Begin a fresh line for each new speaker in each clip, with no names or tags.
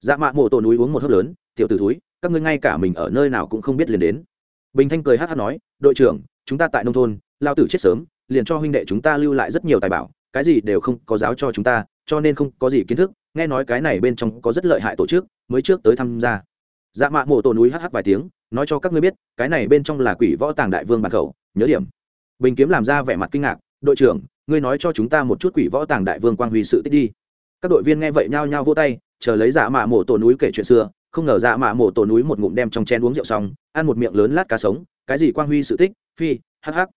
dạ mạ mộ tổ núi uống một hớp lớn, tiểu t ử túi các ngươi ngay cả mình ở nơi nào cũng không biết liền đến. Bình thanh cười hát hát nói, đội trưởng, chúng ta tại nông thôn lao tử chết sớm, liền cho huynh đệ chúng ta lưu lại rất nhiều tài bảo, cái gì đều không có giáo cho chúng ta, cho nên không có gì kiến thức, nghe nói cái này bên trong có rất lợi hại tổ chức, mới trước tới tham gia. Dạ mạ mộ tổ núi hh vài tiếng, nói cho các ngươi biết, cái này bên trong là quỷ võ tàng đại vương bản khẩu, nhớ điểm. Bình kiếm làm ra vẻ mặt kinh ngạc, đội trưởng, ngươi nói cho chúng ta một chút quỷ võ tàng đại vương quang huy sự tích đi. Các đội viên nghe vậy nhao nhao vô tay chờ lấy dạ mạ mộ tổ núi kể chuyện xưa, không ngờ dạ mạ mộ tổ núi một ngụm đem trong chén uống rượu xong, ăn một miệng lớn lát cá sống, cái gì quang huy sự tích, phi, hắc hắc.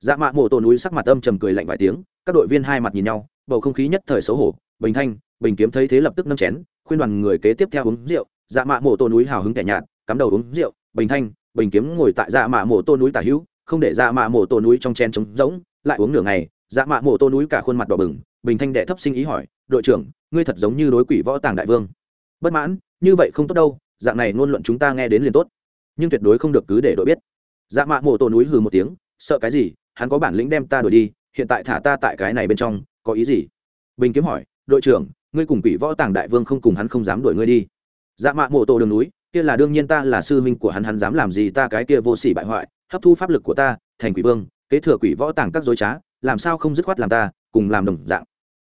Dạ mạ mộ tổ núi sắc mặt âm trầm cười lạnh vài tiếng, các đội viên hai mặt nhìn nhau, bầu không khí nhất thời xấu hổ, bình thanh, bình kiếm thấy thế lập tức nâng chén, khuyên đoàn người kế tiếp theo uống rượu dạ mạ mộ tổ núi hào hứng kẻ nhạt, cắm đầu uống rượu, bình thanh, bình kiếm ngồi tại dạ mạ mộ tổ núi tả hữu, không để dạ mạ mộ tổ núi trong chén trống rỗng, lại uống nửa ngày dạ mạ mộ tổ núi cả khuôn mặt đỏ bừng, bình thanh đệ thấp sinh ý hỏi, đội trưởng ngươi thật giống như đối quỷ võ tàng đại vương. Bất mãn, như vậy không tốt đâu, dạng này ngôn luận chúng ta nghe đến liền tốt. Nhưng tuyệt đối không được cứ để đội biết. Dạ mạ mộ tổ núi hừ một tiếng, sợ cái gì, hắn có bản lĩnh đem ta đuổi đi, hiện tại thả ta tại cái này bên trong, có ý gì? Bình kiếm hỏi, đội trưởng, ngươi cùng quỷ võ tàng đại vương không cùng hắn không dám đuổi ngươi đi. Dạ mạ mộ tổ đường núi, kia là đương nhiên ta là sư huynh của hắn hắn dám làm gì ta cái kia vô sỉ bại hoại, hấp thu pháp lực của ta, thành quỷ vương, kế thừa quỷ võ tàng các dối trá, làm sao không dứt khoát làm ta, cùng làm đồng dạng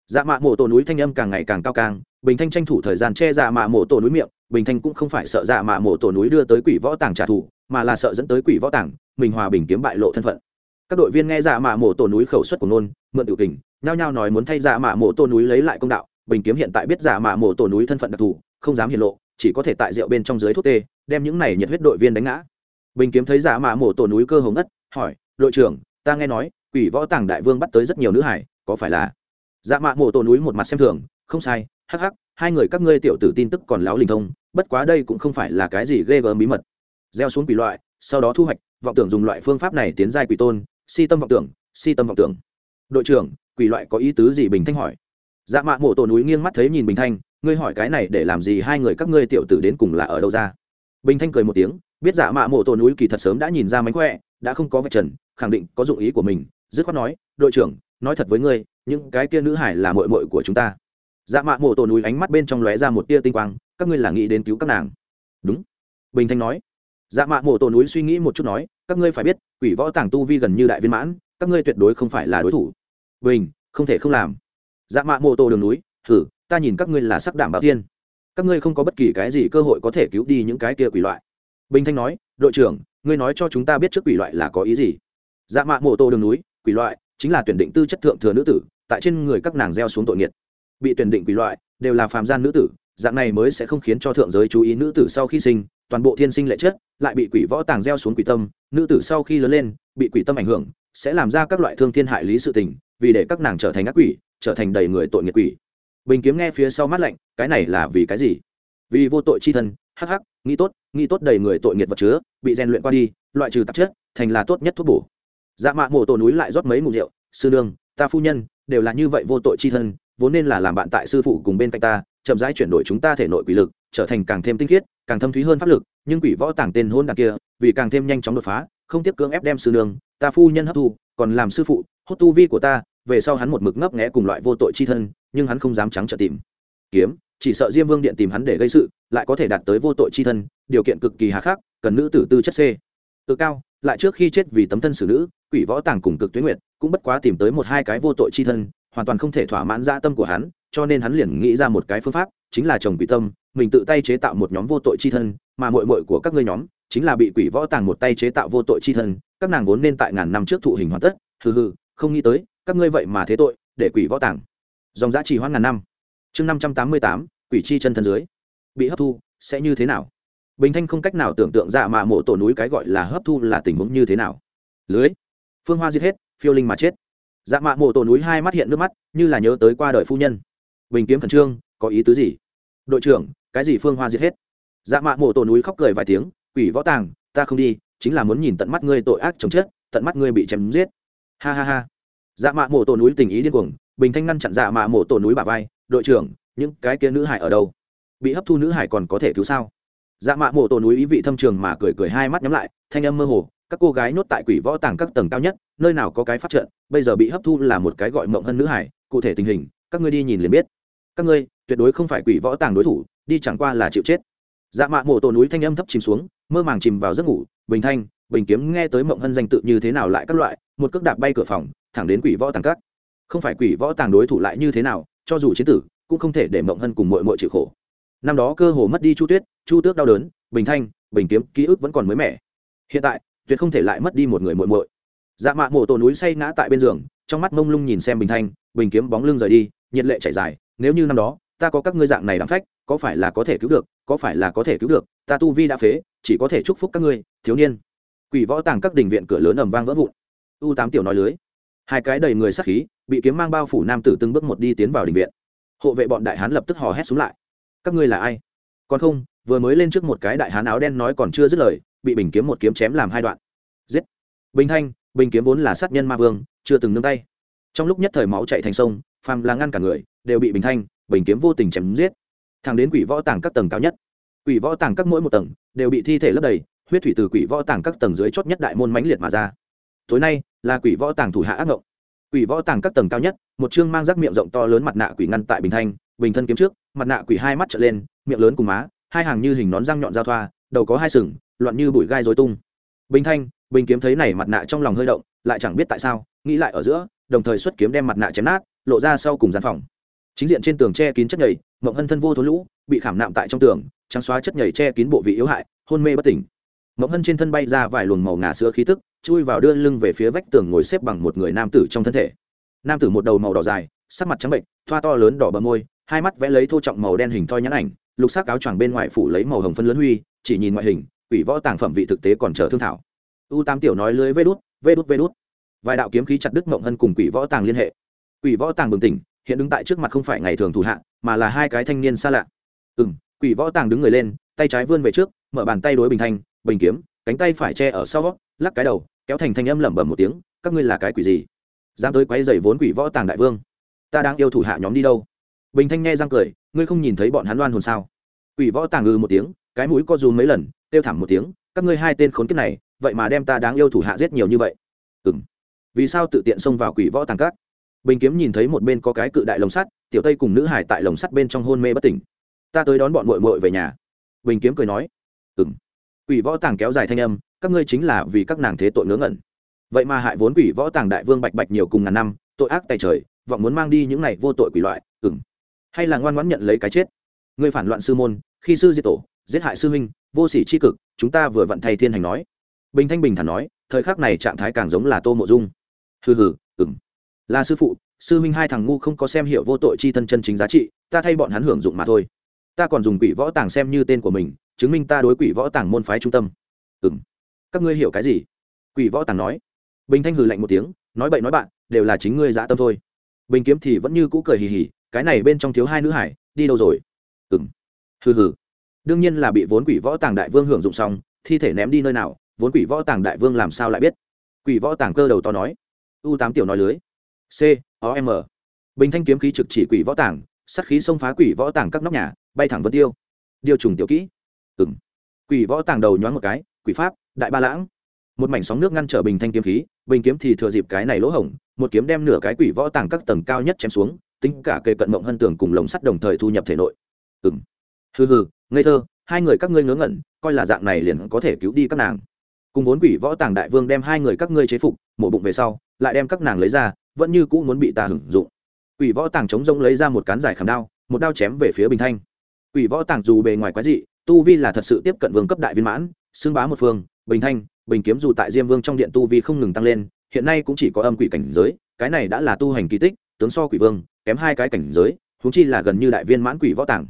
dạ mạ mộ tổ núi thanh âm càng ngày càng cao càng, bình thanh tranh thủ thời gian che dạ mạ mộ tổ núi miệng, bình thanh cũng không phải sợ dạ mạ mộ tổ núi đưa tới quỷ võ tàng trả thù, mà là sợ dẫn tới quỷ võ tàng, mình hòa bình kiếm bại lộ thân phận. Các đội viên nghe dạ mạ mộ tổ núi khẩu suất của nôn, mượn tự kình, nhao nhao nói muốn thay dạ mạ mộ tổ núi lấy lại công đạo, bình kiếm hiện tại biết dạ mạ mộ tổ núi thân phận đặc thù, không dám hiện lộ, chỉ có thể tại rượu bên trong dưới thuốc tê, đem những này nhiệt huyết đội viên đánh ngã. Bình kiếm thấy dạ mạ mộ tổ núi cơ hồng ất hỏi, đội trưởng, ta nghe nói, quỷ võ tàng đại vương bắt tới rất nhiều nữ hải, có phải là dạ mạ mộ tổ núi một mặt xem thường, không sai, hắc hắc, hai người các ngươi tiểu tử tin tức còn láo linh thông, bất quá đây cũng không phải là cái gì ghê gớm bí mật. Gieo xuống quỷ loại, sau đó thu hoạch, vọng tưởng dùng loại phương pháp này tiến giai quỷ tôn, si tâm vọng tưởng, si tâm vọng tưởng. Đội trưởng, quỷ loại có ý tứ gì bình thanh hỏi. Dạ mạ mộ tổ núi nghiêng mắt thấy nhìn bình thanh, ngươi hỏi cái này để làm gì hai người các ngươi tiểu tử đến cùng là ở đâu ra? Bình thanh cười một tiếng, biết dạ mạ mộ tổ núi kỳ thật sớm đã nhìn ra mánh khỏe, đã không có vạch trần, khẳng định có dụng ý của mình, dứt khoát nói, đội trưởng nói thật với ngươi, những cái kia nữ hải là mội mội của chúng ta. Dạ mạ mộ tổ núi ánh mắt bên trong lóe ra một tia tinh quang, các ngươi là nghĩ đến cứu các nàng. Đúng. Bình thanh nói. Dạ mạ mộ tổ núi suy nghĩ một chút nói, các ngươi phải biết, quỷ võ tàng tu vi gần như đại viên mãn, các ngươi tuyệt đối không phải là đối thủ. Bình, không thể không làm. Dạ mạ mộ tổ đường núi thử ta nhìn các ngươi là sắc đảm bảo tiên. Các ngươi không có bất kỳ cái gì cơ hội có thể cứu đi những cái kia quỷ loại. Bình thanh nói, đội trưởng, ngươi nói cho chúng ta biết trước quỷ loại là có ý gì. Dạ mạ mộ tổ đường núi, quỷ loại chính là tuyển định tư chất thượng thừa nữ tử, tại trên người các nàng gieo xuống tội nghiệt. Bị tuyển định quỷ loại, đều là phàm gian nữ tử, dạng này mới sẽ không khiến cho thượng giới chú ý nữ tử sau khi sinh, toàn bộ thiên sinh lệ chất, lại bị quỷ võ tàng gieo xuống quỷ tâm, nữ tử sau khi lớn lên, bị quỷ tâm ảnh hưởng, sẽ làm ra các loại thương thiên hại lý sự tình, vì để các nàng trở thành ác quỷ, trở thành đầy người tội nghiệt quỷ. Bình kiếm nghe phía sau mắt lạnh, cái này là vì cái gì? Vì vô tội chi thân, hắc hắc, nghĩ tốt nghĩ tốt đầy người tội nghiệt vật chứa, bị rèn luyện qua đi, loại trừ tạp chất, thành là tốt nhất thuốc bổ dạ mạ mổ tổ núi lại rót mấy mục rượu. Sư nương, ta phu nhân, đều là như vậy vô tội chi thân, vốn nên là làm bạn tại sư phụ cùng bên cạnh ta, chậm rãi chuyển đổi chúng ta thể nội quỷ lực, trở thành càng thêm tinh khiết, càng thâm thúy hơn pháp lực, nhưng quỷ võ tàng tên hôn đ kia, vì càng thêm nhanh chóng đột phá, không tiếp cưỡng ép đem sư nương, ta phu nhân hấp thu, còn làm sư phụ hốt tu vi của ta, về sau hắn một mực ngấp nghẽ cùng loại vô tội chi thân, nhưng hắn không dám trắng trợ tìm. Kiếm, chỉ sợ diêm vương điện tìm hắn để gây sự, lại có thể đạt tới vô tội chi thân, điều kiện cực kỳ hà khắc, cần nữ tử tư chất c. Tự cao lại trước khi chết vì tấm thân xử nữ, quỷ võ tàng cùng cực tuyến nguyệt cũng bất quá tìm tới một hai cái vô tội chi thân, hoàn toàn không thể thỏa mãn dã tâm của hắn, cho nên hắn liền nghĩ ra một cái phương pháp, chính là chồng quỷ tâm, mình tự tay chế tạo một nhóm vô tội chi thân, mà mội mội của các ngươi nhóm chính là bị quỷ võ tàng một tay chế tạo vô tội chi thân, các nàng vốn nên tại ngàn năm trước thụ hình hoàn tất, hừ hừ, không nghĩ tới, các ngươi vậy mà thế tội, để quỷ võ tàng. Dòng giá trì hoãn ngàn năm. Chương năm trăm tám mươi tám, quỷ chi chân thân dưới. Bị hấp thu, sẽ như thế nào? Bình thanh không cách nào tưởng tượng dạ ra mà mộ tổ núi cái gọi là hấp thu là tình huống như thế nào. Lưới, phương hoa giết hết, phiêu linh mà chết. Dạ mạ mộ tổ núi hai mắt hiện nước mắt, như là nhớ tới qua đời phu nhân. Bình kiếm khẩn trương, có ý tứ gì? Đội trưởng, cái gì phương hoa giết hết? Dạ mạ mộ tổ núi khóc cười vài tiếng, quỷ võ tàng, ta không đi, chính là muốn nhìn tận mắt ngươi tội ác chồng chết, tận mắt ngươi bị chém giết. Ha ha ha. Dạ mạ mộ tổ núi tình ý điên cuồng, bình thanh ngăn chặn dạ mạ mộ tổ núi bà vai, đội trưởng, những cái kia nữ hải ở đâu? Bị hấp thu nữ hải còn có thể cứu sao? Dạ mạ mộ tổ núi ý vị thâm trường mà cười cười hai mắt nhắm lại, thanh âm mơ hồ, các cô gái nhốt tại quỷ võ tàng các tầng cao nhất, nơi nào có cái phát trận, bây giờ bị hấp thu là một cái gọi mộng hơn nữ hải, cụ thể tình hình, các ngươi đi nhìn liền biết. Các ngươi, tuyệt đối không phải quỷ võ tàng đối thủ, đi chẳng qua là chịu chết. Dạ mạ mộ tổ núi thanh âm thấp chìm xuống, mơ màng chìm vào giấc ngủ, bình thanh, bình kiếm nghe tới mộng hân danh tự như thế nào lại các loại, một cước đạp bay cửa phòng, thẳng đến quỷ võ tàng các. không phải quỷ võ tàng đối thủ lại như thế nào, cho dù chiến tử, cũng không thể để mộng hân cùng mội mội chịu khổ năm đó cơ hồ mất đi chu tuyết, chu tước đau đớn, bình thanh, bình kiếm ký ức vẫn còn mới mẻ. Hiện tại, tuyệt không thể lại mất đi một người muội muội. dạ mạ mộ tổ núi say ngã tại bên giường, trong mắt mông lung nhìn xem bình thanh, bình kiếm bóng lưng rời đi, nhiệt lệ chảy dài, nếu như năm đó, ta có các ngươi dạng này đáng phách, có phải là có thể cứu được, có phải là có thể cứu được, ta tu vi đã phế, chỉ có thể chúc phúc các ngươi, thiếu niên. Quỷ võ tàng các đình viện cửa lớn ầm vang vỡ vụn. U tám tiểu nói lưới. Hai cái đầy người sắc khí, bị kiếm mang bao phủ nam tử từng bước một đi tiến vào đình viện. Hộ vệ bọn đại hán lập tức hò hét xuống lại các ngươi là ai? Còn không, vừa mới lên trước một cái đại hán áo đen nói còn chưa dứt lời, bị bình kiếm một kiếm chém làm hai đoạn. Giết! Bình thanh, bình kiếm vốn là sát nhân ma vương, chưa từng nương tay. Trong lúc nhất thời máu chạy thành sông, phàm là ngăn cả người, đều bị bình thanh, bình kiếm vô tình chém giết. Thẳng đến quỷ võ tàng các tầng cao nhất. Quỷ võ tàng các mỗi một tầng, đều bị thi thể lấp đầy, huyết thủy từ quỷ võ tàng các tầng dưới chót nhất đại môn mãnh liệt mà ra. Tối nay, là quỷ võ tàng thủ hạ ác ngộng quỷ võ tàng các tầng cao nhất, một chương mang rác miệng rộng to lớn mặt nạ quỷ ngăn tại bình thanh, bình thân kiếm trước, mặt nạ quỷ hai mắt trở lên, miệng lớn cùng má, hai hàng như hình nón răng nhọn giao thoa, đầu có hai sừng, loạn như bụi gai dối tung. Bình thanh, bình kiếm thấy này mặt nạ trong lòng hơi động, lại chẳng biết tại sao, nghĩ lại ở giữa, đồng thời xuất kiếm đem mặt nạ chém nát, lộ ra sau cùng gian phòng. Chính diện trên tường che kín chất nhầy, mộng hân thân vô thối lũ, bị khảm nạm tại trong tường, trắng xóa chất nhầy che kín bộ vị yếu hại, hôn mê bất tỉnh. Mộng hân trên thân bay ra vài luồng màu ngà sữa khí tức chui vào đưa lưng về phía vách tường ngồi xếp bằng một người nam tử trong thân thể. Nam tử một đầu màu đỏ dài, sắc mặt trắng bệnh, thoa to lớn đỏ bờ môi, hai mắt vẽ lấy thô trọng màu đen hình thoi nhãn ảnh, lục sắc áo choàng bên ngoài phủ lấy màu hồng phân lớn huy, chỉ nhìn ngoại hình, quỷ võ tàng phẩm vị thực tế còn chờ thương thảo. U tám tiểu nói lưới vê đút vê đút vê đút. Vài đạo kiếm khí chặt đứt mộng hân cùng quỷ võ tàng liên hệ. Quỷ võ tàng bừng tỉnh, hiện đứng tại trước mặt không phải ngày thường thủ hạ, mà là hai cái thanh niên xa lạ. Ừ m quỷ võ tàng đứng người lên, tay trái vươn về trước, mở bàn tay đối bình thanh, bình kiếm, cánh tay phải che ở sau lắc cái đầu, kéo thành thanh âm lẩm bẩm một tiếng, các ngươi là cái quỷ gì? Dám tới quấy dày vốn quỷ võ tàng đại vương? Ta đang yêu thủ hạ nhóm đi đâu? Bình thanh nghe răng cười, ngươi không nhìn thấy bọn hắn loan hồn sao? Quỷ võ tàng ư một tiếng, cái mũi co rúm mấy lần, kêu thảm một tiếng, các ngươi hai tên khốn kiếp này, vậy mà đem ta đáng yêu thủ hạ giết nhiều như vậy. Ừ m vì sao tự tiện xông vào quỷ võ tàng cát bình kiếm nhìn thấy một bên có cái cự đại lồng sắt, tiểu tây cùng nữ hải tại lồng sắt bên trong hôn mê bất tỉnh. Ta tới đón bọn mội mội về nhà. Bình kiếm cười nói. Ừ m quỷ võ tàng kéo dài thanh âm các ngươi chính là vì các nàng thế tội ngớ ngẩn. Vậy mà hại vốn quỷ võ tàng đại vương bạch bạch nhiều cùng ngàn năm, tội ác tay trời, vọng muốn mang đi những này vô tội quỷ loại ừng hay là ngoan ngoãn nhận lấy cái chết. Ngươi phản loạn sư môn, khi sư diệt tổ, giết hại sư huynh, vô sỉ tri cực, chúng ta vừa vặn thay thiên hành nói. Bình thanh bình thản nói, thời khắc này trạng thái càng giống là tô mộ dung. Hừ hừ ừng là sư phụ, sư huynh hai thằng ngu không có xem hiểu vô tội chi thân chân chính giá trị, ta thay bọn hắn hưởng dụng mà thôi. Ta còn dùng quỷ võ tàng xem như tên của mình, chứng minh ta đối quỷ võ tàng môn phái trung tâm. Ừng các ngươi hiểu cái gì? Quỷ võ tàng nói. Bình thanh hừ lạnh một tiếng, nói bậy nói bạn, đều là chính ngươi dã tâm thôi. Bình kiếm thì vẫn như cũ cười hì hì, cái này bên trong thiếu hai nữ hải, đi đâu rồi? Ừng hừ hừ. Đương nhiên là bị vốn quỷ võ tàng đại vương hưởng dụng xong, thi thể ném đi nơi nào, vốn quỷ võ tàng đại vương làm sao lại biết? Quỷ võ tàng cơ đầu to nói. U tám tiểu nói lưới. C, o, m. Bình thanh kiếm khí trực chỉ quỷ võ tàng sắt khí xông phá quỷ võ tàng các nóc nhà, bay thẳng vân tiêu. Điều trùng tiểu kỹ. Ừng quỷ võ tàng đầu nhoáng một cái, quỷ pháp đại ba lãng. Một mảnh sóng nước ngăn trở bình thanh kiếm khí, bình kiếm thì thừa dịp cái này lỗ hổng, một kiếm đem nửa cái quỷ võ tàng các tầng cao nhất chém xuống, tính cả kề cận mộng hân tường cùng lồng sắt đồng thời thu nhập thể nội. Ừng hừ hừ, ngây thơ, hai người các ngươi ngớ ngẩn, coi là dạng này liền có thể cứu đi các nàng. Cùng vốn quỷ võ tàng đại vương đem hai người các ngươi chế phục, mổ bụng về sau, lại đem các nàng lấy ra, vẫn như cũ muốn bị ta hưởng dụng. Quỷ võ tàng chống rông lấy ra một cán dài khảm đao, một đao chém về phía bình thanh. Quỷ võ tàng dù bề ngoài quái dị, tu vi là thật sự tiếp cận vương cấp đại viên mãn, xưng bá một phương bình thanh, bình kiếm dù tại diêm vương trong điện tu vi không ngừng tăng lên, hiện nay cũng chỉ có âm quỷ cảnh giới, cái này đã là tu hành kỳ tích, tướng so quỷ vương, kém hai cái cảnh giới húng chi là gần như đại viên mãn quỷ võ tàng.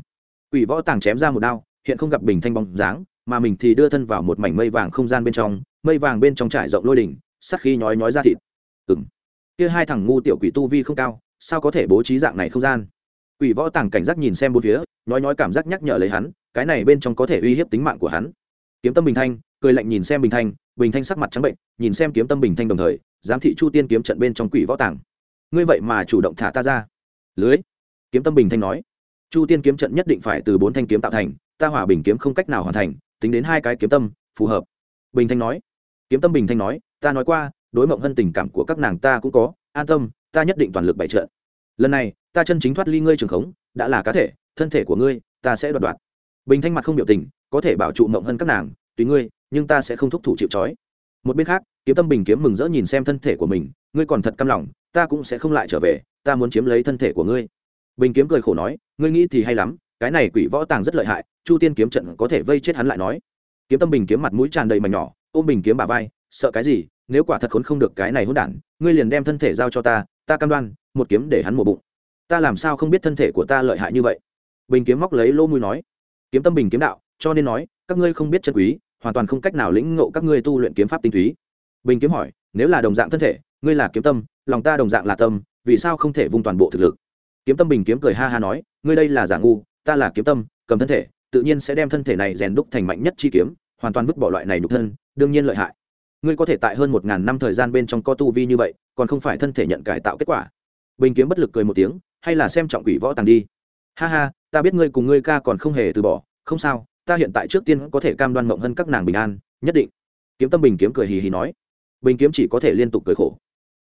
Quỷ võ tàng chém ra một đao, hiện không gặp bình thanh bóng dáng, mà mình thì đưa thân vào một mảnh mây vàng không gian bên trong, mây vàng bên trong trải rộng lôi đỉnh, sắc khi nhói nhói ra thịt. Ừng kia hai thằng ngu tiểu quỷ tu vi không cao, sao có thể bố trí dạng này không gian? Quỷ võ tàng cảnh giác nhìn xem bốn phía, nhói nhói cảm giác nhắc nhở lấy hắn, cái này bên trong có thể uy hiếp tính mạng của hắn. Kiếm tâm bình thanh cười lạnh nhìn xem bình thanh bình thanh sắc mặt trắng bệnh, nhìn xem kiếm tâm bình thanh đồng thời, giám thị chu tiên kiếm trận bên trong quỷ võ tàng. Ngươi vậy mà chủ động thả ta ra. Lưới. Kiếm tâm bình thanh nói. Chu tiên kiếm trận nhất định phải từ bốn thanh kiếm tạo thành, ta hỏa bình kiếm không cách nào hoàn thành, tính đến hai cái kiếm tâm, phù hợp. Bình thanh nói. Kiếm tâm bình thanh nói, ta nói qua, đối mộng hân tình cảm của các nàng ta cũng có, an tâm, ta nhất định toàn lực bày trợ lần này, ta chân chính thoát ly ngươi trường khống, đã là cá thể, thân thể của ngươi, ta sẽ đoạt đoạt. Bình thanh mặt không biểu tình, có thể bảo trụ mộng hơn các nàng, tùy ngươi nhưng ta sẽ không thúc thủ chịu trói. Một bên khác, kiếm tâm bình kiếm mừng rỡ nhìn xem thân thể của mình, ngươi còn thật căm lòng, ta cũng sẽ không lại trở về, ta muốn chiếm lấy thân thể của ngươi. Bình kiếm cười khổ nói, ngươi nghĩ thì hay lắm, cái này quỷ võ tàng rất lợi hại, chu tiên kiếm trận có thể vây chết hắn lại nói. Kiếm tâm bình kiếm mặt mũi tràn đầy mảnh nhỏ, ôm bình kiếm bà vai, sợ cái gì, nếu quả thật khốn không được cái này hỗn đản, ngươi liền đem thân thể giao cho ta ta cam đoan, một kiếm để hắn mổ bụng. Ta làm sao không biết thân thể của ta lợi hại như vậy? Bình kiếm móc lấy lỗ mũi nói. Kiếm tâm bình kiếm đạo, cho nên nói, các ngươi không biết chân quý hoàn toàn không cách nào lĩnh ngộ các ngươi tu luyện kiếm pháp tinh túy. Bình kiếm hỏi, nếu là đồng dạng thân thể, ngươi là kiếm tâm, lòng ta đồng dạng là tâm, vì sao không thể vung toàn bộ thực lực? Kiếm tâm bình kiếm cười ha ha nói, ngươi đây là giả ngu, ta là kiếm tâm, cầm thân thể, tự nhiên sẽ đem thân thể này rèn đúc thành mạnh nhất chi kiếm, hoàn toàn vứt bỏ loại này nhục thân, đương nhiên lợi hại. Ngươi có thể tại hơn một ngàn năm thời gian bên trong co tu vi như vậy, còn không phải thân thể nhận cải tạo kết quả. Bình kiếm bất lực cười một tiếng, hay là xem trọng quỷ võ tàng đi. Ha ha, ta biết ngươi cùng ngươi ca còn không hề từ bỏ, không sao ta hiện tại trước tiên có thể cam đoan mộng hơn các nàng bình an, nhất định. Kiếm tâm bình kiếm cười hì hì nói. Bình kiếm chỉ có thể liên tục cười khổ.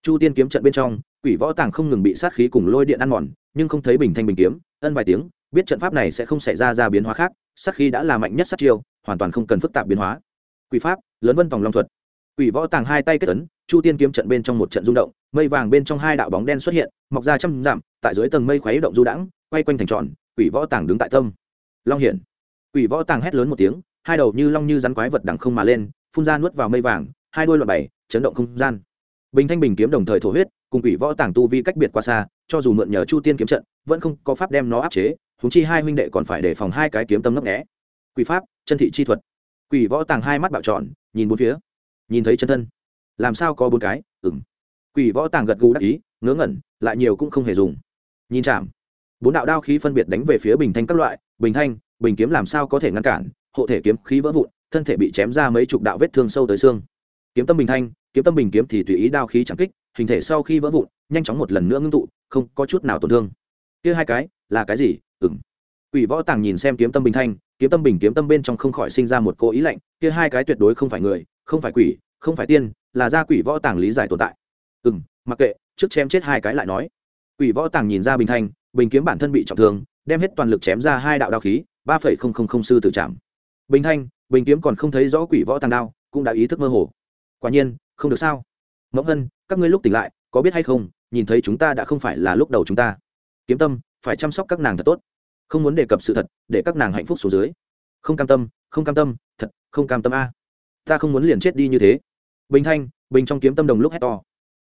Chu tiên kiếm trận bên trong, quỷ võ tàng không ngừng bị sát khí cùng lôi điện ăn mòn, nhưng không thấy bình thanh bình kiếm, ân vài tiếng, biết trận pháp này sẽ không xảy ra ra biến hóa khác, sát khí đã là mạnh nhất sát chiêu, hoàn toàn không cần phức tạp biến hóa. Quỷ pháp, lớn vân vòng long thuật. Quỷ võ tàng hai tay kết tấn chu tiên kiếm trận bên trong một trận rung động, mây vàng bên trong hai đạo bóng đen xuất hiện, mọc ra trăm dặm, tại dưới tầng mây khuấy động du đãng, quay quanh thành tròn, quỷ võ tàng đứng tại tâm. Long hiển quỷ võ tàng hét lớn một tiếng, hai đầu như long như rắn quái vật đằng không mà lên, phun ra nuốt vào mây vàng, hai đuôi loạn bảy chấn động không gian. Bình thanh bình kiếm đồng thời thổ huyết, cùng quỷ võ tàng tu vi cách biệt quá xa, cho dù mượn nhờ chu tiên kiếm trận, vẫn không có pháp đem nó áp chế, huống chi hai huynh đệ còn phải đề phòng hai cái kiếm tâm ngấp nghé. quỷ pháp, chân thị chi thuật. Quỷ võ tàng hai mắt bạo tròn, nhìn bốn phía. Nhìn thấy chân thân. Làm sao có bốn cái? Ừm. quỷ võ tàng gật gù đắc ý, ngớ ngẩn, lại nhiều cũng không hề dùng. Nhìn chạm. Bốn đạo đao khí phân biệt đánh về phía bình thanh các loại, bình thanh bình kiếm làm sao có thể ngăn cản, hộ thể kiếm khí vỡ vụn, thân thể bị chém ra mấy chục đạo vết thương sâu tới xương. Kiếm tâm bình thanh, kiếm tâm bình kiếm thì tùy ý đao khí chẳng kích, hình thể sau khi vỡ vụn, nhanh chóng một lần nữa ngưng tụ, không có chút nào tổn thương. Kia hai cái, là cái gì? Ừng quỷ võ tàng nhìn xem kiếm tâm bình thanh, kiếm tâm bình kiếm tâm bên trong không khỏi sinh ra một cô ý lạnh, kia hai cái tuyệt đối không phải người, không phải quỷ, không phải tiên, là gia quỷ võ tàng lý giải tồn tại. Ừ mặc kệ, trước chém chết hai cái lại nói. Quỷ võ tàng nhìn ra bình thanh, bình kiếm bản thân bị trọng thương, đem hết toàn lực chém ra hai đạo đao khí ba phẩy không không không sư tử trạm bình thanh, bình kiếm còn không thấy rõ quỷ võ tàng đao, cũng đã ý thức mơ hồ. Quả nhiên, không được sao? Ngẫu hân, các ngươi lúc tỉnh lại, có biết hay không, nhìn thấy chúng ta đã không phải là lúc đầu chúng ta. Kiếm tâm, phải chăm sóc các nàng thật tốt. Không muốn đề cập sự thật, để các nàng hạnh phúc xuống dưới. Không cam tâm, không cam tâm, thật, không cam tâm a. Ta không muốn liền chết đi như thế. Bình thanh, bình trong kiếm tâm đồng lúc hét to.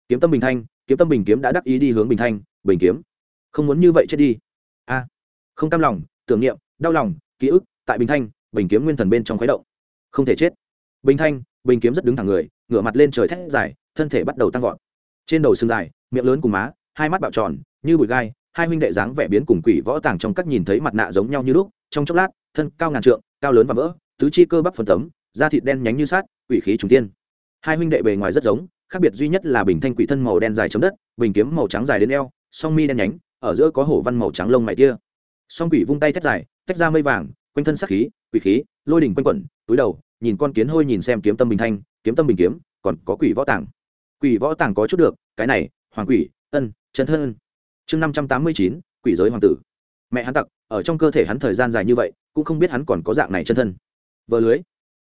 Kiếm tâm bình thanh, kiếm tâm bình kiếm đã đắc ý đi hướng bình thanh, bình kiếm. Không muốn như vậy chết đi. A. Không cam lòng, tưởng niệm đau lòng, ký ức, tại bình thanh, bình kiếm nguyên thần bên trong khuấy động. Không thể chết. Bình thanh, bình kiếm rất đứng thẳng người, ngửa mặt lên trời thét dài, thân thể bắt đầu tăng vọt. Trên đầu xương dài, miệng lớn cùng má, hai mắt bạo tròn, như bụi gai, hai huynh đệ dáng vẻ biến cùng quỷ võ tàng trong các nhìn thấy mặt nạ giống nhau như lúc, trong chốc lát, thân cao ngàn trượng, cao lớn và vỡ, tứ chi cơ bắp phần tấm, da thịt đen nhánh như sát quỷ khí trùng tiên. Hai huynh đệ bề ngoài rất giống, khác biệt duy nhất là bình thanh quỷ thân màu đen dài chấm đất, bình kiếm màu trắng dài đến eo, song mi đen nhánh, ở giữa có hổ văn màu trắng lông mày tia. Song quỷ vung tay thét dài tách ra mây vàng, quanh thân sắc khí, quỷ khí, lôi đỉnh quanh quẩn, túi đầu, nhìn con kiến hôi nhìn xem kiếm tâm bình thanh, kiếm tâm bình kiếm, còn có quỷ võ tàng. Quỷ võ tàng có chút được, cái này, hoàng quỷ, ân, chân thân. Chương năm trăm tám mươi chín, quỷ giới hoàng tử. Mẹ hắn tặc, ở trong cơ thể hắn thời gian dài như vậy, cũng không biết hắn còn có dạng này chân thân. Vờ lưới.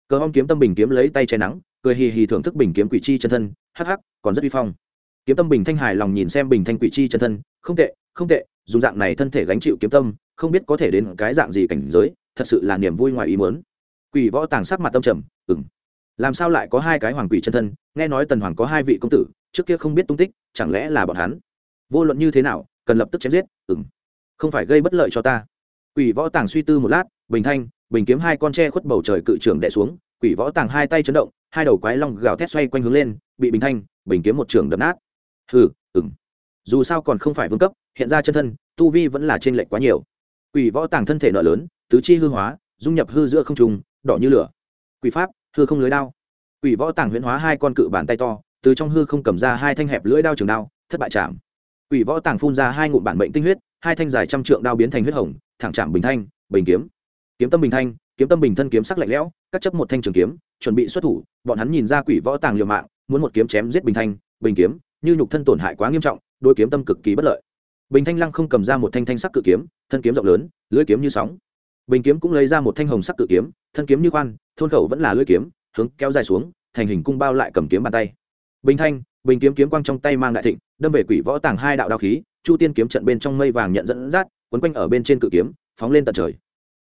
Cờ hong kiếm tâm bình kiếm lấy tay che nắng, cười hì hì thưởng thức bình kiếm quỷ chi chân thân, hắc hắc, còn rất uy phong. Kiếm tâm bình thanh hài lòng nhìn xem bình thanh quỷ chi chân thân, không tệ không tệ dùng dạng này thân thể gánh chịu kiếm tâm, không biết có thể đến cái dạng gì cảnh giới, thật sự là niềm vui ngoài ý muốn. Quỷ võ tàng sắc mặt tâm trầm ừng làm sao lại có hai cái hoàng quỷ chân thân, nghe nói tần hoàng có hai vị công tử, trước kia không biết tung tích, chẳng lẽ là bọn hắn? Vô luận như thế nào, cần lập tức chém giết ừng không phải gây bất lợi cho ta. Quỷ võ tàng suy tư một lát, bình thanh, bình kiếm hai con tre khuất bầu trời cự trưởng đẻ xuống, quỷ võ tàng hai tay chấn động, hai đầu quái long gào thét xoay quanh hướng lên, bị bình thanh, bình kiếm một trường đập nát. Hừ ừng dù sao còn không phải vương cấp, hiện ra chân thân, tu vi vẫn là trên lệch quá nhiều. Quỷ võ tàng thân thể nợ lớn, tứ chi hư hóa, dung nhập hư giữa không trùng đỏ như lửa. Quỷ pháp, hư không lưới đao. Quỷ võ tàng huyễn hóa hai con cự bàn tay to, từ trong hư không cầm ra hai thanh hẹp lưỡi đao trường đao, thất bại chạm. Quỷ võ tàng phun ra hai ngụm bản bệnh tinh huyết, hai thanh dài trăm trượng đao biến thành huyết hồng, thẳng chạm bình thanh, bình kiếm. Kiếm tâm bình thanh, kiếm tâm bình thân kiếm sắc lạnh lẽo, cắt chấp một thanh trường kiếm, chuẩn bị xuất thủ, bọn hắn nhìn ra quỷ võ tàng liều mạng, muốn một kiếm chém giết bình thanh, bình kiếm, như nhục thân tổn hại quá nghiêm trọng đôi kiếm tâm cực kỳ bất lợi. Bình thanh lăng không cầm ra một thanh thanh sắc cự kiếm, thân kiếm rộng lớn, lưỡi kiếm như sóng. Bình kiếm cũng lấy ra một thanh hồng sắc cự kiếm, thân kiếm như khoan, thôn khẩu vẫn là lưỡi kiếm, hướng kéo dài xuống, thành hình cung bao lại cầm kiếm bàn tay. Bình thanh, bình kiếm kiếm quang trong tay mang đại thịnh, đâm về quỷ võ tàng hai đạo đao khí, chu tiên kiếm trận bên trong mây vàng nhận dẫn dắt, quấn quanh ở bên trên cự kiếm, phóng lên tận trời.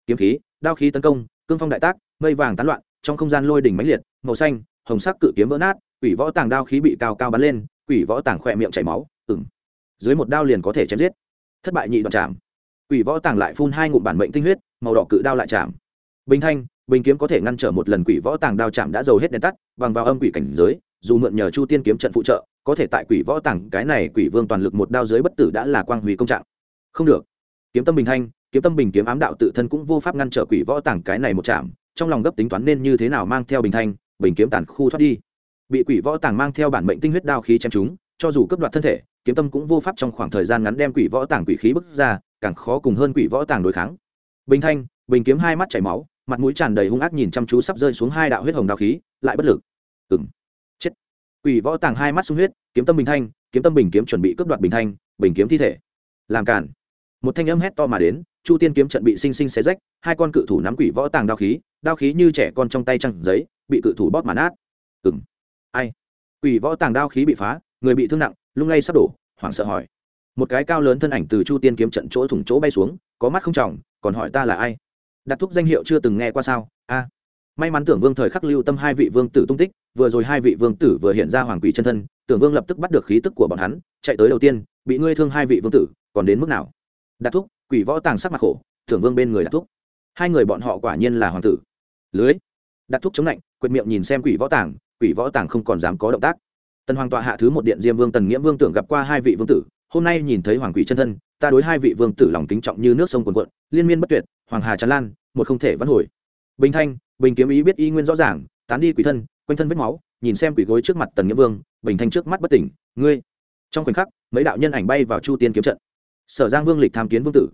Kiếm khí, đao khí tấn công, cương phong đại tác, mây vàng tán loạn, trong không gian lôi đỉnh mãnh liệt, màu xanh, hồng sắc cự kiếm vỡ nát, quỷ võ tàng đao khí bị cao cao bắn lên, quỷ võ tàng khỏe miệng chảy máu ừng dưới một đao liền có thể chém giết. Thất bại nhị đoạn chạm. Quỷ võ tàng lại phun hai ngụm bản mệnh tinh huyết, màu đỏ cự đao lại chạm. Bình thanh, bình kiếm có thể ngăn trở một lần quỷ võ tàng đao chạm đã dầu hết đèn tắt, bằng vào âm quỷ cảnh giới, dù mượn nhờ chu tiên kiếm trận phụ trợ, có thể tại quỷ võ tàng cái này quỷ vương toàn lực một đao dưới bất tử đã là quang hủy công trạng. Không được. Kiếm tâm bình thanh, kiếm tâm bình kiếm ám đạo tự thân cũng vô pháp ngăn trở quỷ võ tàng cái này một chạm, trong lòng gấp tính toán nên như thế nào mang theo bình thanh, bình kiếm tàn khu thoát đi. Bị quỷ võ tàng mang theo bản mệnh tinh huyết đao khí chém chúng cho dù cấp đoạt thân thể kiếm tâm cũng vô pháp trong khoảng thời gian ngắn đem quỷ võ tàng quỷ khí bức ra, càng khó cùng hơn quỷ võ tàng đối kháng. Bình thanh, bình kiếm hai mắt chảy máu, mặt mũi tràn đầy hung ác nhìn chăm chú sắp rơi xuống hai đạo huyết hồng đao khí, lại bất lực. Ừng chết. Quỷ võ tàng hai mắt sung huyết, kiếm tâm bình thanh, kiếm tâm bình kiếm chuẩn bị cướp đoạt bình thanh, bình kiếm thi thể. Làm cản một thanh âm hét to mà đến, chu tiên kiếm trận bị sinh sinh xé rách, hai con cự thủ nắm quỷ võ tàng đao khí đao khí như trẻ con trong tay trăng giấy, bị cự thủ bóp mà nát. Ừng ai? Quỷ võ tàng đao khí bị phá, người bị thương nặng lung lay sắp đổ, hoảng sợ hỏi. Một cái cao lớn thân ảnh từ chu tiên kiếm trận chỗ thủng chỗ bay xuống, có mắt không tròng, còn hỏi ta là ai? Đặt thuốc danh hiệu chưa từng nghe qua sao? A. May mắn tưởng vương thời khắc lưu tâm hai vị vương tử tung tích, vừa rồi hai vị vương tử vừa hiện ra hoàng quỷ chân thân, tưởng vương lập tức bắt được khí tức của bọn hắn, chạy tới đầu tiên, bị ngươi thương hai vị vương tử, còn đến mức nào? Đặt thuốc quỷ võ tàng sắc mặt khổ, tưởng vương bên người đặt thuốc hai người bọn họ quả nhiên là hoàng tử. Lưới. Đặt thuốc chống lạnh, quệt miệng nhìn xem quỷ võ tàng, quỷ võ tàng không còn dám có động tác tần hoàng tọa hạ thứ một điện diêm vương tần nghĩa vương tưởng gặp qua hai vị vương tử, hôm nay nhìn thấy hoàng quỷ chân thân, ta đối hai vị vương tử lòng kính trọng như nước sông quần quận liên miên bất tuyệt, hoàng hà tràn lan, một không thể vãn hồi. Bình thanh, bình kiếm ý biết y nguyên rõ ràng, tán đi quỷ thân, quanh thân vết máu, nhìn xem quỷ gối trước mặt tần nghĩa vương, bình thanh trước mắt bất tỉnh, ngươi. Trong khoảnh khắc, mấy đạo nhân ảnh bay vào chu tiên kiếm trận. Sở giang vương lịch tham kiến vương tử.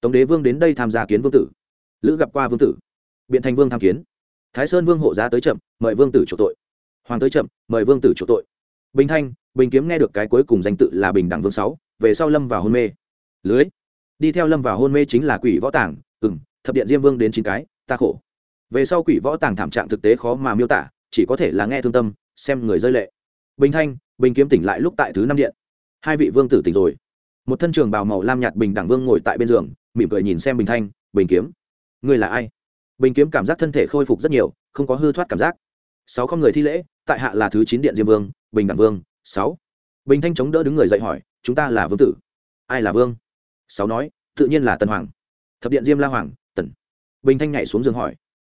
Tống đế vương đến đây tham gia kiến vương tử. Lữ gặp qua vương tử. Biện thành vương tham kiến. Thái sơn vương hộ giá tới chậm, mời vương tử chủ tội. Hoàng tới chậm, mời vương tử chủ tội bình thanh, bình kiếm nghe được cái cuối cùng danh tự là bình đẳng vương sáu, về sau lâm vào hôn mê. Lưới. Đi theo lâm vào hôn mê chính là quỷ võ tàng ừng thập điện diêm vương đến chín cái, ta khổ. Về sau quỷ võ tàng thảm trạng thực tế khó mà miêu tả, chỉ có thể là nghe thương tâm, xem người rơi lệ. Bình thanh, bình kiếm tỉnh lại lúc tại thứ năm điện. Hai vị vương tử tỉnh rồi. Một thân trường bào màu lam nhạt bình đẳng vương ngồi tại bên giường, mỉm cười nhìn xem bình thanh, bình kiếm. Người là ai? Bình kiếm cảm giác thân thể khôi phục rất nhiều, không có hư thoát cảm giác. Sáu con người thi lễ, tại hạ là thứ chín điện diêm vương bình đẳng vương, sáu. Bình thanh chống đỡ đứng người dậy hỏi, chúng ta là vương tử? Ai là vương? Sáu nói, tự nhiên là tần hoàng. Thập điện diêm la hoàng, tần. Bình thanh nhảy xuống giường hỏi.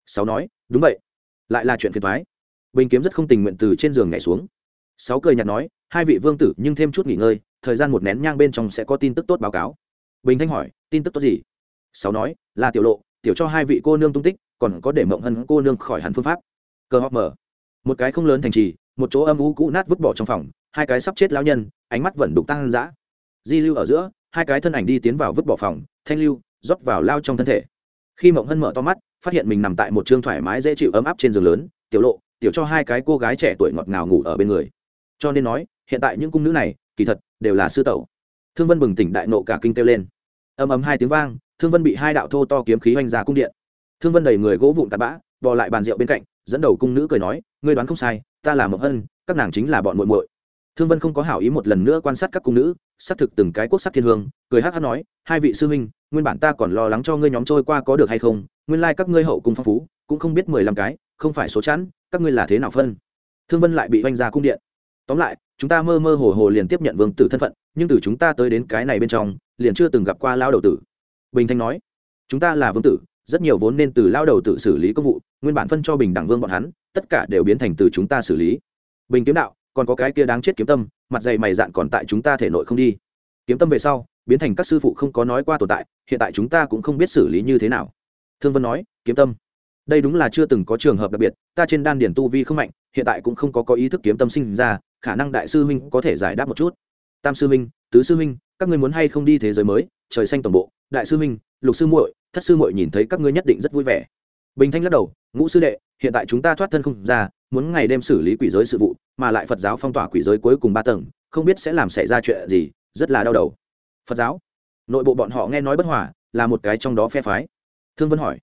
Sáu nói, đúng vậy. Lại là chuyện phiền thoái bình kiếm rất không tình nguyện từ trên giường nhảy xuống. Sáu cười nhạt nói, hai vị vương tử nhưng thêm chút nghỉ ngơi, thời gian một nén nhang bên trong sẽ có tin tức tốt báo cáo. Bình thanh hỏi, tin tức tốt gì? Sáu nói, là tiểu lộ, tiểu cho hai vị cô nương tung tích, còn có để mộng hân cô nương khỏi hẳn phương pháp. Cơ họp mở. Một cái không lớn thành trì một chỗ âm u cũ nát vứt bỏ trong phòng, hai cái sắp chết lão nhân, ánh mắt vẫn đục tăng dã. Di lưu ở giữa, hai cái thân ảnh đi tiến vào vứt bỏ phòng, thanh lưu, rót vào lao trong thân thể. Khi mộng hân mở to mắt, phát hiện mình nằm tại một chương thoải mái dễ chịu ấm áp trên giường lớn, tiểu lộ, tiểu cho hai cái cô gái trẻ tuổi ngọt ngào ngủ ở bên người. Cho nên nói, hiện tại những cung nữ này, kỳ thật, đều là sư tẩu. Thương vân bừng tỉnh đại nộ cả kinh kêu lên. Ầm ầm hai tiếng vang, thương vân bị hai đạo thô to kiếm khí oanh ra cung điện. Thương vân đẩy người gỗ vụn tạt bã, bò lại bàn rượu bên cạnh dẫn đầu cung nữ cười nói, ngươi đoán không sai, ta là mộng hân, các nàng chính là bọn muội muội. Thương vân không có hảo ý một lần nữa quan sát các cung nữ, xác thực từng cái quốc sắc thiên hương, cười hát hát nói, hai vị sư huynh, nguyên bản ta còn lo lắng cho ngươi nhóm trôi qua có được hay không, nguyên lai các ngươi hậu cung phong phú, cũng không biết mười lăm cái, không phải số chẵn, các ngươi là thế nào phân? Thương vân lại bị oanh ra cung điện. Tóm lại, chúng ta mơ mơ hồ hồ liền tiếp nhận vương tử thân phận, nhưng từ chúng ta tới đến cái này bên trong, liền chưa từng gặp qua lao đầu tử. Bình thanh nói, chúng ta là vương tử rất nhiều vốn nên từ lao đầu tự xử lý công vụ, nguyên bản phân cho bình đẳng vương bọn hắn, tất cả đều biến thành từ chúng ta xử lý. Bình kiếm đạo, còn có cái kia đáng chết kiếm tâm, mặt dày mày dạn còn tại chúng ta thể nội không đi. Kiếm tâm về sau, biến thành các sư phụ không có nói qua tồn tại, hiện tại chúng ta cũng không biết xử lý như thế nào. Thương vân nói, kiếm tâm, đây đúng là chưa từng có trường hợp đặc biệt, ta trên đan điển tu vi không mạnh, hiện tại cũng không có có ý thức kiếm tâm sinh ra, khả năng đại sư huynh có thể giải đáp một chút. Tam sư huynh, tứ sư huynh, các ngươi muốn hay không đi thế giới mới, trời xanh tổng bộ, đại sư huynh, lục sư muội thất sư muội nhìn thấy các ngươi nhất định rất vui vẻ. Bình thanh lắc đầu, ngũ sư đệ, hiện tại chúng ta thoát thân không ra, muốn ngày đêm xử lý quỷ giới sự vụ, mà lại phật giáo phong tỏa quỷ giới cuối cùng ba tầng, không biết sẽ làm xảy ra chuyện gì, rất là đau đầu. Phật giáo? Nội bộ bọn họ nghe nói bất hòa, là một cái trong đó phe phái. Thương vân hỏi.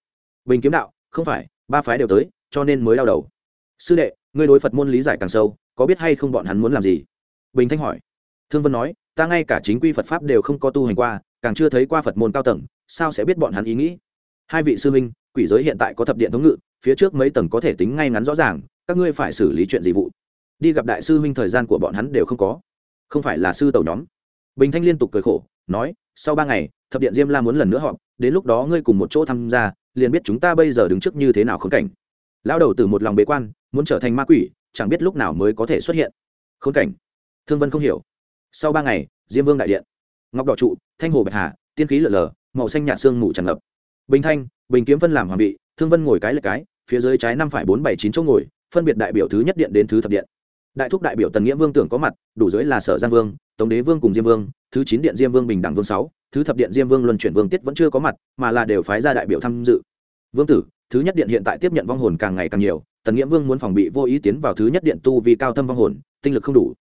Bình kiếm đạo, không phải, ba phái đều tới, cho nên mới đau đầu. Sư đệ, ngươi đối phật môn lý giải càng sâu, có biết hay không bọn hắn muốn làm gì? Bình thanh hỏi. Thương vân nói, ta ngay cả chính quy phật pháp đều không có tu hành qua càng chưa thấy qua phật môn cao tầng, sao sẽ biết bọn hắn ý nghĩ? Hai vị sư minh quỷ giới hiện tại có thập điện thống ngự, phía trước mấy tầng có thể tính ngay ngắn rõ ràng, các ngươi phải xử lý chuyện gì vụ? Đi gặp đại sư huynh thời gian của bọn hắn đều không có. Không phải là sư tàu nhóm. Bình thanh liên tục cười khổ, nói, sau ba ngày, thập điện diêm la muốn lần nữa họp, đến lúc đó ngươi cùng một chỗ tham gia, liền biết chúng ta bây giờ đứng trước như thế nào khốn cảnh. Lão đầu từ một lòng bế quan, muốn trở thành ma quỷ, chẳng biết lúc nào mới có thể xuất hiện. Khốn cảnh. Thương vân không hiểu. Sau ba ngày, diêm vương đại điện ngọc đỏ trụ, thanh hồ bạch hà, tiên khí lở lờ màu xanh nhạt xương mù tràn ngập. Bình thanh, bình kiếm Vân làm hoàng vị, thương vân ngồi cái lệch cái, phía dưới trái năm phải bốn bảy chín chỗ ngồi, phân biệt đại biểu thứ nhất điện đến thứ thập điện. Đại thúc đại biểu tần nghĩa vương tưởng có mặt, đủ dưới là sở giang vương, tống đế vương cùng diêm vương, thứ chín điện diêm vương bình đẳng vương sáu, thứ thập điện diêm vương luân chuyển vương tiết vẫn chưa có mặt, mà là đều phái ra đại biểu tham dự. Vương tử, thứ nhất điện hiện tại tiếp nhận vong hồn càng ngày càng nhiều, tần nghĩa vương muốn phòng bị vô ý tiến vào thứ nhất điện tu vì cao thâm vong hồn, tinh lực không đủ.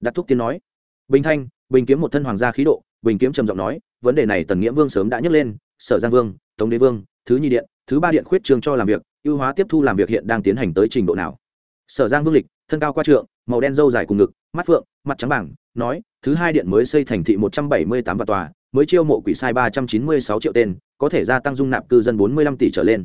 Đặt thúc tiến nói, bình thanh, bình kiếm một thân hoàng gia khí độ bình kiếm trầm giọng nói, vấn đề này tần nghĩa vương sớm đã nhắc lên, sở giang vương, tống đế vương, thứ Nhi điện, thứ ba điện khuyết trương cho làm việc, ưu hóa tiếp thu làm việc hiện đang tiến hành tới trình độ nào? Sở giang vương lịch, thân cao qua trượng, màu đen râu dài cùng ngực, mắt phượng, mặt trắng bảng, nói, thứ hai điện mới xây thành thị một trăm bảy mươi tám vạn tòa, mới chiêu mộ quỷ sai ba trăm chín mươi sáu triệu tên, có thể gia tăng dung nạp cư dân bốn mươi lăm tỷ trở lên.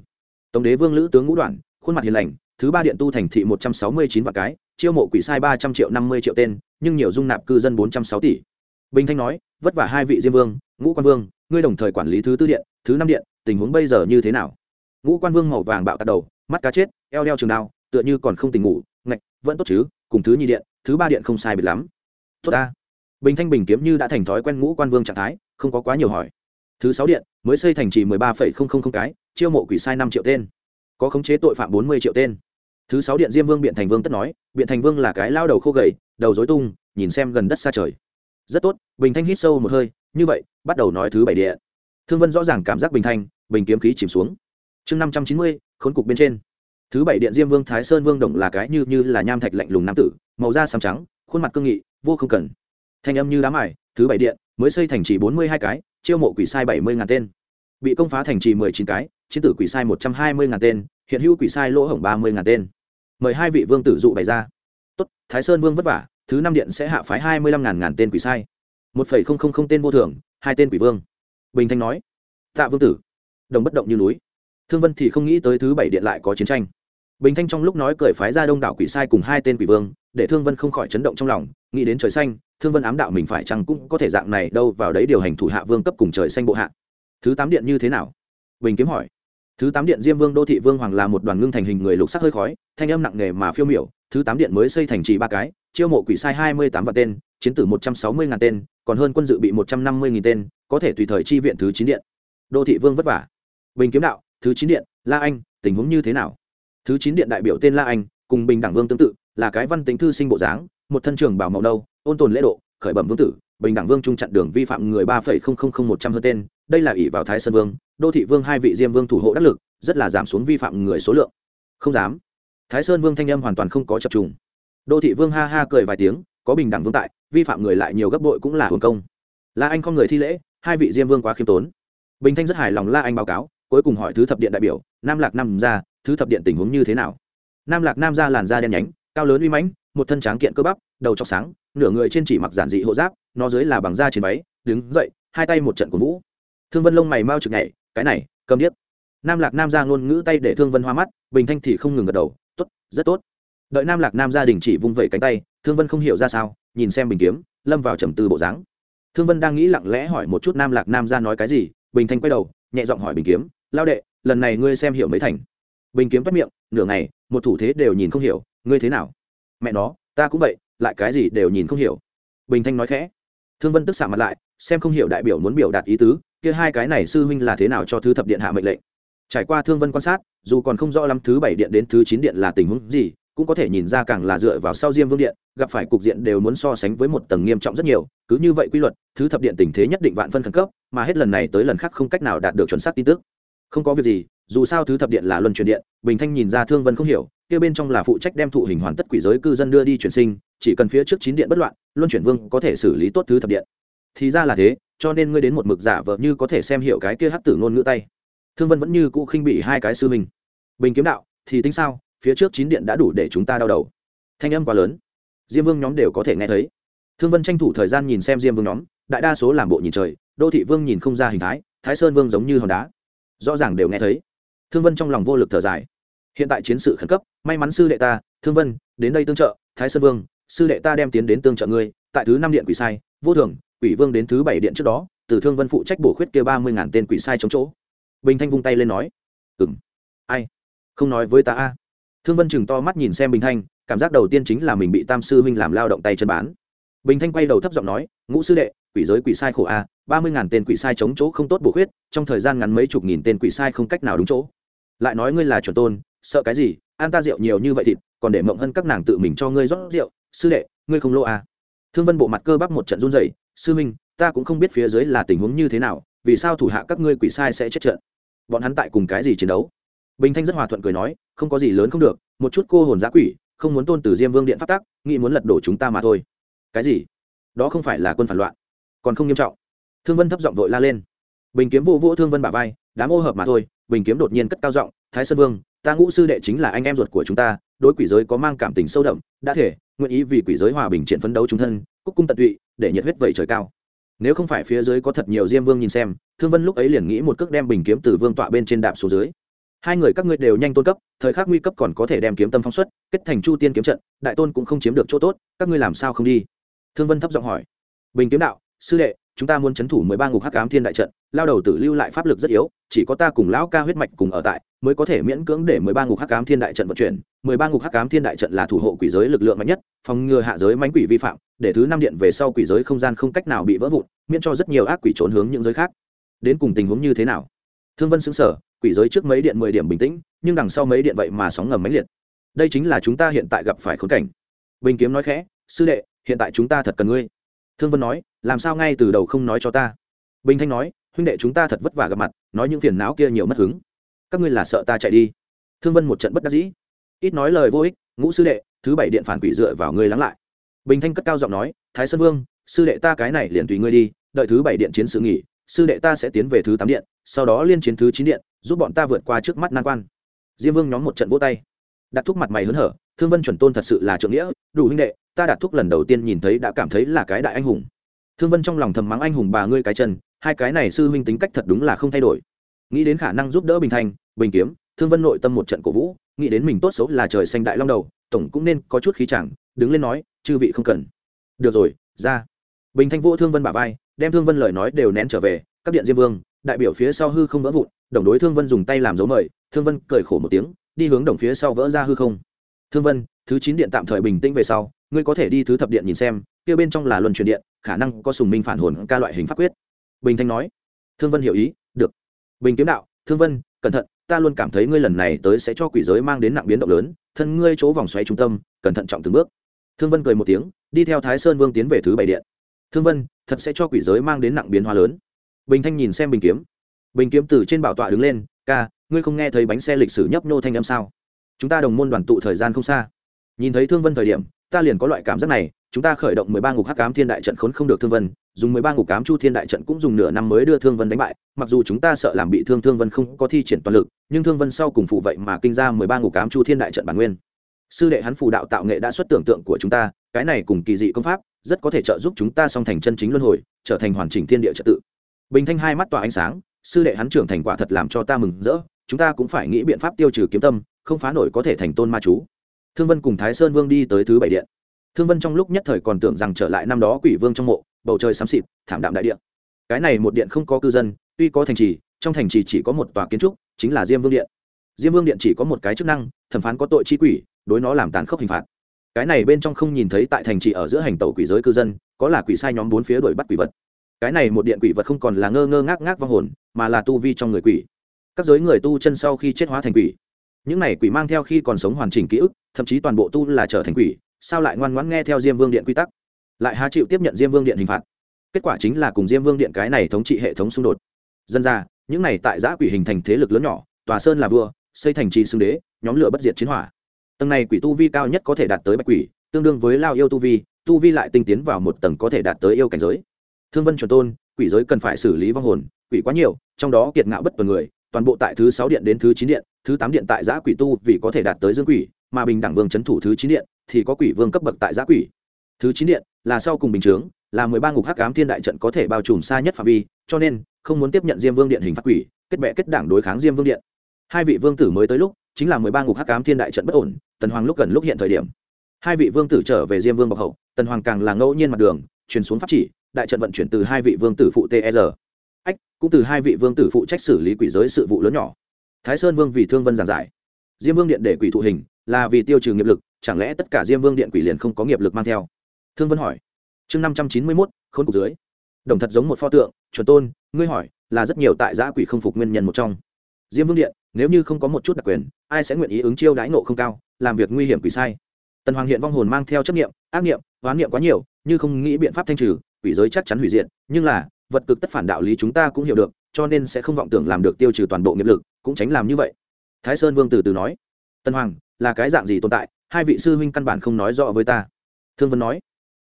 Tổng đế vương lữ tướng ngũ đoạn, khuôn mặt hiền lành, thứ ba điện tu thành thị một trăm sáu mươi chín vạn cái, chiêu mộ quỷ sai ba trăm triệu năm mươi triệu tên, nhưng nhiều dung nạp cư dân bốn trăm sáu tỷ bình thanh nói, vất vả hai vị diêm vương, ngũ quan vương, ngươi đồng thời quản lý thứ tư điện, thứ năm điện, tình huống bây giờ như thế nào? Ngũ quan vương màu vàng bạo tạt đầu, mắt cá chết, eo đeo trường đao, tựa như còn không tỉnh ngủ, ngạch, vẫn tốt chứ, cùng thứ nhị điện, thứ ba điện không sai biệt lắm. Tốt ta. Bình thanh bình kiếm như đã thành thói quen ngũ quan vương trạng thái, không có quá nhiều hỏi. Thứ sáu điện, mới xây thành trì mười ba phẩy không không không cái, chiêu mộ quỷ sai năm triệu tên. Có khống chế tội phạm bốn mươi triệu tên. Thứ sáu điện diêm vương biện thành vương tất nói, biện thành vương là cái lao đầu khô gầy, đầu dối tung, nhìn xem gần đất xa trời rất tốt bình thanh hít sâu một hơi như vậy bắt đầu nói thứ bảy địa. thương vân rõ ràng cảm giác bình thanh bình kiếm khí chìm xuống. Chương năm trăm chín mươi khốn cục bên trên. Thứ bảy điện diêm vương thái sơn vương đồng là cái như như là nham thạch lạnh lùng nam tử màu da xám trắng khuôn mặt cương nghị vô không cần. Thanh âm như đá mài, thứ bảy điện mới xây thành trì bốn mươi hai cái chiêu mộ quỷ sai bảy mươi ngàn tên. Bị công phá thành trì mười chín cái chiến tử quỷ sai một trăm hai mươi ngàn tên hiện hữu quỷ sai lỗ hổng ba mươi ngàn tên. Mời hai vị vương tử dụ bày ra. Tốt thái sơn vương vất vả thứ năm điện sẽ hạ phái hai mươi lăm ngàn ngàn tên quỷ sai. một phẩy không không không tên vô thưởng hai tên quỷ vương. Bình thanh nói, tạ vương tử, đồng bất động như núi. Thương vân thì không nghĩ tới thứ bảy điện lại có chiến tranh. Bình thanh trong lúc nói cười phái ra đông đảo quỷ sai cùng hai tên quỷ vương, để thương vân không khỏi chấn động trong lòng, nghĩ đến trời xanh, thương vân ám đạo mình phải chăng cũng có thể dạng này đâu vào đấy điều hành thủ hạ vương cấp cùng trời xanh bộ hạ. Thứ tám điện như thế nào? Bình kiếm hỏi. Thứ tám điện diêm vương, đô thị vương hoàng là một đoàn ngưng thành hình người lục sắc hơi khói, thanh âm nặng nề mà phiêu miểu, thứ tám điện mới xây thành trì ba cái chiêu mộ quỷ sai hai mươi tám vạn tên, chiến tử một trăm sáu mươi ngàn tên, còn hơn quân dự bị một trăm năm mươi nghìn tên, có thể tùy thời chi viện thứ chín điện. Đô thị vương vất vả. Bình kiếm đạo, thứ chín điện, la anh, tình huống như thế nào? Thứ chín điện đại biểu tên la anh, cùng bình đẳng vương tương tự, là cái văn tính thư sinh bộ dáng, một thân trường bảo màu đâu ôn tồn lễ độ, khởi bẩm vương tử, bình đẳng vương trung chặn đường vi phạm người ba phẩy không không không một trăm hơn tên, đây là ỷ vào thái sơn vương, đô thị vương hai vị diêm vương thủ hộ đắc lực, rất là giảm xuống vi phạm người số lượng. Không dám. Thái sơn vương thanh âm hoàn toàn không có chập trùng đô thị vương ha ha cười vài tiếng, có bình đẳng vương tại, vi phạm người lại nhiều gấp bội cũng là hưởng công. La anh không người thi lễ, hai vị diêm vương quá khiêm tốn. Bình thanh rất hài lòng la anh báo cáo, cuối cùng hỏi thứ thập điện đại biểu, nam lạc nam ra, thứ thập điện tình huống như thế nào? Nam lạc nam ra làn da đen nhánh, cao lớn uy mãnh, một thân tráng kiện cơ bắp, đầu chọc sáng, nửa người trên chỉ mặc giản dị hộ giáp, nó dưới là bằng da trên váy, đứng dậy, hai tay một trận cổ vũ. Thương vân lông mày mau chực nhảy, cái này, cầm điếc. Nam lạc nam ra ngôn ngữ tay để thương vân hoa mắt, bình thanh thì không ngừng gật đầu, tốt, rất tốt đợi nam lạc nam gia đình chỉ vung vẩy cánh tay, thương vân không hiểu ra sao, nhìn xem bình kiếm, lâm vào trầm tư bộ dáng. Thương vân đang nghĩ lặng lẽ hỏi một chút nam lạc nam ra nói cái gì, bình thanh quay đầu, nhẹ giọng hỏi bình kiếm, lao đệ, lần này ngươi xem hiểu mấy thành? Bình kiếm bắt miệng, nửa ngày, một thủ thế đều nhìn không hiểu, ngươi thế nào? Mẹ nó, ta cũng vậy, lại cái gì đều nhìn không hiểu. Bình thanh nói khẽ. Thương vân tức xạ mặt lại, xem không hiểu đại biểu muốn biểu đạt ý tứ, kia hai cái này sư huynh là thế nào cho thứ thập điện hạ mệnh lệnh? Trải qua thương vân quan sát, dù còn không rõ lắm thứ bảy điện đến thứ chín điện là tình huống gì cũng có thể nhìn ra càng là dựa vào sau diêm vương điện, gặp phải cục diện đều muốn so sánh với một tầng nghiêm trọng rất nhiều, cứ như vậy quy luật, thứ thập điện tình thế nhất định vạn phân khẩn cấp, mà hết lần này tới lần khác không cách nào đạt được chuẩn xác tin tức. Không có việc gì, dù sao thứ thập điện là luân chuyển điện, bình thanh nhìn ra thương vân không hiểu, kia bên trong là phụ trách đem thụ hình hoàn tất quỷ giới cư dân đưa đi chuyển sinh, chỉ cần phía trước chín điện bất loạn, luân chuyển vương có thể xử lý tốt thứ thập điện. Thì ra là thế, cho nên ngươi đến một mực giả vờ như có thể xem hiểu cái kia hắc tử ngôn ngữ tay. Thương vân vẫn như cũ khinh bị hai cái sư mình bình kiếm đạo, thì tính sao? Phía trước chín điện đã đủ để chúng ta đau đầu. Thanh âm quá lớn. Diêm vương nhóm đều có thể nghe thấy. Thương vân tranh thủ thời gian nhìn xem diêm vương nhóm, đại đa số làm bộ nhìn trời, đô thị vương nhìn không ra hình thái thái sơn vương giống như hòn đá. Rõ ràng đều nghe thấy. Thương vân trong lòng vô lực thở dài. Hiện tại chiến sự khẩn cấp, may mắn sư đệ ta, thương vân, đến đây tương trợ, thái sơn vương, sư đệ ta đem tiến đến tương trợ ngươi, tại thứ năm điện quỷ sai, vô thường, quỷ vương đến thứ bảy điện trước đó, từ thương vân phụ trách bổ khuyết kia ba mươi ngàn tên quỷ sai chống chỗ. Bình thanh vung tay lên nói ừng ai? Không nói với ta a thương vân chừng to mắt nhìn xem bình thanh, cảm giác đầu tiên chính là mình bị tam sư huynh làm lao động tay chân bán. Bình thanh quay đầu thấp giọng nói, ngũ sư đệ, quỷ giới quỷ sai khổ a, ba mươi ngàn tên quỷ sai chống chỗ không tốt bổ khuyết, trong thời gian ngắn mấy chục nghìn tên quỷ sai không cách nào đúng chỗ. Lại nói ngươi là chuẩn tôn, sợ cái gì an ta rượu nhiều như vậy thịt, còn để mộng hơn các nàng tự mình cho ngươi rót rượu, sư đệ, ngươi không lô a. Thương vân bộ mặt cơ bắp một trận run rẩy, sư minh ta cũng không biết phía dưới là tình huống như thế nào, vì sao thủ hạ các ngươi quỷ sai sẽ chết trận? Bọn hắn tại cùng cái gì chiến đấu? Bình thanh rất hòa thuận cười nói, không có gì lớn không được, một chút cô hồn giã quỷ, không muốn tôn từ diêm vương điện phát tác nghĩ muốn lật đổ chúng ta mà thôi. Cái gì? Đó không phải là quân phản loạn, còn không nghiêm trọng. Thương vân thấp giọng vội la lên. Bình kiếm vô vô thương vân bả vai, đám ô hợp mà thôi, bình kiếm đột nhiên cất cao giọng, thái sơn vương, ta ngũ sư đệ chính là anh em ruột của chúng ta, đối quỷ giới có mang cảm tình sâu đậm, đã thể, nguyện ý vì quỷ giới hòa bình triển phấn đấu chúng thân, cúc cung tận tụy, để nhiệt huyết vẩy trời cao. Nếu không phải phía dưới có thật nhiều diêm vương nhìn xem, thương vân lúc ấy liền nghĩ một cước đem bình kiếm từ vương tọa bên trên đạp xuống dưới hai người các ngươi đều nhanh tôn cấp, thời khắc nguy cấp còn có thể đem kiếm tâm phong xuất, kết thành chu tiên kiếm trận, đại tôn cũng không chiếm được chỗ tốt, các ngươi làm sao không đi? Thương vân thấp giọng hỏi. Bình kiếm đạo, sư đệ, chúng ta muốn c h ấ n thủ mười ba ngục hắc ám thiên đại trận, lao đầu tử lưu lại pháp lực rất yếu, chỉ có ta cùng lão ca huyết mạch cùng ở tại, mới có thể miễn cưỡng để mười ba ngục hắc ám thiên đại trận vận chuyển. Mười ba ngục hắc ám thiên đại trận là thủ hộ quỷ giới lực lượng mạnh nhất, phòng ngừa hạ giới mánh quỷ vi phạm, để thứ năm điện về sau quỷ giới không gian không cách nào bị vỡ vụn, miễn cho rất nhiều ác quỷ trốn hướng những giới khác. Đến cùng tình huống như thế nào? Thương vân xứng sở quỷ giới trước mấy điện mười điểm bình tĩnh, nhưng đằng sau mấy điện vậy mà sóng ngầm máy liệt. Đây chính là chúng ta hiện tại gặp phải khốn cảnh. Bình kiếm nói khẽ, sư đệ, hiện tại chúng ta thật cần ngươi. Thương vân nói, làm sao ngay từ đầu không nói cho ta? Bình thanh nói, huynh đệ chúng ta thật vất vả gặp mặt, nói những phiền não kia nhiều mất hứng. Các ngươi là sợ ta chạy đi. Thương vân một trận bất đắc dĩ. Ít nói lời vô ích, ngũ sư đệ, thứ bảy điện phản quỷ dựa vào ngươi lắng lại. Bình thanh cất cao giọng nói, thái sơn vương, sư đệ ta cái này liền tùy ngươi đi, đợi thứ bảy điện chiến sự nghỉ, sư đệ ta sẽ tiến về thứ tám điện sau đó liên chiến thứ chín điện, giúp bọn ta vượt qua trước mắt nan quan. Diêm vương nhóm một trận vỗ tay. Đặt thúc mặt mày hớn hở, thương vân chuẩn tôn thật sự là trượng nghĩa, đủ huynh đệ, ta đặt thúc lần đầu tiên nhìn thấy đã cảm thấy là cái đại anh hùng. Thương vân trong lòng thầm mắng anh hùng bà ngươi cái chân, hai cái này sư huynh tính cách thật đúng là không thay đổi. Nghĩ đến khả năng giúp đỡ bình thành, bình kiếm, thương vân nội tâm một trận cổ vũ, nghĩ đến mình tốt xấu là trời xanh đại long đầu, tổng cũng nên có chút khí chẳng, đứng lên nói, chư vị không cần. Được rồi, ra. Bình thanh vô thương vân bà vai, đem thương vân lời nói đều nén trở về, các điện diêm vương đại biểu phía sau hư không vỡ vụn, đồng đối thương vân dùng tay làm dấu mời, thương vân cười khổ một tiếng, đi hướng đồng phía sau vỡ ra hư không. Thương vân, thứ chín điện tạm thời bình tĩnh về sau, ngươi có thể đi thứ thập điện nhìn xem, kia bên trong là luân truyền điện, khả năng có sùng minh phản hồn ca loại hình pháp quyết. Bình thanh nói. Thương vân hiểu ý, được. Bình kiếm đạo, thương vân, cẩn thận, ta luôn cảm thấy ngươi lần này tới sẽ cho quỷ giới mang đến nặng biến động lớn, thân ngươi chỗ vòng xoáy trung tâm, cẩn thận trọng từng bước. Thương vân cười một tiếng, đi theo thái sơn vương tiến về thứ bảy điện. Thương vân, thật sẽ cho quỷ giới mang đến nặng biến hóa lớn bình thanh nhìn xem bình kiếm. Bình kiếm từ trên bảo tọa đứng lên, ca, ngươi không nghe thấy bánh xe lịch sử nhấp nhô thanh âm sao? Chúng ta đồng môn đoàn tụ thời gian không xa. Nhìn thấy thương vân thời điểm, ta liền có loại cảm giác này, chúng ta khởi động mười ba ngục hắc cám thiên đại trận khốn không được thương vân, dùng mười ba ngục cám chu thiên đại trận cũng dùng nửa năm mới đưa thương vân đánh bại, mặc dù chúng ta sợ làm bị thương thương vân không có thi triển toàn lực, nhưng thương vân sau cùng phụ vậy mà kinh ra mười ba ngục cám chu thiên đại trận bản nguyên. Sư đệ hắn phù đạo tạo nghệ đã xuất tưởng tượng của chúng ta, cái này cùng kỳ dị công pháp, rất có thể trợ giúp chúng ta song thành chân chính luân hồi, trở thành hoàn chỉnh thiên địa trật tự bình thanh hai mắt tỏa ánh sáng, sư đệ hắn trưởng thành quả thật làm cho ta mừng rỡ, chúng ta cũng phải nghĩ biện pháp tiêu trừ kiếm tâm, không phá nổi có thể thành tôn ma chú. Thương vân cùng thái sơn vương đi tới thứ bảy điện. Thương vân trong lúc nhất thời còn tưởng rằng trở lại năm đó quỷ vương trong mộ, bầu trời xám xịt, thảm đạm đại điện cái này một điện không có cư dân, tuy có thành trì, trong thành trì chỉ có một tòa kiến trúc, chính là diêm vương điện. Diêm vương điện chỉ có một cái chức năng, thẩm phán có tội chi quỷ, đối nó làm tàn khốc hình phạt. Cái này bên trong không nhìn thấy tại thành trì ở giữa hành tàu quỷ giới cư dân, có là quỷ sai nhóm bốn phía đuổi bắt quỷ vật cái này một điện quỷ vật không còn là ngơ ngơ ngác ngác vong hồn, mà là tu vi trong người quỷ. Các giới người tu chân sau khi chết hóa thành quỷ. Những này quỷ mang theo khi còn sống hoàn chỉnh ký ức, thậm chí toàn bộ tu là trở thành quỷ, sao lại ngoan ngoãn nghe theo diêm vương điện quy tắc? Lại há chịu tiếp nhận diêm vương điện hình phạt? Kết quả chính là cùng diêm vương điện cái này thống trị hệ thống xung đột. Dân ra những này tại giã quỷ hình thành thế lực lớn nhỏ, tòa sơn là vua, xây thành trì xưng đế, nhóm lửa bất diệt chiến hỏa. Tầng này quỷ tu vi cao nhất có thể đạt tới bạch quỷ, tương đương với lao yêu tu vi tu vi lại tinh tiến vào một tầng có thể đạt tới yêu cảnh giới thương vân chuẩn tôn, quỷ giới cần phải xử lý vong hồn, quỷ quá nhiều, trong đó kiệt ngạo bất tuần người, toàn bộ tại thứ sáu điện đến thứ chín điện, thứ tám điện tại giã quỷ tu vì có thể đạt tới dương quỷ, mà bình đẳng vương c h ấ n thủ thứ chín điện thì có quỷ vương cấp bậc tại giã quỷ. Thứ chín điện là sau cùng bình chướng, là mười ba ngục hắc ám thiên đại trận có thể bao trùm xa nhất phạm vi, cho nên, không muốn tiếp nhận diêm vương điện hình phạt quỷ, kết bệ kết đảng đối kháng diêm vương điện. Hai vị vương tử mới tới lúc, chính là mười ba ngục hắc ám thiên đại trận bất ổn, tần hoàng lúc gần lúc hiện thời điểm. Hai vị vương tử trở về diêm vương bọc hậu, tần hoàng càng là ngẫu nhiên mặt đường, truyền xuống pháp chỉ đại trận vận chuyển từ hai vị vương tử phụ tl ách, cũng từ hai vị vương tử phụ trách xử lý quỷ giới sự vụ lớn nhỏ. Thái sơn vương vì thương vân giảng giải. Diêm vương điện để quỷ thụ hình, là vì tiêu trừ nghiệp lực, chẳng lẽ tất cả diêm vương điện quỷ liền không có nghiệp lực mang theo? Thương vân hỏi. Chương năm trăm chín mươi mốt khôn cục dưới. Đồng thật giống một pho tượng, chuẩn tôn, ngươi hỏi, là rất nhiều tại giã quỷ không phục nguyên nhân một trong. Diêm vương điện, nếu như không có một chút đặc quyền, ai sẽ nguyện ý ứng chiêu đãi nộ không cao, làm việc nguy hiểm quỷ sai? Tần hoàng hiện vong hồn mang theo chấp nghiệm ác nghiệm oán nghiệm quá nhiều, như không nghĩ biện pháp thanh trừ quỷ giới chắc chắn hủy diệt, nhưng là, vật cực tất phản đạo lý chúng ta cũng hiểu được, cho nên sẽ không vọng tưởng làm được tiêu trừ toàn bộ nghiệp lực, cũng tránh làm như vậy. Thái sơn vương từ từ nói. Tân hoàng, là cái dạng gì tồn tại? Hai vị sư huynh căn bản không nói rõ với ta. Thương vân nói.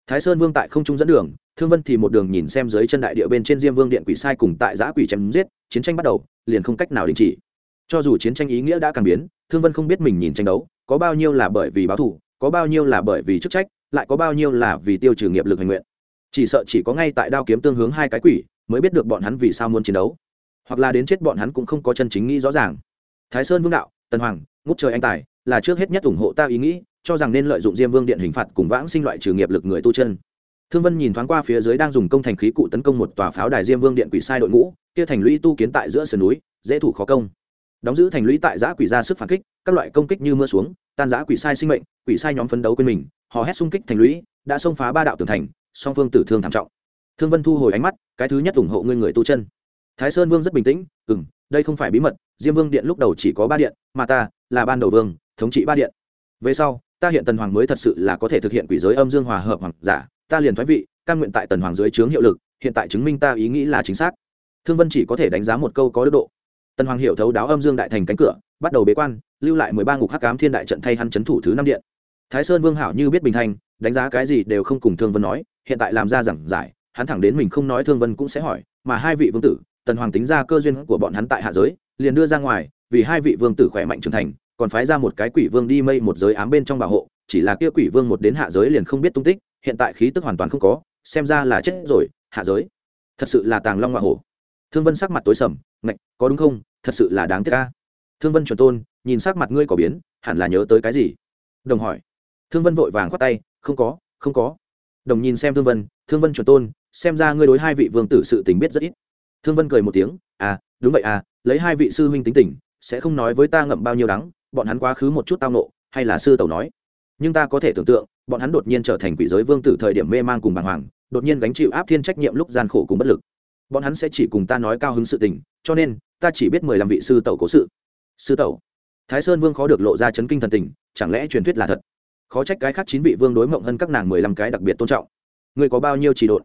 Thái sơn vương tại không trung dẫn đường, thương vân thì một đường nhìn xem dưới chân đại địa bên trên diêm vương điện quỷ sai cùng tại giã quỷ chém giết, chiến tranh bắt đầu, liền không cách nào đình chỉ. Cho dù chiến tranh ý nghĩa đã càng biến, thương vân không biết mình nhìn tranh đấu, có bao nhiêu là bởi vì báo thù, có bao nhiêu là bởi vì chức trách, lại có bao nhiêu là vì tiêu trừ nghiệp lực hành nguyện chỉ sợ chỉ có ngay tại đao kiếm tương hướng hai cái quỷ, mới biết được bọn hắn vì sao muốn chiến đấu. Hoặc là đến chết bọn hắn cũng không có chân chính nghĩ rõ ràng. Thái sơn vương đạo, tần hoàng, ngút trời anh tài, là trước hết nhất ủng hộ ta ý nghĩ, cho rằng nên lợi dụng diêm vương điện hình phạt cùng vãng sinh loại trừ nghiệp lực người tu chân. Thương vân nhìn thoáng qua phía dưới đang dùng công thành khí cụ tấn công một tòa pháo đài diêm vương điện quỷ sai đội ngũ, kia thành lũy tu kiến tại giữa sườn núi, dễ thủ khó công. Đóng giữ thành lũy tại giã quỷ ra sức phản kích, các loại công kích như mưa xuống, tan giã quỷ sai sinh mệnh, quỷ sai nhóm phấn đấu quên mình họ hét xung kích thành lũy, đã xông phá ba đạo tường thành song phương tử thương thảm trọng. Thương vân thu hồi ánh mắt, cái thứ nhất ủng hộ ngươi người tu chân. Thái sơn vương rất bình tĩnh ừ m đây không phải bí mật, diêm vương điện lúc đầu chỉ có ba điện, mà ta là ban đầu vương, thống trị ba điện. Về sau, ta hiện tần hoàng mới thật sự là có thể thực hiện quỷ giới âm dương hòa hợp hoàng giả, ta liền thoái vị, căn nguyện tại tần hoàng dưới trướng hiệu lực, hiện tại chứng minh ta ý nghĩ là chính xác. Thương vân chỉ có thể đánh giá một câu có đức độ. Tần hoàng hiểu thấu đáo âm dương đại thành cánh cửa, bắt đầu bế quan, lưu lại mười ba ngục hắc cám thiên đại trận thay hắn c h ấ n thủ thứ năm điện. Thái sơn vương hảo như biết bình thành đánh giá cái gì đều không cùng thương vân nói, hiện tại làm ra giảng giải, hắn thẳng đến mình không nói thương vân cũng sẽ hỏi, mà hai vị vương tử, tần hoàng tính ra cơ duyên của bọn hắn tại hạ giới, liền đưa ra ngoài, vì hai vị vương tử khỏe mạnh trưởng thành, còn phái ra một cái quỷ vương đi mây một giới ám bên trong bảo hộ, chỉ là kia quỷ vương một đến hạ giới liền không biết tung tích, hiện tại khí tức hoàn toàn không có, xem ra là chết rồi, hạ giới. Thật sự là tàng long hoa hổ. Thương vân sắc mặt tối sầm, ngạch, có đúng không? Thật sự là đáng tiếc ca thương vân chuẩn tôn, nhìn sắc mặt ngươi có biến, hẳn là nhớ tới cái gì? Đồng hỏi. Thương vân vội vàng khoát tay không có không có. Đồng nhìn xem thương vân thương vân chuẩn tôn, xem ra ngươi đối hai vị vương tử sự tình biết rất ít. Thương vân cười một tiếng à đúng vậy à lấy hai vị sư huynh tính tình, sẽ không nói với ta ngậm bao nhiêu đắng, bọn hắn quá khứ một chút tao nộ hay là sư tẩu nói. Nhưng ta có thể tưởng tượng, bọn hắn đột nhiên trở thành quỷ giới vương tử thời điểm mê man cùng bàng hoàng, đột nhiên gánh chịu áp thiên trách nhiệm lúc gian khổ cùng bất lực. Bọn hắn sẽ chỉ cùng ta nói cao hứng sự tình, cho nên, ta chỉ biết mười lăm vị sư tẩu cố sự. Sư tẩu. Thái sơn vương khó được lộ ra chấn kinh thần tình, chẳng lẽ truyền thuyết là thật? Khó trách cái khác chín vị vương đối mộng hơn các nàng mười lăm cái đặc biệt tôn trọng. Người có bao nhiêu chỉ độn?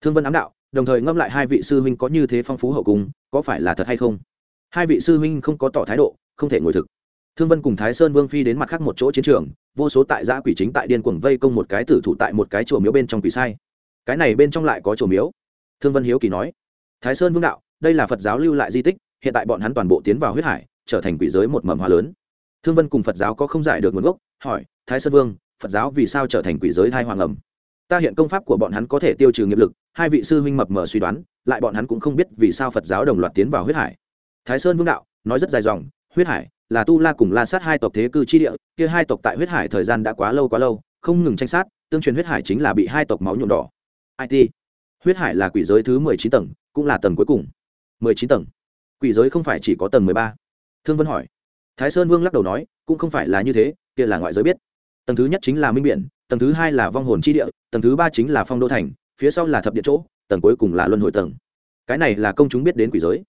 Thương vân ám đạo, đồng thời ngâm lại hai vị sư huynh có như thế phong phú hậu cung, có phải là thật hay không? Hai vị sư huynh không có tỏ thái độ, không thể ngồi thực. Thương vân cùng thái sơn vương phi đến mặt khác một chỗ chiến trường, vô số tại giã quỷ chính tại điên cuồng vây công một cái tử thủ tại một cái chùa miếu bên trong quỷ sai. Cái này bên trong lại có chùa miếu. Thương vân hiếu kỳ nói, thái sơn vương đạo, đây là phật giáo lưu lại di tích, hiện tại bọn hắn toàn bộ tiến vào huyết hải, trở thành quỷ giới một mầm hoa lớn. Thương vân cùng phật giáo có không giải được nguồn gốc, hỏi thái sơn vương, phật giáo vì sao trở thành quỷ giới thai hoàng ẩm? Ta hiện công pháp của bọn hắn có thể tiêu trừ nghiệp lực, hai vị sư huynh mập mờ suy đoán, lại bọn hắn cũng không biết vì sao phật giáo đồng loạt tiến vào huyết hải. Thái sơn vương đạo, nói rất dài dòng, huyết hải là tu la cùng la sát hai tộc thế cư chi địa, kia hai tộc tại huyết hải thời gian đã quá lâu quá lâu, không ngừng tranh sát, tương truyền huyết hải chính là bị hai tộc máu nhuộm đỏ. It huyết hải là quỷ giới thứ mười chín tầng, cũng là tầng cuối cùng. Mười chín tầng. Quỷ giới không phải chỉ có tầng mười ba? Thương vân hỏi. Thái sơn vương lắc đầu nói, cũng không phải là như thế, kia là ngoại giới biết tầng thứ nhất chính là minh biển, tầng thứ hai là vong hồn chi địa, tầng thứ ba chính là phong đô thành, phía sau là thập địa chỗ, tầng cuối cùng là luân hồi tầng. Cái này là công chúng biết đến quỷ giới.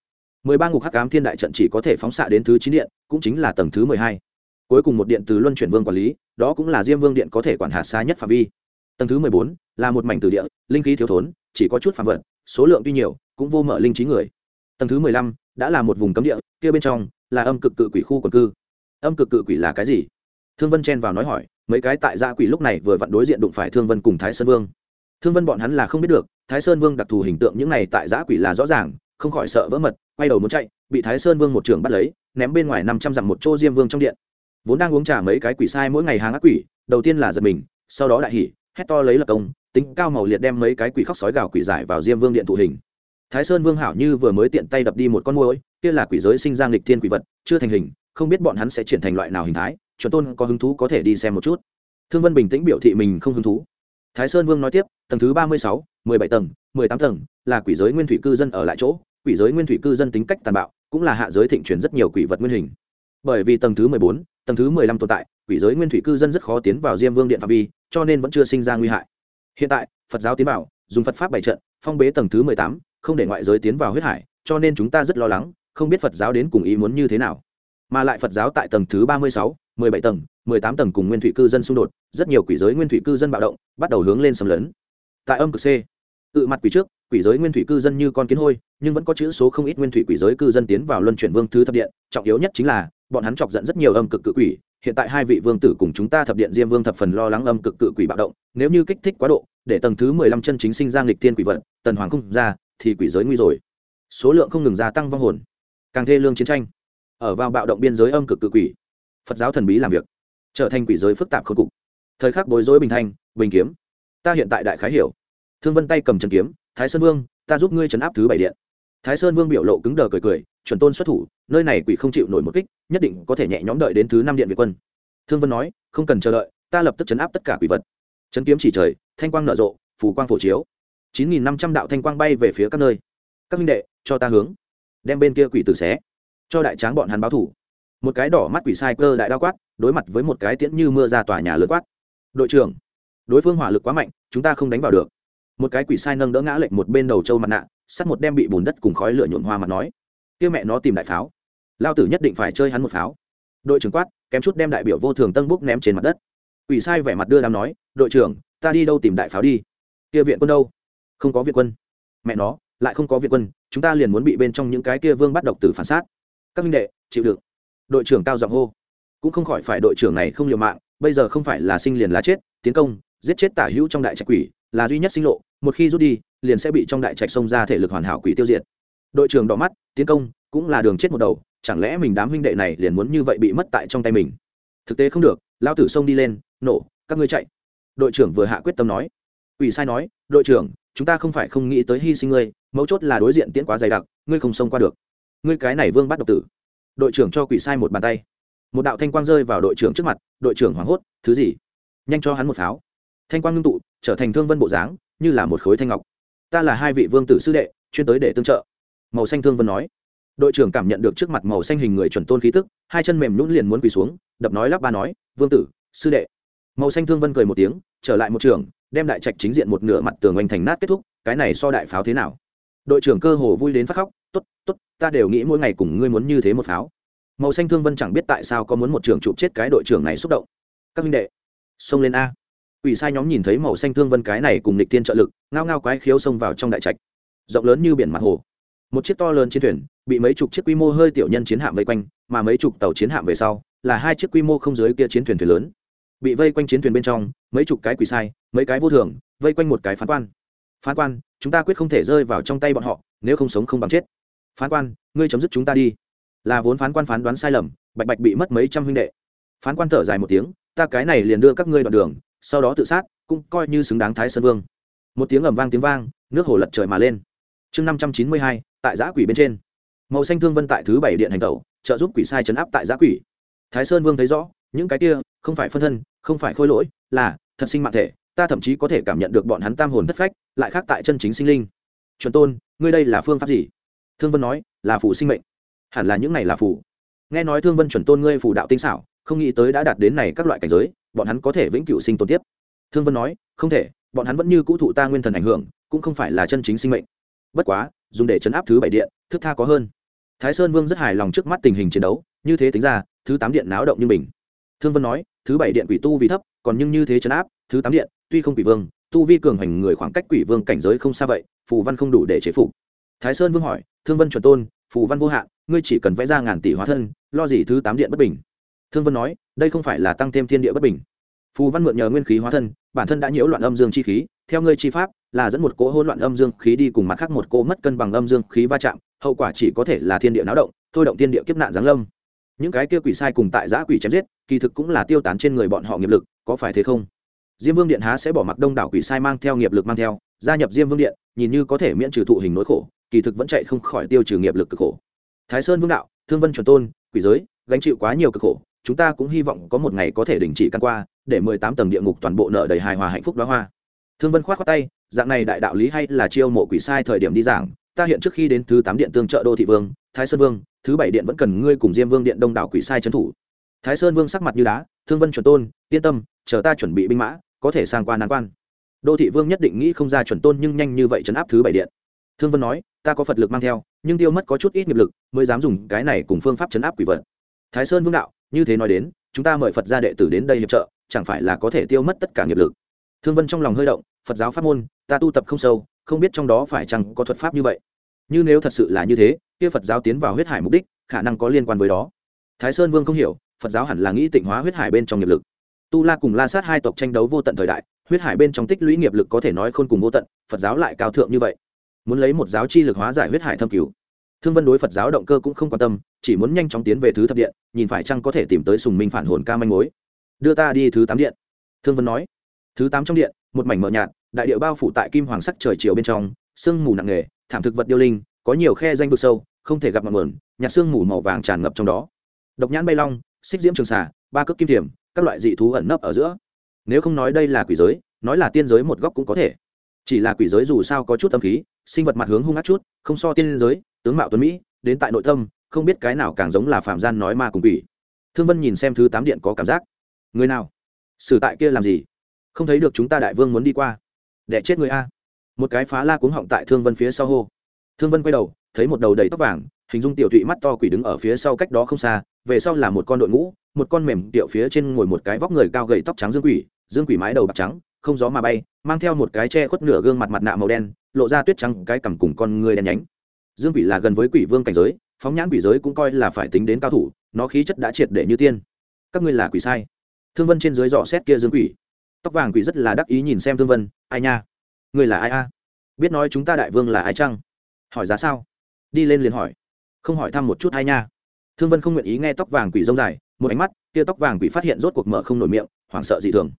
Mười ba ngục hắc ám thiên đại trận chỉ có thể phóng xạ đến thứ chín điện, cũng chính là tầng thứ mười hai. Cuối cùng một điện từ luân chuyển vương quản lý, đó cũng là diêm vương điện có thể quản hạt xa nhất phạm vi. Tầng thứ mười bốn là một mảnh từ địa, linh khí thiếu thốn, chỉ có chút phạm vật, số lượng tuy nhiều, cũng vô mở linh trí người. Tầng thứ mười lăm đã là một vùng cấm địa, kia bên trong là âm cực cự quỷ khu quần cư. Âm cực cự quỷ là cái gì? Thương vân chen vào nói hỏi mấy cái tại gia quỷ lúc này vừa vặn đối diện đụng phải thương vân cùng thái sơn vương. Thương vân bọn hắn là không biết được, thái sơn vương đặc thù hình tượng những này tại giã quỷ là rõ ràng, không khỏi sợ vỡ mật, quay đầu muốn chạy, bị thái sơn vương một trường bắt lấy, ném bên ngoài năm trăm dặm một chỗ diêm vương trong điện. Vốn đang uống trà mấy cái quỷ sai mỗi ngày hàng ác quỷ, đầu tiên là giật mình, sau đó đại hỉ, hét to lấy lập công, tính cao màu liệt đem mấy cái quỷ khóc sói gào quỷ giải vào diêm vương điện thụ hình. Thái sơn vương hảo như vừa mới tiện tay đập đi một con môi kia là quỷ giới sinh ra nghịch thiên quỷ vật, chưa thành hình không biết bọn hắn sẽ chuyển thành loại nào hình thái, chuẩn tôn có hứng thú có thể đi xem một chút. Thương vân bình tĩnh biểu thị mình không hứng thú. Thái sơn vương nói tiếp, tầng thứ ba mươi sáu, mười bảy tầng, mười tám tầng, là quỷ giới nguyên thủy cư dân ở lại chỗ. Quỷ giới nguyên thủy cư dân tính cách tàn bạo, cũng là hạ giới thịnh truyền rất nhiều quỷ vật nguyên hình. Bởi vì tầng thứ mười bốn, tầng thứ mười lăm tồn tại, quỷ giới nguyên thủy cư dân rất khó tiến vào diêm vương điện phạm vi, cho nên vẫn chưa sinh ra nguy hại. Hiện tại, phật giáo tiến vào, dùng phật pháp bảy trận, phong bế tầng thứ mười tám, không để ngoại giới tiến vào huyết hải, cho nên chúng ta rất lo lắng, không biết phật giáo đến cùng ý muốn như thế nào mà lại phật giáo tại tầng thứ ba mươi sáu, mười bảy tầng, mười tám tầng cùng nguyên thủy cư dân xung đột, rất nhiều quỷ giới nguyên thủy cư dân bạo động, bắt đầu hướng lên sầm lớn tại âm cực c, tự mặt quỷ trước, quỷ giới nguyên thủy cư dân như con kiến hôi, nhưng vẫn có chữ số không ít nguyên thủy quỷ giới cư dân tiến vào luân chuyển vương thứ thập điện, trọng yếu nhất chính là, bọn hắn chọc giận rất nhiều âm cực cự quỷ, hiện tại hai vị vương tử cùng chúng ta thập điện diêm vương thập phần lo lắng âm cực cự quỷ bạo động, nếu như kích thích quá độ, để tầng thứ mười lăm chân chính sinh ra nghịch thiên quỷ vật tần hoàng không ra, thì quỷ giới nguy rồi. Số lượng không ngừng gia tăng vong hồn. Càng thê lương chiến tranh ở vào bạo động biên giới âm cực cự quỷ. Phật giáo thần bí làm việc, trở thành quỷ giới phức tạp khôn cục. Thời khắc bối rối bình thanh, bình kiếm. Ta hiện tại đại khái hiểu. Thương vân tay cầm trần kiếm, thái sơn vương, ta giúp ngươi trấn áp thứ bảy điện. Thái sơn vương biểu lộ cứng đờ cười cười, chuẩn tôn xuất thủ, nơi này quỷ không chịu nổi một kích, nhất định có thể nhẹ nhõm đợi đến thứ năm điện việt quân. Thương vân nói, không cần chờ đợi, ta lập tức chấn áp tất cả quỷ vật. Chấn kiếm chỉ trời, thanh quang nở rộ, phù quang phổ chiếu. Chín nghìn năm trăm đạo thanh quang bay về phía các nơi. Các minh đệ, cho ta hướng. Đem bên kia quỷ tử xé cho đại tráng bọn hắn báo thủ. Một cái đỏ mắt quỷ sai cơ đại đao quát, đối mặt với một cái tiễn như mưa ra tòa nhà lớn quát. Đội trưởng, đối phương hỏa lực quá mạnh, chúng ta không đánh vào được. Một cái quỷ sai nâng đỡ ngã lệnh một bên đầu trâu mặt nạ, sắt một đem bị bùn đất cùng khói lửa nhuộn hoa mặt nói. Kia mẹ nó tìm đại pháo. Lao tử nhất định phải chơi hắn một pháo. Đội trưởng quát, kém chút đem đại biểu vô thường tân búc ném trên mặt đất. Quỷ sai vẻ mặt đưa đám nói, đội trưởng, ta đi đâu tìm đại pháo đi? Kia viện quân đâu? Không có viện quân. Mẹ nó, lại không có viện quân, chúng ta liền muốn bị bên trong những cái kia vương bắt độc tử phản sát các minh đệ, chịu đựng. Đội trưởng cao giọng hô. Cũng không khỏi phải đội trưởng này không liều mạng, bây giờ không phải là sinh liền lá chết, tiến công, giết chết tả hữu trong đại trạch quỷ, là duy nhất sinh lộ, một khi rút đi, liền sẽ bị trong đại trạch xông ra thể lực hoàn hảo quỷ tiêu diệt. Đội trưởng đỏ mắt, tiến công, cũng là đường chết một đầu, chẳng lẽ mình đám huynh đệ này liền muốn như vậy bị mất tại trong tay mình? Thực tế không được lao tử xông đi lên, nổ, các ngươi chạy. Đội trưởng vừa hạ quyết tâm nói. Ủy sai nói, đội trưởng, chúng ta không phải không nghĩ tới hy sinh ngươi, mấu chốt là đối diện tiễn quá dày đặc, ngươi không xông qua được ngươi cái này vương bắt độc tử. Đội trưởng cho quỷ sai một bàn tay. Một đạo thanh quang rơi vào đội trưởng trước mặt, đội trưởng hoảng hốt, thứ gì? Nhanh cho hắn một pháo. Thanh quang ngưng tụ, trở thành thương vân bộ dáng, như là một khối thanh ngọc. Ta là hai vị vương tử sư đệ, chuyên tới để tương trợ. Màu xanh thương vân nói. Đội trưởng cảm nhận được trước mặt màu xanh hình người chuẩn tôn khí tức, hai chân mềm nhũn liền muốn quỳ xuống, đập nói lắp ba nói, vương tử, sư đệ. Màu xanh thương vân cười một tiếng, trở lại một trường, đem đại trạch chính diện một nửa mặt tường oanh thành nát kết thúc, cái này so đại pháo thế nào? Đội trưởng cơ hồ vui đến phát khóc t ố t t ố t ta đều nghĩ mỗi ngày cùng ngươi muốn như thế một pháo. Màu xanh thương vân chẳng biết tại sao có muốn một trường chụp chết cái đội trưởng này xúc động. Các minh đệ, xông lên a. Ủy sai nhóm nhìn thấy màu xanh thương vân cái này cùng nịch tiên trợ lực, ngao ngao quái khiếu xông vào trong đại trạch. Rộng lớn như biển mặt hồ. Một chiếc to lớn chiến thuyền, bị mấy chục chiếc quy mô hơi tiểu nhân chiến hạm vây quanh, mà mấy chục tàu chiến hạm về sau, là hai chiếc quy mô không dưới kia chiến thuyền thuyền lớn. Bị vây quanh chiến thuyền bên trong, mấy chục cái quỷ sai, mấy cái vô thường, vây quanh một cái phán quan. Phán quan, chúng ta quyết không thể rơi vào trong tay bọn họ, nếu không sống không bằng chết phán quan, ngươi chấm dứt chúng ta đi. Là vốn phán quan phán đoán sai lầm, bạch bạch bị mất mấy trăm huynh đệ. Phán quan thở dài một tiếng, ta cái này liền đưa các ngươi đoạn đường, sau đó tự sát, cũng coi như xứng đáng thái sơn vương. Một tiếng ầm vang tiếng vang, nước hồ lật trời mà lên. Chương năm trăm chín mươi hai, tại giã quỷ bên trên. Màu xanh thương vân tại thứ bảy điện hành tẩu, trợ giúp quỷ sai chấn áp tại giã quỷ. Thái sơn vương thấy rõ, những cái kia, không phải phân thân, không phải khôi lỗi, là thật sinh mạng thể, ta thậm chí có thể cảm nhận được bọn hắn tam hồn thất phách, lại khác tại chân chính sinh linh. Chuẩn tôn, ngươi đây là phương pháp gì? Thương vân nói, là phủ sinh mệnh. Hẳn là những này là phủ nghe nói thương vân chuẩn tôn ngươi phủ đạo tinh xảo, không nghĩ tới đã đạt đến này các loại cảnh giới, bọn hắn có thể vĩnh cửu sinh tồn tiếp. Thương vân nói, không thể, bọn hắn vẫn như cũ thụ ta nguyên thần ảnh hưởng, cũng không phải là chân chính sinh mệnh. Bất quá, dùng để chấn áp thứ bảy điện, thức tha có hơn. Thái sơn vương rất hài lòng trước mắt tình hình chiến đấu, như thế tính ra, thứ tám điện náo động như mình. Thương vân nói, thứ bảy điện quỷ tu vì thấp, còn nhưng như thế chấn áp, thứ tám điện tuy không quỷ vương, tu vi cường hành người khoảng cách quỷ vương cảnh giới không xa vậy, phù văn không đủ để chế phục thái sơn vương hỏi, thương vân chuẩn tôn, phù văn vô hạn, ngươi chỉ cần vẽ ra ngàn tỷ hóa thân, lo gì thứ tám điện bất bình? Thương vân nói, đây không phải là tăng thêm thiên địa bất bình. Phù văn mượn nhờ nguyên khí hóa thân, bản thân đã nhiễu loạn âm dương chi khí, theo ngươi chi pháp, là dẫn một cỗ hỗn loạn âm dương khí đi cùng mặt khác một cỗ mất cân bằng âm dương khí va chạm, hậu quả chỉ có thể là thiên địa náo động, thôi động thiên địa kiếp nạn giáng lâm. Những cái kia quỷ sai cùng tại giã quỷ chém giết, kỳ thực cũng là tiêu tán trên người bọn họ nghiệp lực, có phải thế không? Diêm vương điện há sẽ bỏ mặc đông đảo quỷ sai mang theo nghiệp lực mang theo gia nhập diêm vương điện, nhìn như có thể miễn trừ thụ hình nỗi khổ, kỳ thực vẫn chạy không khỏi tiêu trừ nghiệp lực cực khổ. Thái sơn vương đạo, thương vân chuẩn tôn, quỷ giới, gánh chịu quá nhiều cực khổ, chúng ta cũng hy vọng có một ngày có thể đình chỉ căn qua, để mười tám tầng địa ngục toàn bộ nợ đầy hài hòa hạnh phúc đó hoa. Thương vân khoát khoát tay, dạng này đại đạo lý hay là chiêu mộ quỷ sai thời điểm đi giảng, ta hiện trước khi đến thứ tám điện tương trợ đô thị vương, thái sơn vương, thứ bảy điện vẫn cần ngươi cùng diêm vương điện đông đảo quỷ sai trấn thủ. Thái sơn vương sắc mặt như đá, thương vân chuẩn tôn, yên tâm, chờ ta chuẩn bị binh mã, có thể sang qua nan quan đô thị vương nhất định nghĩ không ra chuẩn tôn nhưng nhanh như vậy chấn áp thứ bảy điện. Thương vân nói, ta có phật lực mang theo, nhưng tiêu mất có chút ít nghiệp lực, mới dám dùng cái này cùng phương pháp chấn áp quỷ vật. Thái sơn vương đạo, như thế nói đến, chúng ta mời phật gia đệ tử đến đây hiệp trợ, chẳng phải là có thể tiêu mất tất cả nghiệp lực? Thương vân trong lòng hơi động, phật giáo pháp môn, ta tu tập không sâu, không biết trong đó phải chăng có thuật pháp như vậy. Như nếu thật sự là như thế, kia phật giáo tiến vào huyết hải mục đích, khả năng có liên quan với đó. Thái sơn vương không hiểu, phật giáo hẳn là nghĩ tịnh hóa huyết hải bên trong nghiệp lực. Tu la cùng la sát hai tộc tranh đấu vô tận thời đại huyết hải bên trong tích lũy nghiệp lực có thể nói khôn cùng vô tận, phật giáo lại cao thượng như vậy. Muốn lấy một giáo chi lực hóa giải huyết hải thâm cứu thương vân đối phật giáo động cơ cũng không quan tâm, chỉ muốn nhanh chóng tiến về thứ thập điện, nhìn phải chăng có thể tìm tới sùng minh phản hồn ca manh mối. Đưa ta đi thứ tám điện. Thương vân nói. Thứ tám trong điện, một mảnh mờ nhạt, đại điệu bao phủ tại kim hoàng sắc trời chiều bên trong, sương mù nặng nề, thảm thực vật điêu linh, có nhiều khe danh vực sâu, không thể gặp mặt mờn nhạt sương mù màu vàng tràn ngập trong đó. Độc nhãn bay long, xích diễm trường xà, ba cước kim thiểm, các loại dị thú ẩn nấp ở giữa nếu không nói đây là quỷ giới, nói là tiên giới một góc cũng có thể. Chỉ là quỷ giới dù sao có chút tâm khí, sinh vật mặt hướng hung ác chút, không so tiên giới, tướng mạo tuấn mỹ, đến tại nội tâm, không biết cái nào càng giống là phạm gian nói ma cùng quỷ. Thương vân nhìn xem thứ tám điện có cảm giác. Người nào? Xử tại kia làm gì? Không thấy được chúng ta đại vương muốn đi qua. Đẻ chết người a. Một cái phá la cuống họng tại thương vân phía sau hô. Thương vân quay đầu, thấy một đầu đầy tóc vàng, hình dung tiểu thụy mắt to quỷ đứng ở phía sau cách đó không xa, về sau là một con đội ngũ, một con mềm tiệu phía trên ngồi một cái vóc người cao gầy tóc trắng dương quỷ dương quỷ mái đầu bạc trắng, không gió mà bay, mang theo một cái che khuất nửa gương mặt mặt nạ màu đen, lộ ra tuyết trắng cái cằm cùng con người đen nhánh. Dương quỷ là gần với quỷ vương cảnh giới, phóng nhãn quỷ giới cũng coi là phải tính đến cao thủ, nó khí chất đã triệt để như tiên. Các ngươi là quỷ sai. Thương vân trên dưới dò xét kia dương quỷ. Tóc vàng quỷ rất là đắc ý nhìn xem thương vân, ai nha? Người là ai a? Biết nói chúng ta đại vương là ai chăng? Hỏi giá sao? Đi lên liền hỏi. Không hỏi thăm một chút ai nha. Thương vân không nguyện ý nghe tóc vàng quỷ rông dài, một ánh mắt, kia tóc vàng quỷ phát hiện rốt cuộc mở không nổi miệng, hoảng sợ dị thường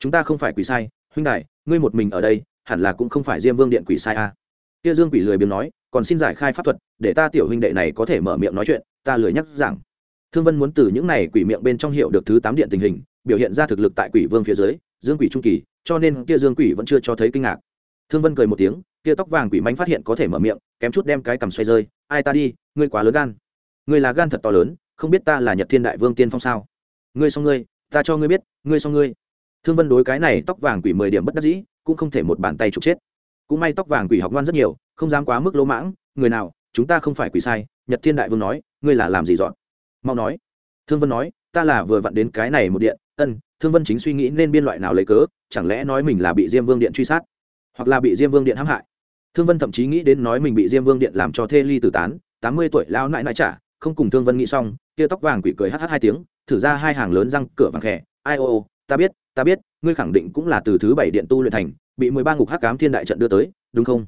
chúng ta không phải quỷ sai huynh đại ngươi một mình ở đây hẳn là cũng không phải diêm vương điện quỷ sai a kia dương quỷ lười biếng nói còn xin giải khai pháp thuật để ta tiểu huynh đệ này có thể mở miệng nói chuyện ta lười nhắc rằng, thương vân muốn từ những này quỷ miệng bên trong hiệu được thứ tám điện tình hình biểu hiện ra thực lực tại quỷ vương phía dưới dương quỷ trung kỳ cho nên kia dương quỷ vẫn chưa cho thấy kinh ngạc. Thương vân cười một tiếng kia tóc vàng quỷ mánh phát hiện có thể mở miệng kém chút đem cái cầm xoay rơi ai ta đi ngươi quá lớn gan. Ngươi là gan thật to lớn không biết ta là nhật thiên đại vương tiên phong sao? Ngươi xong ngươi ta cho ngươi biết ngươi xong ngươi thương vân đối cái này tóc vàng quỷ mười điểm bất đắc dĩ, cũng không thể một bàn tay trục chết. Cũng may tóc vàng quỷ học ngoan rất nhiều, không dám quá mức lỗ mãng, người nào, chúng ta không phải quỷ sai, nhật thiên đại vương nói, ngươi là làm gì dọn? Mau nói. Thương vân nói, ta là vừa vặn đến cái này một điện, ân, thương vân chính suy nghĩ nên biên loại nào lấy cớ, chẳng lẽ nói mình là bị diêm vương điện truy sát, hoặc là bị diêm vương điện hãm hại? Thương vân thậm chí nghĩ đến nói mình bị diêm vương điện làm cho thê ly tử tán, tám mươi tuổi lao nãi nại trả, không cùng thương vân nghĩ xong, kia tóc vàng quỷ cười hh hai tiếng, thử ra hai hàng lớn răng, cửa vàng khẽ ai, ô ô, ta biết ta biết ngươi khẳng định cũng là từ thứ bảy điện tu luyện thành bị mười ba ngục hắc cám thiên đại trận đưa tới đúng không?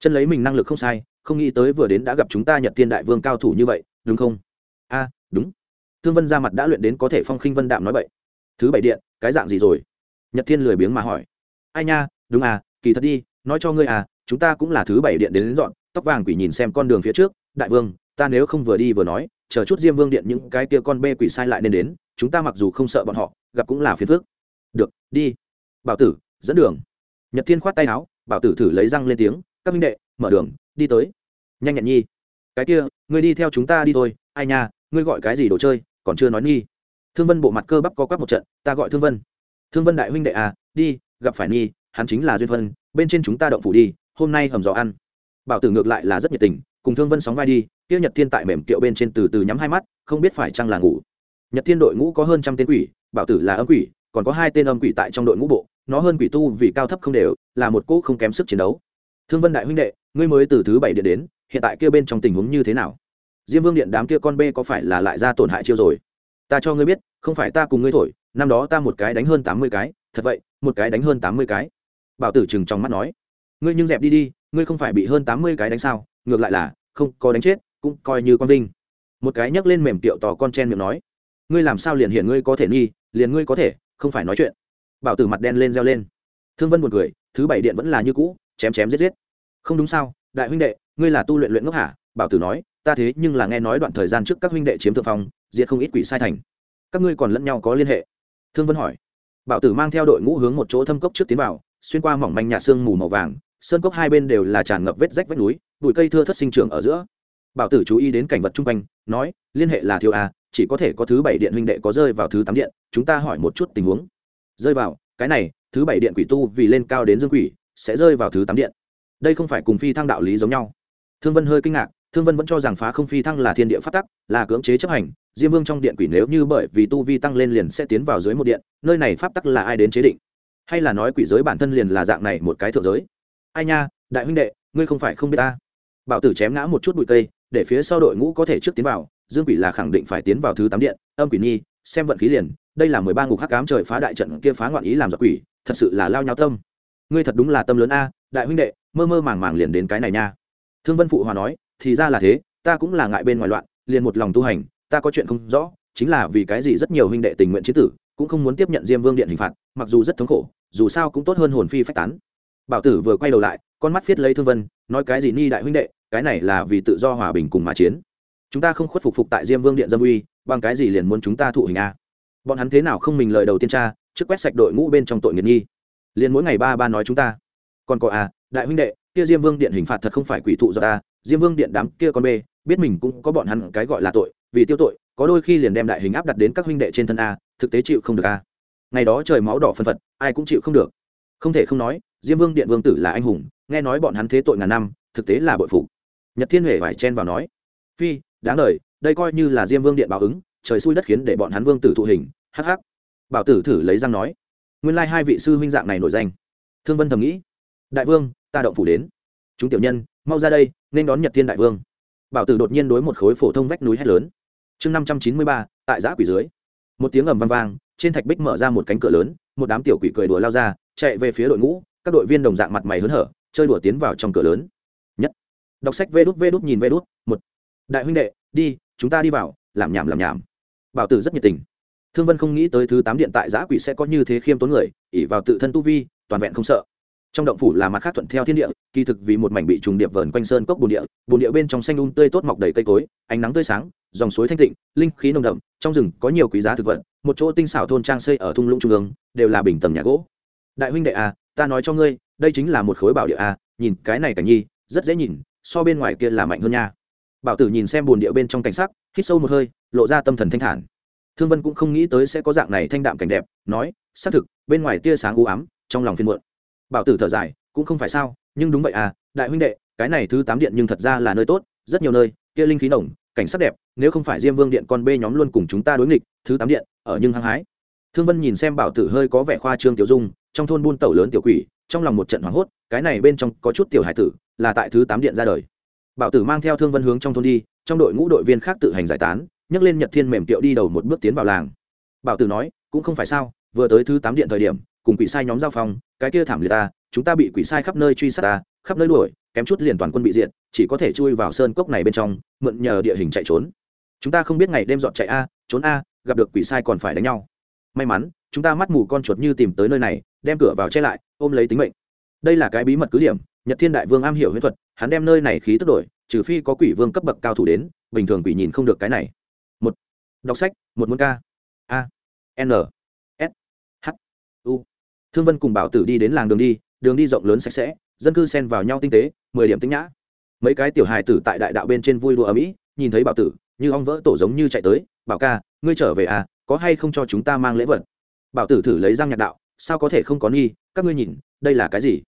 Chân lấy mình năng lực không sai không nghĩ tới vừa đến đã gặp chúng ta nhật thiên đại vương cao thủ như vậy đúng không? A đúng. Thương vân ra mặt đã luyện đến có thể phong khinh vân đạm nói vậy thứ bảy điện cái dạng gì rồi? Nhật thiên lười biếng mà hỏi. Ai nha đúng à kỳ thật đi nói cho ngươi à chúng ta cũng là thứ bảy điện đến, đến dọn tóc vàng quỷ nhìn xem con đường phía trước. Đại vương ta nếu không vừa đi vừa nói chờ chút diêm vương điện những cái kia con bê quỷ sai lại nên đến chúng ta mặc dù không sợ bọn họ gặp cũng là phiền phước được, đi. Bảo tử, dẫn đường. Nhật thiên khoát tay áo, bảo tử thử lấy răng lên tiếng, các minh đệ, mở đường, đi tới. Nhanh nhẹn nhi. Cái kia, ngươi đi theo chúng ta đi thôi. Ai nha, ngươi gọi cái gì đồ chơi, còn chưa nói nghi thương vân bộ mặt cơ bắp co quắp một trận, ta gọi thương vân. Thương vân đại huynh đệ à đi, gặp phải nghi hắn chính là duyên phân bên trên chúng ta động phủ đi, hôm nay hầm gió ăn. Bảo tử ngược lại là rất nhiệt tình, cùng thương vân sóng vai đi tiêu nhật thiên tại mềm kiệu bên trên từ từ nhắm hai mắt, không biết phải chăng là ngủ. Nhật thiên đội ngũ có hơn trăm tên quỷ, bảo tử là âm quỷ còn có hai tên âm quỷ tại trong đội ngũ bộ, nó hơn quỷ tu vì cao thấp không đều, là một cỗ không kém sức chiến đấu. Thương vân đại huynh đệ, ngươi mới từ thứ bảy điện đến, hiện tại kia bên trong tình huống như thế nào? Diêm vương điện đám kia con bê có phải là lại ra tổn hại chiêu rồi? Ta cho ngươi biết, không phải ta cùng ngươi thổi, năm đó ta một cái đánh hơn tám mươi cái, thật vậy, một cái đánh hơn tám mươi cái. Bảo tử chừng trong mắt nói. Ngươi nhưng dẹp đi đi, ngươi không phải bị hơn tám mươi cái đánh sao? Ngược lại là, không có đánh chết, cũng coi như con vinh. Một cái nhấc lên mềm tiệu tò con chen miệng nói. Ngươi làm sao liền hiện ngươi có thể nghi, liền ngươi có thể không phải nói chuyện. Bảo tử mặt đen lên reo lên. Thương vân buồn cười, thứ bảy điện vẫn là như cũ, chém chém giết giết. Không đúng sao, đại huynh đệ, ngươi là tu luyện luyện ngốc hả? Bảo tử nói, ta thế nhưng là nghe nói đoạn thời gian trước các huynh đệ chiếm thượng phong, diệt không ít quỷ sai thành. Các ngươi còn lẫn nhau có liên hệ? Thương vân hỏi. Bảo tử mang theo đội ngũ hướng một chỗ thâm cốc trước tiến vào, xuyên qua mỏng manh nhà xương mù màu vàng, sơn cốc hai bên đều là tràn ngập vết rách vách núi, bụi cây thưa thất sinh trưởng ở giữa. Bảo tử chú ý đến cảnh vật chung quanh, nói, liên hệ là thiếu a chỉ có thể có thứ bảy điện huynh đệ có rơi vào thứ tám điện, chúng ta hỏi một chút tình huống. Rơi vào, cái này, thứ bảy điện quỷ tu vì lên cao đến dương quỷ, sẽ rơi vào thứ tám điện. Đây không phải cùng phi thăng đạo lý giống nhau. Thương vân hơi kinh ngạc, thương vân vẫn cho rằng phá không phi thăng là thiên địa phát tắc, là cưỡng chế chấp hành, diêm vương trong điện quỷ nếu như bởi vì tu vi tăng lên liền sẽ tiến vào dưới một điện, nơi này pháp tắc là ai đến chế định? Hay là nói quỷ giới bản thân liền là dạng này một cái thượng giới? Ai nha, đại huynh đệ, ngươi không phải không biết ta. Bảo tử chém ngã một chút bụi cây, để phía sau đội ngũ có thể trước tiến vào dương quỷ là khẳng định phải tiến vào thứ tám điện, âm quỷ nhi, xem vận khí liền, đây là mười ba ngục hắc cám trời phá đại trận kia phá ngoạn ý làm giặc quỷ, thật sự là lao nhau tâm. Ngươi thật đúng là tâm lớn a, đại huynh đệ, mơ mơ màng màng liền đến cái này nha. Thương vân phụ hòa nói, thì ra là thế, ta cũng là ngại bên ngoài loạn, liền một lòng tu hành, ta có chuyện không rõ, chính là vì cái gì rất nhiều huynh đệ tình nguyện chế tử, cũng không muốn tiếp nhận diêm vương điện hình phạt, mặc dù rất thống khổ, dù sao cũng tốt hơn hồn phi phách tán. Bảo tử vừa quay đầu lại, con mắt viết lấy thương vân, nói cái gì ni đại huynh đệ, cái này là vì tự do hòa bình cùng mà chiến chúng ta không khuất phục phục tại diêm vương điện dâm uy, bằng cái gì liền muốn chúng ta thụ hình a? Bọn hắn thế nào không mình lời đầu tiên tra, trước quét sạch đội ngũ bên trong tội nghiệt nghi. Liền mỗi ngày ba ba nói chúng ta. Còn có à đại huynh đệ, kia diêm vương điện hình phạt thật không phải quỷ thụ do ta. Diêm vương điện đám kia con bê, biết mình cũng có bọn hắn cái gọi là tội, vì tiêu tội, có đôi khi liền đem đại hình áp đặt đến các huynh đệ trên thân a, thực tế chịu không được a. Ngày đó trời máu đỏ phân phật, ai cũng chịu không được. Không thể không nói, diêm vương điện vương tử là anh hùng, nghe nói bọn hắn thế tội ngàn năm, thực tế là bội phụ nhật thiên huệ phải chen vào nói, phi đáng lời, đây coi như là diêm vương điện báo ứng, trời xui đất khiến để bọn hắn vương tử thụ hình, hắc hắc. Bảo tử thử lấy răng nói. Nguyên lai hai vị sư huynh dạng này nổi danh. Thương vân thầm nghĩ. Đại vương, ta động phủ đến. Chúng tiểu nhân, mau ra đây, nên đón nhật thiên đại vương. Bảo tử đột nhiên đối một khối phổ thông vách núi hét lớn. Chương năm trăm chín mươi ba, tại giã quỷ dưới. Một tiếng ầm vang vang, trên thạch bích mở ra một cánh cửa lớn, một đám tiểu quỷ cười đùa lao ra, chạy về phía đội ngũ, các đội viên đồng dạng mặt mày hớn hở, chơi đùa tiến vào trong cửa lớn. Nhất. Đọc sách vê đút vê đút nhìn vê đút, một đại huynh đệ, đi, chúng ta đi vào, làm nhảm làm nhảm. Bảo tử rất nhiệt tình. Thương vân không nghĩ tới thứ tám điện tại giã quỷ sẽ có như thế khiêm tốn người ỉ vào tự thân tu vi, toàn vẹn không sợ. Trong động phủ là mặt khác thuận theo thiên địa, kỳ thực vì một mảnh bị trùng điệp vờn quanh sơn cốc bồn địa bồn địa bên trong xanh un tươi tốt mọc đầy cây cối, ánh nắng tươi sáng, dòng suối thanh tịnh, linh khí nồng đậm, trong rừng có nhiều quý giá thực vật, một chỗ tinh xảo thôn trang xây ở thung lũng trung ương, đều là bình tầng nhà gỗ. Đại huynh đệ à ta nói cho ngươi, đây chính là một khối bảo địa à nhìn cái này cảnh nhi, rất dễ nhìn, so bên ngoài kia là mạnh hơn nha bảo tử nhìn xem bồn địa bên trong cảnh sắc, hít sâu một hơi, lộ ra tâm thần thanh thản. Thương vân cũng không nghĩ tới sẽ có dạng này thanh đạm cảnh đẹp, nói, xác thực, bên ngoài tia sáng u ám, trong lòng phiên muộn. Bảo tử thở dài, cũng không phải sao, nhưng đúng vậy à đại huynh đệ, cái này thứ tám điện nhưng thật ra là nơi tốt, rất nhiều nơi, kia linh khí nồng, cảnh sắc đẹp, nếu không phải diêm vương điện con bê nhóm luôn cùng chúng ta đối nghịch, thứ tám điện, ở nhưng hăng hái. Thương vân nhìn xem bảo tử hơi có vẻ khoa trương tiểu dung, trong thôn buôn tẩu lớn tiểu quỷ, trong lòng một trận hoảng hốt, cái này bên trong có chút tiểu hải tử, là tại thứ tám điện ra đời bảo tử mang theo thương vân hướng trong thôn đi trong đội ngũ đội viên khác tự hành giải tán nhấc lên nhật thiên mềm tiệu đi đầu một bước tiến vào làng. Bảo tử nói cũng không phải sao vừa tới thứ tám điện thời điểm cùng quỷ sai nhóm giao phong cái kia thảm liệt ta chúng ta bị quỷ sai khắp nơi truy sát ta khắp nơi đuổi kém chút liền toàn quân bị diện, chỉ có thể chui vào sơn cốc này bên trong mượn nhờ địa hình chạy trốn. Chúng ta không biết ngày đêm dọn chạy a trốn a gặp được quỷ sai còn phải đánh nhau. May mắn chúng ta mắt mù con chuột như tìm tới nơi này đem cửa vào che lại ôm lấy tính mệnh. Đây là cái bí mật cứ điểm nhật thiên đại vương am hiểu huyết thuật hắn đem nơi này khí tức đổi, trừ phi có quỷ vương cấp bậc cao thủ đến, bình thường quỷ nhìn không được cái này. Một. Đọc sách, một môn ca. A. N. S. H. U. Thương vân cùng bảo tử đi đến làng đường đi đường đi rộng lớn sạch sẽ, dân cư xen vào nhau tinh tế, mười điểm tinh nhã. Mấy cái tiểu hài tử tại đại đạo bên trên vui đùa ở mỹ nhìn thấy bảo tử, như ong vỡ tổ giống như chạy tới, bảo ca, ngươi trở về à có hay không cho chúng ta mang lễ vật? Bảo tử thử lấy răng nhạc đạo, sao có thể không có nghi, các ngươi nhìn, đây là cái gì?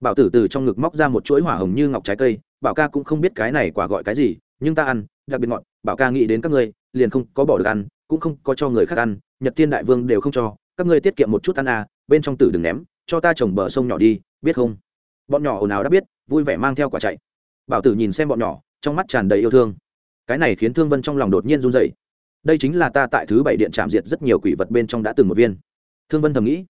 Bảo tử từ trong ngực móc ra một chuỗi hỏa hồng như ngọc trái cây, bảo ca cũng không biết cái này quả gọi cái gì, nhưng ta ăn, đặc biệt ngọt, bảo ca nghĩ đến các ngươi, liền không có bỏ được ăn, cũng không có cho người khác ăn, nhật thiên đại vương đều không cho, các ngươi tiết kiệm một chút ăn à bên trong tử đừng ném, cho ta trồng bờ sông nhỏ đi, biết không? Bọn nhỏ ồn ào đã biết, vui vẻ mang theo quả chạy. Bảo tử nhìn xem bọn nhỏ, trong mắt tràn đầy yêu thương. Cái này khiến thương vân trong lòng đột nhiên run dậy đây chính là ta tại thứ bảy điện chạm diệt rất nhiều quỷ vật bên trong đã từng một viên. Thương vân thầm nghĩ.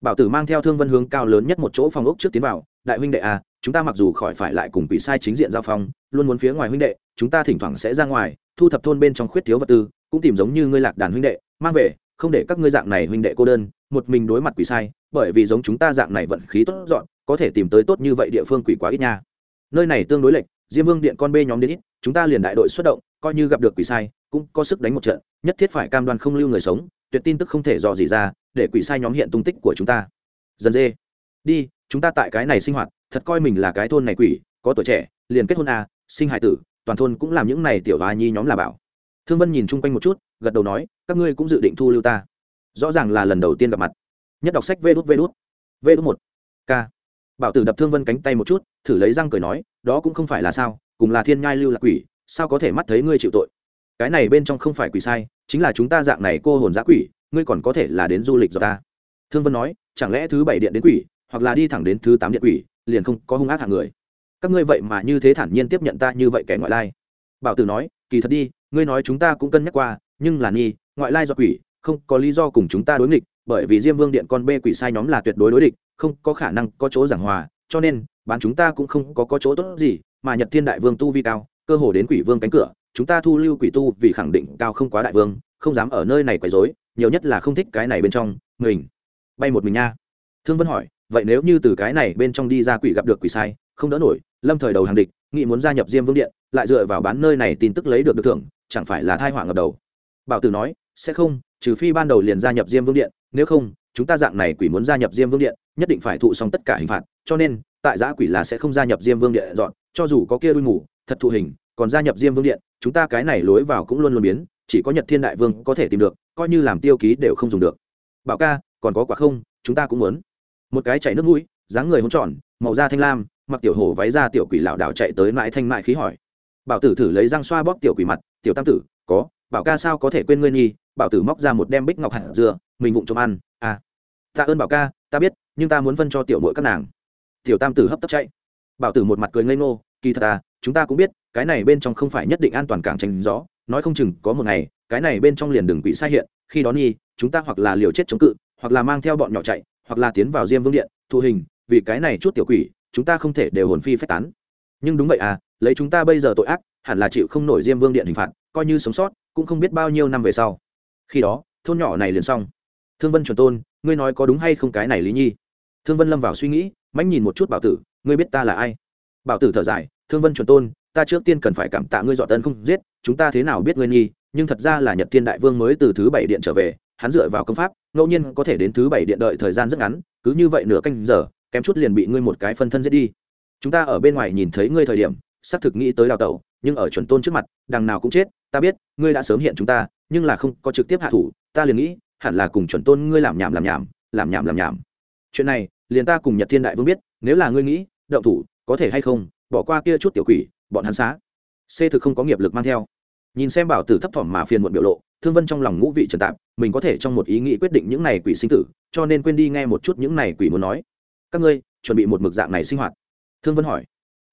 Bảo tử mang theo thương vân hướng cao lớn nhất một chỗ phòng ốc trước tiến vào đại huynh đệ à chúng ta mặc dù khỏi phải lại cùng quỷ sai chính diện giao phong, luôn muốn phía ngoài huynh đệ, chúng ta thỉnh thoảng sẽ ra ngoài, thu thập thôn bên trong khuyết thiếu vật tư, cũng tìm giống như ngươi lạc đàn huynh đệ, mang về, không để các ngươi dạng này huynh đệ cô đơn, một mình đối mặt quỷ sai, bởi vì giống chúng ta dạng này vận khí tốt dọn, có thể tìm tới tốt như vậy địa phương quỷ quá ít nha. Nơi này tương đối lệch, diêm vương điện con bê nhóm đến ít, chúng ta liền đại đội xuất động, coi như gặp được quỷ sai, cũng có sức đánh một trận, nhất thiết phải cam đoan không lưu người sống, tuyệt tin tức không thể dò gì ra, để quỷ sai nhóm hiện tung tích của chúng ta. Dần dê. Đi chúng ta tại cái này sinh hoạt thật coi mình là cái thôn này quỷ có tuổi trẻ liền kết hôn à, sinh hải tử toàn thôn cũng làm những này tiểu và nhi nhóm là bảo. Thương vân nhìn chung quanh một chút gật đầu nói các ngươi cũng dự định thu lưu ta. Rõ ràng là lần đầu tiên gặp mặt. Nhất đọc sách vê đút vê đút vê đút một. K. Bảo tử đập thương vân cánh tay một chút thử lấy răng cười nói đó cũng không phải là sao cùng là thiên nhai lưu lạc quỷ sao có thể mắt thấy ngươi chịu tội? Cái này bên trong không phải quỷ sai chính là chúng ta dạng này cô hồn giã quỷ ngươi còn có thể là đến du lịch do ta. Thương vân nói chẳng lẽ thứ bảy điện đến quỷ hoặc là đi thẳng đến thứ tám điện quỷ liền không có hung ác hạng người. Các ngươi vậy mà như thế thản nhiên tiếp nhận ta như vậy kẻ ngoại lai. Bảo tử nói kỳ thật đi ngươi nói chúng ta cũng cân nhắc qua nhưng là nghi ngoại lai do quỷ không có lý do cùng chúng ta đối nghịch bởi vì diêm vương điện con bê quỷ sai nhóm là tuyệt đối đối địch không có khả năng có chỗ giảng hòa cho nên bán chúng ta cũng không có, có chỗ tốt gì mà nhật thiên đại vương tu vi cao cơ hồ đến quỷ vương cánh cửa chúng ta thu lưu quỷ tu vì khẳng định cao không quá đại vương không dám ở nơi này quấy rối nhiều nhất là không thích cái này bên trong mình. Bay một mình nha. Thương vân hỏi vậy nếu như từ cái này bên trong đi ra quỷ gặp được quỷ sai, không đỡ nổi, lâm thời đầu hàng địch nghị muốn gia nhập diêm vương điện, lại dựa vào bán nơi này tin tức lấy được được thưởng, chẳng phải là thai họa ngập đầu. Bảo tử nói, sẽ không, trừ phi ban đầu liền gia nhập diêm vương điện, nếu không, chúng ta dạng này quỷ muốn gia nhập diêm vương điện, nhất định phải thụ xong tất cả hình phạt, cho nên, tại giã quỷ là sẽ không gia nhập diêm vương điện dọn, cho dù có kia đuôi ngủ thật thụ hình, còn gia nhập diêm vương điện, chúng ta cái này lối vào cũng luôn luôn biến, chỉ có nhật thiên đại vương có thể tìm được, coi như làm tiêu ký đều không dùng được. Bảo ca, còn có quả không? Chúng ta cũng muốn một cái chảy nước mũi, dáng người hỗn tròn, màu da thanh lam, mặc tiểu hổ váy ra tiểu quỷ lảo đảo chạy tới mãi thanh mại khí hỏi. Bảo tử thử lấy răng xoa bóp tiểu quỷ mặt, tiểu tam tử, có, bảo ca sao có thể quên ngươi nhi bảo tử móc ra một đem bích ngọc hẳn dưa mình vụng trộm ăn à. Tạ ơn bảo ca, ta biết, nhưng ta muốn phân cho tiểu mỗi các nàng. Tiểu tam tử hấp tấp chạy. Bảo tử một mặt cười ngây ngô, kỳ thật à chúng ta cũng biết, cái này bên trong không phải nhất định an toàn cảng tranh gió, nói không chừng có một ngày, cái này bên trong liền đường quỷ sai hiện, khi đó nhi chúng ta hoặc là liều chết chống cự, hoặc là mang theo bọn nhỏ chạy hoặc là tiến vào diêm vương điện, thụ hình, vì cái này chút tiểu quỷ, chúng ta không thể đều hồn phi phách tán. Nhưng đúng vậy à lấy chúng ta bây giờ tội ác, hẳn là chịu không nổi diêm vương điện hình phạt, coi như sống sót, cũng không biết bao nhiêu năm về sau. Khi đó, thôn nhỏ này liền xong. Thương vân chuẩn tôn, ngươi nói có đúng hay không cái này lý nhi? Thương vân lâm vào suy nghĩ, mãnh nhìn một chút bảo tử, ngươi biết ta là ai? Bảo tử thở dài, thương vân chuẩn tôn, ta trước tiên cần phải cảm tạ ngươi dọn tân không giết, chúng ta thế nào biết ngươi nhi? Nhưng thật ra là nhật thiên đại vương mới từ thứ bảy điện trở về hắn dựa vào công pháp, ngẫu nhiên có thể đến thứ bảy điện đợi thời gian rất ngắn, cứ như vậy nửa canh giờ, kém chút liền bị ngươi một cái phân thân giết đi. Chúng ta ở bên ngoài nhìn thấy ngươi thời điểm, xác thực nghĩ tới đào tẩu, nhưng ở chuẩn tôn trước mặt, đằng nào cũng chết, ta biết, ngươi đã sớm hiện chúng ta, nhưng là không có trực tiếp hạ thủ, ta liền nghĩ, hẳn là cùng chuẩn tôn ngươi làm nhảm làm nhảm làm nhảm làm nhảm. Chuyện này, liền ta cùng nhật thiên đại vương biết, nếu là ngươi nghĩ, động thủ, có thể hay không, bỏ qua kia chút tiểu quỷ, bọn hắn xá. C thực không có nghiệp lực mang theo. Nhìn xem bảo tử thấp thỏm mà phiền muộn biểu lộ thương vân trong lòng ngũ vị trần tạp, mình có thể trong một ý nghĩ quyết định những này quỷ sinh tử, cho nên quên đi nghe một chút những này quỷ muốn nói. Các ngươi, chuẩn bị một mực dạng này sinh hoạt. Thương vân hỏi.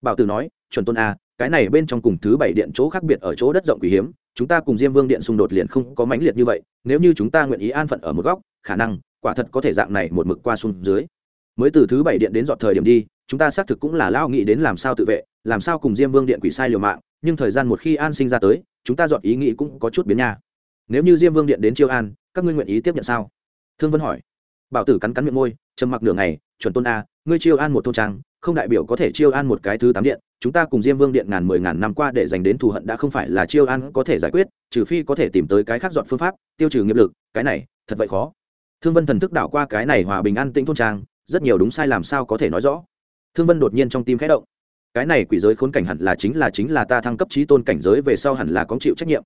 Bảo tử nói, chuẩn tôn a cái này bên trong cùng thứ bảy điện chỗ khác biệt ở chỗ đất rộng quỷ hiếm, chúng ta cùng diêm vương điện xung đột liền không có mãnh liệt như vậy, nếu như chúng ta nguyện ý an phận ở một góc, khả năng, quả thật có thể dạng này một mực qua xuống dưới. Mới từ thứ bảy điện đến dọn thời điểm đi, chúng ta xác thực cũng là lao nghĩ đến làm sao tự vệ, làm sao cùng diêm vương điện quỷ sai liều mạng, nhưng thời gian một khi an sinh ra tới, chúng ta dọn ý nghĩ cũng có chút biến nha nếu như diêm vương điện đến chiêu an, các ngươi nguyện ý tiếp nhận sao? Thương vân hỏi. Bảo tử cắn cắn miệng môi, trầm mặc nửa ngày, chuẩn tôn a, ngươi chiêu an một thôn trang, không đại biểu có thể chiêu an một cái thứ tám điện, chúng ta cùng diêm vương điện ngàn mười ngàn năm qua để dành đến thù hận đã không phải là chiêu an có thể giải quyết, trừ phi có thể tìm tới cái khác dọn phương pháp, tiêu trừ nghiệp lực, cái này, thật vậy khó. Thương vân thần thức đảo qua cái này hòa bình an tĩnh thôn trang, rất nhiều đúng sai làm sao có thể nói rõ. Thương vân đột nhiên trong tim khẽ động. Cái này quỷ giới khốn cảnh hẳn là chính là chính là ta thăng cấp trí tôn cảnh giới về sau hẳn là có chịu trách nhiệm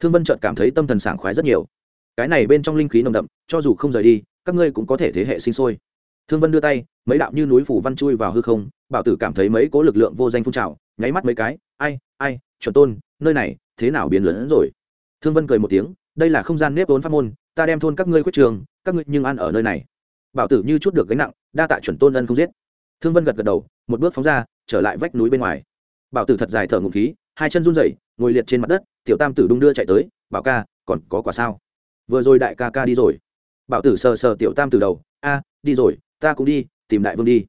thương vân chợt cảm thấy tâm thần sảng khoái rất nhiều. Cái này bên trong linh khí nồng đậm, cho dù không rời đi, các ngươi cũng có thể thế hệ sinh sôi. Thương vân đưa tay, mấy đạo như núi phủ văn chui vào hư không, bảo tử cảm thấy mấy cố lực lượng vô danh phun trào, nháy mắt mấy cái, ai ai, chuẩn tôn, nơi này thế nào biến lớn hơn rồi? Thương vân cười một tiếng, đây là không gian nếp vốn pháp môn, ta đem thôn các ngươi quyết trường, các ngươi nhưng ăn ở nơi này. Bảo tử như chút được gánh nặng, đa tạ chuẩn tôn ân không giết. Thương vân gật gật đầu, một bước phóng ra, trở lại vách núi bên ngoài. Bảo tử thật dài thở ngụm khí hai chân run rẩy, ngồi liệt trên mặt đất, tiểu tam tử đung đưa chạy tới, bảo ca, còn có quả sao? Vừa rồi đại ca ca đi rồi. Bảo tử sờ sờ tiểu tam tử đầu, a, đi rồi, ta cũng đi, tìm đại vương đi.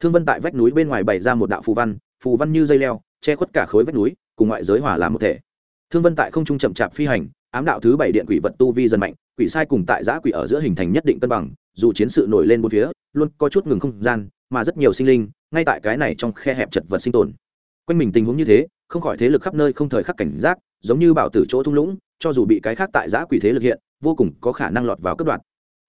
Thương vân tại vách núi bên ngoài bày ra một đạo phù văn phù văn như dây leo, che khuất cả khối vách núi, cùng ngoại giới hòa làm một thể. Thương vân tại không trung chậm chạp phi hành, ám đạo thứ bảy điện quỷ vật tu vi dần mạnh, quỷ sai cùng tại giã quỷ ở giữa hình thành nhất định cân bằng, dù chiến sự nổi lên bốn phía, luôn có chút ngừng không gian, mà rất nhiều sinh linh, ngay tại cái này trong khe hẹp chật vật sinh tồn. Quanh mình tình huống như thế không khỏi thế lực khắp nơi không thời khắc cảnh giác, giống như bảo tử chỗ thung lũng, cho dù bị cái khác tại giã quỷ thế lực hiện, vô cùng có khả năng lọt vào cấp đoạn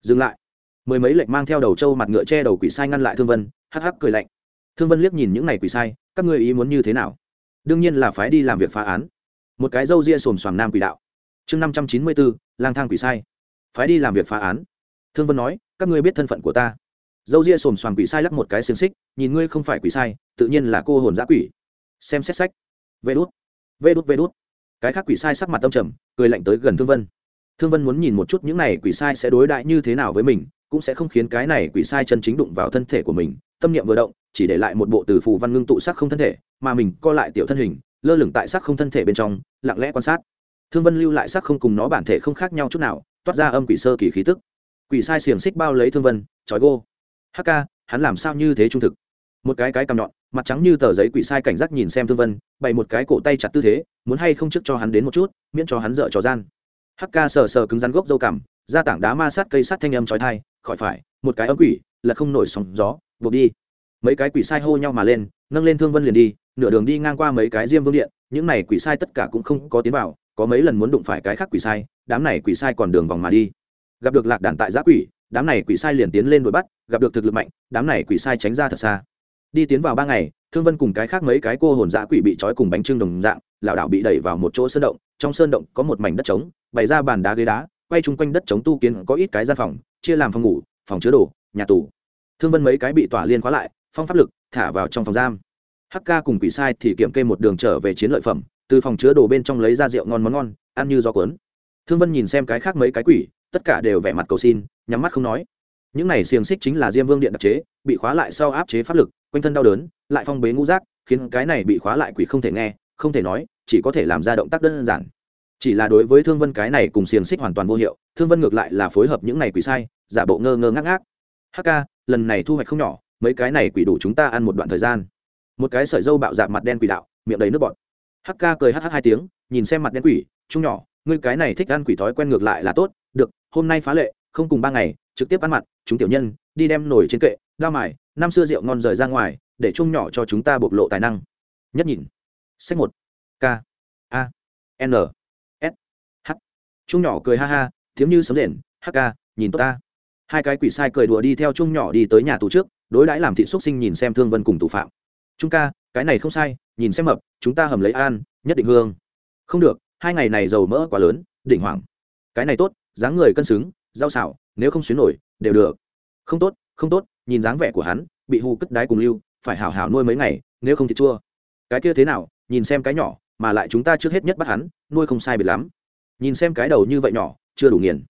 dừng lại. Mười mấy lệnh mang theo đầu trâu mặt ngựa che đầu quỷ sai ngăn lại thương vân, hắc hắc cười lạnh. Thương vân liếc nhìn những này quỷ sai, các ngươi ý muốn như thế nào? Đương nhiên là phái đi làm việc phá án. Một cái râu ria xồm xoàm nam quỷ đạo. Chương năm trăm chín mươi bốn, lang thang quỷ sai. Phái đi làm việc phá án. Thương vân nói, các ngươi biết thân phận của ta. Dâu ria xồm xoàm quỷ sai lắc một cái xiềng xích, nhìn ngươi không phải quỷ sai, tự nhiên là cô hồn giã quỷ. Xem xét sách vê đút. Vê đút vê đút. Cái khác quỷ sai sắc mặt tâm trầm, cười lạnh tới gần thương vân. Thương vân muốn nhìn một chút những này quỷ sai sẽ đối đại như thế nào với mình, cũng sẽ không khiến cái này quỷ sai chân chính đụng vào thân thể của mình. Tâm niệm vừa động, chỉ để lại một bộ từ phù văn ngưng tụ sắc không thân thể, mà mình co lại tiểu thân hình, lơ lửng tại sắc không thân thể bên trong, lặng lẽ quan sát. Thương vân lưu lại sắc không cùng nó bản thể không khác nhau chút nào, toát ra âm quỷ sơ kỳ khí tức. Quỷ sai xiềng xích bao lấy thương vân trói gô. Hk hắn làm sao như thế trung thực? Một cái cái cầm nhọn mặt trắng như tờ giấy quỷ sai cảnh giác nhìn xem thương vân, bày một cái cổ tay chặt tư thế, muốn hay không trước cho hắn đến một chút, miễn cho hắn dợ trò gian. Hắc ca sờ sờ cứng rắn gốc dâu cảm ra tảng đá ma sát cây sắt thanh âm trói thai khỏi phải, một cái ấm quỷ, là không nổi sóng gió, buộc đi. Mấy cái quỷ sai hô nhau mà lên, nâng lên thương vân liền đi, nửa đường đi ngang qua mấy cái diêm vương điện, những này quỷ sai tất cả cũng không có tiến vào, có mấy lần muốn đụng phải cái khác quỷ sai, đám này quỷ sai còn đường vòng mà đi. Gặp được lạc đàn tại giã quỷ, đám này quỷ sai liền tiến lên đuổi bắt, gặp được thực lực mạnh, đám này quỷ sai tránh ra thật xa đi tiến vào ba ngày, thương vân cùng cái khác mấy cái cô hồn dã quỷ bị trói cùng bánh trưng đồng dạng, lảo đảo bị đẩy vào một chỗ sơn động, trong sơn động có một mảnh đất trống, bày ra bàn đá ghế đá, quay chung quanh đất trống tu kiến có ít cái gian phòng, chia làm phòng ngủ, phòng chứa đồ, nhà tù. Thương vân mấy cái bị tỏa liên khóa lại, phong pháp lực, thả vào trong phòng giam. Hk cùng quỷ sai thì kiểm kê một đường trở về chiến lợi phẩm, từ phòng chứa đồ bên trong lấy ra rượu ngon món ngon, ăn như gió cuốn. Thương vân nhìn xem cái khác mấy cái quỷ, tất cả đều vẻ mặt cầu xin, nhắm mắt không nói những này xiềng xích chính là diêm vương điện đặc chế, bị khóa lại sau áp chế pháp lực, quanh thân đau đớn, lại phong bế ngũ rác khiến cái này bị khóa lại quỷ không thể nghe, không thể nói, chỉ có thể làm ra động tác đơn giản. Chỉ là đối với thương vân cái này cùng xiềng xích hoàn toàn vô hiệu, thương vân ngược lại là phối hợp những này quỷ sai, giả bộ ngơ ngơ ngác ngác. Hk lần này thu hoạch không nhỏ, mấy cái này quỷ đủ chúng ta ăn một đoạn thời gian. Một cái sợi dâu bạo dạp mặt đen quỷ đạo, miệng đầy nước bọt. Hk cười hh hai tiếng, nhìn xem mặt đen quỷ, trung nhỏ, ngươi cái này thích ăn quỷ thói quen ngược lại là tốt, được, hôm nay phá lệ, không cùng ba ngày trực tiếp ăn mặt, chúng tiểu nhân, đi đem nổi trên kệ, đao mài, năm xưa rượu ngon rời ra ngoài, để chung nhỏ cho chúng ta bộc lộ tài năng. Nhất nhìn. Sách một. K. A. N. S. H. Chung nhỏ cười ha ha, tiếng như sấm rền. Hk nhìn tốt ta. Hai cái quỷ sai cười đùa đi theo chung nhỏ đi tới nhà tù trước, đối đãi làm thị xuất sinh nhìn xem thương vân cùng tù phạm. Chúng ca, cái này không sai, nhìn xem mập, chúng ta hầm lấy an, nhất định hương. Không được, hai ngày này dầu mỡ quá lớn, đỉnh hoàng cái này tốt, dáng người cân xứng, rau xảo nếu không xuyến nổi, đều được. Không tốt không tốt, nhìn dáng vẻ của hắn, bị hù cất đái cùng lưu, phải hảo hảo nuôi mấy ngày, nếu không thì chua. Cái kia thế nào, nhìn xem cái nhỏ, mà lại chúng ta trước hết nhất bắt hắn, nuôi không sai biệt lắm. Nhìn xem cái đầu như vậy nhỏ, chưa đủ nghiền.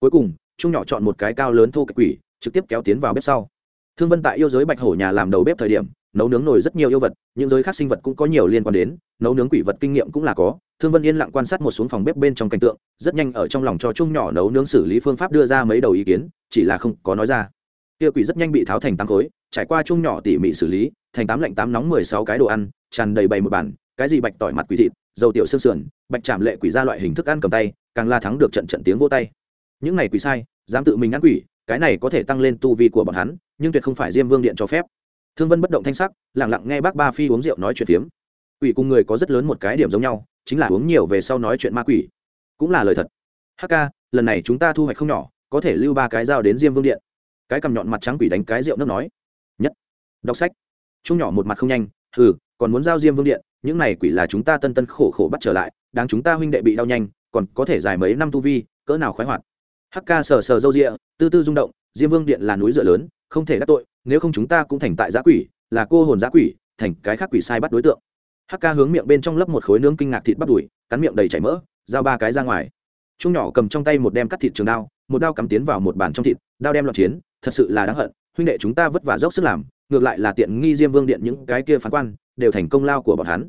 Cuối cùng, trung nhỏ chọn một cái cao lớn thô kệch quỷ, trực tiếp kéo tiến vào bếp sau. Thương vân tại yêu giới bạch hổ nhà làm đầu bếp thời điểm, nấu nướng nồi rất nhiều yêu vật, những giới khác sinh vật cũng có nhiều liên quan đến, nấu nướng quỷ vật kinh nghiệm cũng là có thương vân yên lặng quan sát một xuống phòng bếp bên trong cảnh tượng, rất nhanh ở trong lòng cho Chung nhỏ nấu nướng xử lý phương pháp đưa ra mấy đầu ý kiến, chỉ là không có nói ra. Kia quỷ rất nhanh bị tháo thành tám khối, trải qua Chung nhỏ tỉ mỉ xử lý, thành tám lạnh tám nóng mười sáu cái đồ ăn, tràn đầy bày một bản cái gì bạch tỏi mặt quỷ thịt, dầu tiểu xương sườn, bạch chạm lệ quỷ ra loại hình thức ăn cầm tay, càng la thắng được trận trận tiếng vô tay. Những này quỷ sai, dám tự mình ăn quỷ, cái này có thể tăng lên tu vi của bọn hắn, nhưng tuyệt không phải diêm vương điện cho phép. Thương vân bất động thanh sắc lẳng lặng nghe bác ba phi uống rượu nói chuyện phiếm. Quỷ cùng người có rất lớn một cái điểm giống nhau chính là uống nhiều về sau nói chuyện ma quỷ. Cũng là lời thật. Hk lần này chúng ta thu hoạch không nhỏ, có thể lưu ba cái dao đến diêm vương điện. Cái cầm nhọn mặt trắng quỷ đánh cái rượu nước nói. Nhất. Đọc sách. Trung nhỏ một mặt không nhanh, hừ, còn muốn giao diêm vương điện, những này quỷ là chúng ta tân tân khổ khổ bắt trở lại, đáng chúng ta huynh đệ bị đau nhanh, còn có thể dài mấy năm tu vi, cỡ nào khoái hoạt. Hk sờ sờ râu rịa tư tư rung động, diêm vương điện là núi dựa lớn, không thể đắc tội, nếu không chúng ta cũng thành tại giã quỷ, là cô hồn giã quỷ, thành cái khác quỷ sai bắt đối tượng. Hắc Ca hướng miệng bên trong lấp một khối nướng kinh ngạc thịt bắt đùi, cắn miệng đầy chảy mỡ, giao ba cái ra ngoài. Trung nhỏ cầm trong tay một đem cắt thịt trường đao, một đao cắm tiến vào một bàn trong thịt, đao đem loạn chiến, thật sự là đáng hận, huynh đệ chúng ta vất vả dốc sức làm, ngược lại là tiện nghi diêm vương điện những cái kia phán quan, đều thành công lao của bọn hắn.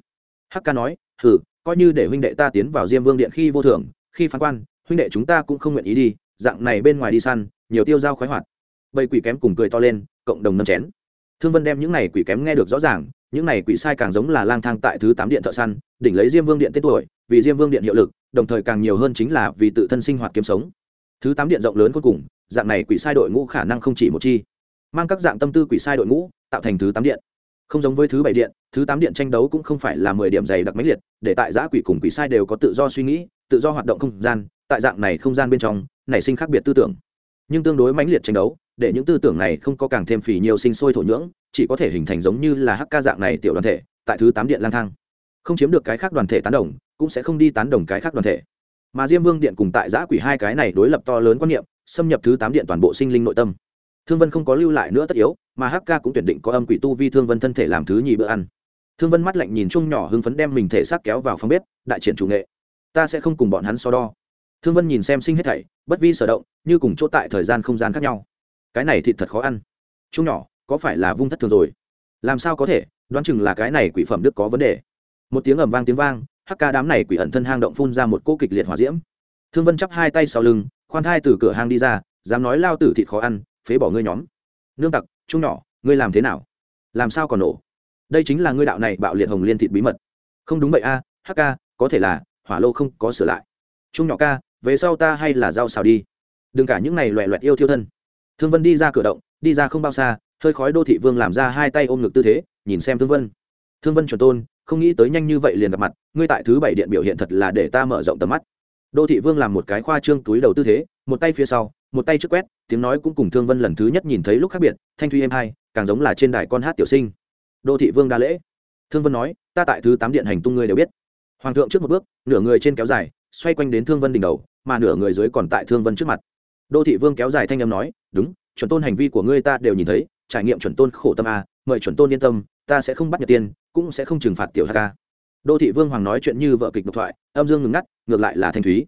Hắc Ca nói, hừ, coi như để huynh đệ ta tiến vào diêm vương điện khi vô thường, khi phán quan, huynh đệ chúng ta cũng không nguyện ý đi, dạng này bên ngoài đi săn, nhiều tiêu dao khoái hoạt. Bầy quỷ kém cùng cười to lên, cộng đồng nâm chén. Thương vân đem những này quỷ kém nghe được rõ ràng những này quỷ sai càng giống là lang thang tại thứ tám điện thợ săn, đỉnh lấy diêm vương điện tên tuổi, vì diêm vương điện hiệu lực, đồng thời càng nhiều hơn chính là vì tự thân sinh hoạt kiếm sống. Thứ tám điện rộng lớn cuối cùng, dạng này quỷ sai đội ngũ khả năng không chỉ một chi. Mang các dạng tâm tư quỷ sai đội ngũ, tạo thành thứ tám điện. Không giống với thứ bảy điện, thứ tám điện tranh đấu cũng không phải là mười điểm dày đặc máy liệt, để tại giã quỷ cùng quỷ sai đều có tự do suy nghĩ, tự do hoạt động không gian, tại dạng này không gian bên trong, nảy sinh khác biệt tư tưởng. Nhưng tương đối mãnh liệt tranh đấu, để những tư tưởng này không có càng thêm phỉ nhiều sinh sôi thổ nhưỡng chỉ có thể hình thành giống như là hắc ca dạng này tiểu đoàn thể, tại thứ tám điện lang thang. Không chiếm được cái khác đoàn thể tán đồng, cũng sẽ không đi tán đồng cái khác đoàn thể. Mà diêm vương điện cùng tại giã quỷ hai cái này đối lập to lớn quan niệm, xâm nhập thứ tám điện toàn bộ sinh linh nội tâm. Thương vân không có lưu lại nữa tất yếu, mà hắc ca cũng tuyển định có âm quỷ tu vi thương vân thân thể làm thứ nhì bữa ăn. Thương vân mắt lạnh nhìn chung nhỏ hưng phấn đem mình thể xác kéo vào phòng bếp, đại triển chủ nghệ. Ta sẽ không cùng bọn hắn so đo. Thương vân nhìn xem sinh hết thảy, bất vi sở động, như cùng chỗ tại thời gian không gian khác nhau. Cái này thịt thật khó ăn. Chung nhỏ có phải là vung thất thường rồi? Làm sao có thể? Đoán chừng là cái này quỷ phẩm đức có vấn đề. Một tiếng ầm vang tiếng vang hắc ca đám này quỷ ẩn thân hang động phun ra một cô kịch liệt hỏa diễm. Thương vân chắp hai tay sau lưng khoan thai từ cửa hang đi ra dám nói lao tử thịt khó ăn phế bỏ ngươi nhóm. Nương tặc trung nhỏ ngươi làm thế nào? Làm sao còn nổ? Đây chính là ngươi đạo này bạo liệt hồng liên thịt bí mật. Không đúng vậy a à, hắc ca có thể là hỏa lô không có sửa lại. Trung nhỏ ca về sau ta hay là rau xào đi. Đừng cả những này loẹ loẹt yêu thiêu thân. Thương vân đi ra cửa động đi ra không bao xa hơi khói đô thị vương làm ra hai tay ôm ngực tư thế, nhìn xem thương vân. Thương vân chuẩn tôn, không nghĩ tới nhanh như vậy liền gặp mặt, ngươi tại thứ bảy điện biểu hiện thật là để ta mở rộng tầm mắt. Đô thị vương làm một cái khoa trương túi đầu tư thế, một tay phía sau, một tay trước quét, tiếng nói cũng cùng thương vân lần thứ nhất nhìn thấy lúc khác biệt, thanh thuy êm hai, càng giống là trên đài con hát tiểu sinh. Đô thị vương đa lễ. Thương vân nói, ta tại thứ tám điện hành tung ngươi đều biết. Hoàng thượng trước một bước, nửa người trên kéo dài, xoay quanh đến thương vân đỉnh đầu, mà nửa người dưới còn tại thương vân trước mặt. Đô thị vương kéo dài thanh â m nói, đúng, chuẩn tôn hành vi của ngươi ta đều nhìn thấy trải nghiệm chuẩn tôn khổ tâm a, mời chuẩn tôn yên tâm, ta sẽ không bắt nhật tiên, cũng sẽ không trừng phạt tiểu hk đô thị vương hoàng nói chuyện như vợ kịch độc thoại, âm dương ngừng ngắt, ngược lại là thanh thúy.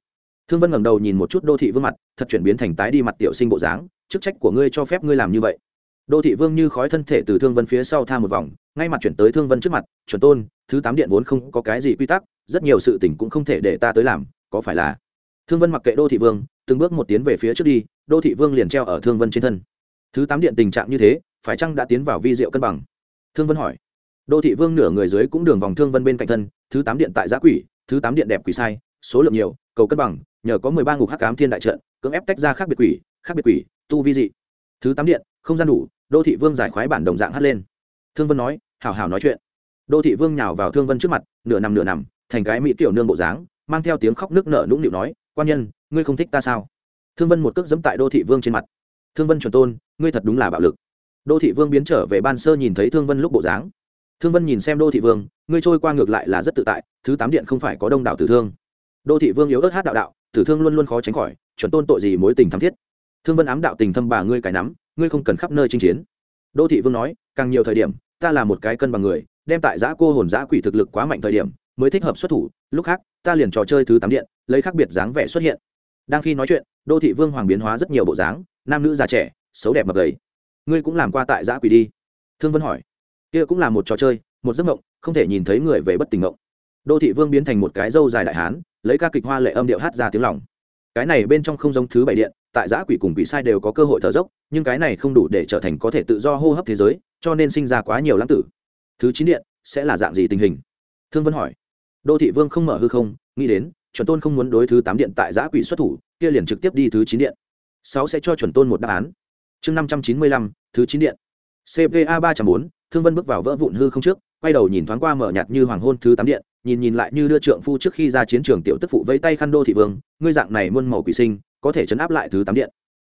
Thương vân ngẩng đầu nhìn một chút đô thị vương mặt, thật chuyển biến thành tái đi mặt tiểu sinh bộ dáng, chức trách của ngươi cho phép ngươi làm như vậy. Đô thị vương như khói thân thể từ thương vân phía sau tha một vòng, ngay mặt chuyển tới thương vân trước mặt, chuẩn tôn, thứ tám điện vốn không có cái gì quy tắc, rất nhiều sự tình cũng không thể để ta tới làm, có phải là? Thương vân mặc kệ đô thị vương, từng bước một tiến về phía trước đi, đô thị vương liền treo ở thương vân trên thân. Thứ tám điện tình trạng như thế phải chăng đã tiến vào vi diệu cân bằng? Thương vân hỏi. Đô thị vương nửa người dưới cũng đường vòng thương vân bên cạnh thân, thứ tám điện tại giã quỷ, thứ tám điện đẹp quỷ sai, số lượng nhiều, cầu cân bằng, nhờ có mười ba ngục hắc cám thiên đại trận, cưỡng ép tách ra khác biệt quỷ, khác biệt quỷ, tu vi dị. Thứ tám điện, không gian đủ, đô thị vương giải khoái bản đồng dạng hắt lên. Thương vân nói hào hào nói chuyện. Đô thị vương nhào vào thương vân trước mặt, nửa nằm nửa nằm, thành cái mỹ tiểu nương bộ dáng, mang theo tiếng khóc nước nở nũng nịu nói, quan nhân, ngươi không thích ta sao? Thương vân một cước dẫm tại đô thị vương trên mặt. Thương vân chuẩn tôn, ngươi thật đúng là bạo lực đô thị vương biến trở về ban sơ nhìn thấy thương vân lúc bộ dáng. Thương vân nhìn xem đô thị vương, ngươi trôi qua ngược lại là rất tự tại, thứ tám điện không phải có đông đảo tử thương. Đô thị vương yếu ớt hát đạo đạo, tử thương luôn luôn khó tránh khỏi, chuẩn tôn tội gì mối tình thắm thiết. Thương vân ám đạo tình thâm bà ngươi cái nắm, ngươi không cần khắp nơi chinh chiến. Đô thị vương nói, càng nhiều thời điểm, ta là một cái cân bằng người, đem tại giã cô hồn giã quỷ thực lực quá mạnh thời điểm, mới thích hợp xuất thủ, lúc khác, ta liền trò chơi thứ tám điện, lấy khác biệt dáng vẻ xuất hiện. Đang khi nói chuyện, đô thị vương hoàng biến hóa rất nhiều bộ dáng, nam nữ già trẻ, xấu đẹp mập gầy ngươi cũng làm qua tại giã quỷ đi. Thương vân hỏi. Kia cũng là một trò chơi, một giấc mộng, không thể nhìn thấy người về bất tình mộng. Đô thị vương biến thành một cái dâu dài đại hán, lấy ca kịch hoa lệ âm điệu hát ra tiếng lòng. Cái này bên trong không giống thứ bảy điện, tại giã quỷ cùng quỷ sai đều có cơ hội thở dốc, nhưng cái này không đủ để trở thành có thể tự do hô hấp thế giới, cho nên sinh ra quá nhiều lãng tử. Thứ chín điện, sẽ là dạng gì tình hình? Thương vân hỏi. Đô thị vương không mở hư không, nghĩ đến, chuẩn tôn không muốn đối thứ tám điện tại giã quỷ xuất thủ, kia liền trực tiếp đi thứ chín điện. Sáu sẽ cho chuẩn tôn một đáp án chương năm trăm chín mươi lăm, thứ chín điện. Cpa ba trăm bốn, thương vân bước vào vỡ vụn hư không trước, quay đầu nhìn thoáng qua mở nhạt như hoàng hôn thứ tám điện, nhìn nhìn lại như đưa trượng phu trước khi ra chiến trường tiểu tức phụ vẫy tay khăn đô thị vương, ngươi dạng này muôn màu quỷ sinh, có thể chấn áp lại thứ tám điện.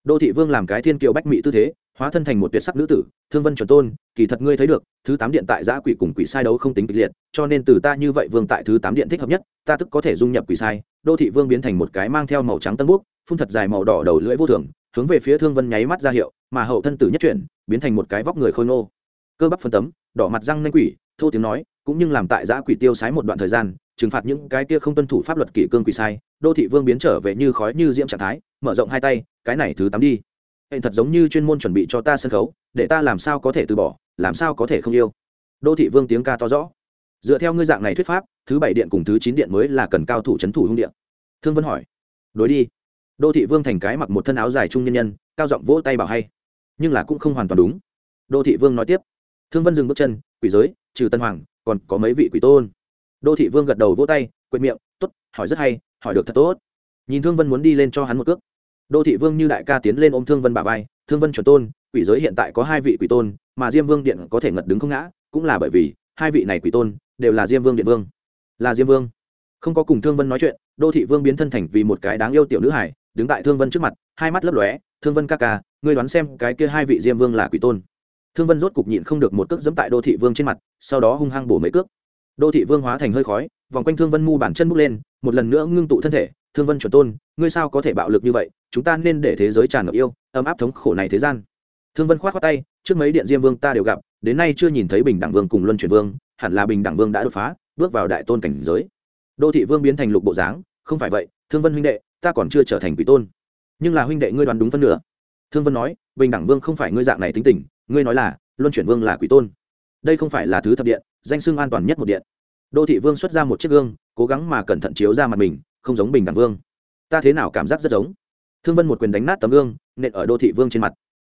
Đô thị vương làm cái thiên kiều bách mỹ tư thế, hóa thân thành một tuyệt sắc nữ tử, thương vân chuẩn tôn, kỳ thật ngươi thấy được, thứ tám điện tại giã quỷ cùng quỷ sai đấu không tính kịch liệt, cho nên từ ta như vậy vương tại thứ tám điện thích hợp nhất, ta tức có thể dung nhập quỷ sai, đô thị vương biến thành một cái mang theo màu trắng tân bút, phun thật dài màu đỏ đầu lưỡi vô thường hướng về phía thương vân nháy mắt ra hiệu, mà hậu thân tử nhất chuyển, biến thành một cái vóc người khôi ngô. Cơ bắp phân tấm, đỏ mặt răng nanh quỷ, thô tiếng nói, cũng như làm tại giã quỷ tiêu sái một đoạn thời gian, trừng phạt những cái kia không tuân thủ pháp luật kỷ cương quỷ sai, đô thị vương biến trở về như khói như diễm trạng thái, mở rộng hai tay, cái này thứ tám đi. Hệ thật giống như chuyên môn chuẩn bị cho ta sân khấu, để ta làm sao có thể từ bỏ, làm sao có thể không yêu. Đô thị vương tiếng ca to rõ. Dựa theo ngươi dạng này thuyết pháp, thứ bảy điện cùng thứ chín điện mới là cần cao thủ c h ấ n thủ hung điện thương vân hỏi. Đối đi đô thị vương thành cái mặc một thân áo dài trung nhân nhân, cao giọng vỗ tay bảo hay. Nhưng là cũng không hoàn toàn đúng. Đô thị vương nói tiếp. Thương vân dừng bước chân, quỷ giới, trừ tân hoàng, còn có mấy vị quỷ tôn. Đô thị vương gật đầu vỗ tay, quệt miệng t ố t hỏi rất hay, hỏi được thật tốt. Nhìn thương vân muốn đi lên cho hắn một cước. Đô thị vương như đại ca tiến lên ôm thương vân bà vai, thương vân chuẩn tôn, quỷ giới hiện tại có hai vị quỷ tôn, mà diêm vương điện có thể ngật đứng không ngã, cũng là bởi vì hai vị này quỷ tôn đều là diêm vương điện vương. Là diêm vương. Không có cùng thương vân nói chuyện, đô thị vương biến thân thành vì một cái đáng yêu tiểu nữ hải đứng tại thương vân trước mặt, hai mắt lấp lóe, thương vân ca ca, ngươi đoán xem cái kia hai vị diêm vương là quỷ tôn. Thương vân rốt cục nhịn không được một cước dẫm tại đô thị vương trên mặt, sau đó hung hăng bổ mấy cước. Đô thị vương hóa thành hơi khói, vòng quanh thương vân mu bản chân bước lên, một lần nữa ngưng tụ thân thể, thương vân chuẩn tôn, ngươi sao có thể bạo lực như vậy? Chúng ta nên để thế giới tràn ngập yêu, ấm áp thống khổ này thế gian. Thương vân khoát khoát tay, trước mấy điện diêm vương ta đều gặp, đến nay chưa nhìn thấy bình đẳng vương cùng luân chuyển vương, hẳn là bình đẳng vương đã đột phá, bước vào đại tôn cảnh giới. Đô thị vương biến thành lục bộ dáng, không phải vậy, thương vân huynh đệ ta còn chưa trở thành quỷ tôn. Nhưng là huynh đệ ngươi đoán đúng phân nửa. Thương vân nói, bình đẳng vương không phải ngươi dạng này tính tình, ngươi nói là, luân chuyển vương là quỷ tôn. Đây không phải là thứ thập điện, danh xưng an toàn nhất một điện. Đô thị vương xuất ra một chiếc gương, cố gắng mà cẩn thận chiếu ra mặt mình, không giống bình đẳng vương. Ta thế nào cảm giác rất giống? Thương vân một quyền đánh nát tấm gương, nện ở đô thị vương trên mặt.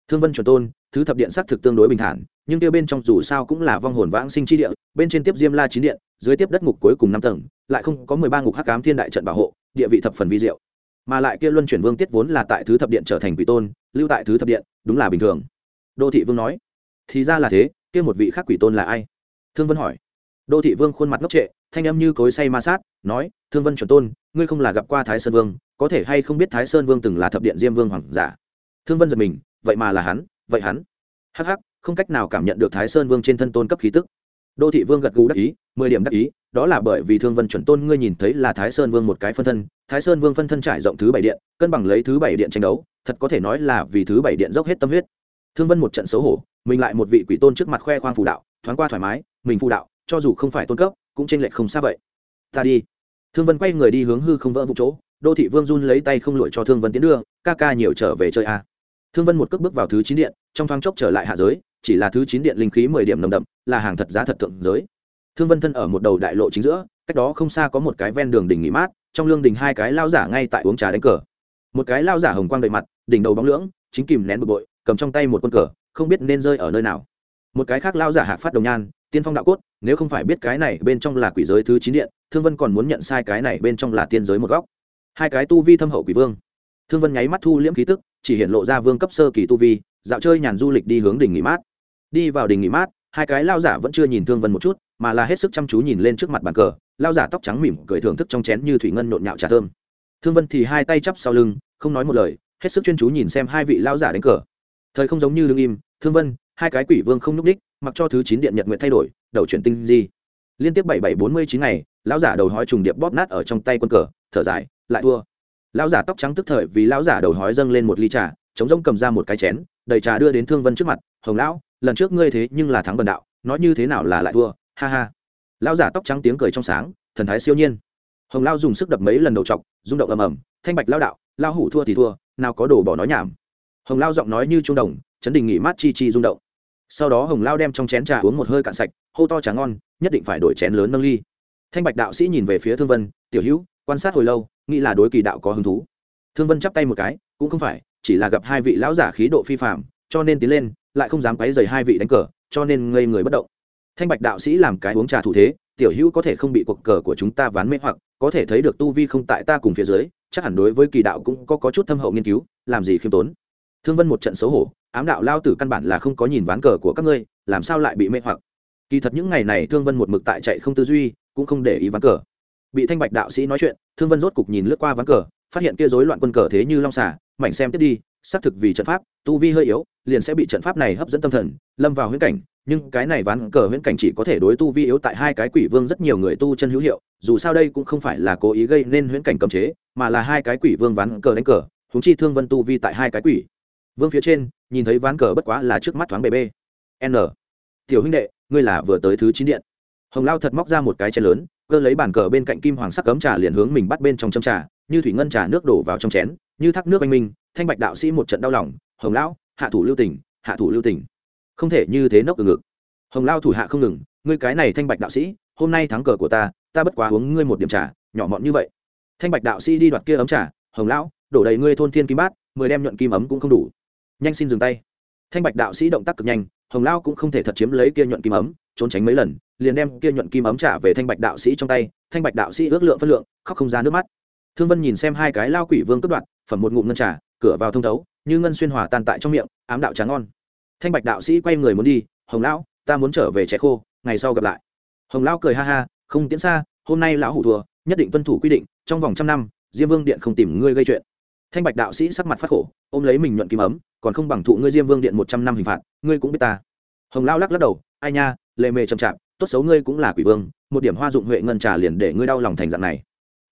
Thương vân chuẩn tôn, thứ thập điện xác thực tương đối bình thản, nhưng kia bên trong dù sao cũng là vong hồn vãng sinh chi địa, bên trên tiếp diêm la chín điện, dưới tiếp đất ngục cuối cùng năm tầng, lại không có mười ba ngục hắc cám thiên đại trận bảo hộ, địa vị thập phần vi diệu mà lại kia luân chuyển vương tiết vốn là tại thứ thập điện trở thành quỷ tôn, lưu tại thứ thập điện, đúng là bình thường. Đô thị vương nói, thì ra là thế, kia một vị khác quỷ tôn là ai? Thương vân hỏi. Đô thị vương khuôn mặt ngốc trệ, thanh âm như cối say ma sát, nói, thương vân chuẩn tôn, ngươi không là gặp qua thái sơn vương, có thể hay không biết thái sơn vương từng là thập điện diêm vương hoàng giả? Thương vân giật mình, vậy mà là hắn, vậy hắn. Hắc hắc, không cách nào cảm nhận được thái sơn vương trên thân tôn cấp khí tức đô thị vương gật gù đắc ý, mười điểm đắc ý, đó là bởi vì thương vân chuẩn tôn ngươi nhìn thấy là thái sơn vương một cái phân thân, thái sơn vương phân thân trải rộng thứ bảy điện, cân bằng lấy thứ bảy điện tranh đấu, thật có thể nói là vì thứ bảy điện dốc hết tâm huyết. Thương vân một trận xấu hổ, mình lại một vị quỷ tôn trước mặt khoe khoang phù đạo, thoáng qua thoải mái, mình phù đạo, cho dù không phải tôn cấp, cũng tranh lệch không xa vậy. Ta đi. Thương vân quay người đi hướng hư không vỡ vụ chỗ, đô thị vương run lấy tay không lội cho thương vân tiến đưa, ca ca nhiều trở về chơi a. Thương vân một cước bước vào thứ chín điện, trong thoáng chốc trở lại hạ giới, chỉ là thứ chín điện linh khí mười điểm nồng đậm là hàng thật giá thật thượng giới. Thương vân thân ở một đầu đại lộ chính giữa, cách đó không xa có một cái ven đường đỉnh nghỉ mát, trong lương đình hai cái lao giả ngay tại uống trà đánh cờ. Một cái lao giả hồng quang đầy mặt, đỉnh đầu bóng lưỡng, chính kìm nén bực bội, cầm trong tay một quân cờ, không biết nên rơi ở nơi nào. Một cái khác lao giả hạc phát đồng nhan, tiên phong đạo cốt, nếu không phải biết cái này bên trong là quỷ giới thứ chín điện, thương vân còn muốn nhận sai cái này bên trong là tiên giới một góc. Hai cái tu vi thâm hậu quỷ vương. Thương vân nháy mắt thu liễm khí tức, chỉ hiện lộ ra vương cấp sơ kỳ tu vi, dạo chơi nhàn du lịch đi hướng đỉnh nghỉ mát. Đi vào đỉnh nghỉ mát hai cái lao giả vẫn chưa nhìn thương vân một chút, mà là hết sức chăm chú nhìn lên trước mặt bàn cờ, lao giả tóc trắng mỉm cười thưởng thức trong chén như thủy ngân nhộn nhạo trà thơm. Thương vân thì hai tay chắp sau lưng, không nói một lời, hết sức chuyên chú nhìn xem hai vị lao giả đánh cờ. Thời không giống như đương im, thương vân, hai cái quỷ vương không nhúc ních mặc cho thứ chín điện nhật nguyện thay đổi, đầu chuyển tinh di. Liên tiếp bảy bảy bốn mươi chín ngày lão giả đầu hói trùng điệp bóp nát ở trong tay quân cờ, thở dài, lại thua. Lão giả tóc trắng tức thời vì lão giả đầu hói dâng lên một ly trà, chống rông cầm ra một cái chén, đầy trà đưa đến thương vân trước mặt, hồng lão lần trước ngươi thế nhưng là thắng bần đạo, nói như thế nào là lại thua, ha ha. Lão giả tóc trắng tiếng cười trong sáng, thần thái siêu nhiên. Hồng lao dùng sức đập mấy lần đầu chọc, rung động ầm ầm, thanh bạch lao đạo, lao hủ thua thì thua, nào có đồ bỏ nói nhảm. Hồng lao giọng nói như trung đồng, chấn đình nghỉ mát chi chi rung động. Sau đó hồng lao đem trong chén trà uống một hơi cạn sạch, hô to trà ngon, nhất định phải đổi chén lớn nâng ly. Thanh bạch đạo sĩ nhìn về phía thương vân, tiểu hữu, quan sát hồi lâu, nghĩ là đối kỳ đạo có hứng thú. Thương vân chắp tay một cái, cũng không phải, chỉ là gặp hai vị lão giả khí độ phi phạm cho nên tiến lên lại không dám quấy dày hai vị đánh cờ cho nên ngây người bất động. Thanh bạch đạo sĩ làm cái uống trà thủ thế tiểu hữu có thể không bị cuộc cờ của chúng ta ván mê hoặc có thể thấy được tu vi không tại ta cùng phía dưới chắc hẳn đối với kỳ đạo cũng có, có chút thâm hậu nghiên cứu làm gì khiêm tốn. Thương vân một trận xấu hổ ám đạo lao tử căn bản là không có nhìn ván cờ của các ngươi làm sao lại bị mê hoặc? Kỳ thật những ngày này thương vân một mực tại chạy không tư duy cũng không để ý ván cờ. Bị thanh bạch đạo sĩ nói chuyện thương vân rốt cục nhìn lướt qua ván cờ phát hiện kia rối loạn quân cờ thế như long xả mảnh xem tiếp đi xác thực vì trận pháp, tu vi hơi yếu, liền sẽ bị trận pháp này hấp dẫn tâm thần, lâm vào huyễn cảnh. Nhưng cái này ván cờ huyễn cảnh chỉ có thể đối tu vi yếu tại hai cái quỷ vương rất nhiều người tu chân hữu hiệu, dù sao đây cũng không phải là cố ý gây nên huyễn cảnh cấm chế, mà là hai cái quỷ vương ván cờ đánh cờ húng chi thương vân tu vi tại hai cái quỷ vương phía trên, nhìn thấy ván cờ bất quá là trước mắt thoáng bề bê. N. Tiểu huynh đệ, ngươi là vừa tới thứ chín điện. Hồng lao thật móc ra một cái chén lớn, cơ lấy bàn cờ bên cạnh kim hoàng sắc cấm trà liền hướng mình bắt bên trong châm trà, như thủy ngân trà nước đổ vào trong chén như thác nước anh minh, thanh bạch đạo sĩ một trận đau lòng, hồng lão, hạ thủ lưu tỉnh hạ thủ lưu tỉnh không thể như thế nốc từ ngực. Hồng lao thủ hạ không ngừng, ngươi cái này thanh bạch đạo sĩ, hôm nay thắng cờ của ta ta bất quá uống ngươi một điểm trà, nhỏ mọn như vậy. Thanh bạch đạo sĩ đi đoạt kia ấm trà, hồng lão, đổ đầy ngươi thôn thiên kim bát, mười đem nhuận kim ấm cũng không đủ. Nhanh xin dừng tay. Thanh bạch đạo sĩ động tác cực nhanh, hồng lao cũng không thể thật chiếm lấy kia nhuận kim ấm, trốn tránh mấy lần, liền đem kia nhuận kim ấm trả về thanh bạch đạo sĩ trong tay. Thanh bạch đạo sĩ ước lượng phân lượng, khóc không ra nước mắt. Thương vân nhìn xem hai cái lao quỷ vương cướp đoạt phẩm một ngụm ngân trà, cửa vào thông thấu, như ngân xuyên hòa tan tại trong miệng, ám đạo tráng ngon. Thanh bạch đạo sĩ quay người muốn đi, hồng lão, ta muốn trở về trẻ khô, ngày sau gặp lại. Hồng lão cười ha ha, không tiến xa, hôm nay lão hủ thua, nhất định tuân thủ quy định, trong vòng trăm năm, diêm vương điện không tìm ngươi gây chuyện. Thanh bạch đạo sĩ sắc mặt phát khổ, ôm lấy mình nhuận kim ấm, còn không bằng thụ ngươi diêm vương điện một trăm năm hình phạt, ngươi cũng biết ta. Hồng Lão lắc lắc đầu, ai nha, lệ mề chậm chạp, tốt xấu ngươi cũng là quỷ vương, một điểm hoa dụng huệ ngân trà liền để ngươi đau lòng thành dạng này.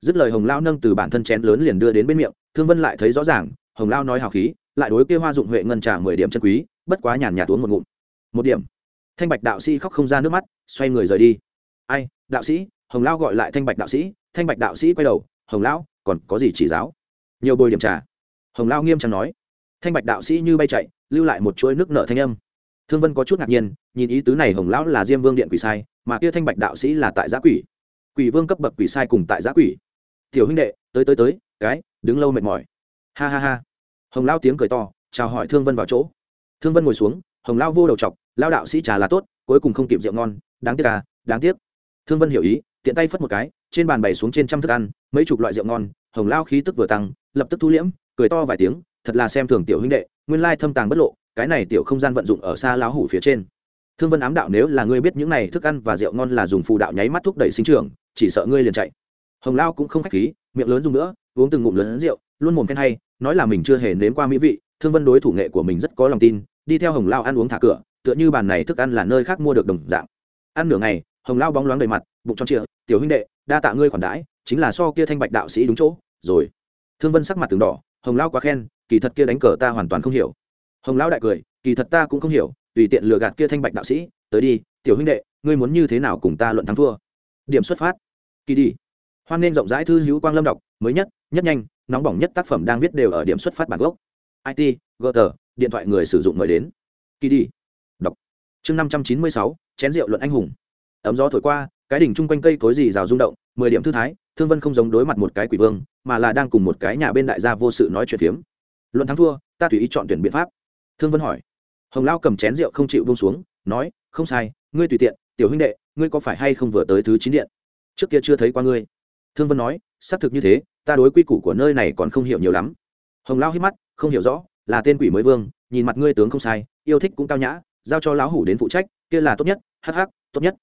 Dứt lời hồng Lão nâng từ bản thân chén lớn liền đưa đến bên miệng thương vân lại thấy rõ ràng, hồng lao nói hào khí, lại đối kia hoa dụng huệ ngân trà mười điểm chân quý, bất quá nhàn nhạt uống một ngụm. Một điểm. Thanh bạch đạo sĩ khóc không ra nước mắt, xoay người rời đi. Ai, đạo sĩ, hồng lao gọi lại thanh bạch đạo sĩ, thanh bạch đạo sĩ quay đầu, hồng lão còn có gì chỉ giáo? Nhiều bồi điểm trà. Hồng lao nghiêm trang nói. Thanh bạch đạo sĩ như bay chạy, lưu lại một chuỗi nước nợ thanh âm. Thương vân có chút ngạc nhiên, nhìn ý tứ này hồng lão là diêm vương điện quỷ sai, mà kia thanh bạch đạo sĩ là tại giã quỷ. Quỷ vương cấp bậc quỷ sai cùng tại giã quỷ. Tiểu huynh đệ, tới tới tới cái, đứng lâu mệt mỏi. Ha ha ha. Hồng lao tiếng cười to, chào hỏi thương vân vào chỗ. Thương vân ngồi xuống, hồng lao vô đầu chọc, lao đạo sĩ trà là tốt, cuối cùng không kịp rượu ngon, đáng tiếc à đáng tiếc. Thương vân hiểu ý, tiện tay phất một cái, trên bàn bày xuống trên trăm thức ăn, mấy chục loại rượu ngon, hồng lao khí tức vừa tăng, lập tức thu liễm, cười to vài tiếng, thật là xem thường tiểu huynh đệ, nguyên lai thâm tàng bất lộ, cái này tiểu không gian vận dụng ở xa lão hủ phía trên. Thương vân ám đạo nếu là ngươi biết những này thức ăn và rượu ngon là dùng phù đạo nháy mắt thúc đẩy sinh trưởng, chỉ sợ ngươi liền chạy. Hồng lao cũng không khách khí, miệng lớn dùng nữa uống từng ngụm lớn rượu, luôn mồm khen hay, nói là mình chưa hề nếm qua mỹ vị, thương vân đối thủ nghệ của mình rất có lòng tin, đi theo hồng lao ăn uống thả cửa, tựa như bàn này thức ăn là nơi khác mua được đồng dạng. Ăn nửa ngày, hồng lao bóng loáng đầy mặt, bụng trong trịa. tiểu huynh đệ, đa tạ ngươi khoản đãi, chính là so kia thanh bạch đạo sĩ đúng chỗ, rồi. Thương vân sắc mặt từng đỏ, hồng lao quá khen, kỳ thật kia đánh cờ ta hoàn toàn không hiểu. Hồng lao đại cười, kỳ thật ta cũng không hiểu, tùy tiện lừa gạt kia thanh bạch đạo sĩ, tới đi, tiểu huynh đệ, ngươi muốn như thế nào cùng ta luận thắng thua? Điểm xuất phát. Kỳ đi hoan nên rộng rãi thư hữu quang lâm đọc, mới nhất nhất nhanh, nóng bỏng nhất tác phẩm đang viết đều ở điểm xuất phát bản gốc. It gờ tờ điện thoại người sử dụng mời đến. Kỳ đi. Đọc. Chương năm trăm chín mươi sáu, chén rượu luận anh hùng. Ấm gió thổi qua, cái đỉnh chung quanh cây cối gì rào rung động, mười điểm thư thái, thương vân không giống đối mặt một cái quỷ vương, mà là đang cùng một cái nhà bên đại gia vô sự nói chuyện phiếm. Luận thắng thua, ta tùy ý chọn tuyển biện pháp. Thương vân hỏi. Hồng lao cầm chén rượu không chịu bông xuống, nói, không sai, ngươi tùy tiện, tiểu huynh đệ, ngươi có phải hay không vừa tới thứ chín điện? Trước kia chưa thấy qua ngươi thương vân nói, xác thực như thế, ta đối quy củ của nơi này còn không hiểu nhiều lắm. Hồng lao hít mắt, không hiểu rõ, là tên quỷ mới vương, nhìn mặt ngươi tướng không sai, yêu thích cũng cao nhã, giao cho lão hủ đến phụ trách, kia là tốt nhất, hắc hắc, tốt nhất.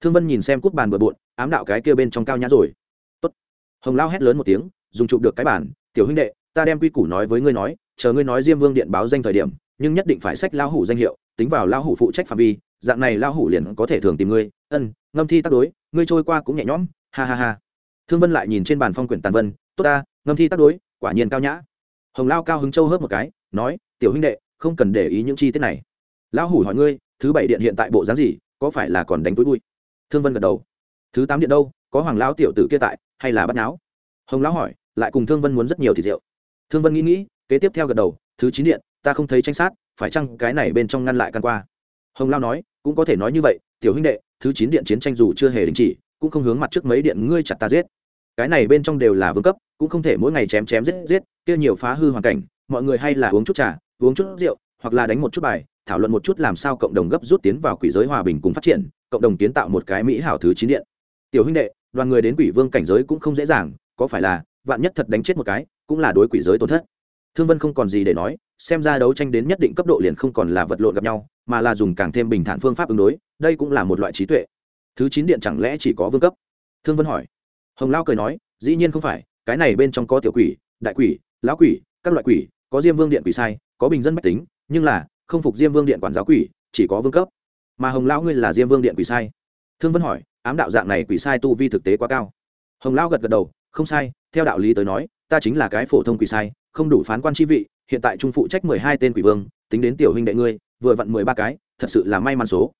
Thương vân nhìn xem cút bàn bừa bộn, ám đạo cái kia bên trong cao nhã rồi. Tốt. Hồng lao hét lớn một tiếng, dùng chụp được cái bản tiểu huynh đệ, ta đem quy củ nói với ngươi nói, chờ ngươi nói diêm vương điện báo danh thời điểm, nhưng nhất định phải sách lao hủ danh hiệu, tính vào lao hủ phụ trách phạm vi, dạng này lao hủ liền có thể thường tìm ngươi, ân, ngâm thi tác đối, ngươi trôi qua cũng nhẹ nhõm, ha ha ha thương vân lại nhìn trên bàn phong quyển tàn vân, tốt ta, ngâm thi tác đối, quả nhiên cao nhã. Hồng lao cao hứng châu hớp một cái, nói, tiểu huynh đệ, không cần để ý những chi tiết này. Lão hủ hỏi ngươi, thứ bảy điện hiện tại bộ dáng gì, có phải là còn đánh túi bụi? Thương vân gật đầu, thứ tám điện đâu, có hoàng lão tiểu tử kia tại, hay là bắt náo? Hồng lão hỏi, lại cùng thương vân muốn rất nhiều thịt rượu. Thương vân nghĩ nghĩ, kế tiếp theo gật đầu, thứ chín điện, ta không thấy tranh sát, phải chăng cái này bên trong ngăn lại căn qua? Hồng lao nói, cũng có thể nói như vậy, tiểu huynh đệ, thứ chín điện chiến tranh dù chưa hề đình chỉ cũng không hướng mặt trước mấy điện ngươi chặt ta giết. Cái này bên trong đều là vương cấp, cũng không thể mỗi ngày chém chém giết giết, kia nhiều phá hư hoàn cảnh, mọi người hay là uống chút trà, uống chút rượu, hoặc là đánh một chút bài, thảo luận một chút làm sao cộng đồng gấp rút tiến vào quỷ giới hòa bình cùng phát triển, cộng đồng kiến tạo một cái mỹ hảo thứ chín điện. Tiểu huynh đệ, đoàn người đến quỷ vương cảnh giới cũng không dễ dàng, có phải là vạn nhất thật đánh chết một cái, cũng là đối quỷ giới tổn thất. Thương vân không còn gì để nói, xem ra đấu tranh đến nhất định cấp độ liền không còn là vật lộn gặp nhau, mà là dùng càng thêm bình thản phương pháp ứng đối, đây cũng là một loại trí tuệ thứ chín điện chẳng lẽ chỉ có vương cấp? Thương vân hỏi. Hồng lao cười nói, dĩ nhiên không phải, cái này bên trong có tiểu quỷ, đại quỷ, lão quỷ, các loại quỷ, có diêm vương điện quỷ sai, có bình dân mách tính, nhưng là, không phục diêm vương điện quản giáo quỷ, chỉ có vương cấp. Mà hồng lão ngươi là diêm vương điện quỷ sai. Thương vân hỏi, ám đạo dạng này quỷ sai tu vi thực tế quá cao. Hồng lão gật gật đầu, không sai, theo đạo lý tới nói, ta chính là cái phổ thông quỷ sai, không đủ phán quan chi vị, hiện tại trung phụ trách mười hai tên quỷ vương, tính đến tiểu huynh đệ ngươi, vừa vặn mười ba cái, thật sự là may mắn số.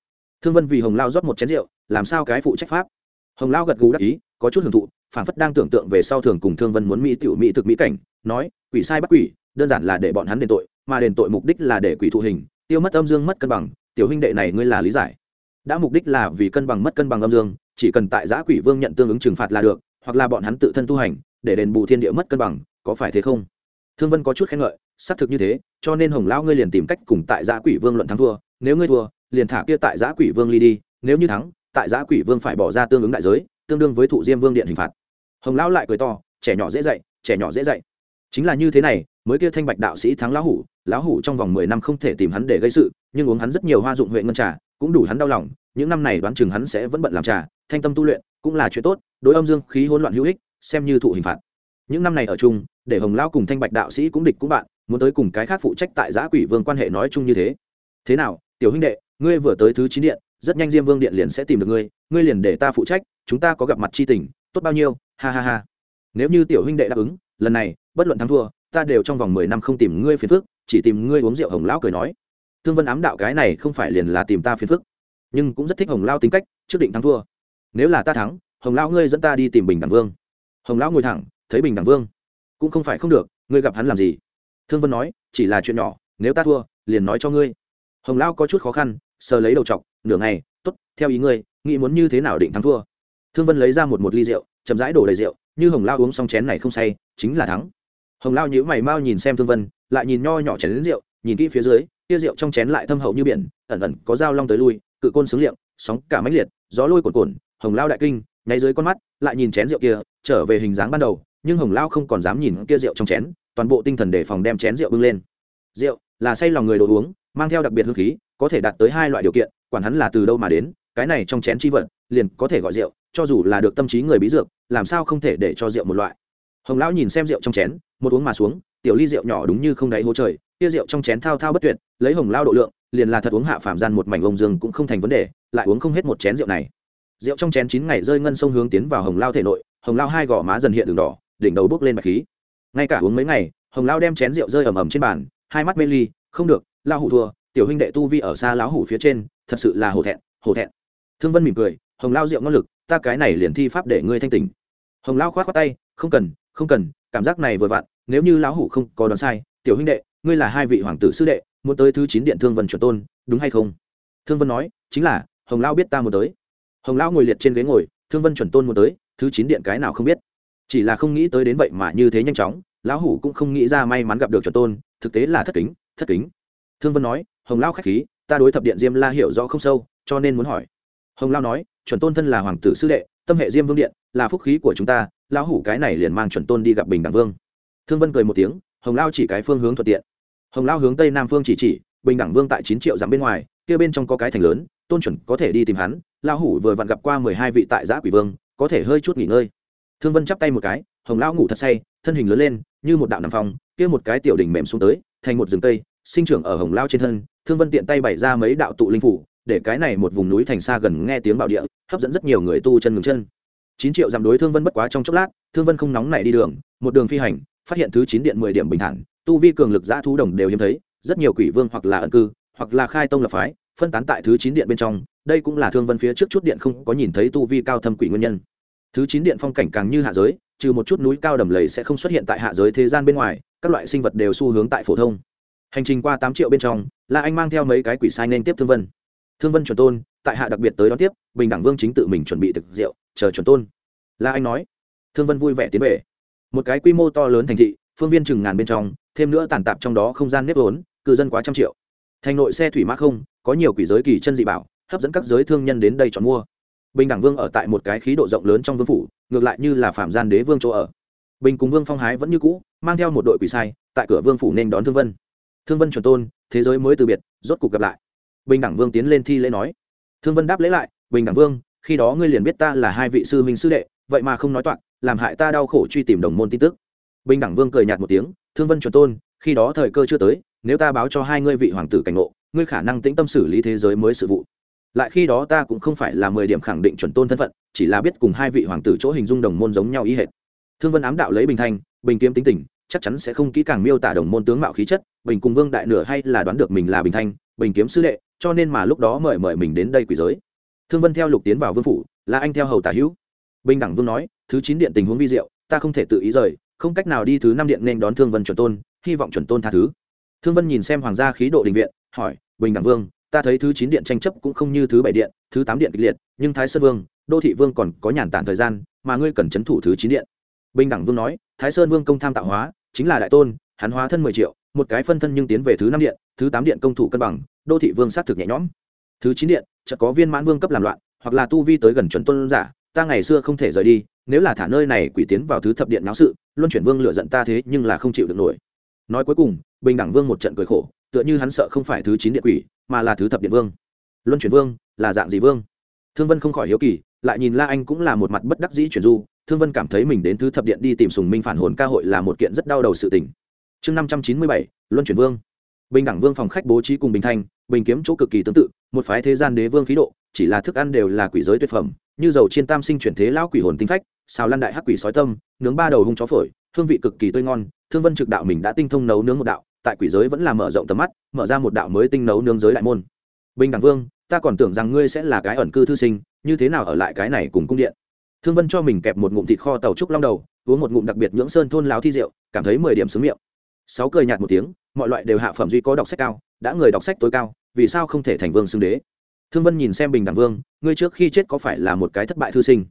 Thương vân vì hồng lao rót một chén rượu làm sao cái phụ trách pháp? Hồng lao gật gù đắc ý, có chút hưởng thụ phản phất đang tưởng tượng về sau thường cùng thương vân muốn mỹ tiểu mỹ thực mỹ cảnh, nói, quỷ sai bắt quỷ, đơn giản là để bọn hắn đền tội, mà đền tội mục đích là để quỷ thụ hình, tiêu mất âm dương mất cân bằng, tiểu huynh đệ này ngươi là lý giải. Đã mục đích là vì cân bằng mất cân bằng âm dương, chỉ cần tại giã quỷ vương nhận tương ứng trừng phạt là được, hoặc là bọn hắn tự thân tu hành, để đền bù thiên địa mất cân bằng, có phải thế không? Thương vân có chút khen ngợi, xác thực như thế, cho nên hồng lão ngươi liền tìm cách cùng tại giã quỷ vương luận thắng thua, nếu ngươi thua, liền thả kia tại giã quỷ vương ly đi, nếu như thắng tại giã quỷ vương phải bỏ ra tương ứng đại giới, tương đương với thụ diêm vương điện hình phạt. Hồng lão lại cười to, trẻ nhỏ dễ dạy, trẻ nhỏ dễ dạy. Chính là như thế này, mới kia thanh bạch đạo sĩ thắng lão hủ lão hủ trong vòng mười năm không thể tìm hắn để gây sự, nhưng uống hắn rất nhiều hoa dụng huệ ngân trà, cũng đủ hắn đau lòng, những năm này đoán chừng hắn sẽ vẫn bận làm trà, thanh tâm tu luyện cũng là chuyện tốt, đối âm dương khí hỗn loạn hữu ích, xem như thụ hình phạt. Những năm này ở chung, để hồng lão cùng thanh bạch đạo sĩ cũng địch cũng bạn, muốn tới cùng cái khác phụ trách tại giã quỷ vương quan hệ nói chung như thế. Thế nào, tiểu huynh đệ, ngươi vừa tới thứ chín điện rất nhanh diêm vương điện liền sẽ tìm được ngươi ngươi liền để ta phụ trách, chúng ta có gặp mặt chi tình, tốt bao nhiêu, ha ha ha. Nếu như tiểu huynh đệ đáp ứng, lần này, bất luận thắng thua, ta đều trong vòng mười năm không tìm ngươi phiền phức, chỉ tìm ngươi uống rượu hồng lão cười nói. Thương vân ám đạo cái này không phải liền là tìm ta phiền phức, nhưng cũng rất thích hồng lao tính cách, trước định thắng thua. Nếu là ta thắng, hồng lão ngươi dẫn ta đi tìm bình đẳng vương. Hồng lão ngồi thẳng, thấy bình đẳng vương, cũng không phải không được, ngươi gặp hắn làm gì? Thương vân nói, chỉ là chuyện nhỏ, nếu ta thua, liền nói cho ngươi. Hồng lão có chút khó khăn, sờ lấy đầu t nửa ngày t ố t theo ý ngươi, nghĩ muốn như thế nào định thắng thua? Thương vân lấy ra một một ly rượu, chậm rãi đổ đầy rượu, như hồng lao uống xong chén này không say, chính là thắng. Hồng lao nhíu mày mau nhìn xem thương vân, lại nhìn nho nhỏ chén đến rượu, nhìn kỹ phía dưới kia rượu trong chén lại thâm hậu như biển, ẩn ẩn có dao long tới lui, cự côn xứng liệm sóng cả mãnh liệt, gió lôi cuồn cuộn, hồng lao đại kinh, nháy dưới con mắt, lại nhìn chén rượu kia, trở về hình dáng ban đầu, nhưng hồng lao không còn dám nhìn kia rượu trong chén, toàn bộ tinh thần đề phòng đem chén rượu bưng lên. Rượu là say lòng người đồ uống, mang theo đặc biệt hương khí, có thể đạt tới hai loại điều kiện quản hắn là từ đâu mà đến, cái này trong chén chi vật, liền có thể gọi rượu, cho dù là được tâm trí người bí dược, làm sao không thể để cho rượu một loại. Hồng lão nhìn xem rượu trong chén, một uống mà xuống, tiểu ly rượu nhỏ đúng như không đáy hố trời tia rượu trong chén thao thao bất tuyệt, lấy hồng lao độ lượng, liền là thật uống hạ phạm gian một mảnh ông dương cũng không thành vấn đề, lại uống không hết một chén rượu này. Rượu trong chén chín ngày rơi ngân sông hướng tiến vào hồng lao thể nội, hồng lao hai gò má dần hiện đường đỏ, đỉnh đầu bước lên bạch khí. Ngay cả uống mấy ngày, hồng lao đem chén rượu rơi ầm ầm trên bàn, hai mắt mê ly, không được lao hụ thua tiểu huynh đệ tu vi ở xa lão hủ phía trên, thật sự là hổ thẹn hổ thẹn. Thương vân mỉm cười, hồng lao rượu ngon lực, ta cái này liền thi pháp để ngươi thanh tỉnh. Hồng lao khoát khoát tay, không cần không cần, cảm giác này vừa vặn, nếu như lão hủ không có đoán sai, tiểu huynh đệ, ngươi là hai vị hoàng tử sư đệ, muốn tới thứ chín điện thương vân chuẩn tôn, đúng hay không? Thương vân nói, chính là, hồng lao biết ta muốn tới. Hồng lao ngồi liệt trên ghế ngồi, thương vân chuẩn tôn muốn tới, thứ chín điện cái nào không biết. Chỉ là không nghĩ tới đến vậy mà như thế nhanh chóng, lão hủ cũng không nghĩ ra may mắn gặp được chuẩn tôn, thực tế là thất kính thất kính. Thương vân nói hồng lao k h á c h khí, ta đối thập điện diêm la hiểu rõ không sâu, cho nên muốn hỏi. Hồng lao nói, chuẩn tôn thân là hoàng tử sư đệ, tâm hệ diêm vương điện, là phúc khí của chúng ta, lão hủ cái này liền mang chuẩn tôn đi gặp bình đẳng vương. Thương vân cười một tiếng, hồng lao chỉ cái phương hướng thuận tiện. Hồng lao hướng tây nam phương chỉ chỉ, bình đẳng vương tại chín triệu dặm bên ngoài, kia bên trong có cái thành lớn, tôn chuẩn có thể đi tìm hắn, lão hủ vừa vặn gặp qua mười hai vị tại giã quỷ vương, có thể hơi chút nghỉ ngơi. Thương vân chắp tay một cái, hồng lao ngủ thật say, thân hình lớn lên, như một đạo nằm phòng, kia một cái tiểu đỉnh mềm xuống tới, thành một rừng cây sinh trưởng ở hồng lao trên thân, thương vân tiện tay bày ra mấy đạo tụ linh phủ, để cái này một vùng núi thành xa gần nghe tiếng bảo địa, hấp dẫn rất nhiều người tu chân ngừng chân. Chín triệu giảm đối thương vân bất quá trong chốc lát, thương vân không nóng này đi đường, một đường phi hành, phát hiện thứ chín điện mười điểm bình thản, tu vi cường lực giã thú đồng đều hiếm thấy, rất nhiều quỷ vương hoặc là ẩn cư, hoặc là khai tông lập phái, phân tán tại thứ chín điện bên trong, đây cũng là thương vân phía trước chút điện không có nhìn thấy tu vi cao thâm quỷ nguyên nhân. Thứ chín điện phong cảnh càng như hạ giới, trừ một chút núi cao đầm lầy sẽ không xuất hiện tại hạ giới thế gian bên ngoài, các loại sinh vật đều xu hướng tại phổ thông hành trình qua tám triệu bên trong là anh mang theo mấy cái quỷ sai nên tiếp thương vân. Thương vân chuẩn tôn, tại hạ đặc biệt tới đón tiếp, bình đẳng vương chính tự mình chuẩn bị thực rượu, chờ chuẩn tôn. La anh nói. Thương vân vui vẻ tiến về. Một cái quy mô to lớn thành thị, phương viên chừng ngàn bên trong, thêm nữa tàn tạp trong đó không gian nếp vốn, cư dân quá trăm triệu. Thành nội xe thủy mã không, có nhiều quỷ giới kỳ chân dị bảo, hấp dẫn các giới thương nhân đến đây chọn mua. Bình đẳng vương ở tại một cái khí độ rộng lớn trong vương phủ, ngược lại như là phạm gian đế vương chỗ ở. Bình cùng vương phong hái vẫn như cũ, mang theo một đội quỷ sai, tại cửa vương phủ nên đón thương vân thương vân chuẩn tôn, thế giới mới từ biệt, rốt cuộc gặp lại. Bình đẳng vương tiến lên thi lễ nói. Thương vân đáp lễ lại, bình đẳng vương, khi đó ngươi liền biết ta là hai vị sư huynh sư đệ, vậy mà không nói toạc, làm hại ta đau khổ truy tìm đồng môn tin tức. Bình đẳng vương cười nhạt một tiếng, thương vân chuẩn tôn, khi đó thời cơ chưa tới, nếu ta báo cho hai ngươi vị hoàng tử cảnh ngộ, ngươi khả năng tĩnh tâm xử lý thế giới mới sự vụ. Lại khi đó ta cũng không phải là mười điểm khẳng định chuẩn tôn thân phận, chỉ là biết cùng hai vị hoàng tử chỗ hình dung đồng môn giống nhau ý hệt. Thương vân ám đạo lấy bình thanh, bình kiếm tính tình chắc chắn sẽ không kỹ càng miêu tả đồng môn tướng mạo khí chất, bình cùng vương đại nửa hay là đoán được mình là bình thanh, bình kiếm sư đệ, cho nên mà lúc đó mời mời mình đến đây quỷ giới. Thương vân theo lục tiến vào vương phủ, là anh theo hầu tả hữu. Bình đẳng vương nói, thứ chín điện tình huống vi diệu, ta không thể tự ý rời, không cách nào đi thứ năm điện nên đón thương vân chuẩn tôn, hy vọng chuẩn tôn tha thứ. Thương vân nhìn xem hoàng gia khí độ đình viện, hỏi, bình đẳng vương, ta thấy thứ chín điện tranh chấp cũng không như thứ bảy điện, thứ tám điện kịch liệt, nhưng thái sơn vương, đô thị vương còn có nhàn tản thời gian, mà ngươi cần c h ấ n thủ thứ chín điện. Bình đẳng vương nói thái sơn vương công tham tạo hóa, chính là đại tôn, hắn hóa thân mười triệu, một cái phân thân nhưng tiến về thứ năm điện, thứ tám điện công thủ cân bằng, đô thị vương sát thực nhẹ nhõm. Thứ chín điện, chợt có viên mãn vương cấp làm loạn, hoặc là tu vi tới gần chuẩn tôn giả, ta ngày xưa không thể rời đi, nếu là thả nơi này quỷ tiến vào thứ thập điện náo sự, luân chuyển vương lựa giận ta thế nhưng là không chịu được nổi. Nói cuối cùng, bình đẳng vương một trận cười khổ, tựa như hắn sợ không phải thứ chín điện quỷ, mà là thứ thập điện vương. Luân chuyển vương là dạng gì vương? Thương vân không khỏi hiếu kỳ, lại nhìn la anh cũng là một mặt bất đắc dĩ chuyển du thương vân cảm thấy mình đến thứ thập điện đi tìm sùng minh phản hồn ca hội là một kiện rất đau đầu sự tình. Chương năm trăm chín mươi bảy, luân chuyển vương. Bình đẳng vương phòng khách bố trí cùng bình thanh, bình kiếm chỗ cực kỳ tương tự, một phái thế gian đế vương khí độ, chỉ là thức ăn đều là quỷ giới tuyệt phẩm, như dầu chiên tam sinh chuyển thế lão quỷ hồn tinh phách, xào lan đại hắc quỷ sói tâm, nướng ba đầu hung chó phổi, hương vị cực kỳ tươi ngon, thương vân trực đạo mình đã tinh thông nấu nướng một đạo, tại quỷ giới vẫn là mở rộng tầm mắt, mở ra một đạo mới tinh nấu nướng giới đại môn. Bình đẳng vương, ta còn tưởng rằng ngươi sẽ là cái ẩn cư thư sinh, như thế nào ở lại cái này cùng cung điện? Thương vân cho mình kẹp một ngụm thịt kho tàu trúc long đầu, uống một ngụm đặc biệt nhưỡng sơn thôn láo thi rượu, cảm thấy mười điểm xứng miệng. Sáu cười nhạt một tiếng, mọi loại đều hạ phẩm duy có đọc sách cao, đã người đọc sách tối cao, vì sao không thể thành vương xưng đế? Thương vân nhìn xem bình đẳng vương, ngươi trước khi chết có phải là một cái thất bại thư sinh?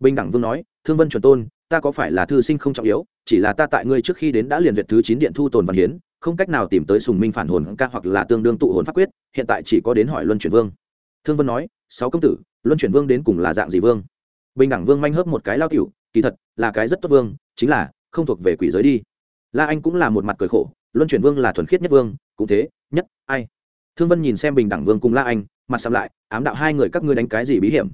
Bình đẳng vương nói, thương vân chuẩn tôn, ta có phải là thư sinh không trọng yếu, chỉ là ta tại ngươi trước khi đến đã liền duyệt thứ chín điện thu tồn văn hiến, không cách nào tìm tới sùng minh phản hồn ca hoặc là tương đương tụ hồn pháp quyết, hiện tại chỉ có đến hỏi luân chuyển vương. Thương vân nói, sáu công tử, luân chuyển vương đến cùng là dạng gì vương? Bình đẳng vương manh hớp một cái lao tiểu, kỳ thật, là cái rất tốt vương, chính là, không thuộc về quỷ giới đi. La anh cũng là một mặt cười khổ, luân chuyển vương là thuần khiết nhất vương, cũng thế, nhất, ai? Thương vân nhìn xem bình đẳng vương cùng la anh, mặt sắm lại, ám đạo hai người các ngươi đánh cái gì bí hiểm?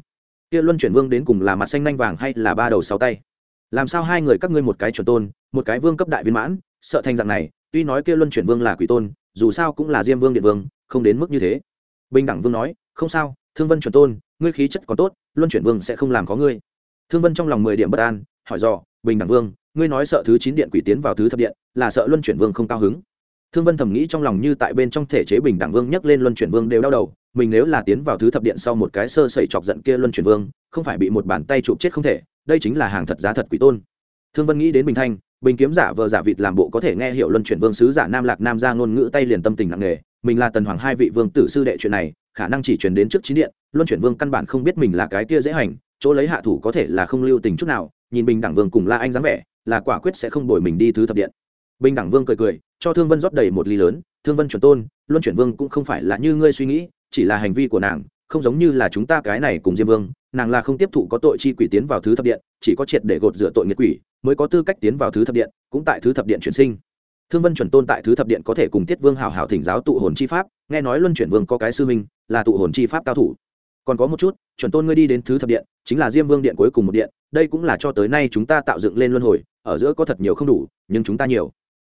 Kia luân chuyển vương đến cùng là mặt xanh nanh vàng hay là ba đầu sáu tay? Làm sao hai người các ngươi một cái chuẩn tôn, một cái vương cấp đại viên mãn, sợ thành dạng này, tuy nói kia luân chuyển vương là quỷ tôn, dù sao cũng là diêm vương điện vương, không đến mức như thế. Bình đẳng vương nói, không sao thương vân chuẩn tôn, ngươi khí chất còn tốt, luân chuyển vương sẽ không làm có ngươi. Thương vân trong lòng mười điểm bất an, hỏi dò, bình đẳng vương, ngươi nói sợ thứ chín điện quỷ tiến vào thứ thập điện, là sợ luân chuyển vương không cao hứng? Thương vân thầm nghĩ trong lòng như tại bên trong thể chế bình đẳng vương nhắc lên luân chuyển vương đều đau đầu, mình nếu là tiến vào thứ thập điện sau một cái sơ sẩy chọc giận kia luân chuyển vương, không phải bị một bàn tay chụp chết không thể, đây chính là hàng thật giá thật quỷ tôn. Thương vân nghĩ đến bình thanh, bình kiếm giả vờ giả vịt làm bộ có thể nghe hiểu luân chuyển vương sứ giả nam lạc nam ra ngôn ngữ tay liền tâm tình nặng nề, mình là tần hoàng hai vị vương tử sư đệ chuyện này khả năng chỉ truyền đến trước chín điện, luân chuyển vương căn bản không biết mình là cái kia dễ hành, chỗ lấy hạ thủ có thể là không lưu tình chút nào, nhìn bình đẳng vương cùng la anh dáng vẻ, là quả quyết sẽ không đổi mình đi thứ thập điện. Bình đẳng vương cười cười, cho thương vân rót đầy một ly lớn, thương vân chuẩn tôn, luân chuyển vương cũng không phải là như ngươi suy nghĩ, chỉ là hành vi của nàng, không giống như là chúng ta cái này cùng diêm vương, nàng là không tiếp thụ có tội chi quỷ tiến vào thứ thập điện, chỉ có triệt để gột rửa tội nghiệt quỷ, mới có tư cách tiến vào thứ thập điện, cũng tại thứ thập điện chuyển sinh thương vân chuẩn tôn tại thứ thập điện có thể cùng tiết vương hào hào thỉnh giáo tụ hồn chi pháp, nghe nói luân chuyển vương có cái sư minh, là tụ hồn chi pháp cao thủ. Còn có một chút, chuẩn tôn ngươi đi đến thứ thập điện, chính là diêm vương điện cuối cùng một điện, đây cũng là cho tới nay chúng ta tạo dựng lên luân hồi, ở giữa có thật nhiều không đủ, nhưng chúng ta nhiều.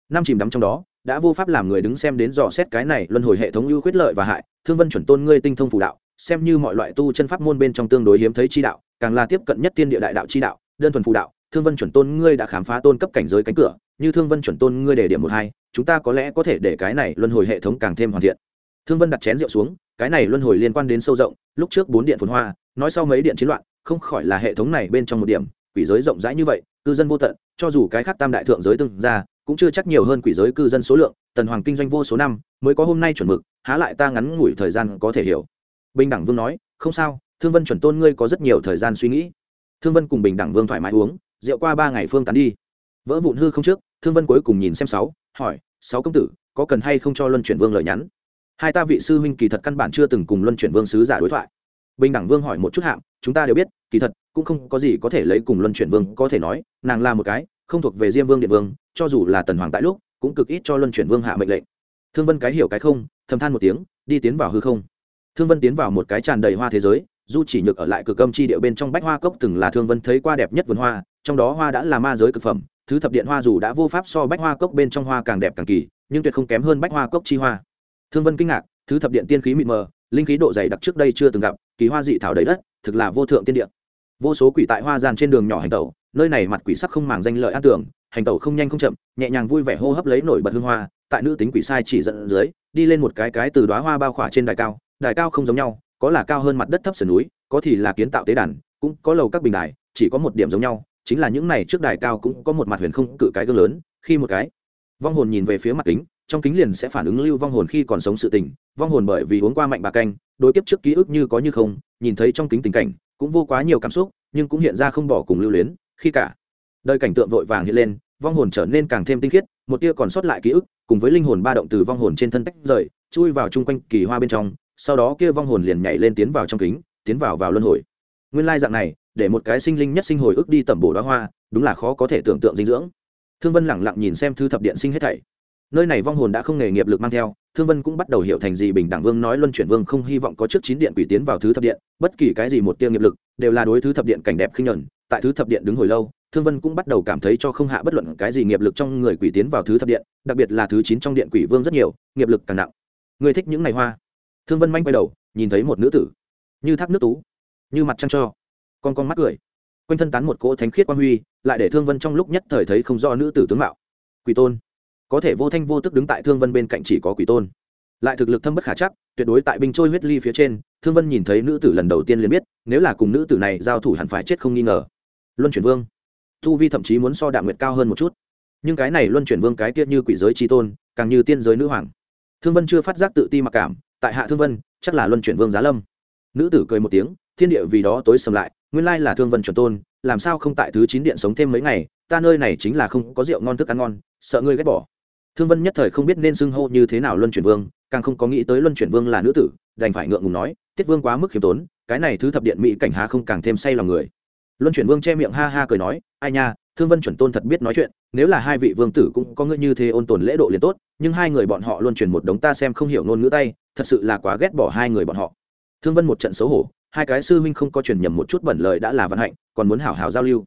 Năm chìm đắm trong đó, đã vô pháp làm người đứng xem đến dò xét cái này luân hồi hệ thống ưu khuyết lợi và hại, thương vân chuẩn tôn ngươi tinh thông phù đạo, xem như mọi loại tu chân pháp môn bên trong tương đối hiếm thấy chi đạo, càng là tiếp cận nhất tiên địa đại đạo chi đạo, đơn thuần phù đạo thương vân chuẩn tôn ngươi đã khám phá tôn cấp cảnh giới cánh cửa, như thương vân chuẩn tôn ngươi để điểm một hai, chúng ta có lẽ có thể để cái này luân hồi hệ thống càng thêm hoàn thiện. Thương vân đặt chén rượu xuống, cái này luân hồi liên quan đến sâu rộng, lúc trước bốn điện phồn hoa, nói sau mấy điện chiến loạn, không khỏi là hệ thống này bên trong một điểm, quỷ giới rộng rãi như vậy, cư dân vô tận, cho dù cái khác tam đại thượng giới từng ra, cũng chưa chắc nhiều hơn quỷ giới cư dân số lượng, tần hoàng kinh doanh vô số năm, mới có hôm nay chuẩn mực, há lại ta ngắn ngủi thời gian có thể hiểu. Bình đẳng vương nói, không sao, thương vân chuẩn tôn ngươi có rất nhiều thời gian suy nghĩ. Thương vân cùng bình đẳng vương thoải mái uống rượu qua ba ngày phương tán đi. Vỡ vụn hư không trước, thương vân cuối cùng nhìn xem sáu, hỏi, sáu công tử, có cần hay không cho luân chuyển vương lời nhắn? Hai ta vị sư huynh kỳ thật căn bản chưa từng cùng luân chuyển vương sứ giả đối thoại. Bình đẳng vương hỏi một chút hạng, chúng ta đều biết, kỳ thật, cũng không có gì có thể lấy cùng luân chuyển vương có thể nói, nàng là một cái không thuộc về diêm vương điện vương, cho dù là tần hoàng tại lúc, cũng cực ít cho luân chuyển vương hạ mệnh lệnh. Thương vân cái hiểu cái không, thầm than một tiếng, đi tiến vào hư không. Thương vân tiến vào một cái tràn đầy hoa thế giới, du chỉ nhược ở lại cực âm chi địa bên trong bách hoa cốc từng là thương vân thấy qua đẹp nhất vườn hoa trong đó hoa đã là ma giới cực phẩm, thứ thập điện hoa dù đã vô pháp so bách hoa cốc bên trong hoa càng đẹp càng kỳ, nhưng tuyệt không kém hơn bách hoa cốc chi hoa. Thương vân kinh ngạc, thứ thập điện tiên khí mịt mờ, linh khí độ dày đặc trước đây chưa từng gặp, kỳ hoa dị thảo đầy đất, thực là vô thượng tiên điện vô số quỷ tại hoa gian trên đường nhỏ hành tẩu, nơi này mặt quỷ sắc không màng danh lợi an tưởng, hành tẩu không nhanh không chậm, nhẹ nhàng vui vẻ hô hấp lấy nổi bật hương hoa, tại nữ tính quỷ sai chỉ dẫn dưới, đi lên một cái cái từ đoá hoa bao khỏa trên đài cao đài cao không giống nhau, có là cao hơn mặt đất thấp sườn núi, có thì là kiến tạo tế đàn, cũng có lầu các bình đài, chỉ có một điểm giống nhau chính là những này trước đài cao cũng có một mặt huyền không cự cái gương lớn, khi một cái vong hồn nhìn về phía mặt kính, trong kính liền sẽ phản ứng lưu vong hồn khi còn sống sự tình, vong hồn bởi vì uống qua mạnh bà canh, đối kiếp trước ký ức như có như không, nhìn thấy trong kính tình cảnh, cũng vô quá nhiều cảm xúc, nhưng cũng hiện ra không bỏ cùng lưu luyến, khi cả đời cảnh tượng vội vàng hiện lên, vong hồn trở nên càng thêm tinh khiết, một tia còn sót lại ký ức, cùng với linh hồn ba động từ vong hồn trên thân tách rời, chui vào chung quanh kỳ hoa bên trong, sau đó kia vong hồn liền nhảy lên tiến vào trong kính, tiến vào vào luân hồi. Nguyên lai dạng này để một cái sinh linh nhất sinh hồi ức đi tẩm bổ đóa hoa, đúng là khó có thể tưởng tượng dinh dưỡng. Thương vân lẳng lặng nhìn xem thư thập điện sinh hết thảy. Nơi này vong hồn đã không nghề nghiệp lực mang theo, thương vân cũng bắt đầu hiểu thành gì bình đẳng vương nói luân chuyển vương không hy vọng có trước chín điện quỷ tiến vào thứ thập điện, bất kỳ cái gì một tiêu nghiệp lực, đều là đối thứ thập điện cảnh đẹp khinh nhuận tại thứ thập điện đứng hồi lâu, thương vân cũng bắt đầu cảm thấy cho không hạ bất luận cái gì nghiệp lực trong người quỷ tiến vào thứ thập điện, đặc biệt là thứ chín trong điện quỷ vương rất nhiều, nghiệp lực càng nặng. Người thích những ngày hoa. Thương vân manh quay đầu, nhìn thấy một nữ tử. Như thác nước tú, như mặt trăng cho con con mắt cười. Quanh thân tán một cỗ thánh khiết quang huy, lại để thương vân trong lúc nhất thời thấy không do nữ tử tướng mạo. Quỷ tôn. Có thể vô thanh vô tức đứng tại thương vân bên cạnh chỉ có quỷ tôn. Lại thực lực thâm bất khả chắc, tuyệt đối tại binh trôi huyết ly phía trên, thương vân nhìn thấy nữ tử lần đầu tiên liền biết, nếu là cùng nữ tử này giao thủ hẳn phải chết không nghi ngờ. Luân chuyển vương. Thu vi thậm chí muốn so đạm nguyệt cao hơn một chút. Nhưng cái này luân chuyển vương cái kia như quỷ giới tri tôn, càng như tiên giới nữ hoàng. Thương vân chưa phát giác tự ti mặc cảm, tại hạ thương vân, chắc là luân chuyển vương giá lâm. Nữ tử cười một tiếng, thiên địa vì đó tối sầm lại nguyên lai là thương vân chuẩn tôn, làm sao không tại thứ chín điện sống thêm mấy ngày, ta nơi này chính là không có rượu ngon thức ăn ngon, sợ ngươi ghét bỏ. Thương vân nhất thời không biết nên xưng hô như thế nào luân chuyển vương, càng không có nghĩ tới luân chuyển vương là nữ tử, đành phải ngượng ngùng nói, tiết vương quá mức khiêm tốn, cái này thứ thập điện mỹ cảnh há không càng thêm say lòng người. Luân chuyển vương che miệng ha ha cười nói, ai nha, thương vân chuẩn tôn thật biết nói chuyện, nếu là hai vị vương tử cũng có ngươi như thế ôn tồn lễ độ liền tốt, nhưng hai người bọn họ luân chuyển một đống ta xem không hiểu ngôn ngữ tay, thật sự là quá ghét bỏ hai người bọn họ. Thương vân một trận xấu hổ hai cái sư huynh không có truyền nhầm một chút bẩn lời đã là vận hạnh, còn muốn hảo hảo giao lưu.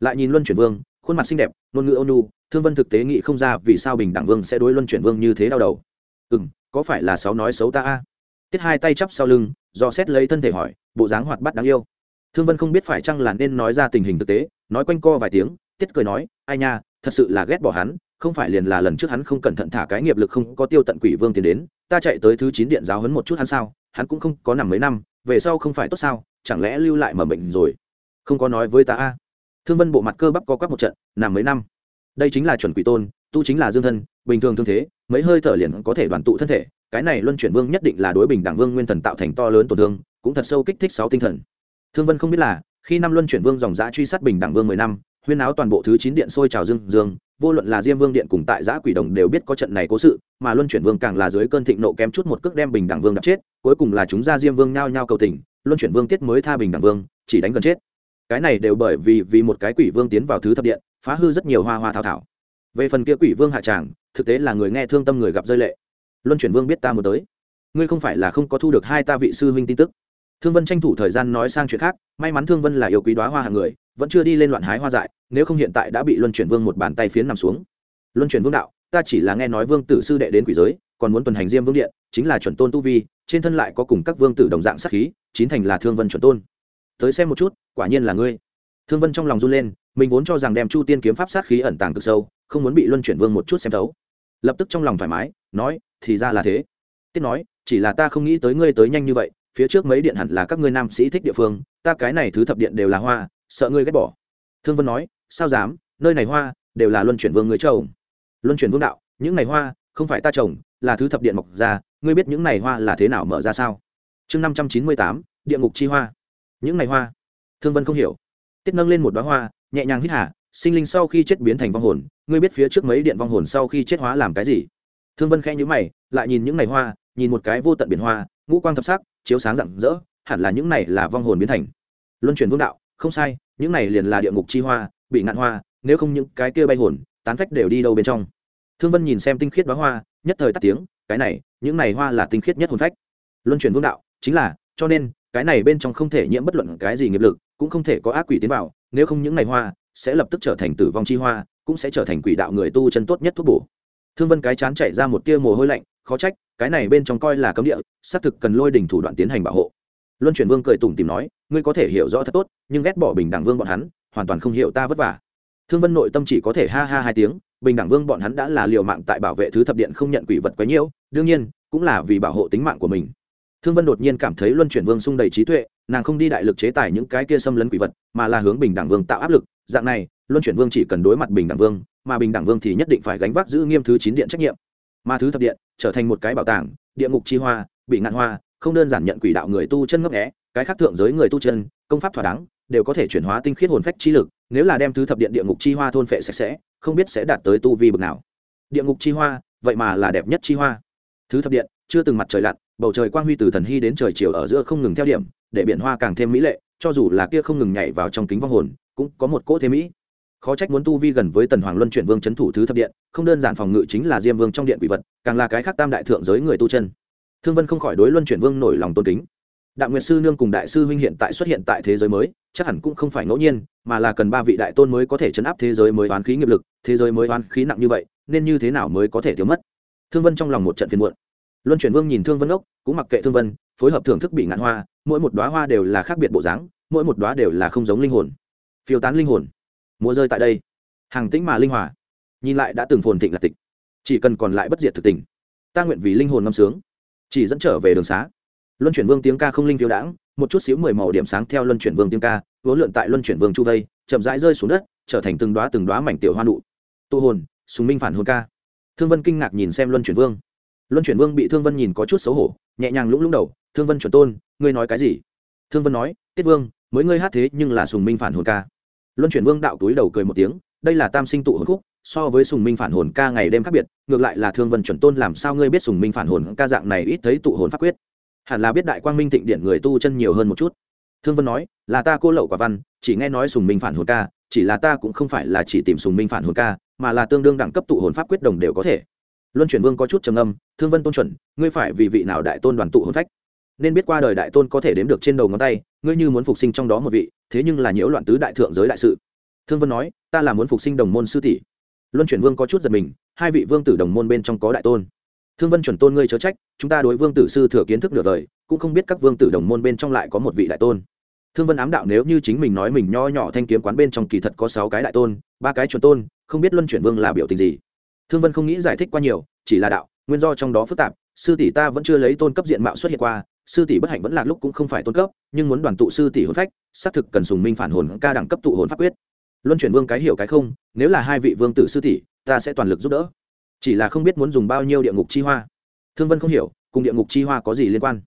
Lại nhìn luân chuyển vương, khuôn mặt xinh đẹp, ngôn ngữ ônu thương vân thực tế nghĩ không ra vì sao bình đẳng vương sẽ đối luân chuyển vương như thế đau đầu. Ừ m có phải là sáu nói xấu ta a? Tiết hai tay chắp sau lưng, do xét lấy thân thể hỏi, bộ dáng hoạt bát đáng yêu? Thương vân không biết phải chăng là nên nói ra tình hình thực tế, nói quanh co vài tiếng, tiết cười nói, ai nha, thật sự là ghét bỏ hắn, không phải liền là lần trước hắn không cẩn thận thả cái nghiệp lực không có tiêu tận quỷ vương tiến đến, ta chạy tới thứ chín điện giáo hấn một chút hắn sao, hắn cũng không có nằm mấy năm về sau không phải tốt sao, chẳng lẽ lưu lại mở bệnh rồi? Không có nói với ta a. Thương vân bộ mặt cơ bắp có quắc một trận, nằm mấy năm. Đây chính là chuẩn quỷ tôn, tu chính là dương thân, bình thường thương thế, mấy hơi thở liền có thể đoàn tụ thân thể, cái này luân chuyển vương nhất định là đối bình đẳng vương nguyên thần tạo thành to lớn tổn thương, cũng thật sâu kích thích sáu tinh thần. Thương vân không biết là, khi năm luân chuyển vương dòng giã truy sát bình đẳng vương mười năm, huyên áo toàn bộ thứ chín điện sôi trào dương dương vô luận là diêm vương điện cùng tại giã quỷ đồng đều biết có trận này cố sự, mà luân chuyển vương càng là dưới cơn thịnh nộ kém chút một cước đem bình đẳng vương đập chết, cuối cùng là chúng ra diêm vương nhao nhao cầu tình, luân chuyển vương tiết mới tha bình đẳng vương, chỉ đánh gần chết. Cái này đều bởi vì vì một cái quỷ vương tiến vào thứ thập điện, phá hư rất nhiều hoa hoa thảo thảo. Về phần kia quỷ vương hạ tràng, thực tế là người nghe thương tâm người gặp rơi lệ. Luân chuyển vương biết ta muốn tới. Ngươi không phải là không có thu được hai ta vị sư huynh tin tức. Thương vân tranh thủ thời gian nói sang chuyện khác, may mắn thương vân là yêu quý đoá hoa hàng người vẫn chưa đi lên loạn hái hoa dại, nếu không hiện tại đã bị luân chuyển vương một bàn tay phiến nằm xuống. Luân chuyển vương đạo, ta chỉ là nghe nói vương tử sư đệ đến quỷ giới, còn muốn tuần hành diêm vương điện, chính là chuẩn tôn tu vi, trên thân lại có cùng các vương tử đồng dạng sắc khí, chín thành là thương vân chuẩn tôn. Tới xem một chút, quả nhiên là ngươi. Thương vân trong lòng run lên, mình vốn cho rằng đem chu tiên kiếm pháp sát khí ẩn tàng cực sâu, không muốn bị luân chuyển vương một chút xem thấu. Lập tức trong lòng thoải mái, nói, thì ra là thế. Tiết nói, chỉ là ta không nghĩ tới ngươi tới nhanh như vậy, phía trước mấy điện hẳn là các ngươi nam sĩ thích địa phương, ta cái này thứ thập điện đều là hoa sợ ngươi ghét bỏ. Thương vân nói, sao dám, nơi này hoa, đều là luân chuyển vương người trồng luân chuyển vương đạo, những này hoa, không phải ta trồng, là thứ thập điện mọc ra, ngươi biết những này hoa là thế nào mở ra sao? Chương năm trăm chín mươi tám, địa ngục chi hoa. Những này hoa. Thương vân không hiểu. Tiết nâng lên một đoá hoa, nhẹ nhàng hít hả sinh linh sau khi chết biến thành vong hồn, ngươi biết phía trước mấy điện vong hồn sau khi chết hóa làm cái gì? Thương vân khẽ nhữ mày, lại nhìn những ngày hoa, nhìn một cái vô tận biển hoa, ngũ quang thập sắc, chiếu sáng rạng rỡ, hẳn là những này là vong hồn biến thành. Luân chuyển vương đạo không sai, những này liền là địa ngục chi hoa, bị ngạn hoa, nếu không những cái kia bay hồn, tán phách đều đi đâu bên trong. Thương vân nhìn xem tinh khiết đoá hoa, nhất thời tắt tiếng, cái này, những này hoa là tinh khiết nhất hồn phách. Luân chuyển vương đạo, chính là, cho nên, cái này bên trong không thể nhiễm bất luận cái gì nghiệp lực, cũng không thể có ác quỷ tiến vào, nếu không những này hoa, sẽ lập tức trở thành tử vong chi hoa, cũng sẽ trở thành quỷ đạo người tu chân tốt nhất thuốc bổ. Thương vân cái chán chạy ra một tia mồ hôi lạnh, khó trách, cái này bên trong coi là cấm địa, xác thực cần lôi đình thủ đoạn tiến hành bảo hộ. Luân chuyển vương cười tủm tìm nói ngươi có thể hiểu rõ thật tốt, nhưng ghét bỏ bình đẳng vương bọn hắn, hoàn toàn không hiểu ta vất vả. Thương vân nội tâm chỉ có thể ha ha hai tiếng, bình đẳng vương bọn hắn đã là liều mạng tại bảo vệ thứ thập điện không nhận quỷ vật quấy nhiễu, đương nhiên, cũng là vì bảo hộ tính mạng của mình. Thương vân đột nhiên cảm thấy luân chuyển vương sung đầy trí tuệ, nàng không đi đại lực chế tài những cái kia xâm lấn quỷ vật, mà là hướng bình đẳng vương tạo áp lực, dạng này, luân chuyển vương chỉ cần đối mặt bình đẳng vương, mà bình đẳng vương thì nhất định phải gánh vác giữ nghiêm thứ chín điện trách nhiệm. Mà thứ thập điện, trở thành một cái bảo tàng, địa ngục chi hoa, bị ngạn hoa không đơn giản nhận quỷ đạo người tu chân ngấp nghé, cái khác thượng giới người tu chân, công pháp thỏa đáng, đều có thể chuyển hóa tinh khiết hồn phách chi lực, nếu là đem thứ thập điện địa ngục chi hoa thôn phệ sạch sẽ, không biết sẽ đạt tới tu vi bực nào. Địa ngục chi hoa, vậy mà là đẹp nhất chi hoa. Thứ thập điện, chưa từng mặt trời lặn, bầu trời quang huy từ thần hy đến trời chiều ở giữa không ngừng theo điểm, để biển hoa càng thêm mỹ lệ, cho dù là kia không ngừng nhảy vào trong kính vong hồn, cũng có một cỗ thế mỹ. Khó trách muốn tu vi gần với tần hoàng luân chuyển vương c h ấ n thủ thứ thập điện, không đơn giản phòng ngự chính là diêm vương trong điện quỷ vật, càng là cái khác tam đại thượng giới người tu chân thương vân không khỏi đối luân chuyển vương nổi lòng tôn kính. Đạo nguyệt sư nương cùng đại sư huynh hiện tại xuất hiện tại thế giới mới, chắc hẳn cũng không phải ngẫu nhiên, mà là cần ba vị đại tôn mới có thể chấn áp thế giới mới oán khí nghiệp lực, thế giới mới oán khí nặng như vậy, nên như thế nào mới có thể thiếu mất? Thương vân trong lòng một trận phiền muộn. Luân chuyển vương nhìn thương vân ốc, cũng mặc kệ thương vân, phối hợp thưởng thức bị ngạn hoa, mỗi một đoá hoa đều là khác biệt bộ dáng, mỗi một đoá đều là không giống linh hồn. Phiêu tán linh hồn. Múa rơi tại đây. Hàng tĩnh mà linh hòa. Nhìn lại đã từng phồn thịnh là tịch. Chỉ cần còn lại bất diệt thực tình. Ta nguyện vì linh hồn ngâm sướng chỉ dẫn trở về đường xá. Luân chuyển vương tiếng ca không linh phiêu đãng, một chút xíu mười màu điểm sáng theo luân chuyển vương tiếng ca vốn lượn tại luân chuyển vương chu vây, chậm rãi rơi xuống đất, trở thành từng đoá từng đoá mảnh tiểu hoa nụ. Tụ hồn, sùng minh phản hồn ca. Thương vân kinh ngạc nhìn xem luân chuyển vương. Luân chuyển vương bị thương vân nhìn có chút xấu hổ, nhẹ nhàng lũng lũng đầu, thương vân chuẩn tôn, ngươi nói cái gì? Thương vân nói, tiết vương, mới ngươi hát thế nhưng là sùng minh phản hồn ca. Luân chuyển vương đạo túi đầu cười một tiếng, đây là tam sinh tụ hồn khúc so với sùng minh phản hồn ca ngày đêm khác biệt, ngược lại là thương vân chuẩn tôn làm sao ngươi biết sùng minh phản hồn ca dạng này ít thấy tụ hồn pháp quyết? Hẳn là biết đại quang minh thịnh điện người tu chân nhiều hơn một chút. Thương vân nói, là ta cô lậu quả văn, chỉ nghe nói sùng minh phản hồn ca, chỉ là ta cũng không phải là chỉ tìm sùng minh phản hồn ca, mà là tương đương đẳng cấp tụ hồn pháp quyết đồng đều có thể. Luân chuyển vương có chút trầm âm thương vân tôn chuẩn, ngươi phải vì vị nào đại tôn đoàn tụ hồn phách? Nên biết qua đời đại tôn có thể đếm được trên đầu ngón tay, ngươi như muốn phục sinh trong đó một vị, thế nhưng là nhiễu loạn tứ đại thượng giới đại sự. Thương vân nói, ta là muốn phục sinh đồng môn sư tỷ luân chuyển vương có chút giật mình, hai vị vương tử đồng môn bên trong có đại tôn. Thương vân chuẩn tôn ngươi chớ trách, chúng ta đối vương tử sư thừa kiến thức nửa đời, cũng không biết các vương tử đồng môn bên trong lại có một vị đại tôn. Thương vân ám đạo nếu như chính mình nói mình nho nhỏ thanh kiếm quán bên trong kỳ thật có sáu cái đại tôn, ba cái chuẩn tôn, không biết luân chuyển vương là biểu tình gì. Thương vân không nghĩ giải thích qua nhiều, chỉ là đạo, nguyên do trong đó phức tạp, sư tỷ ta vẫn chưa lấy tôn cấp diện mạo xuất hiện qua, sư tỷ bất hạnh vẫn là lúc cũng không phải tôn cấp, nhưng muốn đoàn tụ sư tỷ hồn phách, xác thực cần sùng minh phản hồn ca đẳng cấp tụ hồn pháp quyết luân chuyển vương cái hiểu cái không, nếu là hai vị vương tử sư tỷ, ta sẽ toàn lực giúp đỡ. Chỉ là không biết muốn dùng bao nhiêu địa ngục chi hoa. Thương vân không hiểu, cùng địa ngục chi hoa có gì liên quan?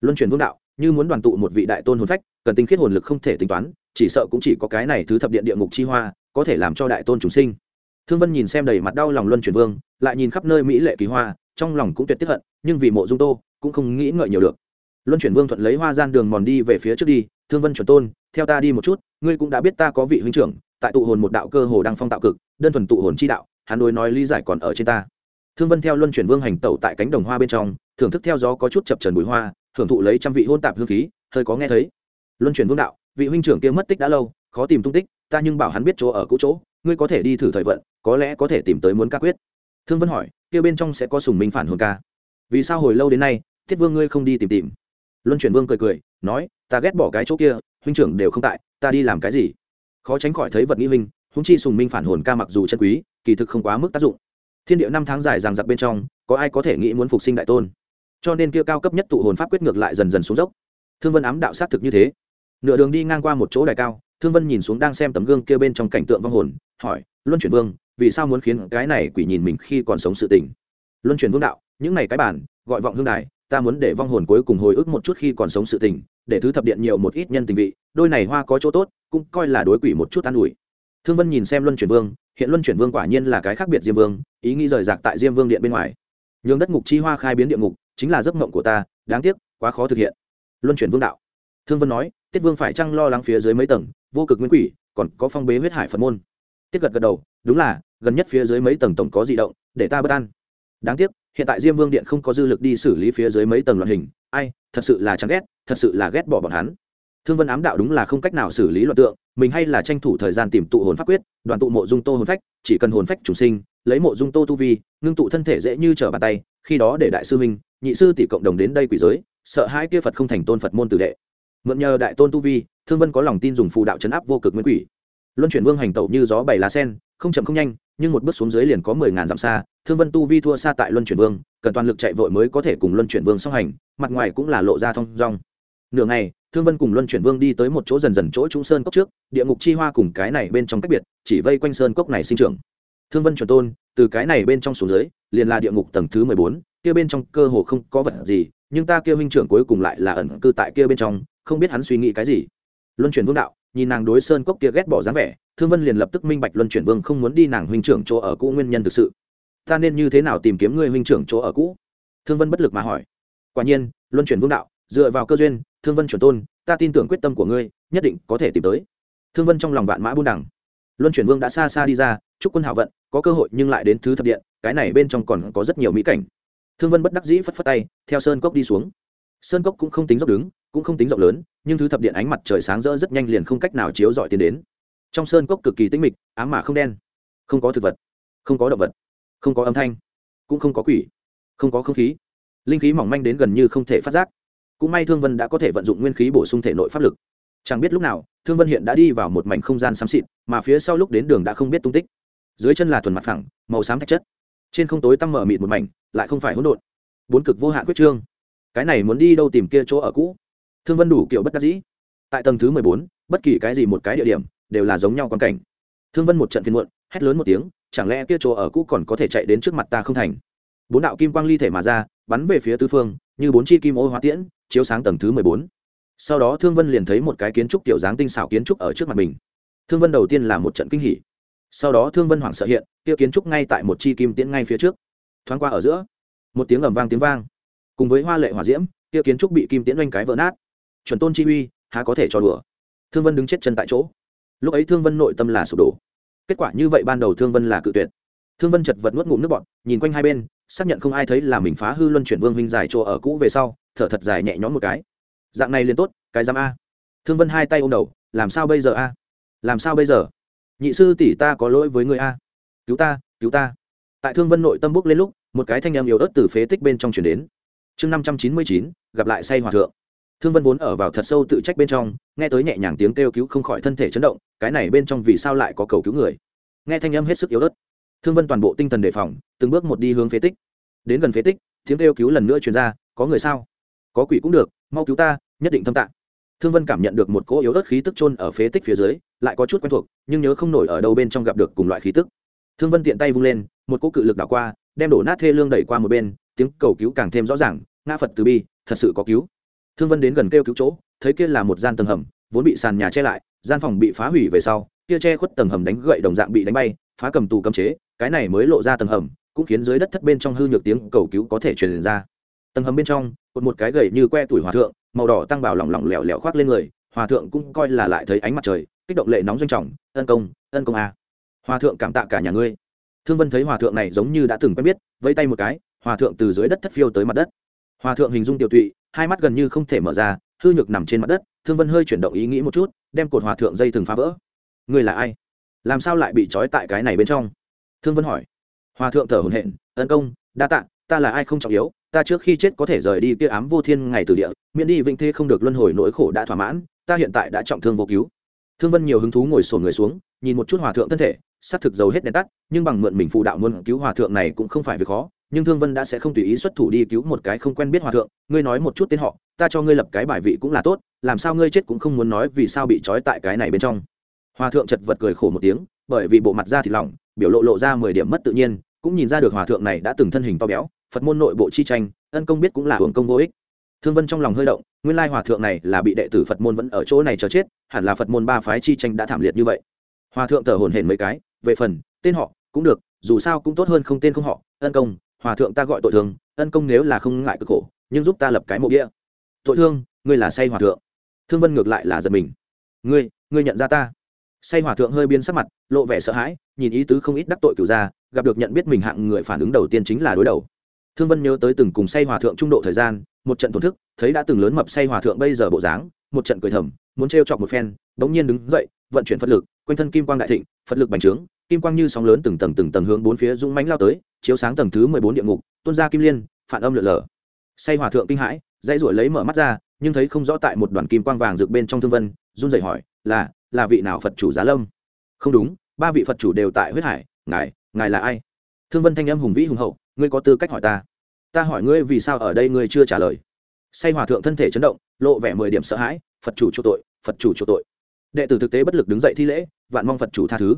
Luân chuyển vương đạo, như muốn đoàn tụ một vị đại tôn hồn phách, cần tinh khiết hồn lực không thể tính toán, chỉ sợ cũng chỉ có cái này thứ thập điện địa ngục chi hoa, có thể làm cho đại tôn chúng sinh. Thương vân nhìn xem đầy mặt đau lòng luân chuyển vương, lại nhìn khắp nơi mỹ lệ kỳ hoa, trong lòng cũng tuyệt tiếp hận, nhưng vì mộ dung tô, cũng không nghĩ ngợi nhiều được. Luân chuyển vương thuận lấy hoa gian đường mòn đi về phía trước đi, thương vân chuẩn tôn theo ta đi một chút, ngươi cũng đã biết ta có vị huynh trưởng, tại tụ hồn một đạo cơ hồ đang phong tạo cực, đơn thuần tụ hồn chi đạo, hắn đối nói lý giải còn ở trên ta. Thương vân theo luân chuyển vương hành tẩu tại cánh đồng hoa bên trong, thưởng thức theo gió có chút chập trần bụi hoa, thưởng thụ lấy trăm vị hôn tạp hương khí, hơi có nghe thấy. Luân chuyển vương đạo, vị huynh trưởng kia mất tích đã lâu, khó tìm tung tích, ta nhưng bảo hắn biết chỗ ở cũ chỗ, ngươi có thể đi thử thời vận, có lẽ có thể tìm tới muốn ca quyết. Thương vân hỏi, kia bên trong sẽ có sùng minh phản hồn ca? Vì sao hồi lâu đến nay, thiết vương ngươi không đi tìm tìm? Luân chuyển vương cười cười, nói, ta ghét bỏ cái chỗ kia huynh trưởng đều không tại, ta đi làm cái gì? Khó tránh khỏi thấy vật nghĩ huynh húng chi sùng minh phản hồn ca mặc dù chân quý, kỳ thực không quá mức tác dụng. Thiên điệu năm tháng dài ràng giặc bên trong, có ai có thể nghĩ muốn phục sinh đại tôn? Cho nên kia cao cấp nhất tụ hồn pháp quyết ngược lại dần dần xuống dốc. Thương vân ám đạo xác thực như thế. Nửa đường đi ngang qua một chỗ đài cao, thương vân nhìn xuống đang xem tấm gương kia bên trong cảnh tượng vong hồn, hỏi, luân chuyển vương, vì sao muốn khiến cái này quỷ nhìn mình khi còn sống sự tình? Luân chuyển vương đạo, những này cái bản, gọi vọng hương đài ta muốn để vong hồn cuối cùng hồi ức một chút khi còn sống sự tình, để thứ thập điện nhiều một ít nhân tình vị, đôi này hoa có chỗ tốt, cũng coi là đối quỷ một chút an ủi. Thương vân nhìn xem luân chuyển vương, hiện luân chuyển vương quả nhiên là cái khác biệt diêm vương, ý nghĩ rời rạc tại diêm vương điện bên ngoài. Nhường đất ngục chi hoa khai biến địa ngục, chính là giấc mộng của ta, đáng tiếc, quá khó thực hiện. Luân chuyển vương đạo. Thương vân nói, tiết vương phải chăng lo lắng phía dưới mấy tầng, vô cực nguyên quỷ, còn có phong bế huyết hải phật môn. Tiết gật gật đầu, đúng là, gần nhất phía dưới mấy tầng tổng có di động, để ta bất an đáng tiếc hiện tại diêm vương điện không có dư lực đi xử lý phía dưới mấy tầng loạn hình. Ai, thật sự là chán ghét, thật sự là ghét bỏ bọn hắn. Thương vân ám đạo đúng là không cách nào xử lý loạn tượng, mình hay là tranh thủ thời gian tìm tụ hồn pháp quyết, đoàn tụ mộ dung tô hồn phách, chỉ cần hồn phách chủ sinh, lấy mộ dung tô tu vi, ngưng tụ thân thể dễ như trở bàn tay, khi đó để đại sư minh nhị sư tỷ cộng đồng đến đây quỷ giới, sợ hai kia phật không thành tôn phật môn tử đệ. Mượn nhờ đại tôn tu vi, thương vân có lòng tin dùng phù đạo chấn áp vô cực nguyên quỷ. Luân chuyển vương hành tẩu như gió bảy lá sen, không chậm không nhanh, nhưng một bước xuống dưới liền có mười ngàn dặm xa thương vân tu vi thua xa tại luân chuyển vương, cần toàn lực chạy vội mới có thể cùng luân chuyển vương song hành, mặt ngoài cũng là lộ ra thong rong nửa ngày, thương vân cùng luân chuyển vương đi tới một chỗ dần dần chỗ Trung sơn cốc trước, địa ngục chi hoa cùng cái này bên trong cách biệt, chỉ vây quanh sơn cốc này sinh trưởng. Thương vân chuẩn tôn, từ cái này bên trong xuống dưới, liền là địa ngục tầng thứ mười bốn, kia bên trong cơ hồ không có vật gì, nhưng ta kia huynh trưởng cuối cùng lại là ẩn cư tại kia bên trong, không biết hắn suy nghĩ cái gì. Luân chuyển vương đạo, nhìn nàng đối sơn cốc kia ghét bỏ dáng vẻ, thương vân liền lập tức minh bạch luân chuyển vương không muốn đi nàng huynh trưởng chỗ ở cũ nguyên nhân thực sự ta nên như thế nào tìm kiếm ngươi huynh trưởng chỗ ở cũ? Thương vân bất lực mà hỏi. Quả nhiên, luân chuyển vương đạo, dựa vào cơ duyên, thương vân chuẩn tôn, ta tin tưởng quyết tâm của ngươi, nhất định có thể tìm tới. Thương vân trong lòng vạn mã buôn đẳng luân chuyển vương đã xa xa đi ra, chúc quân hảo vận, có cơ hội nhưng lại đến thứ thập điện, cái này bên trong còn có rất nhiều mỹ cảnh. Thương vân bất đắc dĩ phất phất tay, theo sơn cốc đi xuống. Sơn cốc cũng không tính dốc đứng, cũng không tính rộng lớn, nhưng thứ thập điện ánh mặt trời sáng rỡ rất nhanh liền không cách nào chiếu dọi tiến đến. Trong sơn cốc cực kỳ tĩnh mịch, ám mà không đen. Không có thực vật, không có động vật không có âm thanh, cũng không có quỷ, không có không khí. Linh khí mỏng manh đến gần như không thể phát giác. Cũng may thương vân đã có thể vận dụng nguyên khí bổ sung thể nội pháp lực. Chẳng biết lúc nào, thương vân hiện đã đi vào một mảnh không gian xám xịt, mà phía sau lúc đến đường đã không biết tung tích. Dưới chân là thuần mặt phẳng, màu xám thạch chất. Trên không tối tăm mở mịt một mảnh, lại không phải hỗn độn. Bốn cực vô hạn quyết trương. Cái này muốn đi đâu tìm kia chỗ ở cũ? Thương vân đủ kiểu bất đắc dĩ. Tại tầng thứ mười bốn, bất kỳ cái gì một cái địa điểm đều là giống nhau quan cảnh. Thương vân một trận phiên muộn, hét lớn một tiếng chẳng lẽ kia chỗ ở cũ còn có thể chạy đến trước mặt ta không thành? Bốn đạo kim quang ly thể mà ra, bắn về phía tứ phương, như bốn chi kim ô hóa tiễn, chiếu sáng tầng thứ mười bốn. Sau đó thương vân liền thấy một cái kiến trúc tiểu dáng tinh xảo kiến trúc ở trước mặt mình. Thương vân đầu tiên là một trận kinh hỉ. Sau đó thương vân hoảng sợ hiện, kia kiến trúc ngay tại một chi kim tiễn ngay phía trước. Thoáng qua ở giữa, một tiếng ầm vang tiếng vang. Cùng với hoa lệ hỏa diễm, kia kiến trúc bị kim tiễn oanh cái vỡ nát. Chuẩn tôn chi uy, há có thể cho đùa? Thương vân đứng chết chân tại chỗ. Lúc ấy thương vân nội tâm là sụp đổ kết quả như vậy ban đầu thương vân là cự tuyệt. Thương vân chật vật nuốt ngụm nước bọt, nhìn quanh hai bên, xác nhận không ai thấy là mình phá hư luân chuyển vương huynh dài chỗ ở cũ về sau, thở thật dài nhẹ nhõm một cái. Dạng này liền tốt, cái dám a. Thương vân hai tay ôm đầu, làm sao bây giờ a? Làm sao bây giờ? Nhị sư tỷ ta có lỗi với người a. Cứu ta cứu ta. Tại thương vân nội tâm bốc lên lúc, một cái thanh em yếu ớt từ phế tích bên trong chuyển đến. Chương năm trăm chín mươi chín, gặp lại say hòa thượng thương vân vốn ở vào thật sâu tự trách bên trong, nghe tới nhẹ nhàng tiếng kêu cứu không khỏi thân thể chấn động, cái này bên trong vì sao lại có cầu cứu người? Nghe thanh âm hết sức yếu ớt, thương vân toàn bộ tinh thần đề phòng, từng bước một đi hướng phế tích. Đến gần phế tích, tiếng kêu cứu lần nữa truyền ra, có người sao? Có quỷ cũng được, mau cứu ta, nhất định thâm tạng thương vân cảm nhận được một cỗ yếu ớt khí tức chôn ở phế tích phía dưới, lại có chút quen thuộc, nhưng nhớ không nổi ở đâu bên trong gặp được cùng loại khí tức. Thương vân tiện tay vung lên, một cỗ cự lực đảo qua, đem đổ nát thê lương đẩy qua một bên, tiếng cầu cứu càng thêm rõ ràng, ngã phật từ bi, thật sự có cứu thương vân đến gần kêu cứu chỗ, thấy kia là một gian tầng hầm, vốn bị sàn nhà che lại, gian phòng bị phá hủy về sau, kia che khuất tầng hầm đánh gậy đồng dạng bị đánh bay, phá cầm tù cấm chế, cái này mới lộ ra tầng hầm, cũng khiến dưới đất thất bên trong hư nhược tiếng cầu cứu có thể truyền ra. Tầng hầm bên trong, cột một cái gậy như que tuổi hòa thượng, màu đỏ tăng bảo lỏng lỏng lẻo lẻo khoác lên người, hòa thượng cũng coi là lại thấy ánh mặt trời, kích động lệ nóng doanh trọng, ân công ân công a. Hòa thượng cảm tạ cả nhà ngươi. Thương vân thấy hòa thượng này giống như đã từng quen biết, vẫy tay một cái, hòa thượng từ dưới đất thất phiêu tới mặt đất hòa thượng hình dung tiểu tụy, hai mắt gần như không thể mở ra, hư nhược nằm trên mặt đất, thương vân hơi chuyển động ý nghĩ một chút, đem cột hòa thượng dây thừng phá vỡ. Ngươi là ai? Làm sao lại bị trói tại cái này bên trong? Thương vân hỏi. Hòa thượng thở hồn hện tấn công, đa tạ, ta là ai không trọng yếu, ta trước khi chết có thể rời đi kia ám vô thiên ngày từ địa, miễn đi vĩnh thế không được luân hồi nỗi khổ đã thỏa mãn, ta hiện tại đã trọng thương vô cứu. Thương vân nhiều hứng thú ngồi sổn người xuống, nhìn một chút hòa thượng thân thể xác thực dầu hết đèn tắt, nhưng bằng mượn mình phụ đạo muốn cứu hòa thượng này cũng không phải việc khó, nhưng thương vân đã sẽ không tùy ý xuất thủ đi cứu một cái không quen biết hòa thượng. Ngươi nói một chút tên họ, ta cho ngươi lập cái bài vị cũng là tốt, làm sao ngươi chết cũng không muốn nói vì sao bị trói tại cái này bên trong. Hòa thượng chật vật cười khổ một tiếng, bởi vì bộ mặt da thịt lỏng, biểu lộ lộ ra mười điểm mất tự nhiên, cũng nhìn ra được hòa thượng này đã từng thân hình to béo, phật môn nội bộ chi tranh, ân công biết cũng là hưởng công vô ích. Thương vân trong lòng hơi động, nguyên lai hòa thượng này là bị đệ tử phật môn vẫn ở chỗ này chờ chết, hẳn là phật môn ba phái chi tranh đã thảm liệt như vậy hòa thượng thở hổn hển mấy cái, về phần, tên họ, cũng được, dù sao cũng tốt hơn không tên không họ, ân công, hòa thượng ta gọi tội thương, ân công nếu là không ngại cực khổ, nhưng giúp ta lập cái mộ địa tội thương, ngươi là say hòa thượng. Thương vân ngược lại là giật mình. Ngươi ngươi nhận ra ta. Say hòa thượng hơi biến sắc mặt, lộ vẻ sợ hãi, nhìn ý tứ không ít đắc tội cửu ra gặp được nhận biết mình hạng người phản ứng đầu tiên chính là đối đầu. Thương vân nhớ tới từng cùng say hòa thượng trung độ thời gian, một trận thổn thức, thấy đã từng lớn mập say hòa thượng bây giờ bộ dáng, một trận cười thầm muốn trêu chọc một phen, bỗng nhiên đứng dậy, vận chuyển phật lực, quanh thân kim quang đại thịnh, phật lực bành trướng, kim quang như sóng lớn từng tầng từng tầng hướng bốn phía dũng mãnh lao tới, chiếu sáng tầng thứ mười bốn địa ngục, tuôn ra kim liên, phản âm lượn lờ. Say hòa thượng kinh hãi, dãy ruổi lấy mở mắt ra, nhưng thấy không rõ tại một đoàn kim quang vàng rực bên trong thương vân, run rẩy hỏi, là là vị nào phật chủ giá lâm? Không đúng, ba vị phật chủ đều tại huyết hải, ngài ngài là ai? Thương vân thanh âm hùng vĩ hùng hậu, ngươi có tư cách hỏi ta. Ta hỏi ngươi vì sao ở đây ngươi chưa trả lời. Say hòa thượng thân thể chấn động, lộ vẻ mười điểm sợ hãi phật chủ chỗ tội, phật chủ chỗ tội. Đệ tử thực tế bất lực đứng dậy thi lễ, vạn mong phật chủ tha thứ.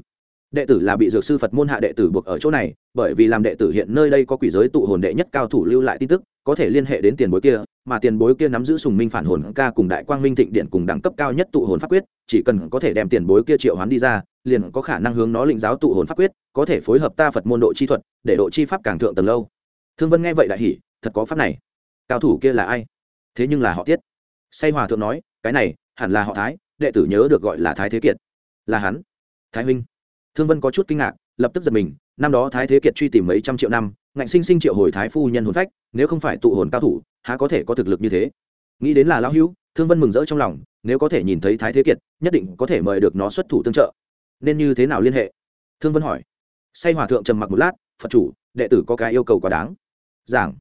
Đệ tử là bị dược sư phật môn hạ đệ tử buộc ở chỗ này, bởi vì làm đệ tử hiện nơi đây có quỷ giới tụ hồn đệ nhất cao thủ lưu lại tin tức, có thể liên hệ đến tiền bối kia, mà tiền bối kia nắm giữ sùng minh phản hồn ca cùng đại quang minh thịnh điện cùng đẳng cấp cao nhất tụ hồn pháp quyết, chỉ cần có thể đem tiền bối kia triệu hoán đi ra, liền có khả năng hướng nó lĩnh giáo tụ hồn pháp quyết, có thể phối hợp ta phật môn độ chi thuật, để độ chi pháp càng thượng tầng lâu. Thương vân nghe vậy đại hỉ, thật có pháp này. Cao thủ kia là ai? Thế nhưng là họ tiết. Say hòa thượng nói cái này, hẳn là họ thái, đệ tử nhớ được gọi là thái thế kiệt. Là hắn. Thái huynh. Thương vân có chút kinh ngạc, lập tức giật mình, năm đó thái thế kiệt truy tìm mấy trăm triệu năm, ngạnh sinh sinh triệu hồi thái phu nhân hồn phách, nếu không phải tụ hồn cao thủ, há có thể có thực lực như thế? Nghĩ đến là lão hữu, thương vân mừng rỡ trong lòng, nếu có thể nhìn thấy thái thế kiệt, nhất định có thể mời được nó xuất thủ tương trợ. Nên như thế nào liên hệ? Thương vân hỏi. Say hòa thượng trầm mặc một lát, phật chủ, đệ tử có cái yêu cầu quá đáng. Giảng.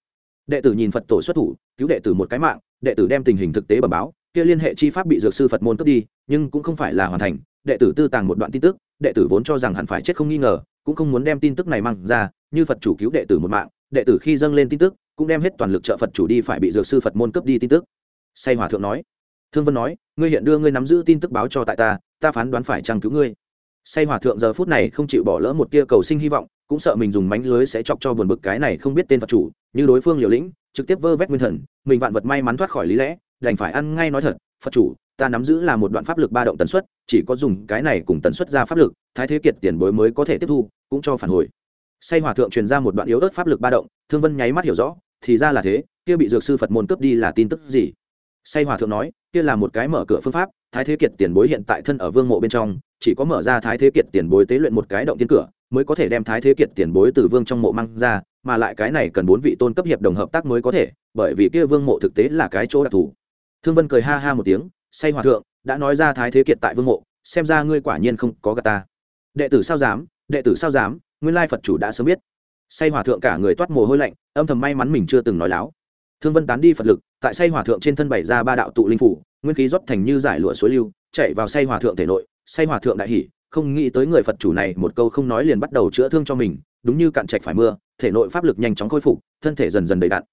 Đệ tử nhìn phật tổ xuất thủ, cứu đệ tử một cái mạng, đệ tử đem tình hình thực tế bẩm báo kia liên hệ chi pháp bị dược sư phật môn cướp đi, nhưng cũng không phải là hoàn thành. Đệ tử tư tàng một đoạn tin tức, đệ tử vốn cho rằng hẳn phải chết không nghi ngờ, cũng không muốn đem tin tức này mang ra, như phật chủ cứu đệ tử một mạng, đệ tử khi dâng lên tin tức, cũng đem hết toàn lực trợ phật chủ đi phải bị dược sư phật môn cướp đi tin tức. Say hòa thượng nói, thương vân nói, ngươi hiện đưa ngươi nắm giữ tin tức báo cho tại ta ta phán đoán phải chăng cứu ngươi? Say hòa thượng giờ phút này không chịu bỏ lỡ một tia cầu sinh hy vọng, cũng sợ mình dùng mánh lưới sẽ chọc cho buồn bực cái này không biết tên phật chủ, như đối phương liều lĩnh, trực tiếp vơ vét nguyên thần, mình vạn vật may mắn thoát khỏi lý lẽ đành phải ăn ngay nói thật, phật chủ, ta nắm giữ là một đoạn pháp lực ba động tần suất, chỉ có dùng cái này cùng tần suất ra pháp lực, thái thế kiệt tiền bối mới có thể tiếp thu, cũng cho phản hồi. Say hòa thượng truyền ra một đoạn yếu ớt pháp lực ba động, thương vân nháy mắt hiểu rõ, thì ra là thế, kia bị dược sư phật môn cướp đi là tin tức gì? Say hòa thượng nói, kia là một cái mở cửa phương pháp, thái thế kiệt tiền bối hiện tại thân ở vương mộ bên trong, chỉ có mở ra thái thế kiệt tiền bối tế luyện một cái động tiên cửa, mới có thể đem thái thế kiệt tiền bối từ vương trong mộ mang ra, mà lại cái này cần bốn vị tôn cấp hiệp đồng hợp tác mới có thể, bởi vì kia vương mộ thực tế là cái chỗ đặc thù thương vân cười ha ha một tiếng, say hòa thượng, đã nói ra thái thế kiệt tại vương mộ, xem ra ngươi quả nhiên không có gà ta. Đệ tử sao dám, đệ tử sao dám, nguyên lai phật chủ đã sớm biết. Say hòa thượng cả người toát mồ hôi lạnh, âm thầm may mắn mình chưa từng nói láo. Thương vân tán đi phật lực, tại say hòa thượng trên thân bày ra ba đạo tụ linh phủ, nguyên khí rót thành như giải lụa suối lưu, chạy vào say hòa thượng thể nội. Say hòa thượng đại hỷ không nghĩ tới người phật chủ này một câu không nói liền bắt đầu chữa thương cho mình, đúng như cạn trạch phải mưa, thể nội pháp lực nhanh chóng khôi phục, thân thể dần dần đầy đặn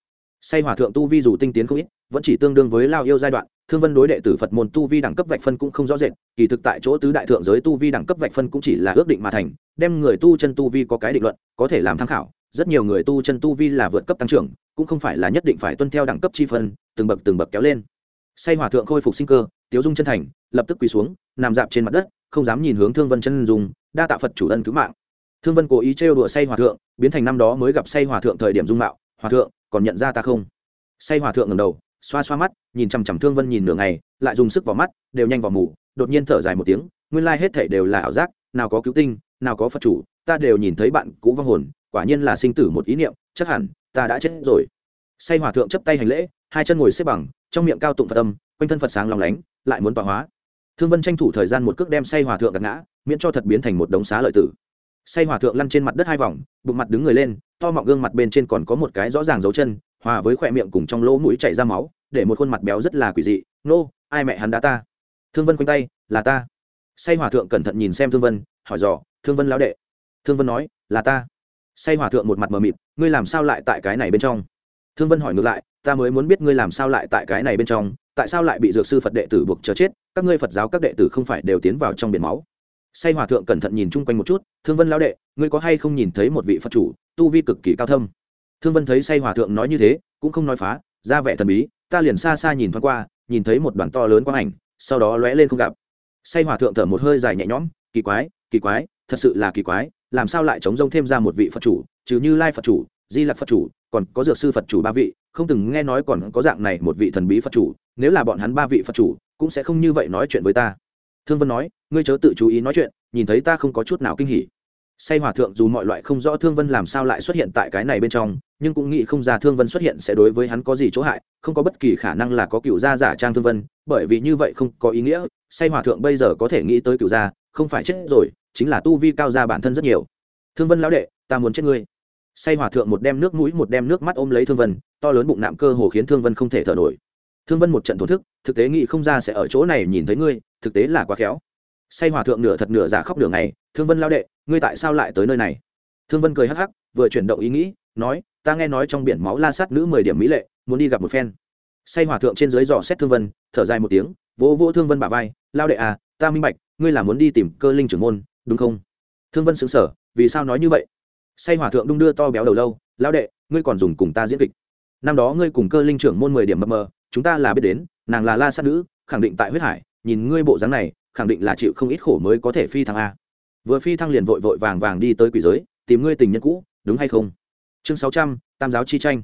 say hòa thượng tu vi dù tinh tiến không ít, vẫn chỉ tương đương với lao yêu giai đoạn. Thương vân đối đệ tử phật môn tu vi đẳng cấp vạch phân cũng không rõ rệt, kỳ thực tại chỗ tứ đại thượng giới tu vi đẳng cấp vạch phân cũng chỉ là ước định mà thành, đem người tu chân tu vi có cái định luận, có thể làm tham khảo. Rất nhiều người tu chân tu vi là vượt cấp tăng trưởng, cũng không phải là nhất định phải tuân theo đẳng cấp chi phân, từng bậc từng bậc kéo lên. Say hòa thượng khôi phục sinh cơ, tiếu dung chân thành, lập tức quỳ xuống, nằm dạp trên mặt đất, không dám nhìn hướng thương vân chân dùng đa tạ phật chủ ân cứu mạng. Thương vân cố ý trêu đùa say hòa thượng, biến thành năm đó mới gặp say hòa thượng thời điểm dung mạo hòa thượng, còn nhận ra ta không? Say hòa thượng ngầm đầu, xoa xoa mắt, nhìn chằm chằm thương vân nhìn nửa ngày, lại dùng sức vào mắt, đều nhanh vào mù, đột nhiên thở dài một tiếng, nguyên lai hết thể đều là ảo giác, nào có cứu tinh, nào có phật chủ, ta đều nhìn thấy bạn cũ vong hồn, quả nhiên là sinh tử một ý niệm, chắc hẳn, ta đã chết rồi. Say hòa thượng chấp tay hành lễ, hai chân ngồi xếp bằng, trong miệng cao tụng phật âm, quanh thân phật sáng lòng lánh, lại muốn tọa hóa. Thương vân tranh thủ thời gian một cước đem say hòa thượng gạt ngã, miễn cho thật biến thành một đống xá lợi tử. Say hòa thượng lăn trên mặt đất hai vòng, bụng mặt đứng người lên to mọng gương mặt bên trên còn có một cái rõ ràng dấu chân, hòa với khỏe miệng cùng trong lỗ mũi chảy ra máu, để một khuôn mặt béo rất là quỷ dị. Nô, ai mẹ hắn đã ta? Thương vân quanh tay, là ta. Say hòa thượng cẩn thận nhìn xem thương vân, hỏi dò, thương vân lão đệ? Thương vân nói, là ta. Say hòa thượng một mặt mờ mịt, ngươi làm sao lại tại cái này bên trong? Thương vân hỏi ngược lại, ta mới muốn biết ngươi làm sao lại tại cái này bên trong, tại sao lại bị dược sư phật đệ tử buộc chờ chết? Các ngươi phật giáo các đệ tử không phải đều tiến vào trong biển máu say hòa thượng cẩn thận nhìn chung quanh một chút, thương vân lao đệ, ngươi có hay không nhìn thấy một vị phật chủ, tu vi cực kỳ cao thâm? Thương vân thấy say hòa thượng nói như thế, cũng không nói phá, ra vẻ thần bí, ta liền xa xa nhìn thoáng qua, nhìn thấy một đoàn to lớn quang ảnh, sau đó lóe lên không gặp. Say hòa thượng thở một hơi dài nhẹ nhõm, kỳ quái kỳ quái, thật sự là kỳ quái, làm sao lại chống rông thêm ra một vị phật chủ, trừ như lai phật chủ, di lặc phật chủ, còn có dược sư phật chủ ba vị, không từng nghe nói còn có dạng này một vị thần bí phật chủ, nếu là bọn hắn ba vị phật chủ, cũng sẽ không như vậy nói chuyện với ta. Thương vân nói ngươi chớ tự chú ý nói chuyện, nhìn thấy ta không có chút nào kinh hỉ. Say hòa thượng dù mọi loại không rõ thương vân làm sao lại xuất hiện tại cái này bên trong, nhưng cũng nghĩ không ra thương vân xuất hiện sẽ đối với hắn có gì chỗ hại, không có bất kỳ khả năng là có cựu gia giả trang thương vân, bởi vì như vậy không có ý nghĩa, say hòa thượng bây giờ có thể nghĩ tới cựu gia, không phải chết rồi, chính là tu vi cao gia bản thân rất nhiều. Thương vân lão đệ, ta muốn chết ngươi. Say hòa thượng một đem nước mũi, một đem nước mắt ôm lấy thương vân, to lớn bụng nạm cơ hồ khiến thương vân không thể thở nổi. Thương vân một trận thổ thức, thực tế nghĩ không ra sẽ ở chỗ này nhìn thấy ngươi, thực tế là quá khéo say hòa thượng nửa thật nửa giả khóc nửa ngày, thương vân lao đệ, ngươi tại sao lại tới nơi này? Thương vân cười hắc hắc, vừa chuyển động ý nghĩ, nói, ta nghe nói trong biển máu la sát nữ mười điểm mỹ lệ, muốn đi gặp một phen. Say hòa thượng trên dưới dò xét thương vân, thở dài một tiếng, vỗ vỗ thương vân bà vai, lao đệ à ta minh bạch, ngươi là muốn đi tìm cơ linh trưởng môn, đúng không? Thương vân xứng sở vì sao nói như vậy? Say hòa thượng đung đưa to béo đầu lâu, lao đệ, ngươi còn dùng cùng ta diễn kịch. Năm đó ngươi cùng cơ linh trưởng môn mười điểm mập mờ, chúng ta là biết đến, nàng là la sát nữ, khẳng định tại huyết hải, nhìn ngươi bộ dáng này khẳng định là chịu không ít khổ mới có thể phi thăng a. Vừa phi thăng liền vội vội vàng vàng đi tới quỷ giới, tìm ngươi tình nhân cũ, đúng hay không? Chương sáu trăm, tam giáo chi tranh.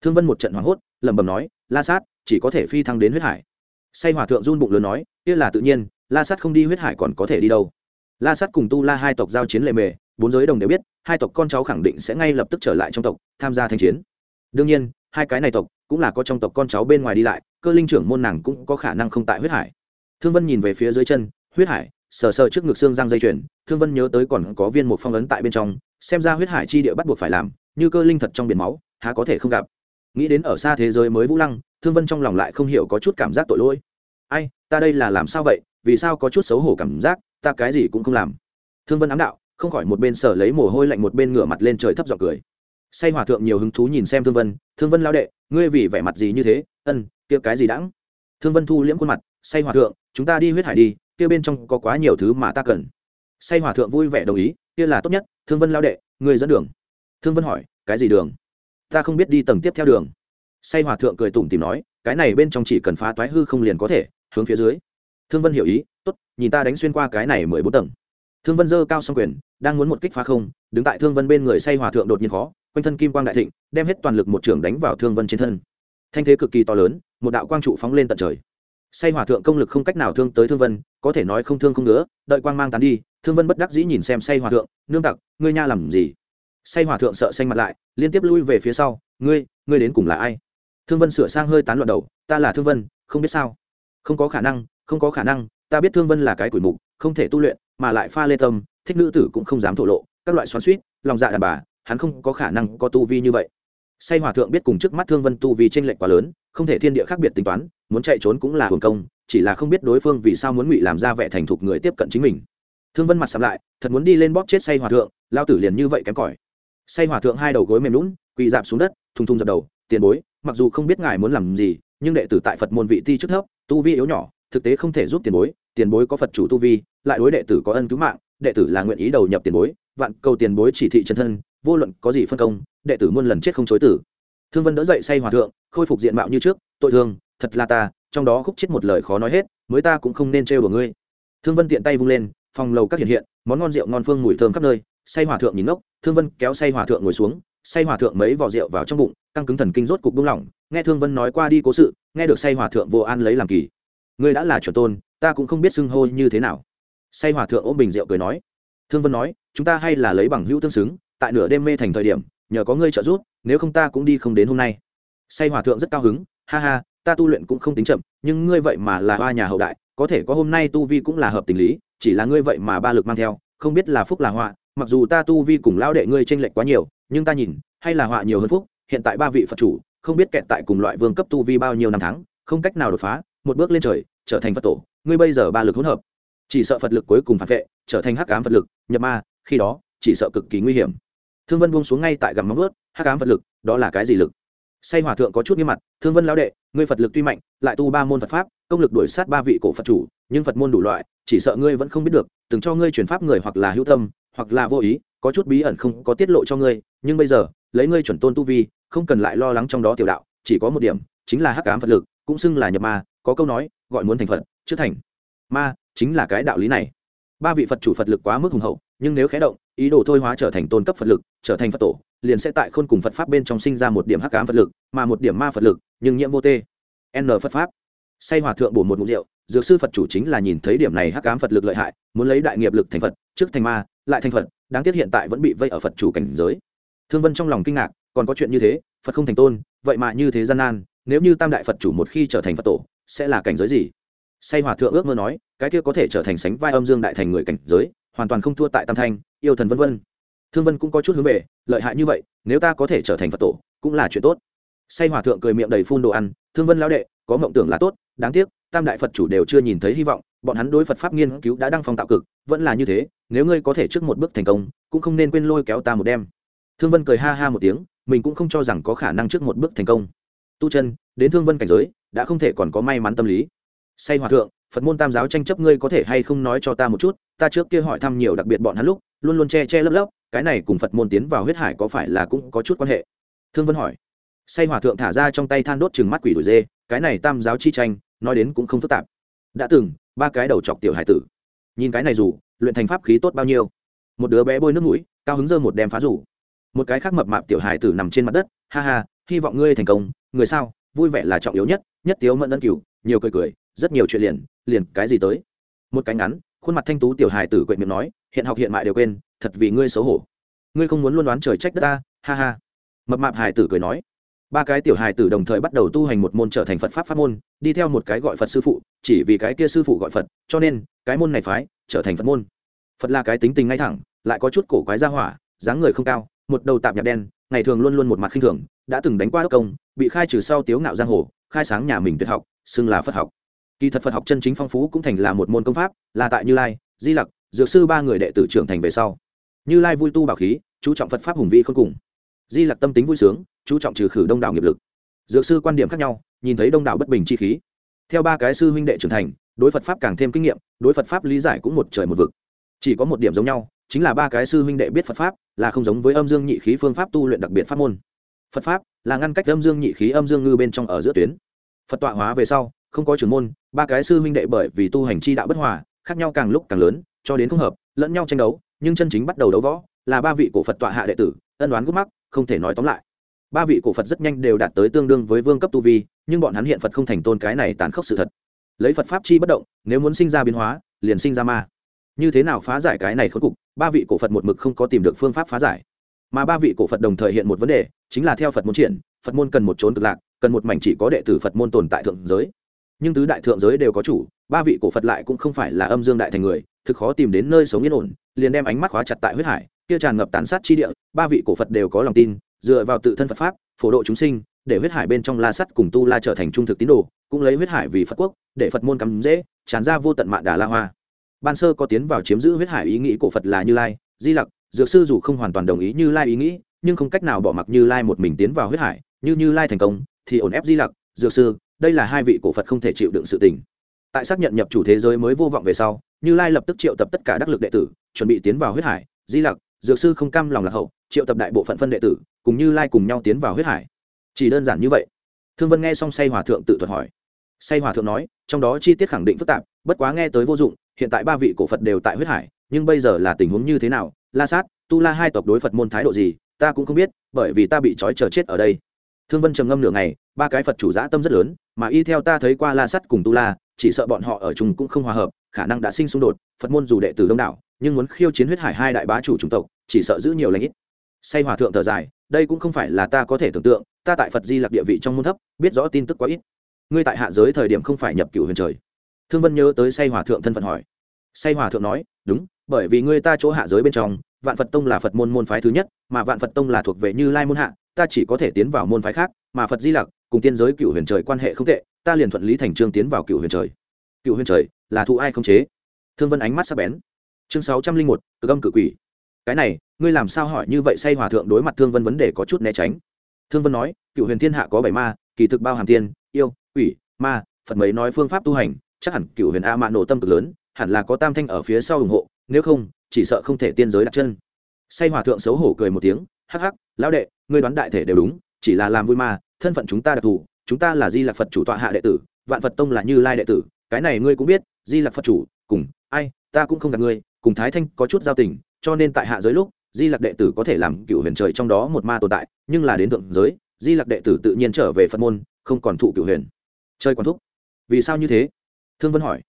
Thương vân một trận hoảng hốt, lẩm bẩm nói, la sát, chỉ có thể phi thăng đến huyết hải. Say hòa thượng run bụng lớn nói, kia là tự nhiên, la sát không đi huyết hải còn có thể đi đâu. La sát cùng tu la hai tộc giao chiến lệ mề, bốn giới đồng đều biết, hai tộc con cháu khẳng định sẽ ngay lập tức trở lại trong tộc, tham gia thanh chiến. Đương nhiên, hai cái này tộc cũng là có trong tộc con cháu bên ngoài đi lại, cơ linh trưởng môn nàng cũng có khả năng không tại huyết hải thương vân nhìn về phía dưới chân, huyết hải, sờ sờ trước ngực xương răng dây chuyền, thương vân nhớ tới còn có viên một phong ấn tại bên trong, xem ra huyết hải chi địa bắt buộc phải làm, như cơ linh thật trong biển máu, há có thể không gặp. Nghĩ đến ở xa thế giới mới vũ lăng, thương vân trong lòng lại không hiểu có chút cảm giác tội lỗi. Ai, ta đây là làm sao vậy, vì sao có chút xấu hổ cảm giác, ta cái gì cũng không làm. Thương vân ám đạo, không khỏi một bên sở lấy mồ hôi lạnh một bên ngửa mặt lên trời thấp giọng cười. Say hòa thượng nhiều hứng thú nhìn xem thương vân thương vân lao đệ, ngươi vì vẻ mặt gì như thế? Ân, kia cái gì đãng? Thương vân thu liễm khuôn mặt, say hòa thượng chúng ta đi huyết hải đi, kia bên trong có quá nhiều thứ mà ta cần. Say hòa thượng vui vẻ đồng ý, kia là tốt nhất, thương vân lao đệ, ngươi dẫn đường. Thương vân hỏi, cái gì đường? Ta không biết đi tầng tiếp theo đường. Say hòa thượng cười tủm tìm nói, cái này bên trong chỉ cần phá toái hư không liền có thể, hướng phía dưới. Thương vân hiểu ý, tốt, nhìn ta đánh xuyên qua cái này mười bốn tầng. Thương vân dơ cao s quyền, đang muốn một kích phá không, đứng tại thương vân bên người say hòa thượng đột nhiên khó, quanh thân kim quang đại thịnh, đem hết toàn lực một trưởng đánh vào thương vân trên thân. Thanh thế cực kỳ to lớn, một đạo quang trụ phóng lên tận trời say hòa thượng công lực không cách nào thương tới thương vân, có thể nói không thương không nữa đợi quang mang tán đi, thương vân bất đắc dĩ nhìn xem say hòa thượng, nương tặc, ngươi nha làm gì? Say hòa thượng sợ xanh mặt lại, liên tiếp lui về phía sau, ngươi ngươi đến cùng là ai? Thương vân sửa sang hơi tán loạn đầu, ta là thương vân, không biết sao. Không có khả năng, không có khả năng, ta biết thương vân là cái quỷ mục, không thể tu luyện, mà lại pha lê tâm, thích nữ tử cũng không dám thổ lộ, các loại xoắn suýt lòng dạ đàn bà, hắn không có khả năng có tu vi như vậy. Say hòa thượng biết cùng trước mắt thương vân tu vi tranh lệch quá lớn không thể thiên địa khác biệt tính toán, muốn chạy trốn cũng là hưởng công, chỉ là không biết đối phương vì sao muốn ngụy làm ra vẻ thành thục người tiếp cận chính mình. Thương vân mặt sắm lại, thật muốn đi lên bóp chết say hòa thượng, lao tử liền như vậy kém cỏi. Say hòa thượng hai đầu gối mềm lún quỳ dạp xuống đất, thùng thùng dập đầu, tiền bối, mặc dù không biết ngài muốn làm gì, nhưng đệ tử tại phật môn vị ti trước thấp, tu vi yếu nhỏ, thực tế không thể giúp tiền bối. Tiền bối có phật chủ tu vi, lại đối đệ tử có ân cứu mạng, đệ tử là nguyện ý đầu nhập tiền bối, vạn cầu tiền bối chỉ thị chân thân, vô luận có gì phân công, đệ tử muôn lần chết không chối tử thương vân đỡ dậy say hòa thượng, khôi phục diện mạo như trước, tội thương, thật là ta, trong đó khúc chết một lời khó nói hết, mới ta cũng không nên trêu của ngươi. Thương vân tiện tay vung lên, phòng lầu các hiện hiện, món ngon rượu ngon phương mùi thơm khắp nơi, say hòa thượng nhìn ngốc, thương vân kéo say hòa thượng ngồi xuống, say hòa thượng mấy vỏ rượu vào trong bụng, căng cứng thần kinh rốt cục buông lỏng, nghe thương vân nói qua đi cố sự, nghe được say hòa thượng vô an lấy làm kỳ. Ngươi đã là chuẩn tôn, ta cũng không biết xưng hô như thế nào. Say hòa thượng ôm bình rượu cười nói. Thương vân nói, chúng ta hay là lấy bằng hữu tương xứng, tại nửa đêm mê thành thời điểm, nhờ có ngươi trợ giúp nếu không ta cũng đi không đến hôm nay. Say hòa thượng rất cao hứng, ha ha, ta tu luyện cũng không tính chậm, nhưng ngươi vậy mà là hoa nhà hậu đại, có thể có hôm nay tu vi cũng là hợp tình lý, chỉ là ngươi vậy mà ba lực mang theo, không biết là phúc là họa, mặc dù ta tu vi cùng lão đệ ngươi tranh lệch quá nhiều, nhưng ta nhìn, hay là họa nhiều hơn phúc, hiện tại ba vị phật chủ, không biết kẹt tại cùng loại vương cấp tu vi bao nhiêu năm tháng, không cách nào đột phá, một bước lên trời, trở thành phật tổ, ngươi bây giờ ba lực hỗn hợp. Chỉ sợ phật lực cuối cùng phản vệ, trở thành hắc ám phật lực, nhập ma, khi đó, chỉ sợ cực kỳ nguy hiểm thương vân buông xuống ngay tại gầm móng vớt hắc ám phật lực, đó là cái gì lực? Say hòa thượng có chút nghiêm mặt, thương vân lão đệ, ngươi phật lực tuy mạnh, lại tu ba môn phật pháp, công lực đuổi sát ba vị cổ phật chủ, nhưng phật môn đủ loại, chỉ sợ ngươi vẫn không biết được, từng cho ngươi chuyển pháp người hoặc là hữu tâm, hoặc là vô ý, có chút bí ẩn không có tiết lộ cho ngươi, nhưng bây giờ, lấy ngươi chuẩn tôn tu vi, không cần lại lo lắng trong đó tiểu đạo, chỉ có một điểm, chính là hắc ám phật lực, cũng xưng là nhập ma, có câu nói, gọi muốn thành phật, chưa thành. Ma, chính là cái đạo lý này ba vị phật chủ phật lực quá mức hùng hậu nhưng nếu khé động ý đồ thôi hóa trở thành tôn cấp phật lực trở thành phật tổ liền sẽ tại khôn cùng phật pháp bên trong sinh ra một điểm hắc ám phật lực mà một điểm ma phật lực nhưng nhiễm vô tê n phật pháp say hòa thượng bổ một mục rượu dược sư phật chủ chính là nhìn thấy điểm này hắc ám phật lực lợi hại muốn lấy đại nghiệp lực thành phật trước thành ma lại thành phật đáng tiếc hiện tại vẫn bị vây ở phật chủ cảnh giới thương vân trong lòng kinh ngạc còn có chuyện như thế phật không thành tôn vậy mà như thế gian nan nếu như tam đại phật chủ một khi trở thành phật tổ sẽ là cảnh giới gì say hòa thượng ước mơ nói, cái kia có thể trở thành sánh vai âm dương đại thành người cảnh giới, hoàn toàn không thua tại tam thanh, yêu thần vân vân. Thương vân cũng có chút hướng về, lợi hại như vậy, nếu ta có thể trở thành phật tổ, cũng là chuyện tốt. Say hòa thượng cười miệng đầy phun đồ ăn, thương vân lao đệ, có mộng tưởng là tốt, đáng tiếc, tam đại phật chủ đều chưa nhìn thấy hy vọng, bọn hắn đối phật pháp nghiên cứu đã đăng phong tạo cực, vẫn là như thế, nếu ngươi có thể trước một bước thành công, cũng không nên quên lôi kéo ta một đêm. Thương vân cười ha ha một tiếng, mình cũng không cho rằng có khả năng trước một bước thành công. Tu chân, đến thương vân cảnh giới, đã không thể còn có may mắn tâm lý say hòa thượng, phật môn tam giáo tranh chấp ngươi có thể hay không nói cho ta một chút, ta trước kia hỏi thăm nhiều đặc biệt bọn hắn lúc, luôn luôn che che lấp lấp, cái này cùng phật môn tiến vào huyết hải có phải là cũng có chút quan hệ? Thương vân hỏi. Say hòa thượng thả ra trong tay than đốt chừng mắt quỷ đuổi dê, cái này tam giáo chi tranh, nói đến cũng không phức tạp. Đã từng, ba cái đầu chọc tiểu hải tử. Nhìn cái này dù, luyện thành pháp khí tốt bao nhiêu? Một đứa bé bôi nước mũi, cao hứng dơ một đem phá rủ. Một cái khác mập mạp tiểu hải tử nằm trên mặt đất, ha ha, hy vọng ngươi thành công, người sao, vui vẻ là trọng yếu nhất nhất tiếu mẫn ân cửu, nhiều cười cười rất nhiều chuyện liền liền cái gì tới. Một cái ngắn, khuôn mặt thanh tú tiểu hài tử quệ miệng nói, hiện học hiện mại đều quên, thật vì ngươi xấu hổ. Ngươi không muốn luôn đoán trời trách đất ta, ha ha. Mập mạp hài tử cười nói. Ba cái tiểu hài tử đồng thời bắt đầu tu hành một môn trở thành phật pháp pháp môn, đi theo một cái gọi phật sư phụ, chỉ vì cái kia sư phụ gọi phật, cho nên, cái môn này phái, trở thành phật môn. Phật là cái tính tình ngay thẳng, lại có chút cổ quái ra hỏa, dáng người không cao, một đầu tạp nhạc đen, ngày thường luôn luôn một mặt khinh thường, đã từng đánh qua đốc công, bị khai trừ sau tiếu ngạo giang hồ, khai sáng nhà mình tuyệt học, xưng là phật học kỳ thật phật học chân chính phong phú cũng thành là một môn công pháp, là tại như lai, di lặc, dược sư ba người đệ tử trưởng thành về sau. Như lai vui tu bảo khí, chú trọng phật pháp hùng vĩ không cùng. Di lặc tâm tính vui sướng, chú trọng trừ khử đông đảo nghiệp lực. Dược sư quan điểm khác nhau, nhìn thấy đông đảo bất bình chi khí. Theo ba cái sư huynh đệ trưởng thành, đối phật pháp càng thêm kinh nghiệm, đối phật pháp lý giải cũng một trời một vực. Chỉ có một điểm giống nhau, chính là ba cái sư huynh đệ biết phật pháp, là không giống với âm dương nhị khí phương pháp tu luyện đặc biệt pháp môn. Phật pháp là ngăn cách âm dương nhị khí âm dương ngư bên trong ở giữa tuyến. Phật tọa hóa về sau không có trưởng môn, ba cái sư huynh đệ bởi vì tu hành chi đạo bất hòa, khác nhau càng lúc càng lớn, cho đến không hợp, lẫn nhau tranh đấu, nhưng chân chính bắt đầu đấu võ là ba vị cổ phật tọa hạ đệ tử, ân đoán gút mắc, không thể nói tóm lại. Ba vị cổ phật rất nhanh đều đạt tới tương đương với vương cấp tu vi, nhưng bọn hắn hiện phật không thành tôn cái này tàn khốc sự thật. Lấy phật pháp chi bất động, nếu muốn sinh ra biến hóa, liền sinh ra ma. Như thế nào phá giải cái này khốn cục, ba vị cổ phật một mực không có tìm được phương pháp phá giải. Mà ba vị cổ phật đồng thời hiện một vấn đề, chính là theo phật môn triển, phật môn cần một trốn cực lạc, cần một mảnh chỉ có đệ tử phật môn tồn tại thượng giới nhưng tứ đại thượng giới đều có chủ, ba vị cổ phật lại cũng không phải là âm dương đại thành người, thực khó tìm đến nơi sống yên ổn, liền đem ánh mắt khóa chặt tại huyết hải, kia tràn ngập tàn sát chi địa, ba vị cổ phật đều có lòng tin, dựa vào tự thân phật pháp, phổ độ chúng sinh, để huyết hải bên trong la sắt cùng tu la trở thành trung thực tín đồ, cũng lấy huyết hải vì phật quốc, để phật môn cắm dễ, tràn ra vô tận mạng đà la hoa. Ban sơ có tiến vào chiếm giữ huyết hải ý nghĩ cổ phật là như lai, di lặc, dược sư dù không hoàn toàn đồng ý như lai ý nghĩ, nhưng không cách nào bỏ mặc như lai một mình tiến vào huyết hải, như như lai thành công, thì ổn ép di lặc, dược sư đây là hai vị cổ phật không thể chịu đựng sự tình. Tại xác nhận nhập chủ thế giới mới vô vọng về sau, như lai lập tức triệu tập tất cả đắc lực đệ tử, chuẩn bị tiến vào huyết hải, di lặc, dược sư không cam lòng lạc hậu, triệu tập đại bộ phận phân đệ tử, cùng như lai cùng nhau tiến vào huyết hải. Chỉ đơn giản như vậy. Thương vân nghe xong say hòa thượng tự thuật hỏi. Say hòa thượng nói, trong đó chi tiết khẳng định phức tạp, bất quá nghe tới vô dụng, hiện tại ba vị cổ phật đều tại huyết hải, nhưng bây giờ là tình huống như thế nào? La sát, tu la hai tộc đối phật môn thái độ gì, ta cũng không biết, bởi vì ta bị trói chờ chết ở đây thương vân trầm ngâm nửa ngày, ba cái phật chủ giã tâm rất lớn, mà y theo ta thấy qua la sắt cùng tu la, chỉ sợ bọn họ ở chung cũng không hòa hợp, khả năng đã sinh xung đột, phật môn dù đệ tử đông đảo, nhưng muốn khiêu chiến huyết hải hai đại bá chủ chủng tộc, chỉ sợ giữ nhiều lãnh ít. Say hòa thượng thở dài, đây cũng không phải là ta có thể tưởng tượng, ta tại phật di lặc địa vị trong môn thấp, biết rõ tin tức quá ít. Ngươi tại hạ giới thời điểm không phải nhập cửu huyền trời. Thương vân nhớ tới say hòa thượng thân phận hỏi. Say hòa thượng nói, đúng, bởi vì ngươi ta chỗ hạ giới bên trong, vạn phật tông là phật môn môn phái thứ nhất, mà vạn phật tông là thuộc về như lai môn hạ ta chỉ có thể tiến vào môn phái khác, mà phật di lặc cùng tiên giới cựu huyền trời quan hệ không tệ, ta liền thuận lý thành trương tiến vào cựu huyền trời. Cựu huyền trời là thụ ai không chế? Thương vân ánh mắt sắp bén. Chương sáu trăm linh một cực âm cự quỷ. Cái này, ngươi làm sao hỏi như vậy say hòa thượng đối mặt thương vân vấn đề có chút né tránh. Thương vân nói cựu huyền thiên hạ có bảy ma, kỳ thực bao hàm tiên, yêu, quỷ, ma, phật mấy nói phương pháp tu hành, chắc hẳn cựu huyền a mạ nổ tâm cực lớn, hẳn là có tam thanh ở phía sau ủng hộ, nếu không, chỉ sợ không thể tiên giới đặt chân. Say hòa thượng xấu hổ cười một tiếng hắc hắc, lão đệ, ngươi đoán đại thể đều đúng, chỉ là làm vui mà. thân phận chúng ta đặc thù, chúng ta là di lạc phật chủ tọa hạ đệ tử, vạn phật tông là như lai đệ tử, cái này ngươi cũng biết, di lạc phật chủ, cùng ai, ta cũng không gặp ngươi, cùng thái thanh có chút giao tình, cho nên tại hạ giới lúc, di lạc đệ tử có thể làm cựu huyền trời trong đó một ma tồn tại, nhưng là đến thượng giới, di lạc đệ tử tự nhiên trở về phật môn, không còn thụ cựu huyền chơi quản thúc, vì sao như thế thương vân hỏi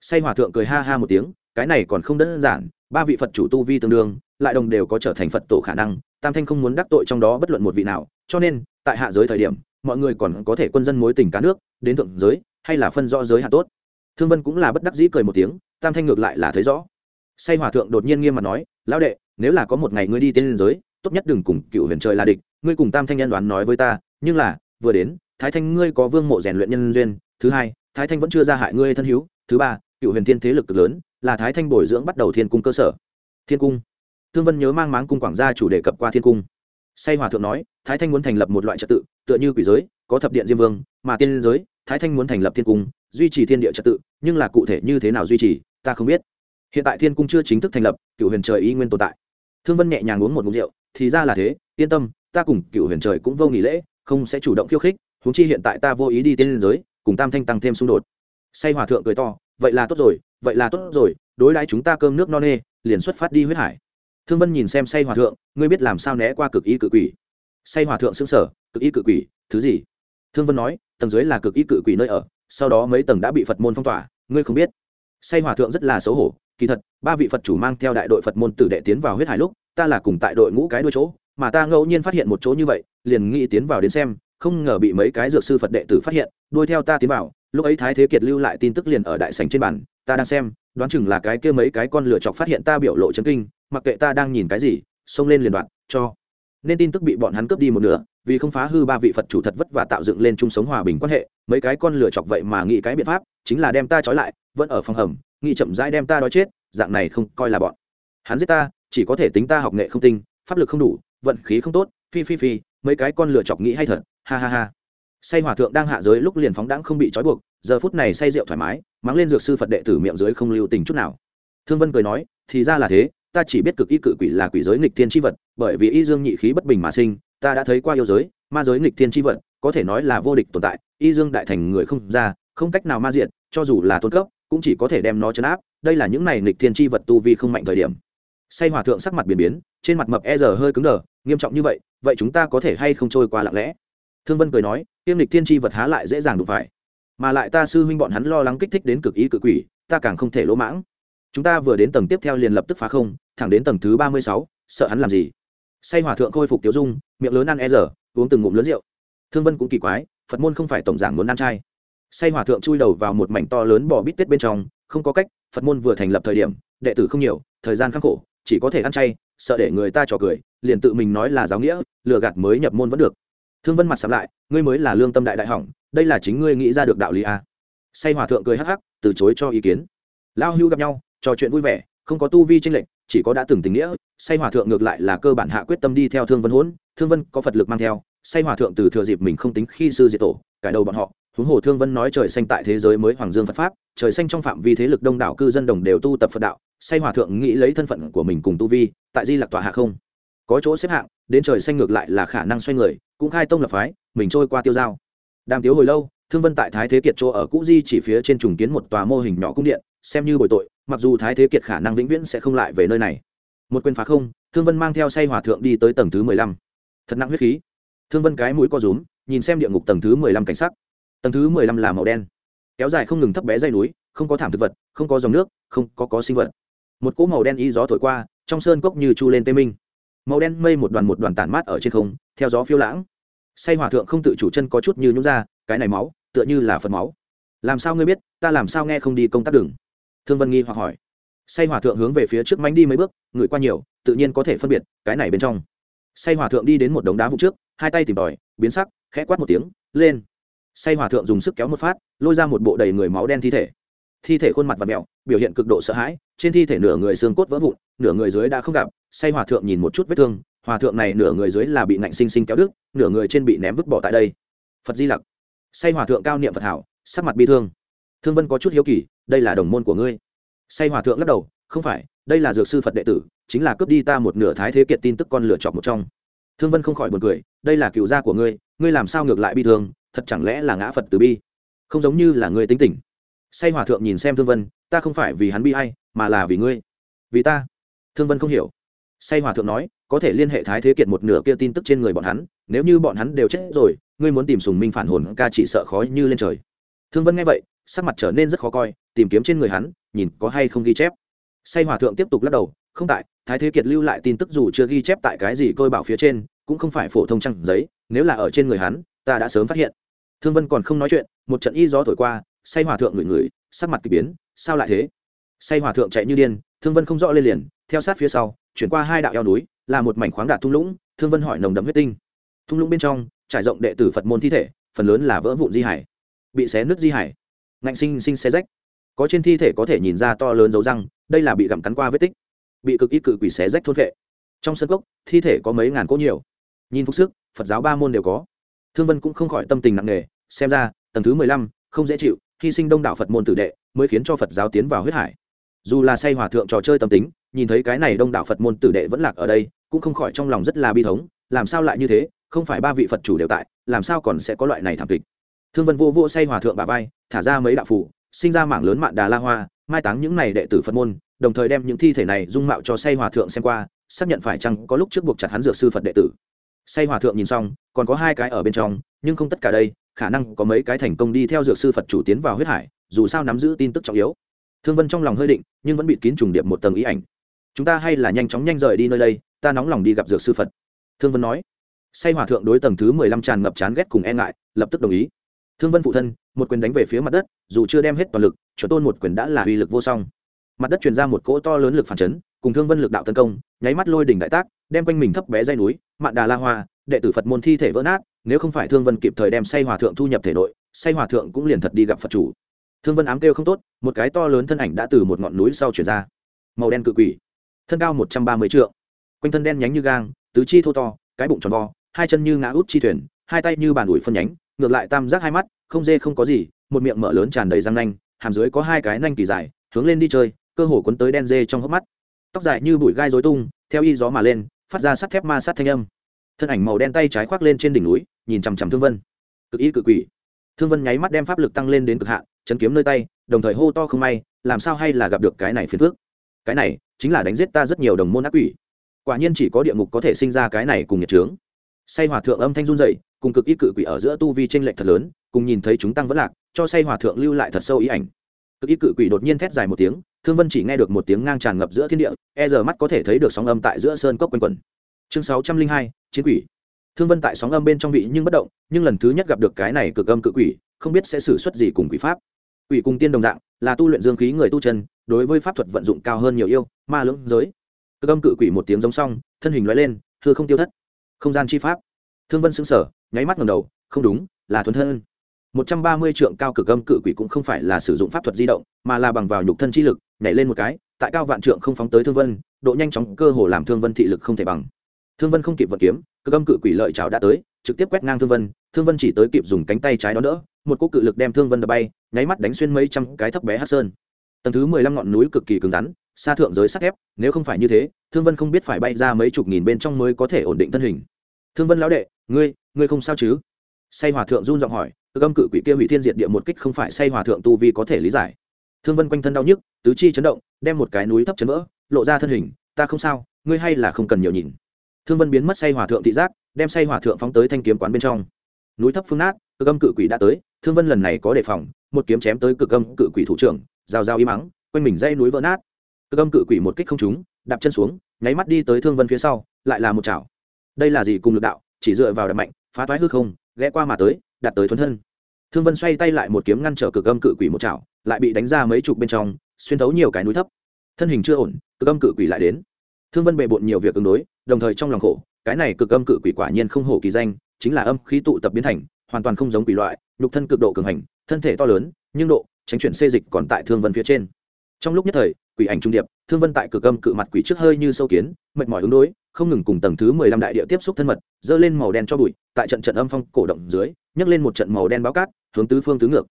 say hòa thượng cười ha ha một tiếng, cái này còn không đơn giản, ba vị phật chủ tu vi tương đương, lại đồng đều có trở thành phật tổ khả năng tam thanh không muốn đắc tội trong đó bất luận một vị nào, cho nên, tại hạ giới thời điểm, mọi người còn có thể quân dân mối tình cá nước, đến thượng giới, hay là phân rõ giới hạ tốt. Thương vân cũng là bất đắc dĩ cười một tiếng, tam thanh ngược lại là thấy rõ. Say hòa thượng đột nhiên nghiêm mặt nói, lão đệ, nếu là có một ngày ngươi đi tên liên giới, tốt nhất đừng cùng cựu huyền trời là địch, ngươi cùng tam thanh nhân đoán nói với ta, nhưng là, vừa đến, thái thanh ngươi có vương mộ rèn luyện nhân duyên, thứ hai, thái thanh vẫn chưa ra hại ngươi thân hữu, thứ ba, cựu huyền thiên thế lực cực lớn, là thái thanh bồi dưỡng bắt đầu thiên cung cơ sở. Thiên cung thương vân nhớ mang máng cung quảng gia chủ đề cập qua thiên cung. Say hòa thượng nói, thái thanh muốn thành lập một loại trật tự, tựa như quỷ giới, có thập điện diêm vương, mà tiên giới, thái thanh muốn thành lập thiên cung, duy trì thiên địa trật tự, nhưng là cụ thể như thế nào duy trì, ta không biết. Hiện tại thiên cung chưa chính thức thành lập cựu huyền trời y nguyên tồn tại. Thương vân nhẹ nhàng uống một mục rượu, thì ra là thế, yên tâm, ta cùng cựu huyền trời cũng vô nghỉ lễ, không sẽ chủ động khiêu khích húng chi hiện tại ta vô ý đi tiên giới, cùng tam thanh tăng thêm xung đột. Say hòa thượng cười to, vậy là tốt rồi, vậy là tốt rồi, đối đãi chúng ta cơm nước no nê, liền xuất phát đi huyết hải thương vân nhìn xem say hòa thượng, ngươi biết làm sao né qua cực y cự quỷ? Say hòa thượng xứng sở cực y cự quỷ, thứ gì? Thương vân nói, tầng dưới là cực y cự quỷ nơi ở, sau đó mấy tầng đã bị phật môn phong tỏa, ngươi không biết. Say hòa thượng rất là xấu hổ, kỳ thật, ba vị phật chủ mang theo đại đội phật môn tử đệ tiến vào huyết hải lúc, ta là cùng tại đội ngũ cái đuôi chỗ, mà ta ngẫu nhiên phát hiện một chỗ như vậy, liền nghĩ tiến vào đến xem, không ngờ bị mấy cái dược sư phật đệ tử phát hiện, đuôi theo ta tiến vào, lúc ấy thái thế kiệt lưu lại tin tức liền ở đại sảnh trên bàn, ta đang xem, đoán chừng là cái kia mấy cái con lửa chọc phát hiện ta biểu lộ chấn kinh mặc kệ ta đang nhìn cái gì, xông lên liền đoạn cho. Nên tin tức bị bọn hắn cướp đi một nửa, vì không phá hư ba vị phật chủ thật vất và tạo dựng lên chung sống hòa bình quan hệ, mấy cái con lửa chọc vậy mà nghĩ cái biện pháp, chính là đem ta trói lại, vẫn ở phòng hầm, nghĩ chậm rãi đem ta đói chết, dạng này không coi là bọn. Hắn giết ta, chỉ có thể tính ta học nghệ không tinh, pháp lực không đủ, vận khí không tốt, phi phi phi, mấy cái con lửa chọc nghĩ hay thật, ha ha ha. Say hòa thượng đang hạ giới lúc liền phóng đãng không bị trói buộc, giờ phút này say rượu thoải mái, mắng lên dược sư phật đệ tử miệng dưới không lưu tình chút nào. Thương vân cười nói, thì ra là thế ta chỉ biết cực y cự quỷ là quỷ giới nghịch thiên tri vật, bởi vì y dương nhị khí bất bình mà sinh, ta đã thấy qua yêu giới, ma giới nghịch thiên tri vật, có thể nói là vô địch tồn tại, y dương đại thành người không ra, không cách nào ma diện cho dù là tôn cấp, cũng chỉ có thể đem nó chấn áp, đây là những này nghịch thiên tri vật tu vi không mạnh thời điểm. Say hòa thượng sắc mặt biến biến, trên mặt mập e giờ hơi cứng đờ, nghiêm trọng như vậy vậy chúng ta có thể hay không trôi qua lặng lẽ? Thương vân cười nói tiêm lịch thiên tri vật há lại dễ dàng đụng phải. Mà lại ta sư huynh bọn hắn lo lắng kích thích đến cực ý cự quỷ, ta càng không thể lỗ mãng chúng ta vừa đến tầng tiếp theo liền lập tức phá không thẳng đến tầng thứ ba mươi sáu sợ hắn làm gì? Say hòa thượng khôi phục tiểu dung miệng lớn ăn e dở, uống từng ngụm lớn rượu. Thương vân cũng kỳ quái phật môn không phải tổng giảng muốn ăn chay. Say hòa thượng chui đầu vào một mảnh to lớn bò bít tết bên trong không có cách phật môn vừa thành lập thời điểm đệ tử không nhiều thời gian khắc khổ chỉ có thể ăn chay sợ để người ta trò cười liền tự mình nói là giáo nghĩa lừa gạt mới nhập môn vẫn được. Thương vân mặt sắm lại ngươi mới là lương tâm đại đại hỏng đây là chính ngươi nghĩ ra được đạo lý à. say hòa thượng cười hắc hắc từ chối cho ý kiến. Lao hưu gặp nhau trò chuyện vui vẻ, không có tu vi tranh lệch, chỉ có đã từng tình nghĩa, say hòa thượng ngược lại là cơ bản hạ quyết tâm đi theo thương vân hỗn, thương vân có phật lực mang theo, say hòa thượng từ thừa dịp mình không tính khi sư diệt tổ, cải đầu bọn họ, huống hồ thương vân nói trời xanh tại thế giới mới hoàng dương phật pháp, trời xanh trong phạm vi thế lực đông đảo cư dân đồng đều tu tập phật đạo, say hòa thượng nghĩ lấy thân phận của mình cùng tu vi, tại di lạc tòa hạ không? Có chỗ xếp hạng, đến trời xanh ngược lại là khả năng xoay người, cũng khai tông lập phái, mình trôi qua tiêu giao. Đàm tiếu hồi lâu thương vân tại thái thế kiệt chỗ ở cũ di chỉ phía trên trùng kiến một tòa mô hình nhỏ cung điện, xem như bồi tội, mặc dù thái thế kiệt khả năng vĩnh viễn sẽ không lại về nơi này. Một quyền phá không, thương vân mang theo say hòa thượng đi tới tầng thứ mười lăm. Thật nặng huyết khí. Thương vân cái mũi co rúm, nhìn xem địa ngục tầng thứ mười lăm cảnh sắc. Tầng thứ mười lăm là màu đen. Kéo dài không ngừng thấp bé dây núi, không có thảm thực vật, không có dòng nước, không có có sinh vật. Một cỗ màu đen y gió thổi qua, trong sơn cốc như chu lên tê minh. Màu đen mây một đoàn một đoàn tản mát ở trên không, theo gió phiêu lãng. Say hòa thượng không tự chủ chân có chút như nhúng ra, cái này máu tựa như là phần máu làm sao ngươi biết ta làm sao nghe không đi công tác đường thương vân nghi hoặc hỏi say hòa thượng hướng về phía trước mánh đi mấy bước ngửi qua nhiều tự nhiên có thể phân biệt cái này bên trong say hòa thượng đi đến một đống đá vụ trước hai tay tìm tòi biến sắc khẽ quát một tiếng lên say hòa thượng dùng sức kéo một phát lôi ra một bộ đầy người máu đen thi thể thi thể khuôn mặt và mẹo biểu hiện cực độ sợ hãi trên thi thể nửa người xương cốt vỡ vụn nửa người dưới đã không gặp say hòa thượng nhìn một chút vết thương hòa thượng này nửa người dưới là bị nạnh sinh sinh kéo đứt nửa người trên bị ném vứt bỏ tại đây phật di lặc say hòa thượng cao niệm phật hảo, sắc mặt bi thương. Thương vân có chút hiếu kỳ, đây là đồng môn của ngươi. Say hòa thượng lắc đầu, không phải, đây là dược sư phật đệ tử, chính là cướp đi ta một nửa thái thế kiệt tin tức con lửa chọc một trong. Thương vân không khỏi buồn cười, đây là cựu gia của ngươi ngươi làm sao ngược lại bi thương, thật chẳng lẽ là ngã phật từ bi? Không giống như là ngươi tính tình. Say hòa thượng nhìn xem thương vân, ta không phải vì hắn bi hay mà là vì ngươi. Vì ta. Thương vân không hiểu. Say hòa thượng nói, có thể liên hệ thái thế kiệt một nửa kia tin tức trên người bọn hắn, nếu như bọn hắn đều chết rồi ngươi muốn tìm sùng minh phản hồn ca chỉ sợ khó như lên trời. Thương vân nghe vậy, sắc mặt trở nên rất khó coi, tìm kiếm trên người hắn, nhìn có hay không ghi chép. Say hòa thượng tiếp tục lắc đầu, không tại, thái thế kiệt lưu lại tin tức dù chưa ghi chép tại cái gì tôi bảo phía trên, cũng không phải phổ thông trăng giấy, nếu là ở trên người hắn, ta đã sớm phát hiện. Thương vân còn không nói chuyện, một trận y gió thổi qua, say hòa thượng ngửi ngửi, sắc mặt k ỳ biến, sao lại thế? Say hòa thượng chạy như điên, thương vân không rõ lên liền, theo sát phía sau, chuyển qua hai đạo eo núi, là một mảnh khoáng đạt thung lũng, thương vân hỏi nồng đậm huyết tinh. Thung lũng bên trong trải rộng đệ tử phật môn thi thể, phần lớn là vỡ vụn di hải, bị xé nứt di hải. Ngạnh sinh sinh xé rách. Có trên thi thể có thể nhìn ra to lớn dấu răng, đây là bị gặm cắn qua vết tích, bị cực ít cự quỷ xé rách thôn vệ. Trong sân cốc, thi thể có mấy ngàn cỗ nhiều. Nhìn phúc sức, phật giáo ba môn đều có. Thương vân cũng không khỏi tâm tình nặng nề, xem ra, tầng thứ mười lăm, không dễ chịu, hy sinh đông đảo phật môn tử đệ mới khiến cho phật giáo tiến vào huyết hải. Dù là say hòa thượng trò chơi tâm tính, nhìn thấy cái này đông đảo phật môn tử đệ vẫn lạc ở đây, cũng không khỏi trong lòng rất là bi thống, làm sao lại như thế? Không phải ba vị phật chủ đều tại, làm sao còn sẽ có loại này thảm kịch? Thương vân vô vô say hòa thượng bà vai, thả ra mấy đạo phủ sinh ra mảng lớn mạn đà la hoa, mai táng những này đệ tử phật môn, đồng thời đem những thi thể này dung mạo cho say hòa thượng xem qua, xác nhận phải chăng có lúc trước buộc chặt hắn dược sư phật đệ tử. Say hòa thượng nhìn xong, còn có hai cái ở bên trong, nhưng không tất cả đây, khả năng có mấy cái thành công đi theo dược sư phật chủ tiến vào huyết hải, dù sao nắm giữ tin tức trọng yếu. Thương vân trong lòng hơi định, nhưng vẫn bị kín trùng điệp một tầng ý ảnh. Chúng ta hay là nhanh chóng nhanh rời đi nơi đây, ta nóng lòng đi gặp dược sư phật. Thương vân nói say hòa thượng đối tầng thứ mười lăm tràn ngập chán ghét cùng e ngại, lập tức đồng ý. Thương vân phụ thân, một quyền đánh về phía mặt đất, dù chưa đem hết toàn lực, chuẩn tôn một quyền đã là uy lực vô song. Mặt đất truyền ra một cỗ to lớn lực phản chấn, cùng thương vân lực đạo tấn công, nháy mắt lôi đỉnh đại tác, đem quanh mình thấp bé dây núi, mạn đà la hoa, đệ tử phật môn thi thể vỡ nát, nếu không phải thương vân kịp thời đem say hòa thượng thu nhập thể nội, say hòa thượng cũng liền thật đi gặp phật chủ. Thương vân ám kêu không tốt, một cái to lớn thân ảnh đã từ một ngọn núi sau chuyển ra. Màu đen cự quỷ, thân cao một trăm ba mươi trượng, quanh thân đen nhánh như gang, tứ chi thô to, cái bụng tròn vo hai chân như ngã út chi thuyền, hai tay như bàn ủi phân nhánh, ngược lại tam giác hai mắt, không dê không có gì, một miệng mở lớn tràn đầy răng nanh, hàm dưới có hai cái nanh kỳ dài, hướng lên đi chơi, cơ hồ quấn tới đen dê trong hốc mắt. Tóc dài như bụi gai dối tung, theo y gió mà lên, phát ra sắt thép ma sát thanh âm. Thân ảnh màu đen tay trái khoác lên trên đỉnh núi, nhìn chằm chằm thương vân. Cực y cự quỷ. Thương vân nháy mắt đem pháp lực tăng lên đến cực hạn, chấn kiếm nơi tay, đồng thời hô to không may, làm sao hay là gặp được cái này phiền phước cái này chính là đánh giết ta rất nhiều đồng môn ác quỷ. Quả nhiên chỉ có địa ngục có thể sinh ra cái này cùng nhiệt trướng say hòa thượng âm thanh run dậy cùng cực ít cự quỷ ở giữa tu vi tranh lệch thật lớn, cùng nhìn thấy chúng tăng vẫn lạc, cho say hòa thượng lưu lại thật sâu ý ảnh. Cực ít cự quỷ đột nhiên thét dài một tiếng, thương vân chỉ nghe được một tiếng ngang tràn ngập giữa thiên địa e giờ mắt có thể thấy được sóng âm tại giữa sơn cốc quanh quẩn. Chương sáu trăm linh hai, chiến quỷ. Thương vân tại sóng âm bên trong vị nhưng bất động, nhưng lần thứ nhất gặp được cái này cực âm cự quỷ, không biết sẽ xử suất gì cùng quỷ pháp. Quỷ cùng tiên đồng dạng, là tu luyện dương khí người tu chân, đối với pháp thuật vận dụng cao hơn nhiều yêu, ma lưỡng giới. Cực âm cự quỷ một tiếng giống xong, thân hình loại lên thưa không tiêu thất không gian chi pháp. Thương vân xứng sở nháy mắt ngầm đầu, không đúng, là thuần thân. Một trăm ba mươi trượng cao cực âm cự quỷ cũng không phải là sử dụng pháp thuật di động, mà là bằng vào nhục thân chi lực, nhảy lên một cái, tại cao vạn trượng không phóng tới thương vân, độ nhanh chóng cơ hồ làm thương vân thị lực không thể bằng. Thương vân không kịp vật kiếm, cực âm cự quỷ lợi chảo đã tới, trực tiếp quét ngang thương vân thương vân chỉ tới kịp dùng cánh tay trái đó đỡ, một cỗ cự lực đem thương vân đập bay, nháy mắt đánh xuyên mấy trăm cái thấp bé hát sơn. Tầng thứ mười lăm ngọn núi cực kỳ cứng rắn, xa thượng giới sắt thép, nếu không phải như thế thương vân không biết phải bay ra mấy chục nghìn bên trong mới có thể ổn định thân hình. Thương vân lão đệ, ngươi ngươi không sao chứ? Say hòa thượng run giọng hỏi, cơ âm cự quỷ kia hủy thiên diệt địa một kích không phải say hòa thượng tu vi có thể lý giải. Thương vân quanh thân đau nhức, tứ chi chấn động, đem một cái núi thấp chấn vỡ, lộ ra thân hình, ta không sao, ngươi hay là không cần nhiều nhìn. Thương vân biến mất say hòa thượng thị giác, đem say hòa thượng phóng tới thanh kiếm quán bên trong. Núi thấp phương nát, cơ âm cự quỷ đã tới, thương vân lần này có đề phòng, một kiếm chém tới cực âm cự quỷ thủ trưởng, rào rào y mắng quanh mình dây núi vỡ nát. Cực âm cự quỷ một kích không trúng đạp chân xuống, nháy mắt đi tới thương vân phía sau, lại là một chảo. Đây là gì cùng lực đạo, chỉ dựa vào đập mạnh, phá toái hư không, ghé qua mà tới đặt tới thuần thân. Thương vân xoay tay lại một kiếm ngăn trở cực âm cự quỷ một chảo, lại bị đánh ra mấy chục bên trong, xuyên thấu nhiều cái núi thấp. Thân hình chưa ổn, cực âm cự quỷ lại đến. Thương vân bề bộn nhiều việc ứng đối, đồng thời trong lòng khổ, cái này cực âm cự quỷ quả nhiên không hổ kỳ danh, chính là âm khí tụ tập biến thành, hoàn toàn không giống quỷ loại, nhục thân cực độ cường hành, thân thể to lớn, nhưng độ, tránh chuyển xê dịch còn tại thương vân phía trên trong lúc nhất thời, quỷ ảnh trung điệp, thương vân tại cực âm cự mặt quỷ trước hơi như sâu kiến, mệt mỏi ứng đối, không ngừng cùng tầng thứ mười lăm đại địa tiếp xúc thân mật dơ lên màu đen cho bụi, tại trận trận âm phong cổ động dưới, nhấc lên một trận màu đen báo cát, hướng tứ phương tứ ngược.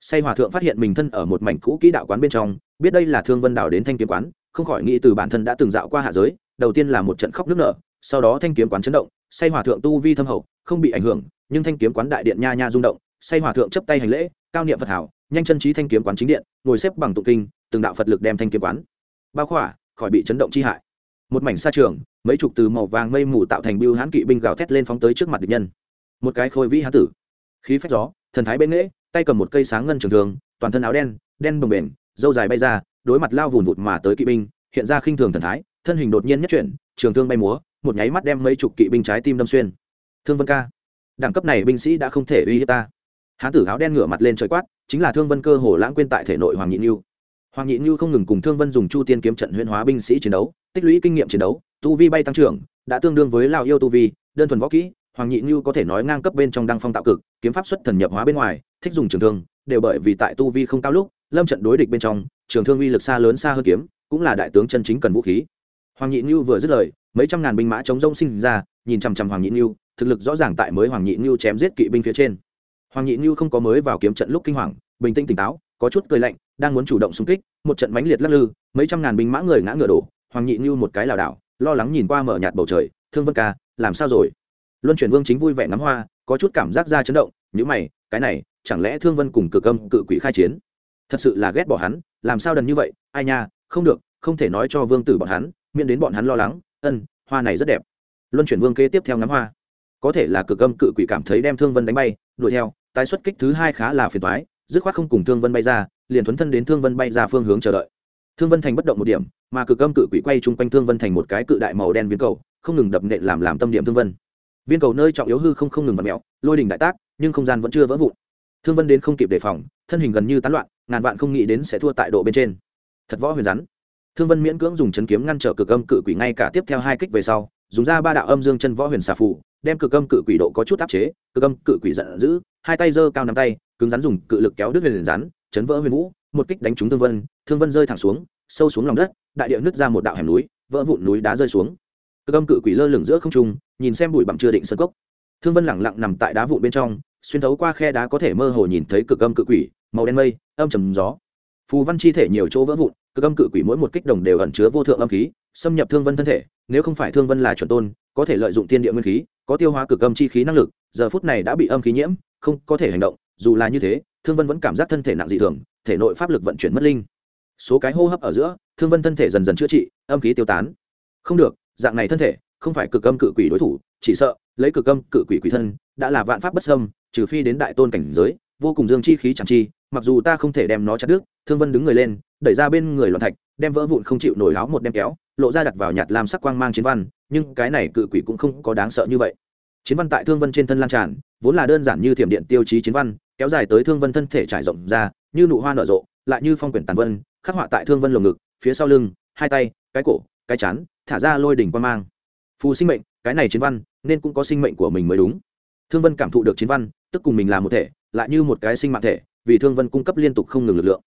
Say hòa thượng phát hiện mình thân ở một mảnh cũ kỹ đạo quán bên trong, biết đây là thương vân đảo đến thanh kiếm quán, không khỏi nghĩ từ bản thân đã từng dạo qua hạ giới, đầu tiên là một trận khóc nước nở, sau đó thanh kiếm quán chấn động, say hòa thượng tu vi thâm hậu, không bị ảnh hưởng, nhưng thanh kiếm quán đại điện nha nha rung động say hòa thượng chấp tay hành lễ, cao niệm phật hảo, nhanh chân trí thanh kiếm quán chính điện, ngồi xếp bằng tụng kinh, từng đạo phật lực đem thanh kiếm quán. Bao khỏa, khỏi bị chấn động chi hại. Một mảnh xa trường, mấy chục từ màu vàng mây mù tạo thành bưu hãn kỵ binh gào thét lên phóng tới trước mặt địch nhân. Một cái khôi vĩ hán tử. Khí phách gió, thần thái bên nghễ tay cầm một cây sáng ngân trường thường, toàn thân áo đen đen bồng bềnh dâu dài bay ra, đối mặt lao vùn vụt mà tới kỵ binh, hiện ra khinh thường thần thái, thân hình đột nhiên nhất chuyển, trường thương bay múa, một nháy mắt đem mấy chục kỵ binh trái tim đâm xuyên. Thương vân ca, đẳng cấp này binh sĩ đã không thể uy hiếp ta hán tử áo đen ngửa mặt lên trời quát, chính là thương vân cơ hồ lãng quên tại thể nội hoàng nhị nhu hoàng nhị nhu không ngừng cùng thương vân dùng chu tiên kiếm trận huyễn hóa binh sĩ chiến đấu, tích lũy kinh nghiệm chiến đấu, tu vi bay tăng trưởng, đã tương đương với lao yêu tu vi, đơn thuần võ kỹ, hoàng nhị nhu có thể nói ngang cấp bên trong đăng phong tạo cực, kiếm pháp xuất thần nhập hóa bên ngoài, thích dùng trường thương, đều bởi vì tại tu vi không cao lúc, lâm trận đối địch bên trong, trường thương uy lực xa lớn xa hơn kiếm, cũng là đại tướng chân chính cần vũ khí. Hoàng nhị nhu vừa dứt lời, mấy trăm ngàn binh mã chống rông sinh ra, nhìn chằm chằm hoàng nhị nhu thực lực rõ ràng tại mới hoàng nhị nhu chém giết kỵ binh phía trên hoàng nhị nhu không có mới vào kiếm trận lúc kinh hoàng, bình tĩnh tỉnh táo, có chút cười lạnh, đang muốn chủ động xung kích, một trận mãnh liệt lắc lư, mấy trăm ngàn binh mã người ngã ngựa đổ, hoàng nhị nhu một cái lảo đảo, lo lắng nhìn qua mở nhạt bầu trời, thương vân ca, làm sao rồi? Luân chuyển vương chính vui vẻ ngắm hoa, có chút cảm giác ra chấn động Những mày, cái này, chẳng lẽ thương vân cùng cực âm cự quỷ khai chiến? Thật sự là ghét bỏ hắn, làm sao đần như vậy? Ai nha, không được, không thể nói cho vương tử bọn hắn, miễn đến bọn hắn lo lắng. Ân, hoa này rất đẹp. Luân chuyển vương kế tiếp theo ngắm hoa. Có thể là cực âm cự quỷ cảm thấy đem thương vân đánh bay, đuổi theo tái xuất kích thứ hai khá là phiền toái, dứt khoát không cùng thương vân bay ra liền thuấn thân đến thương vân bay ra phương hướng chờ đợi. Thương vân thành bất động một điểm mà cực âm cự quỷ quay chung quanh thương vân thành một cái cự đại màu đen viên cầu không ngừng đập nện làm làm tâm điểm thương vân. Viên cầu nơi trọng yếu hư không không ngừng vặn mèo, lôi đình đại tác nhưng không gian vẫn chưa vỡ vụn. Thương vân đến không kịp đề phòng thân hình gần như tán loạn ngàn vạn không nghĩ đến sẽ thua tại độ bên trên. Thật võ huyền rắn. Thương vân miễn cưỡng dùng chấn kiếm ngăn trở cực âm cự quỷ ngay cả tiếp theo hai kích về sau dùng ra ba đạo âm dương chân võ huyền xà phù, đem cực âm cự quỷ độ có chút áp chế cực âm cự quỷ giận dữ hai tay giơ cao nắm tay, cứng rắn dùng cự lực kéo đứt huyền rắn, chấn vỡ huyền vũ, một kích đánh trúng thương vân thương vân rơi thẳng xuống, sâu xuống lòng đất, đại địa nứt ra một đạo hẻm núi, vỡ vụn núi đá rơi xuống. Cực âm cự quỷ lơ lửng giữa không trung, nhìn xem bụi bặm chưa định sân cốc. Thương vân lẳng lặng nằm tại đá vụn bên trong, xuyên thấu qua khe đá có thể mơ hồ nhìn thấy cực âm cự quỷ, màu đen mây, âm trầm gió. Phù văn chi thể nhiều chỗ vỡ vụn, cực âm cự quỷ mỗi một kích đồng đều ẩn chứa vô thượng âm khí, xâm nhập thương vân thân thể, nếu không phải thương vân là chuẩn tôn, có thể lợi dụng tiên địa nguyên khí, có tiêu hóa cực âm chi khí năng lực, giờ phút này đã bị âm khí nhiễm không có thể hành động, dù là như thế, thương vân vẫn cảm giác thân thể nặng dị thường, thể nội pháp lực vận chuyển mất linh. Số cái hô hấp ở giữa, thương vân thân thể dần dần chữa trị, âm khí tiêu tán. Không được, dạng này thân thể, không phải cực âm cự quỷ đối thủ, chỉ sợ, lấy cực âm cự quỷ quỷ thân, đã là vạn pháp bất xâm, trừ phi đến đại tôn cảnh giới, vô cùng dương chi khí chẳng chi, mặc dù ta không thể đem nó chặt đứt, thương vân đứng người lên, đẩy ra bên người loạn thạch, đem vỡ vụn không chịu nổi áo một đem kéo, lộ ra đặt vào nhạt làm sắc quang mang chiến văn, nhưng cái này cự quỷ cũng không có đáng sợ như vậy. Chiến văn tại thương vân trên thân lan tràn vốn là đơn giản như thiểm điện tiêu chí chiến văn, kéo dài tới thương vân thân thể trải rộng ra, như nụ hoa nở rộ, lại như phong quyển tàn vân, khắc họa tại thương vân lồng ngực, phía sau lưng, hai tay, cái cổ, cái chán, thả ra lôi đỉnh quan mang. Phù sinh mệnh, cái này chiến văn, nên cũng có sinh mệnh của mình mới đúng. Thương vân cảm thụ được chiến văn, tức cùng mình là một thể, lại như một cái sinh mạng thể, vì thương vân cung cấp liên tục không ngừng lực lượng.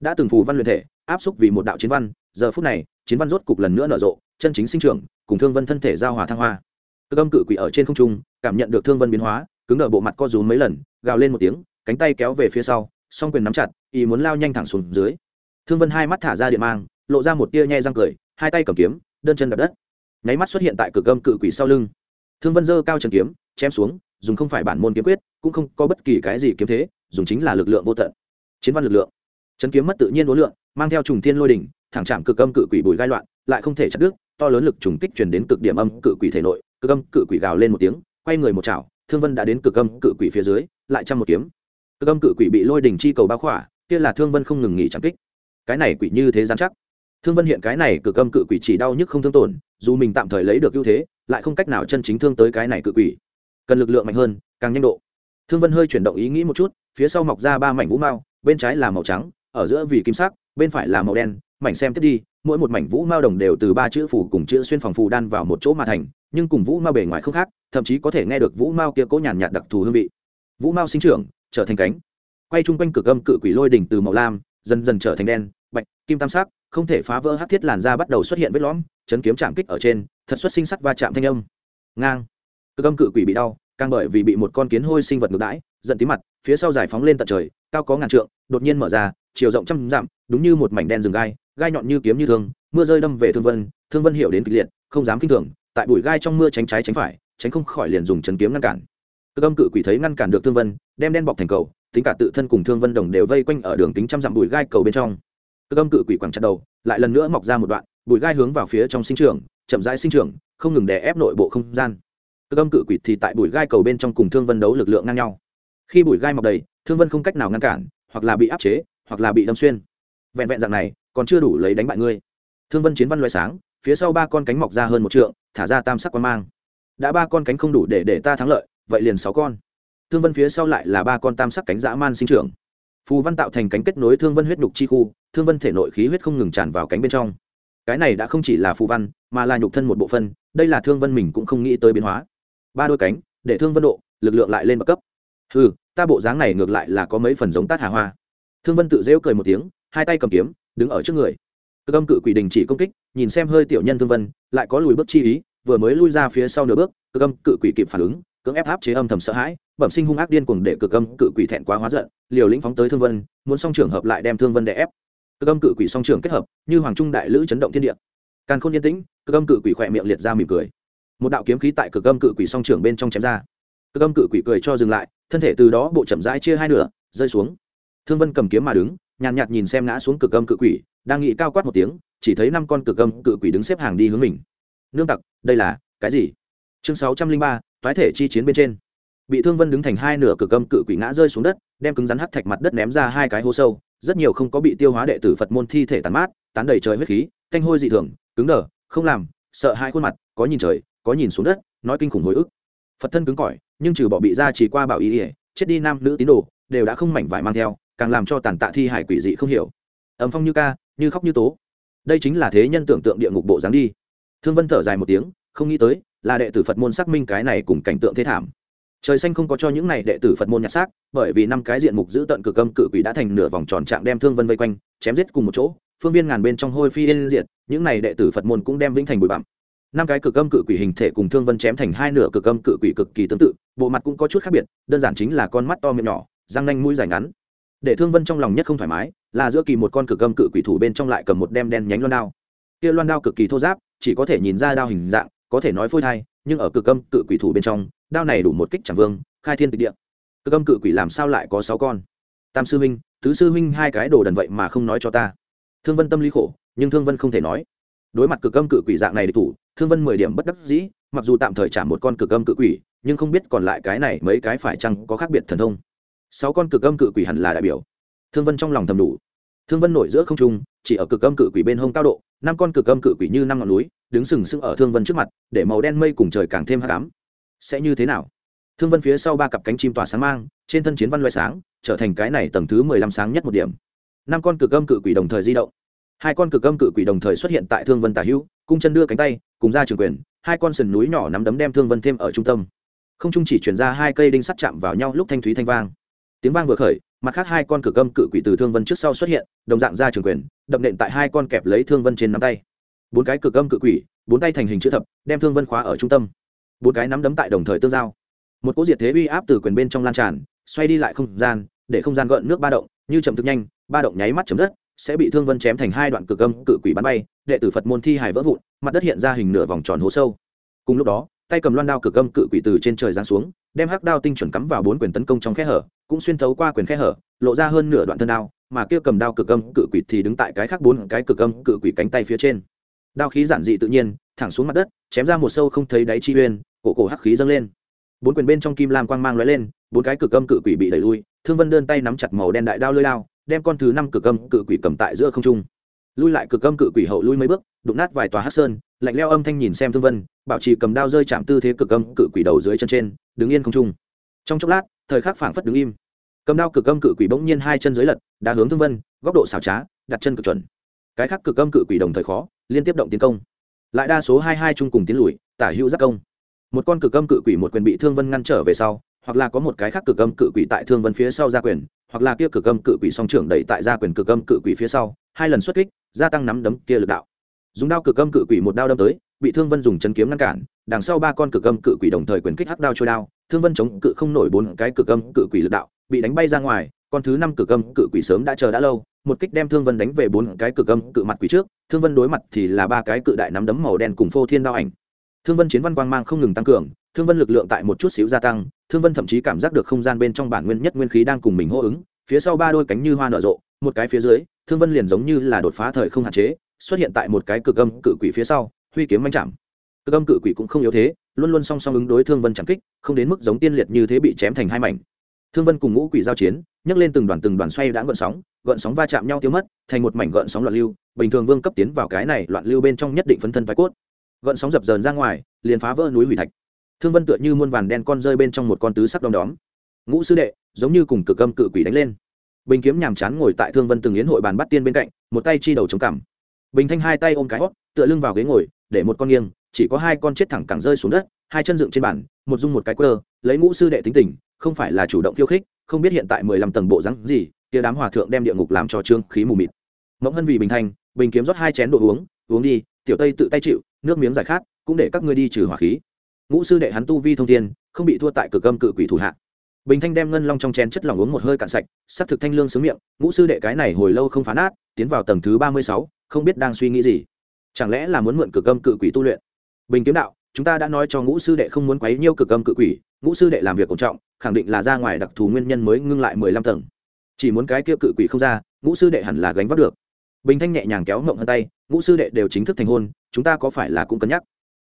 Đã từng phù văn luyện thể, áp xúc vì một đạo chiến văn, giờ phút này, chiến văn rốt cục lần nữa nở rộ, chân chính sinh trưởng, cùng thương vân thân thể giao hòa thăng hoa. Cơ âm cự quỷ ở trên không trung, cảm nhận được thương vân biến hóa cứng đờ bộ mặt co rúm mấy lần, gào lên một tiếng, cánh tay kéo về phía sau, song quyền nắm chặt, ý muốn lao nhanh thẳng xuống dưới. Thương vân hai mắt thả ra điện mang, lộ ra một tia nhe răng cười, hai tay cầm kiếm, đơn chân đập đất. Nháy mắt xuất hiện tại cực âm cự quỷ sau lưng. Thương vân dơ cao trần kiếm, chém xuống, dùng không phải bản môn kiếm quyết, cũng không có bất kỳ cái gì kiếm thế, dùng chính là lực lượng vô tận. Chiến văn lực lượng. Trấn kiếm mất tự nhiên đối lượng mang theo trùng thiên lôi đỉnh, thẳng chạm cực âm cự quỷ bùi gai loạn, lại không thể chặt đứt, to lớn lực trùng kích truyền đến cực điểm âm cự quỷ thể nội cực âm cự quỷ gào lên một tiếng, quay người một chảo thương vân đã đến cực âm cự quỷ phía dưới, lại chăm một kiếm. Cực âm cự quỷ bị lôi đỉnh chi cầu bao khỏa, kia là thương vân không ngừng nghỉ chạm kích. Cái này quỷ như thế gian chắc? Thương vân hiện cái này cực âm cự quỷ chỉ đau nhức không thương tổn, dù mình tạm thời lấy được ưu thế, lại không cách nào chân chính thương tới cái này cự quỷ. Cần lực lượng mạnh hơn, càng nhanh độ. Thương vân hơi chuyển động ý nghĩ một chút, phía sau mọc ra ba mảnh vũ mao, bên trái là màu trắng, ở giữa vì kim sắc, bên phải là màu đen. Mảnh xem tiếp đi, mỗi một mảnh vũ mao đồng đều từ ba chữ phủ cùng chữ xuyên phòng phù đan vào một chỗ mà thành nhưng cùng vũ mao bề ngoài không khác, thậm chí có thể nghe được vũ mao kia cố nhàn nhạt đặc thù hương vị. Vũ mao sinh trưởng, trở thành cánh. Quay chung quanh cực âm cự quỷ lôi đỉnh từ màu lam, dần dần trở thành đen, bạch, kim tam sắc, không thể phá vỡ hát thiết làn da bắt đầu xuất hiện vết lõm, chấn kiếm chạm kích ở trên, thật xuất sinh sắc va chạm thanh âm. Ngang. Cực âm cự quỷ bị đau, càng bởi vì bị một con kiến hôi sinh vật ngược đãi, giận tí mặt, phía sau giải phóng lên tận trời, cao có ngàn trượng, đột nhiên mở ra, chiều rộng trăm dặm, đúng như một mảnh đen rừng gai gai nhọn như kiếm như thương mưa rơi đâm về thương vân thương vân hiểu đến kịch liệt, không dám kinh thường tại bụi gai trong mưa tránh trái tránh phải, tránh không khỏi liền dùng chấn kiếm ngăn cản. Cơ âm cự quỷ thấy ngăn cản được thương vân, đem đen bọc thành cầu, tính cả tự thân cùng thương vân đồng đều vây quanh ở đường kính trăm dặm bụi gai cầu bên trong. Cơ âm cự quỷ quẳng chặt đầu, lại lần nữa mọc ra một đoạn, bụi gai hướng vào phía trong sinh trường chậm rãi sinh trưởng, không ngừng đè ép nội bộ không gian. Cực âm cự quỷ thì tại bụi gai cầu bên trong cùng thương vân đấu lực lượng ngang nhau. Khi bụi gai mọc đầy, thương vân không cách nào ngăn cản, hoặc là bị áp chế, hoặc là bị đâm xuyên. Vẹn vẹn dạng này, còn chưa đủ lấy đánh bại ngươi. Thương vân chiến văn loại sáng phía sau ba con cánh mọc ra hơn một trượng, thả ra tam sắc quan mang. Đã ba con cánh không đủ để để ta thắng lợi, vậy liền sáu con. Thương vân phía sau lại là ba con tam sắc cánh dã man sinh trưởng. Phù văn tạo thành cánh kết nối thương vân huyết nhục chi khu, thương vân thể nội khí huyết không ngừng tràn vào cánh bên trong. Cái này đã không chỉ là phù văn, mà là nhục thân một bộ phân đây là thương vân mình cũng không nghĩ tới biến hóa. Ba đôi cánh, để thương vân độ, lực lượng lại lên bậc cấp. Ừ ta bộ dáng này ngược lại là có mấy phần giống tát hà hoa. Thương vân tự rêu cười một tiếng, hai tay cầm kiếm, đứng ở trước người cơ âm cự quỷ đình chỉ công kích, nhìn xem hơi tiểu nhân thương vân, lại có lùi bước chi ý, vừa mới lui ra phía sau nửa bước cơ âm cự quỷ kịp phản ứng, cưỡng ép áp chế âm thầm sợ hãi, bẩm sinh hung ác điên cuồng để cực âm cự quỷ thẹn quá hóa giận, liều lĩnh phóng tới thương vân, muốn song trường hợp lại đem thương vân đè ép. Cực âm cự quỷ song trường kết hợp, như hoàng trung đại lữ chấn động thiên địa. Càn khôn yên tĩnh cực âm cự quỷ khỏe miệng liệt ra mỉm cười. Một đạo kiếm khí tại cực âm cự quỷ song trường bên trong chém ra. Cực âm cự quỷ cười cho dừng lại, thân thể từ đó bộ chậm rãi chia hai nửa, rơi xuống. Thương vân cầm kiếm mà đứng nhàn nhạt nhìn xem ngã xuống cực âm cự quỷ, đang nghĩ cao quát một tiếng, chỉ thấy năm con cực âm cự quỷ đứng xếp hàng đi hướng mình. Nương tặc, đây là, cái gì? Chương sáu trăm linh ba, thoái thể chi chiến bên trên. Bị thương vân đứng thành hai nửa cực âm cự quỷ ngã rơi xuống đất, đem cứng rắn hắt thạch mặt đất ném ra hai cái hố sâu, rất nhiều không có bị tiêu hóa đệ tử phật môn thi thể tàn mát, tán đầy trời huyết khí, thanh hôi dị thường, cứng đờ, không làm, sợ hai khuôn mặt, có nhìn trời, có nhìn xuống đất, nói kinh khủng hồi ức. Phật thân cứng cỏi, nhưng trừ bỏ bị ra chỉ qua bảo ý ỉa chết đi nam nữ tín đồ, đều đã không mảnh vải mang theo càng làm cho tàn tạ thi hải quỷ dị không hiểu. Ấm phong như ca, như khóc như tố. Đây chính là thế nhân tưởng tượng địa ngục bộ dáng đi. Thương vân thở dài một tiếng, không nghĩ tới, là đệ tử phật môn xác minh cái này cùng cảnh tượng thế thảm. Trời xanh không có cho những này đệ tử phật môn nhặt xác, bởi vì năm cái diện mục giữ tận cực âm cự quỷ đã thành nửa vòng tròn trạng đem thương vân vây quanh, chém giết cùng một chỗ, phương viên ngàn bên trong hôi phi yên diệt, những này đệ tử phật môn cũng đem vĩnh thành bụi bặm. Năm cái cực âm cự quỷ hình thể cùng thương vân chém thành hai nửa cực âm cự quỷ cực kỳ tương tự, bộ mặt cũng có chút khác biệt, đơn giản chính là con mắt to miệng nhỏ, răng nanh mũi dài ngắn để thương vân trong lòng nhất không thoải mái, là giữa kỳ một con cực âm cự quỷ thủ bên trong lại cầm một đem đen nhánh loan đao. Kia loan đao cực kỳ thô giáp, chỉ có thể nhìn ra đao hình dạng, có thể nói phôi thai, nhưng ở cực âm cự quỷ thủ bên trong, đao này đủ một kích chẳng vương, khai thiên tịch địa. Cực âm cự quỷ làm sao lại có sáu con? Tam sư huynh, tứ sư huynh hai cái đồ đần vậy mà không nói cho ta. Thương vân tâm lý khổ, nhưng thương vân không thể nói. Đối mặt cực âm cự quỷ dạng này địch thủ, thương vân mười điểm bất đắc dĩ, mặc dù tạm thời trả một con cực âm cự quỷ, nhưng không biết còn lại cái này mấy cái phải chăng có khác biệt thần thông sáu con cực âm cự quỷ hẳn là đại biểu. Thương vân trong lòng thầm đủ. Thương vân nổi giữa không trung, chỉ ở cực âm cự quỷ bên hông cao độ, năm con cực âm cự quỷ như năm ngọn núi, đứng sừng sững ở thương vân trước mặt, để màu đen mây cùng trời càng thêm hát cám sẽ như thế nào? Thương vân phía sau ba cặp cánh chim tỏa sáng mang, trên thân chiến văn loại sáng, trở thành cái này tầng thứ mười lăm sáng nhất một điểm. Năm con cực âm cự quỷ đồng thời di động. Hai con cực âm cự quỷ đồng thời xuất hiện tại thương vân tả hữu, cung chân đưa cánh tay, cùng ra trường quyền, hai con sườn núi nhỏ nắm đấm đem thương vân thêm ở trung tâm. Không trung chỉ chuyển ra hai cây đinh sắt chạm vào nhau lúc thanh thúy thanh vang tiếng vang vừa khởi, mặt khác hai con cử âm cự quỷ từ thương vân trước sau xuất hiện, đồng dạng ra trường quyền, đập nện tại hai con kẹp lấy thương vân trên nắm tay. Bốn cái cử âm cự quỷ, bốn tay thành hình chữ thập, đem thương vân khóa ở trung tâm. Bốn cái nắm đấm tại đồng thời tương giao. Một cỗ diệt thế uy áp từ quyền bên trong lan tràn, xoay đi lại không gian, để không gian gợn nước ba động, như chậm thực nhanh, ba động nháy mắt chấm đất, sẽ bị thương vân chém thành hai đoạn cự âm cự quỷ bắn bay, đệ tử phật môn thi hài vỡ vụn, mặt đất hiện ra hình nửa vòng tròn hố sâu. Cùng lúc đó, tay cầm loan đao cự âm cự quỷ từ trên trời giáng xuống đem hắc đao tinh chuẩn cắm vào bốn quyền tấn công trong khe hở, cũng xuyên thấu qua quyền khe hở, lộ ra hơn nửa đoạn thân đao, mà kia cầm đao cực âm cự quỷ thì đứng tại cái khác bốn cái cực âm cự quỷ cánh tay phía trên. Đao khí giản dị tự nhiên, thẳng xuống mặt đất, chém ra một sâu không thấy đáy chi uyên, cổ cổ hắc khí dâng lên. Bốn quyền bên trong kim lam quang mang lóe lên, bốn cái cực âm cự quỷ bị đẩy lui, thương vân đơn tay nắm chặt màu đen đại đao lơi lao đem con thứ năm cực âm cự quỷ cầm tại giữa không trung. Lui lại cực âm cự quỷ hậu lui mấy bước, đụng nát vài tòa hắc sơn lạnh leo âm thanh nhìn xem thương vân, bảo trì cầm đao rơi chạm tư thế cực âm cự quỷ đầu dưới chân trên, đứng yên không trung. Trong chốc lát, thời khắc phảng phất đứng im. Cầm đao cực âm cự quỷ bỗng nhiên hai chân dưới lật, đã hướng thương vân, góc độ xảo trá, đặt chân cực chuẩn. Cái khác cực âm cự quỷ đồng thời khó, liên tiếp động tiến công. Lại đa số hai hai chung cùng tiến lùi, tả hữu giác công. Một con cực âm cự quỷ một quyền bị thương vân ngăn trở về sau, hoặc là có một cái khác cực âm cự quỷ tại thương vân phía sau gia quyền, hoặc là kia cực âm cự quỷ song trưởng đẩy tại gia quyền cực âm cự quỷ phía sau, hai lần xuất kích, gia tăng nắm đấm kia lực đạo dùng đao cực âm cự quỷ một đao đâm tới, bị thương vân dùng chân kiếm ngăn cản, đằng sau ba con cực âm cự quỷ đồng thời quyền kích hắc đao trôi đao, thương vân chống cự không nổi bốn cái cực âm cự quỷ lực đạo, bị đánh bay ra ngoài, con thứ năm cực âm cự quỷ sớm đã chờ đã lâu, một kích đem thương vân đánh về bốn cái cực âm cự mặt quỷ trước, thương vân đối mặt thì là ba cái cự đại nắm đấm màu đen cùng phô thiên đao ảnh. Thương vân chiến văn quang mang không ngừng tăng cường, thương vân lực lượng tại một chút xíu gia tăng, thương vân thậm chí cảm giác được không gian bên trong bản nguyên nhất nguyên khí đang cùng mình hô ứng, phía sau ba đôi cánh như hoa nở rộ, một cái phía dưới, thương vân liền giống như là đột phá thời không hạn chế xuất hiện tại một cái cực âm cự quỷ phía sau, huy kiếm manh chạm. Cực âm cự quỷ cũng không yếu thế, luôn luôn song song ứng đối thương vân chẳng kích, không đến mức giống tiên liệt như thế bị chém thành hai mảnh. Thương vân cùng ngũ quỷ giao chiến, nhấc lên từng đoàn từng đoàn xoay đã gợn sóng gợn sóng va chạm nhau tiêu mất, thành một mảnh gợn sóng loạn lưu, bình thường vương cấp tiến vào cái này loạn lưu bên trong nhất định phấn thân thoái cốt. Gợn sóng dập dờn ra ngoài, liền phá vỡ núi hủy thạch. Thương vân tựa như muôn vàn đen con rơi bên trong một con tứ sắc đom đóm. Ngũ sư đệ, giống như cùng cực âm cự quỷ đánh lên. Bình kiếm nhàm chán ngồi tại thương vân từng yến hội bàn bắt tiên bên cạnh, một tay chi đầu chống cằm bình thanh hai tay ôm cái hót, tựa lưng vào ghế ngồi, để một con nghiêng, chỉ có hai con chết thẳng cẳng rơi xuống đất, hai chân dựng trên bàn, một dung một cái quơ, lấy ngũ sư đệ tính tình, không phải là chủ động khiêu khích, không biết hiện tại mười lăm tầng bộ rắn gì, kia đám hòa thượng đem địa ngục làm cho trương khí mù mịt. Mộng hân vì bình thanh, bình kiếm rót hai chén đồ uống uống đi, tiểu tây tự tay chịu, nước miếng giải khát, cũng để các ngươi đi trừ hỏa khí. Ngũ sư đệ hắn tu vi thông thiên, không bị thua tại cực âm cự quỷ thủ hạ bình thanh đem ngân long trong chén chất lỏng uống một hơi cạn sạch s ắ c thực thanh lương sướng miệng ngũ sư đệ cái này hồi lâu không phán át, tiến vào tầng thứ ba mươi sáu không biết đang suy nghĩ gì. Chẳng lẽ là muốn mượn cực âm cự quỷ tu luyện? Bình kiếm đạo chúng ta đã nói cho ngũ sư đệ không muốn quấy nhiêu cực âm cự quỷ ngũ sư đệ làm việc cẩn trọng khẳng định là ra ngoài đặc thù nguyên nhân mới ngưng lại mười lăm tầng. Chỉ muốn cái kia cự quỷ không ra ngũ sư đệ hẳn là gánh vác được. Bình thanh nhẹ nhàng kéo mộng hân tay ngũ sư đệ đều chính thức thành hôn chúng ta có phải là cũng cân nhắc?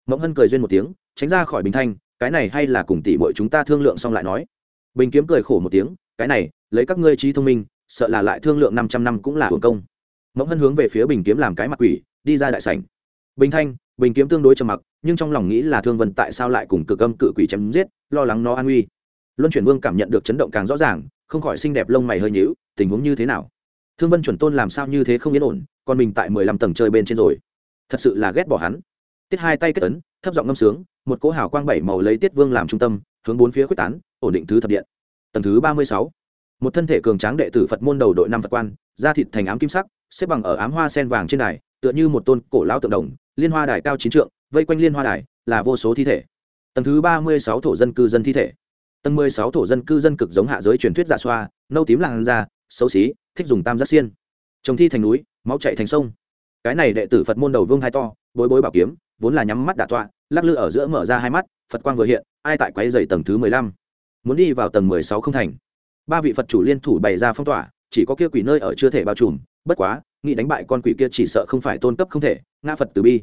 Mộng hân cười duyên một tiếng tránh ra khỏi bình thanh cái này hay là cùng tỷ bội chúng ta thương lượng xong lại nói bình kiếm cười khổ một tiếng, cái này, lấy các ngươi trí thông minh, sợ là lại thương lượng năm trăm năm cũng là hưởng công. Mẫu hân hướng về phía bình kiếm làm cái mặt quỷ, đi ra đại sảnh. Bình thanh, bình kiếm tương đối trầm mặc, nhưng trong lòng nghĩ là thương vân tại sao lại cùng cực âm cự quỷ chém giết, lo lắng nó an nguy. Luân chuyển vương cảm nhận được chấn động càng rõ ràng, không khỏi xinh đẹp lông mày hơi nhíu, tình huống như thế nào? Thương vân chuẩn tôn làm sao như thế không yên ổn, còn mình tại mười lăm tầng chơi bên trên rồi. Thật sự là ghét bỏ hắn. Tiết hai tay kết tấn thấp giọng ngâm sướng, một cỗ hào quang bảy màu lấy tiết vương làm trung tâm, hướng bốn phía quyết tán ổn định thứ thập điện. Tầng thứ ba mươi sáu. Một thân thể cường tráng đệ tử phật môn đầu đội năm phật quan, da thịt thành ám kim sắc, xếp bằng ở ám hoa sen vàng trên đài, tựa như một tôn cổ lão tượng đồng, liên hoa đài cao chín trượng, vây quanh liên hoa đài, là vô số thi thể. Tầng thứ ba mươi sáu thổ dân cư dân thi thể. Tầng mười sáu thổ dân cư dân cực giống hạ giới truyền thuyết giả xoa, nâu tím làn da, xấu xí, thích dùng tam giác xiên. Trồng thi thành núi, máu chạy thành sông. Cái này đệ tử phật môn đầu vương hai to, bối bối bảo kiếm, vốn là nhắm mắt đả tọa, lắc lư ở giữa mở ra hai mắt, phật quang vừa hiện, ai tại quái dày tầng thứ mười lăm? Muốn đi vào tầng mười sáu không thành. Ba vị phật chủ liên thủ bày ra phong tỏa, chỉ có kia quỷ nơi ở chưa thể bao trùm, bất quá, nghĩ đánh bại con quỷ kia chỉ sợ không phải tôn cấp không thể, ngã phật từ bi.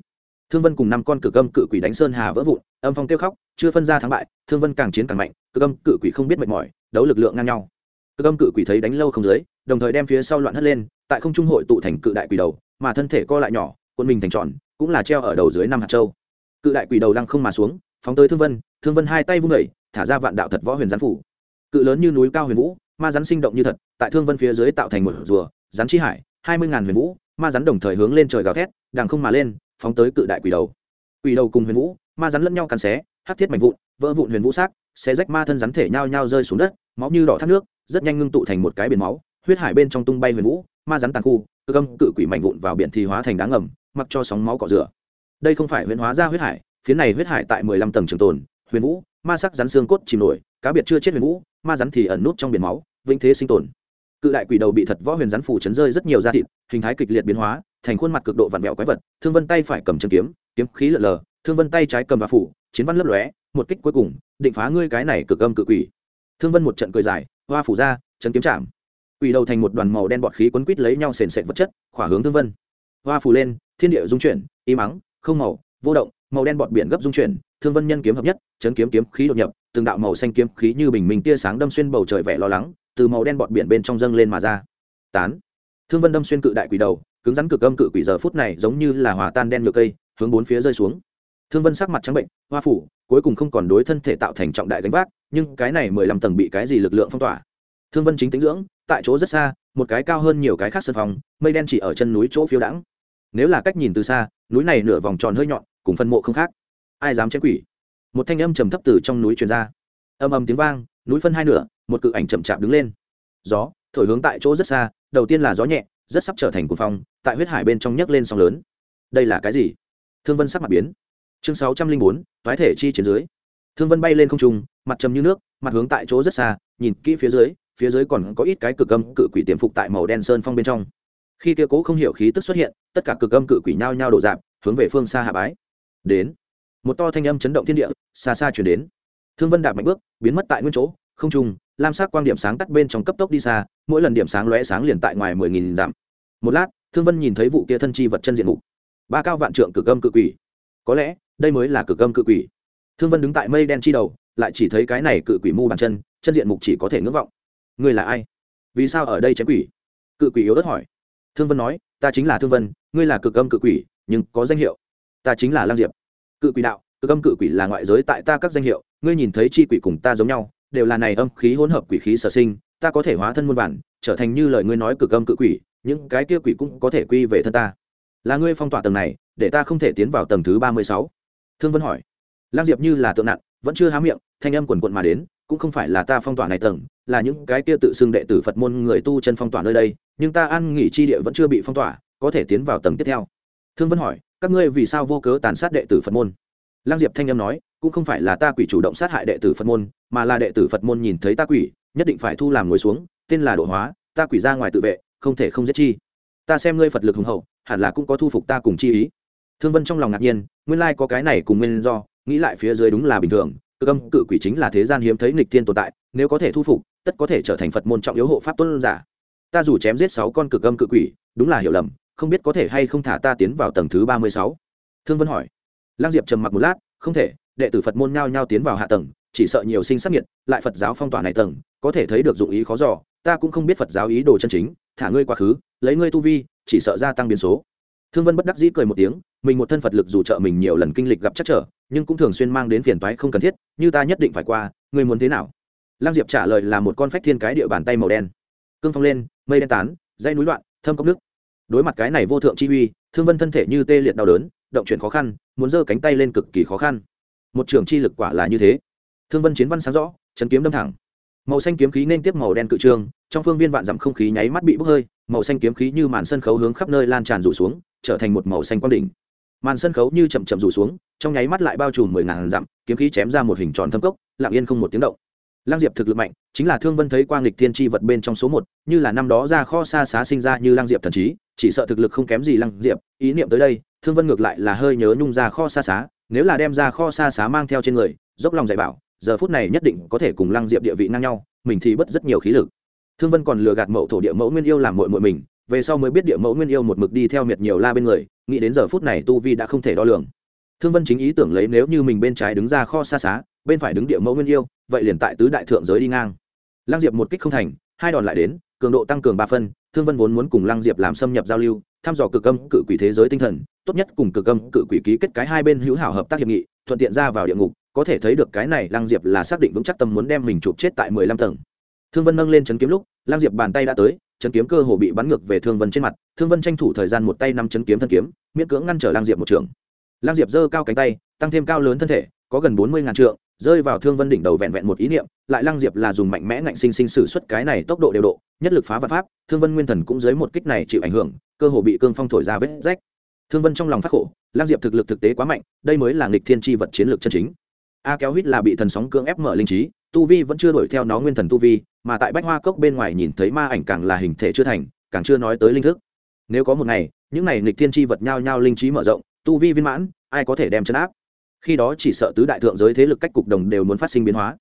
Thương vân cùng năm con cực âm cự quỷ đánh sơn hà vỡ vụn, âm phong kêu khóc, chưa phân ra thắng bại, thương vân càng chiến càng mạnh cực âm cự quỷ không biết mệt mỏi, đấu lực lượng ngang nhau. Cực âm cự quỷ thấy đánh lâu không dưới, đồng thời đem phía sau loạn hất lên, tại không trung hội tụ thành cự đại quỷ đầu, mà thân thể co lại nhỏ quân mình thành tròn, cũng là treo ở đầu dưới năm hạt châu. Cự đại quỷ đầu lăng không mà xuống, phóng tới thương vân thương vân hai tay vung đẩy thả ra vạn đạo thật võ huyền gián phủ. Cự lớn như núi cao huyền vũ, ma rắn sinh động như thật, tại thương vân phía dưới tạo thành một rùa, rắn chi hải, hai mươi ngàn huyền vũ, ma rắn đồng thời hướng lên trời gào thét, đằng không mà lên, phóng tới cự đại quỷ đầu. Quỷ đầu cùng huyền vũ, ma rắn lẫn nhau cắn xé hát thiết mạnh vụn, vỡ vụn huyền vũ xác, xé rách ma thân rắn thể nhao nhao rơi xuống đất, máu như đỏ thác nước, rất nhanh ngưng tụ thành một cái biển máu, huyết hải bên trong tung bay huyền vũ, ma rắn tàn khu cơ âm cự quỷ mạnh vụn vào biển thì hóa thành đá ngầm, mặc cho sóng máu cọ rửa. Đây không phải huyền hóa ra huyết hải phía này huyết hải tại mười lăm tầng trường tồn, huyền vũ ma sắc rắn xương cốt chìm nổi, cá biệt chưa chết huyền vũ, ma rắn thì ẩn nút trong biển máu, vĩnh thế sinh tồn. Cự đại quỷ đầu bị thật võ huyền rắn phủ chấn rơi rất nhiều da thịt, hình thái kịch liệt biến hóa, thành khuôn mặt cực độ vặn vẹo quái vật, thương vân tay phải cầm chân kiếm kiếm khí lở lờ, thương vân tay trái cầm và phủ, chiến văn lấp lóe, một kích cuối cùng, định phá ngươi cái này cực âm cự quỷ. Thương vân một trận cười dài, hoa phủ ra, chân kiếm chạm. Quỷ đầu thành một đoàn màu đen bọt khí quấn quít lấy nhau sền sệt vật chất, khỏa hướng thương vân. Hoa phủ lên, thiên địa dung chuyển, im ắng, không màu, vô động màu đen bọt biển gấp dung chuyển, thương vân nhân kiếm hợp nhất, chấn kiếm kiếm khí đột nhập, từng đạo màu xanh kiếm khí như bình minh tia sáng đâm xuyên bầu trời vẻ lo lắng, từ màu đen bọt biển bên trong dâng lên mà ra. Tán. Thương vân đâm xuyên cự đại quỷ đầu, cứng rắn cực âm cự quỷ giờ phút này giống như là hòa tan đen ngược cây, hướng bốn phía rơi xuống. Thương vân sắc mặt trắng bệnh, hoa phủ, cuối cùng không còn đối thân thể tạo thành trọng đại gánh vác, nhưng cái này mười lăm tầng bị cái gì lực lượng phong tỏa? Thương vân chính tính dưỡng, tại chỗ rất xa, một cái cao hơn nhiều cái khác sân phòng, mây đen chỉ ở chân núi chỗ phiêu đãng. Nếu là cách nhìn từ xa, núi này nửa vòng tròn hơi nhọn cùng phân mộ không khác. Ai dám chém quỷ? Một thanh âm trầm thấp từ trong núi truyền ra. Âm âm tiếng vang, núi phân hai nửa, một cự ảnh chậm chạp đứng lên. Gió, thổi hướng tại chỗ rất xa, đầu tiên là gió nhẹ, rất sắp trở thành cuồng phong, tại huyết hải bên trong nhấc lên sóng lớn. Đây là cái gì? Thương vân sắc mặt biến. Chương sáu trăm linh bốn thoái thể chi chiến dưới. Thương vân bay lên không trung, mặt trầm như nước, mặt hướng tại chỗ rất xa, nhìn kỹ phía dưới phía dưới còn có ít cái cực âm cự quỷ tiềm phục tại màu đen sơn phong bên trong. Khi kia cố không hiểu khí tức xuất hiện, tất cả cực âm cự quỷ nhao nhao đổ dạp, hướng về phương xa hạ bái đến. Một to thanh âm chấn động thiên địa, xa xa chuyển đến. Thương vân đạp mạnh bước, biến mất tại nguyên chỗ, không trung, lam sắc quang điểm sáng tắt bên trong cấp tốc đi xa, mỗi lần điểm sáng lóe sáng liền tại ngoài mười nghìn dặm. Một lát, thương vân nhìn thấy vụ kia thân chi vật chân diện mục. Ba cao vạn trượng cực âm cự quỷ. Có lẽ, đây mới là cực âm cự quỷ. Thương vân đứng tại mây đen chi đầu, lại chỉ thấy cái này cự quỷ mu bàn chân chân diện mục chỉ có thể ngưỡng vọng. Ngươi là ai? Vì sao ở đây chém quỷ? Cự quỷ yếu đất hỏi. Thương vân nói, ta chính là thương vân, ngươi là cực âm cự quỷ, nhưng có danh hiệu ta chính là lang diệp. Cự quỷ đạo cự âm cự quỷ là ngoại giới tại ta các danh hiệu ngươi nhìn thấy chi quỷ cùng ta giống nhau đều là này âm khí hỗn hợp quỷ khí sở sinh ta có thể hóa thân muôn bản, trở thành như lời ngươi nói cực âm cự quỷ những cái kia quỷ cũng có thể quy về thân ta. Là ngươi phong tỏa tầng này để ta không thể tiến vào tầng thứ ba mươi sáu. Thương vân hỏi. Lang diệp như là tượng nặng vẫn chưa há miệng thanh âm quần quận mà đến cũng không phải là ta phong tỏa này tầng là những cái kia tự xưng đệ tử phật môn người tu chân phong tỏa nơi đây nhưng ta ăn nghỉ chi địa vẫn chưa bị phong tỏa có thể tiến vào tầng tiếp theo. Thương vân hỏi các ngươi vì sao vô cớ tàn sát đệ tử phật môn? Lang diệp thanh âm nói, cũng không phải là ta quỷ chủ động sát hại đệ tử phật môn, mà là đệ tử phật môn nhìn thấy ta quỷ, nhất định phải thu làm ngồi xuống, tên là độ hóa, ta quỷ ra ngoài tự vệ, không thể không giết chi. Ta xem ngươi phật lực hùng hậu, hẳn là cũng có thu phục ta cùng chi ý. Thương vân trong lòng ngạc nhiên, nguyên lai có cái này cùng nguyên do, nghĩ lại phía dưới đúng là bình thường, cực âm cự quỷ chính là thế gian hiếm thấy nghịch thiên tồn tại, nếu có thể thu phục, tất có thể trở thành phật môn trọng yếu hộ pháp tuân giả. Ta dù chém giết sáu con cực âm cự quỷ, đúng là hiểu lầm không biết có thể hay không thả ta tiến vào tầng thứ ba mươi sáu? Thương vân hỏi. Lang diệp trầm mặc một lát, không thể, đệ tử phật môn nhao nhao tiến vào hạ tầng, chỉ sợ nhiều sinh sắc nhiệt lại phật giáo phong tỏa này tầng, có thể thấy được dụng ý khó dò, ta cũng không biết phật giáo ý đồ chân chính, thả ngươi quá khứ, lấy ngươi tu vi, chỉ sợ gia tăng biến số. Thương vân bất đắc dĩ cười một tiếng, mình một thân phật lực dù trợ mình nhiều lần kinh lịch gặp chắc trở, nhưng cũng thường xuyên mang đến phiền toái không cần thiết, như ta nhất định phải qua, ngươi muốn thế nào? Lăng diệp trả lời là một con phách thiên cái địa bàn tay màu đen. Cương phong lên, mây đen tán dây núi loạn, thâm cốc nước đối mặt cái này vô thượng chi uy, thương vân thân thể như tê liệt đau đớn, động chuyển khó khăn, muốn giơ cánh tay lên cực kỳ khó khăn. Một trường chi lực quả là như thế. Thương vân chiến văn sáng rõ chấn kiếm đâm thẳng. Màu xanh kiếm khí nên tiếp màu đen cự trường, trong phương viên vạn dặm không khí nháy mắt bị bốc hơi, màu xanh kiếm khí như màn sân khấu hướng khắp nơi lan tràn rủ xuống, trở thành một màu xanh quang đỉnh. Màn sân khấu như chậm chậm rủ xuống, trong nháy mắt lại bao trùm mười ngàn dặm, kiếm khí chém ra một hình tròn thâm cốc, lặng yên không một tiếng động. Lăng Diệp thực lực mạnh, chính là Thương Vân thấy quang lịch thiên chi vật bên trong số một, như là năm đó ra kho xa xá sinh ra như Lăng Diệp thần trí, chỉ sợ thực lực không kém gì Lăng Diệp, ý niệm tới đây, Thương Vân ngược lại là hơi nhớ nhung ra kho xa xá, nếu là đem ra kho xa xá mang theo trên người, dốc lòng dạy bảo, giờ phút này nhất định có thể cùng Lăng Diệp địa vị ngang nhau, mình thì bất rất nhiều khí lực. Thương Vân còn lừa gạt mẫu thổ địa mẫu nguyên yêu làm muội muội mình, về sau mới biết địa mẫu nguyên yêu một mực đi theo miệt nhiều la bên người, nghĩ đến giờ phút này tu vi đã không thể đo lường. Thương Vân chính ý tưởng lấy nếu như mình bên trái đứng ra kho xa xá, bên phải đứng địa mẫu nguyên yêu, vậy liền tại tứ đại thượng giới đi ngang. Lăng diệp một kích không thành, hai đòn lại đến, cường độ tăng cường ba phân, thương vân vốn muốn cùng lăng diệp làm xâm nhập giao lưu, thăm dò cực âm cự quỷ thế giới tinh thần, tốt nhất cùng cực âm cự quỷ ký kết cái hai bên hữu hảo hợp tác hiệp nghị, thuận tiện ra vào địa ngục, có thể thấy được cái này lăng diệp là xác định vững chắc tâm muốn đem mình chụp chết tại mười lăm tầng. Thương vân nâng lên chấn kiếm lúc, lăng diệp bàn tay đã tới, chấn kiếm cơ hồ bị bắn ngược về thương vân trên mặt, thương vân tranh thủ thời gian một tay nắm chấn kiếm thân kiếm, miễn cưỡng ngăn trở lăng diệp một trường lăng diệp giơ cao cánh tay, tăng thêm cao lớn thân thể, có gần bốn mươi ngàn trượng rơi vào thương vân đỉnh đầu vẹn vẹn một ý niệm, lại lăng diệp là dùng mạnh mẽ ngạnh sinh sinh sử xuất cái này tốc độ đều độ, nhất lực phá vật pháp, thương vân nguyên thần cũng dưới một kích này chịu ảnh hưởng, cơ hồ bị cương phong thổi ra vết rách. Thương vân trong lòng phát khổ, lăng diệp thực lực thực tế quá mạnh, đây mới là nghịch thiên tri vật chiến lược chân chính. A kéo hít là bị thần sóng cưỡng ép mở linh trí, tu vi vẫn chưa đuổi theo nó nguyên thần tu vi, mà tại bách hoa cốc bên ngoài nhìn thấy ma ảnh càng là hình thể chưa thành, càng chưa nói tới linh thức. Nếu có một ngày, những này nghịch thiên tri vật nhao nhao linh trí mở rộng, tu vi viên mãn, ai có thể đem chấn áp? Khi đó chỉ sợ tứ đại thượng giới thế lực cách cục đồng đều muốn phát sinh biến hóa.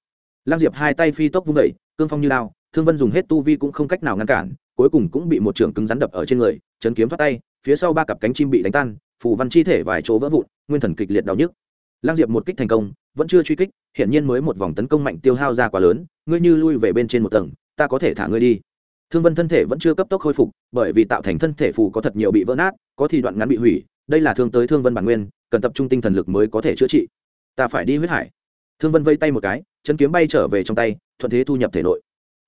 Lăng diệp hai tay phi tốc vung vẩy cương phong như lao thương vân dùng hết tu vi cũng không cách nào ngăn cản, cuối cùng cũng bị một trưởng cứng rắn đập ở trên người, chấn kiếm thoát tay, phía sau ba cặp cánh chim bị đánh tan, phù văn chi thể vài chỗ vỡ vụn, nguyên thần kịch liệt đau nhức. Lăng diệp một kích thành công, vẫn chưa truy kích, hiển nhiên mới một vòng tấn công mạnh tiêu hao ra quá lớn, ngươi như lui về bên trên một tầng, ta có thể thả ngươi đi. Thương vân thân thể vẫn chưa cấp tốc khôi phục, bởi vì tạo thành thân thể phù có thật nhiều bị vỡ nát, có thì đoạn ngắn bị hủy đây là thương tới thương vân bản nguyên, cần tập trung tinh thần lực mới có thể chữa trị. Ta phải đi huyết hải. Thương vân vây tay một cái, chân kiếm bay trở về trong tay, thuận thế thu nhập thể nội.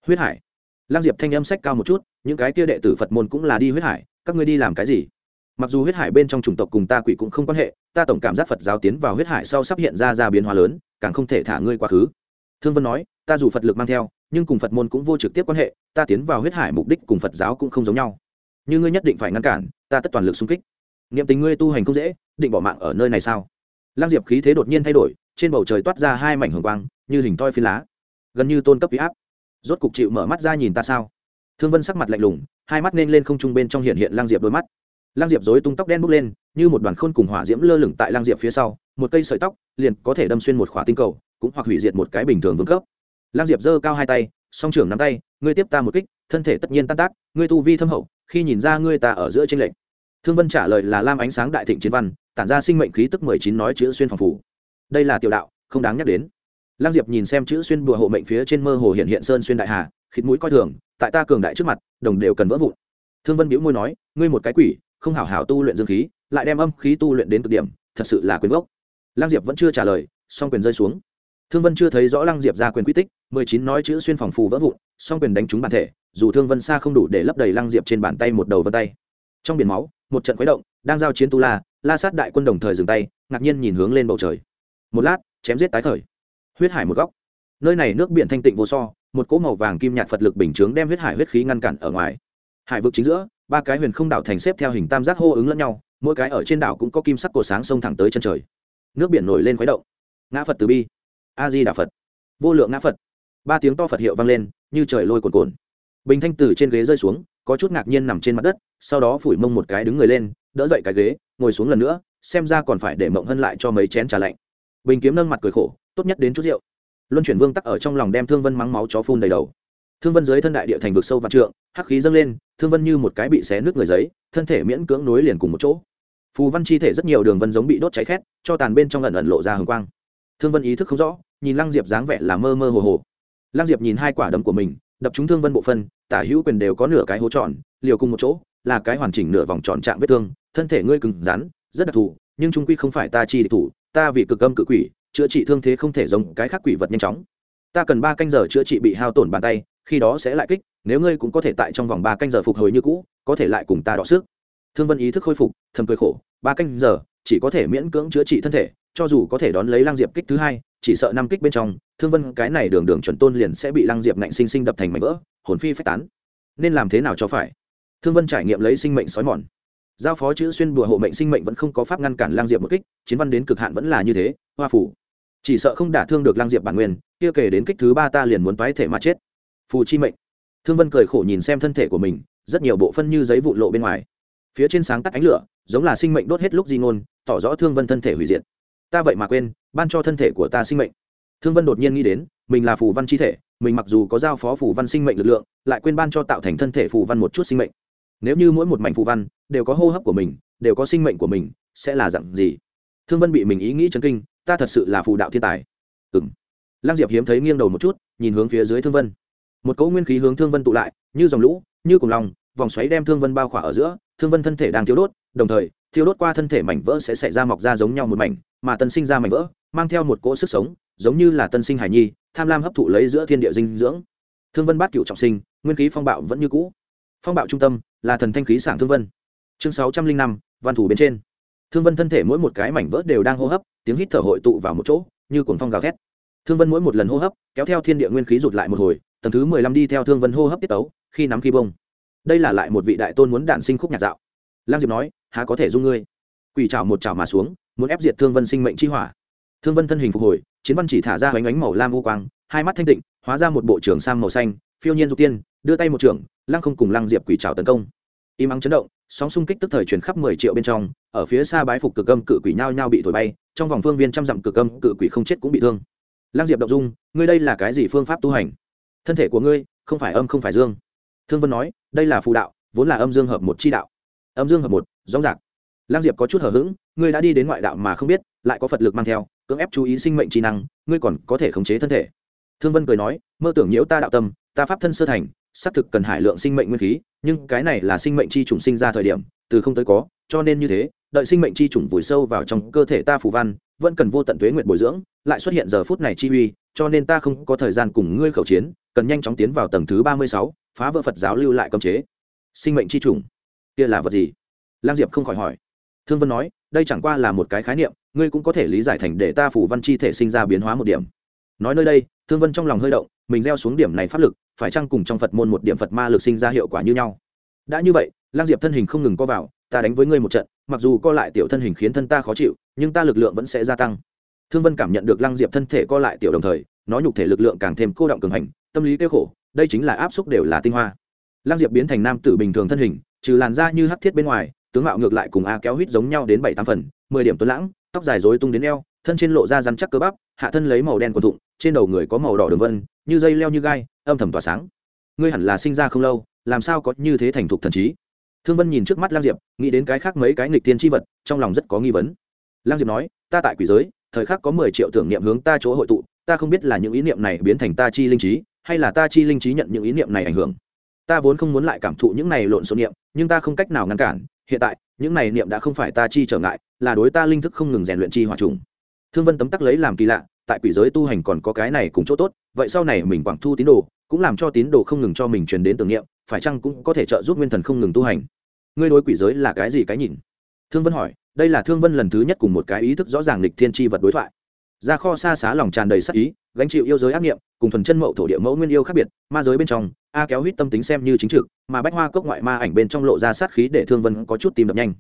Huyết hải. Lang diệp thanh âm sách cao một chút, những cái kia đệ tử phật môn cũng là đi huyết hải, các ngươi đi làm cái gì? Mặc dù huyết hải bên trong chủng tộc cùng ta quỷ cũng không quan hệ, ta tổng cảm giác phật giáo tiến vào huyết hải sau sắp hiện ra ra biến hóa lớn, càng không thể thả ngươi quá khứ. Thương vân nói, ta dù phật lực mang theo, nhưng cùng phật môn cũng vô trực tiếp quan hệ, ta tiến vào huyết hải mục đích cùng phật giáo cũng không giống nhau. Như ngươi nhất định phải ngăn cản, ta tất toàn lực xung kích niệm tình ngươi tu hành không dễ, định bỏ mạng ở nơi này sao? Lăng diệp khí thế đột nhiên thay đổi, trên bầu trời toát ra hai mảnh hồng quang, như hình toi phi lá, gần như tôn cấp huy áp. Rốt cục chịu mở mắt ra nhìn ta sao? Thương vân sắc mặt lạnh lùng, hai mắt nên lên không trung bên trong hiện hiện lăng diệp đôi mắt. Lăng diệp dối tung tóc đen bốc lên, như một đoàn khôn cùng hỏa diễm lơ lửng tại lăng diệp phía sau, một cây sợi tóc, liền có thể đâm xuyên một khỏa tinh cầu, cũng hoặc hủy diệt một cái bình thường vương cấp. Lăng diệp giơ cao hai tay, song trưởng nắm tay, ngươi tiếp ta một kích, thân thể tất nhiên tan tác, ngươi tu vi thâm hậu, khi nhìn ra ngươi ta ở giữa trên lệnh thương vân trả lời là lam ánh sáng đại thịnh chiến văn, tản ra sinh mệnh khí tức mười chín nói chữ xuyên phòng phủ. Đây là tiểu đạo, không đáng nhắc đến. Lăng diệp nhìn xem chữ xuyên bùa hộ mệnh phía trên mơ hồ hiện hiện sơn xuyên đại hà, khịt mũi coi thường, tại ta cường đại trước mặt, đồng đều cần vỡ vụn. Thương vân biễu môi nói, ngươi một cái quỷ, không hảo hảo tu luyện dương khí, lại đem âm khí tu luyện đến cực điểm, thật sự là quyền gốc. Lăng diệp vẫn chưa trả lời, song quyền rơi xuống. Thương vân chưa thấy rõ lăng diệp ra quyền quy tích, mười chín nói chữ xuyên phòng phù vỡ vụn, song quyền đánh trúng bản thể, dù thương vân xa không đủ để lấp đầy lăng diệp trên bàn tay một đầu vân tay trong biển máu, một trận khuấy động, đang giao chiến tu la la sát đại quân đồng thời dừng tay, ngạc nhiên nhìn hướng lên bầu trời. Một lát, chém giết tái khởi. Huyết hải một góc. Nơi này nước biển thanh tịnh vô so, một cỗ màu vàng kim nhạt phật lực bình chướng đem huyết hải huyết khí ngăn cản ở ngoài. Hải vực chính giữa, ba cái huyền không đảo thành xếp theo hình tam giác hô ứng lẫn nhau, mỗi cái ở trên đảo cũng có kim sắc cổ sáng sông thẳng tới chân trời. Nước biển nổi lên khuấy động. Ngã phật từ bi. A di đà phật. Vô lượng ngã phật. Ba tiếng to phật hiệu vang lên, như trời lôi cồn cồn bình thanh từ trên ghế rơi xuống có chút ngạc nhiên nằm trên mặt đất, sau đó phủi mông một cái đứng người lên, đỡ dậy cái ghế, ngồi xuống lần nữa, xem ra còn phải để mộng hân lại cho mấy chén trà lạnh. Bình kiếm nâng mặt cười khổ, tốt nhất đến chút rượu. Luân chuyển vương tắc ở trong lòng đem thương vân mắng máu chó phun đầy đầu. Thương vân dưới thân đại địa thành vực sâu và trượng, hắc khí dâng lên, thương vân như một cái bị xé nước người giấy, thân thể miễn cưỡng nối liền cùng một chỗ. Phù văn chi thể rất nhiều đường vân giống bị đốt cháy khét, cho tàn bên trong lần ẩn lộ ra hồng quang. Thương vân ý thức không rõ, nhìn lăng diệp dáng vẻ là mơ mơ hồ hồ. Lăng diệp nhìn hai quả đấm của mình đập trúng thương vân bộ phân, tả hữu quyền đều có nửa cái hố tròn, liều cùng một chỗ, là cái hoàn chỉnh nửa vòng tròn trạng vết thương, thân thể ngươi cứng rắn, rất đặc thù, nhưng trung quy không phải ta chi địch thủ, ta vì cực âm cự quỷ, chữa trị thương thế không thể giống cái khác quỷ vật nhanh chóng. Ta cần ba canh giờ chữa trị bị hao tổn bàn tay, khi đó sẽ lại kích, nếu ngươi cũng có thể tại trong vòng ba canh giờ phục hồi như cũ, có thể lại cùng ta đọ sức. Thương vân ý thức khôi phục, thầm cười khổ, ba canh giờ, chỉ có thể miễn cưỡng chữa trị thân thể, cho dù có thể đón lấy lang diệp kích thứ hai chỉ sợ năm kích bên trong, thương vân cái này đường đường chuẩn tôn liền sẽ bị lăng diệp ngạnh sinh sinh đập thành mảnh vỡ, hồn phi phách tán. Nên làm thế nào cho phải? Thương vân trải nghiệm lấy sinh mệnh sói mòn. Giao phó chữ xuyên bùa hộ mệnh sinh mệnh vẫn không có pháp ngăn cản lăng diệp một kích, chiến văn đến cực hạn vẫn là như thế, hoa phủ chỉ sợ không đả thương được lăng diệp bản nguyên, kia kể đến kích thứ ba ta liền muốn toái thể mà chết. Phù chi mệnh. Thương vân cười khổ nhìn xem thân thể của mình, rất nhiều bộ phân như giấy vụn lộ bên ngoài. Phía trên sáng tắt ánh lửa, giống là sinh mệnh đốt hết lúc di ngôn, tỏ rõ thương vân thân thể hủy diệt ta vậy mà quên, ban cho thân thể của ta sinh mệnh. Thương vân đột nhiên nghĩ đến, mình là phù văn chi thể, mình mặc dù có giao phó phù văn sinh mệnh lực lượng, lại quên ban cho tạo thành thân thể phù văn một chút sinh mệnh. Nếu như mỗi một mảnh phù văn đều có hô hấp của mình, đều có sinh mệnh của mình, sẽ là dạng gì? Thương vân bị mình ý nghĩ chấn kinh, ta thật sự là phù đạo thiên tài. Ừng lăng diệp hiếm thấy nghiêng đầu một chút, nhìn hướng phía dưới thương vân. Một cỗ nguyên khí hướng thương vân tụ lại, như dòng lũ, như cùng lòng, vòng xoáy đem thương vân bao khỏa ở giữa, thương vân thân thể đang thiếu đốt, đồng thời, thiêu đốt qua thân thể mảnh vỡ sẽ xảy ra mọc ra giống nhau một mảnh mà tân sinh ra mảnh vỡ, mang theo một cỗ sức sống, giống như là tân sinh hải nhi, tham lam hấp thụ lấy giữa thiên địa dinh dưỡng. Thương vân bát cựu trọng sinh, nguyên khí phong bạo vẫn như cũ. Phong bạo trung tâm là thần thanh khí sảng thương vân. Chương sáu trăm linh năm, văn thủ bên trên. Thương vân thân thể mỗi một cái mảnh vỡ đều đang hô hấp, tiếng hít thở hội tụ vào một chỗ, như cuồng phong gào thét. Thương vân mỗi một lần hô hấp, kéo theo thiên địa nguyên khí rụt lại một hồi, tầng thứ mười lăm đi theo thương vân hô hấp tiết tấu, khi nắm khi bông. Đây là lại một vị đại tôn muốn đạn sinh khúc nhạc dạo. Lang diệp nói, há có thể dung ngươi? Quỷ trào một trào mà xuống muốn ép diệt thương vân sinh mệnh chi hỏa. Thương vân thân hình phục hồi, chiến văn chỉ thả ra bánh ánh màu lam u quang, hai mắt thanh tịnh, hóa ra một bộ trưởng sam màu xanh, phiêu nhiên dục tiên, đưa tay một trưởng lăng không cùng lăng diệp quỷ trào tấn công. Im ắng chấn động, sóng xung kích tức thời chuyển khắp mười triệu bên trong, ở phía xa bái phục cực âm cự quỷ nhao nhao bị thổi bay, trong vòng phương viên trăm dặm cực âm cự quỷ không chết cũng bị thương. Lăng diệp động dung, ngươi đây là cái gì phương pháp tu hành? Thân thể của ngươi, không phải âm không phải dương. Thương vân nói, đây là phù đạo, vốn là âm dương hợp một chi đạo. Âm dương hợp một, rõ ràng lang diệp có chút hở h ữ g ngươi đã đi đến ngoại đạo mà không biết, lại có phật lực mang theo, cưỡng ép chú ý sinh mệnh trí năng, ngươi còn có thể khống chế thân thể. Thương vân cười nói, mơ tưởng nhiễu ta đạo tâm, ta pháp thân sơ thành, xác thực cần hải lượng sinh mệnh nguyên khí, nhưng cái này là sinh mệnh chi trùng sinh ra thời điểm, từ không tới có, cho nên như thế, đợi sinh mệnh chi trùng vùi sâu vào trong cơ thể ta phù văn, vẫn cần vô tận tuế nguyện bồi dưỡng, lại xuất hiện giờ phút này chi uy, cho nên ta không có thời gian cùng ngươi khẩu chiến, cần nhanh chóng tiến vào tầng thứ ba mươi sáu, phá vỡ phật giáo lưu lại cấm chế. Sinh mệnh chi trùng kia là vật gì? Lang diệp không khỏi hỏi thương vân nói, đây chẳng qua là một cái khái niệm, ngươi cũng có thể lý giải thành để ta phủ văn chi thể sinh ra biến hóa một điểm. Nói nơi đây, thương vân trong lòng hơi động, mình gieo xuống điểm này pháp lực, phải chăng cùng trong phật môn một điểm phật ma lực sinh ra hiệu quả như nhau? Đã như vậy lang diệp thân hình không ngừng co vào, ta đánh với ngươi một trận, mặc dù co lại tiểu thân hình khiến thân ta khó chịu, nhưng ta lực lượng vẫn sẽ gia tăng. Thương vân cảm nhận được lang diệp thân thể co lại tiểu đồng thời, nó nhục thể lực lượng càng thêm cô động cường hành, tâm lý kêu khổ, đây chính là áp xúc đều là tinh hoa. Lang diệp biến thành nam tử bình thường thân hình, trừ làn da như hắc thiết bên ngoài tướng mạo ngược lại cùng a kéo hít giống nhau đến bảy tám phần, mười điểm tuấn lãng, tóc dài rối tung đến eo, thân trên lộ ra rắn chắc cơ bắp, hạ thân lấy màu đen quần thụng, trên đầu người có màu đỏ đường vân, như dây leo như gai, âm thầm tỏa sáng. Ngươi hẳn là sinh ra không lâu, làm sao có như thế thành thục thần trí? Thương vân nhìn trước mắt lang diệp, nghĩ đến cái khác mấy cái nghịch tiên tri vật, trong lòng rất có nghi vấn. Lang diệp nói, ta tại quỷ giới, thời khắc có mười triệu tưởng niệm hướng ta chỗ hội tụ, ta không biết là những ý niệm này biến thành ta chi linh trí, hay là ta chi linh trí nhận những ý niệm này ảnh hưởng. Ta vốn không muốn lại cảm thụ những này lộn xộn niệm, nhưng ta không cách nào ngăn cản hiện tại, những này niệm đã không phải ta chi trở ngại, là đối ta linh thức không ngừng rèn luyện chi hòa trùng. Thương vân tấm tắc lấy làm kỳ lạ, tại quỷ giới tu hành còn có cái này cùng chỗ tốt, vậy sau này mình quảng thu tín đồ, cũng làm cho tín đồ không ngừng cho mình truyền đến tưởng niệm, phải chăng cũng có thể trợ giúp nguyên thần không ngừng tu hành? Ngươi đối quỷ giới là cái gì cái nhìn? Thương vân hỏi, đây là thương vân lần thứ nhất cùng một cái ý thức rõ ràng lịch thiên tri vật đối thoại. Ra kho xa xá lòng tràn đầy sắc ý, gánh chịu yêu giới ác nghiệm cùng thuần chân mậu thổ địa mẫu nguyên yêu khác biệt, ma giới bên trong a kéo hít tâm tính xem như chính trực, mà bách hoa cốc ngoại ma ảnh bên trong lộ ra sát khí để thương vân có chút tìm đập nhanh.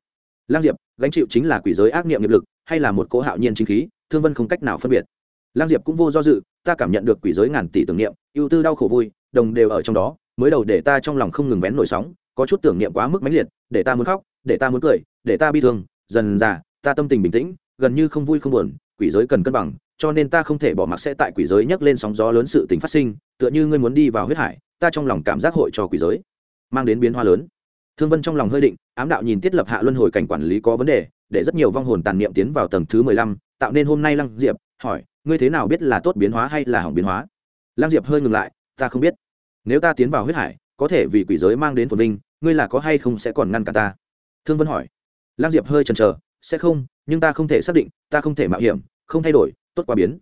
Lang diệp, gánh chịu chính là quỷ giới ác nghiệm nghiệp lực, hay là một cỗ hạo nhiên chính khí, thương vân không cách nào phân biệt. Lang diệp cũng vô do dự, ta cảm nhận được quỷ giới ngàn tỷ tưởng niệm, ưu tư đau khổ vui, đồng đều ở trong đó, mới đầu để ta trong lòng không ngừng vén nổi sóng, có chút tưởng niệm quá mức mãnh liệt, để ta muốn khóc, để ta muốn cười, để ta bi thương, dần dà, ta tâm tình bình tĩnh, gần như không vui không buồn, quỷ giới cần cân bằng, cho nên ta không thể bỏ mặc sẽ tại quỷ giới nhấc lên sóng gió lớn sự tình phát sinh, tựa như ngươi muốn đi vào huyết hải ta trong lòng cảm giác hội cho quỷ giới, mang đến biến hóa lớn. Thương vân trong lòng hơi định, ám đạo nhìn tiết lập hạ luân hồi cảnh quản lý có vấn đề, để rất nhiều vong hồn tàn niệm tiến vào tầng thứ mười lăm, tạo nên hôm nay lăng diệp, hỏi, ngươi thế nào biết là tốt biến hóa hay là hỏng biến hóa? Lang diệp hơi ngừng lại, ta không biết. Nếu ta tiến vào huyết hải, có thể vì quỷ giới mang đến phồn vinh, ngươi là có hay không sẽ còn ngăn cả ta? Thương vân hỏi. Lang diệp hơi chần chờ, sẽ không, nhưng ta không thể xác định, ta không thể mạo hiểm, không thay đổi, tốt quá biến.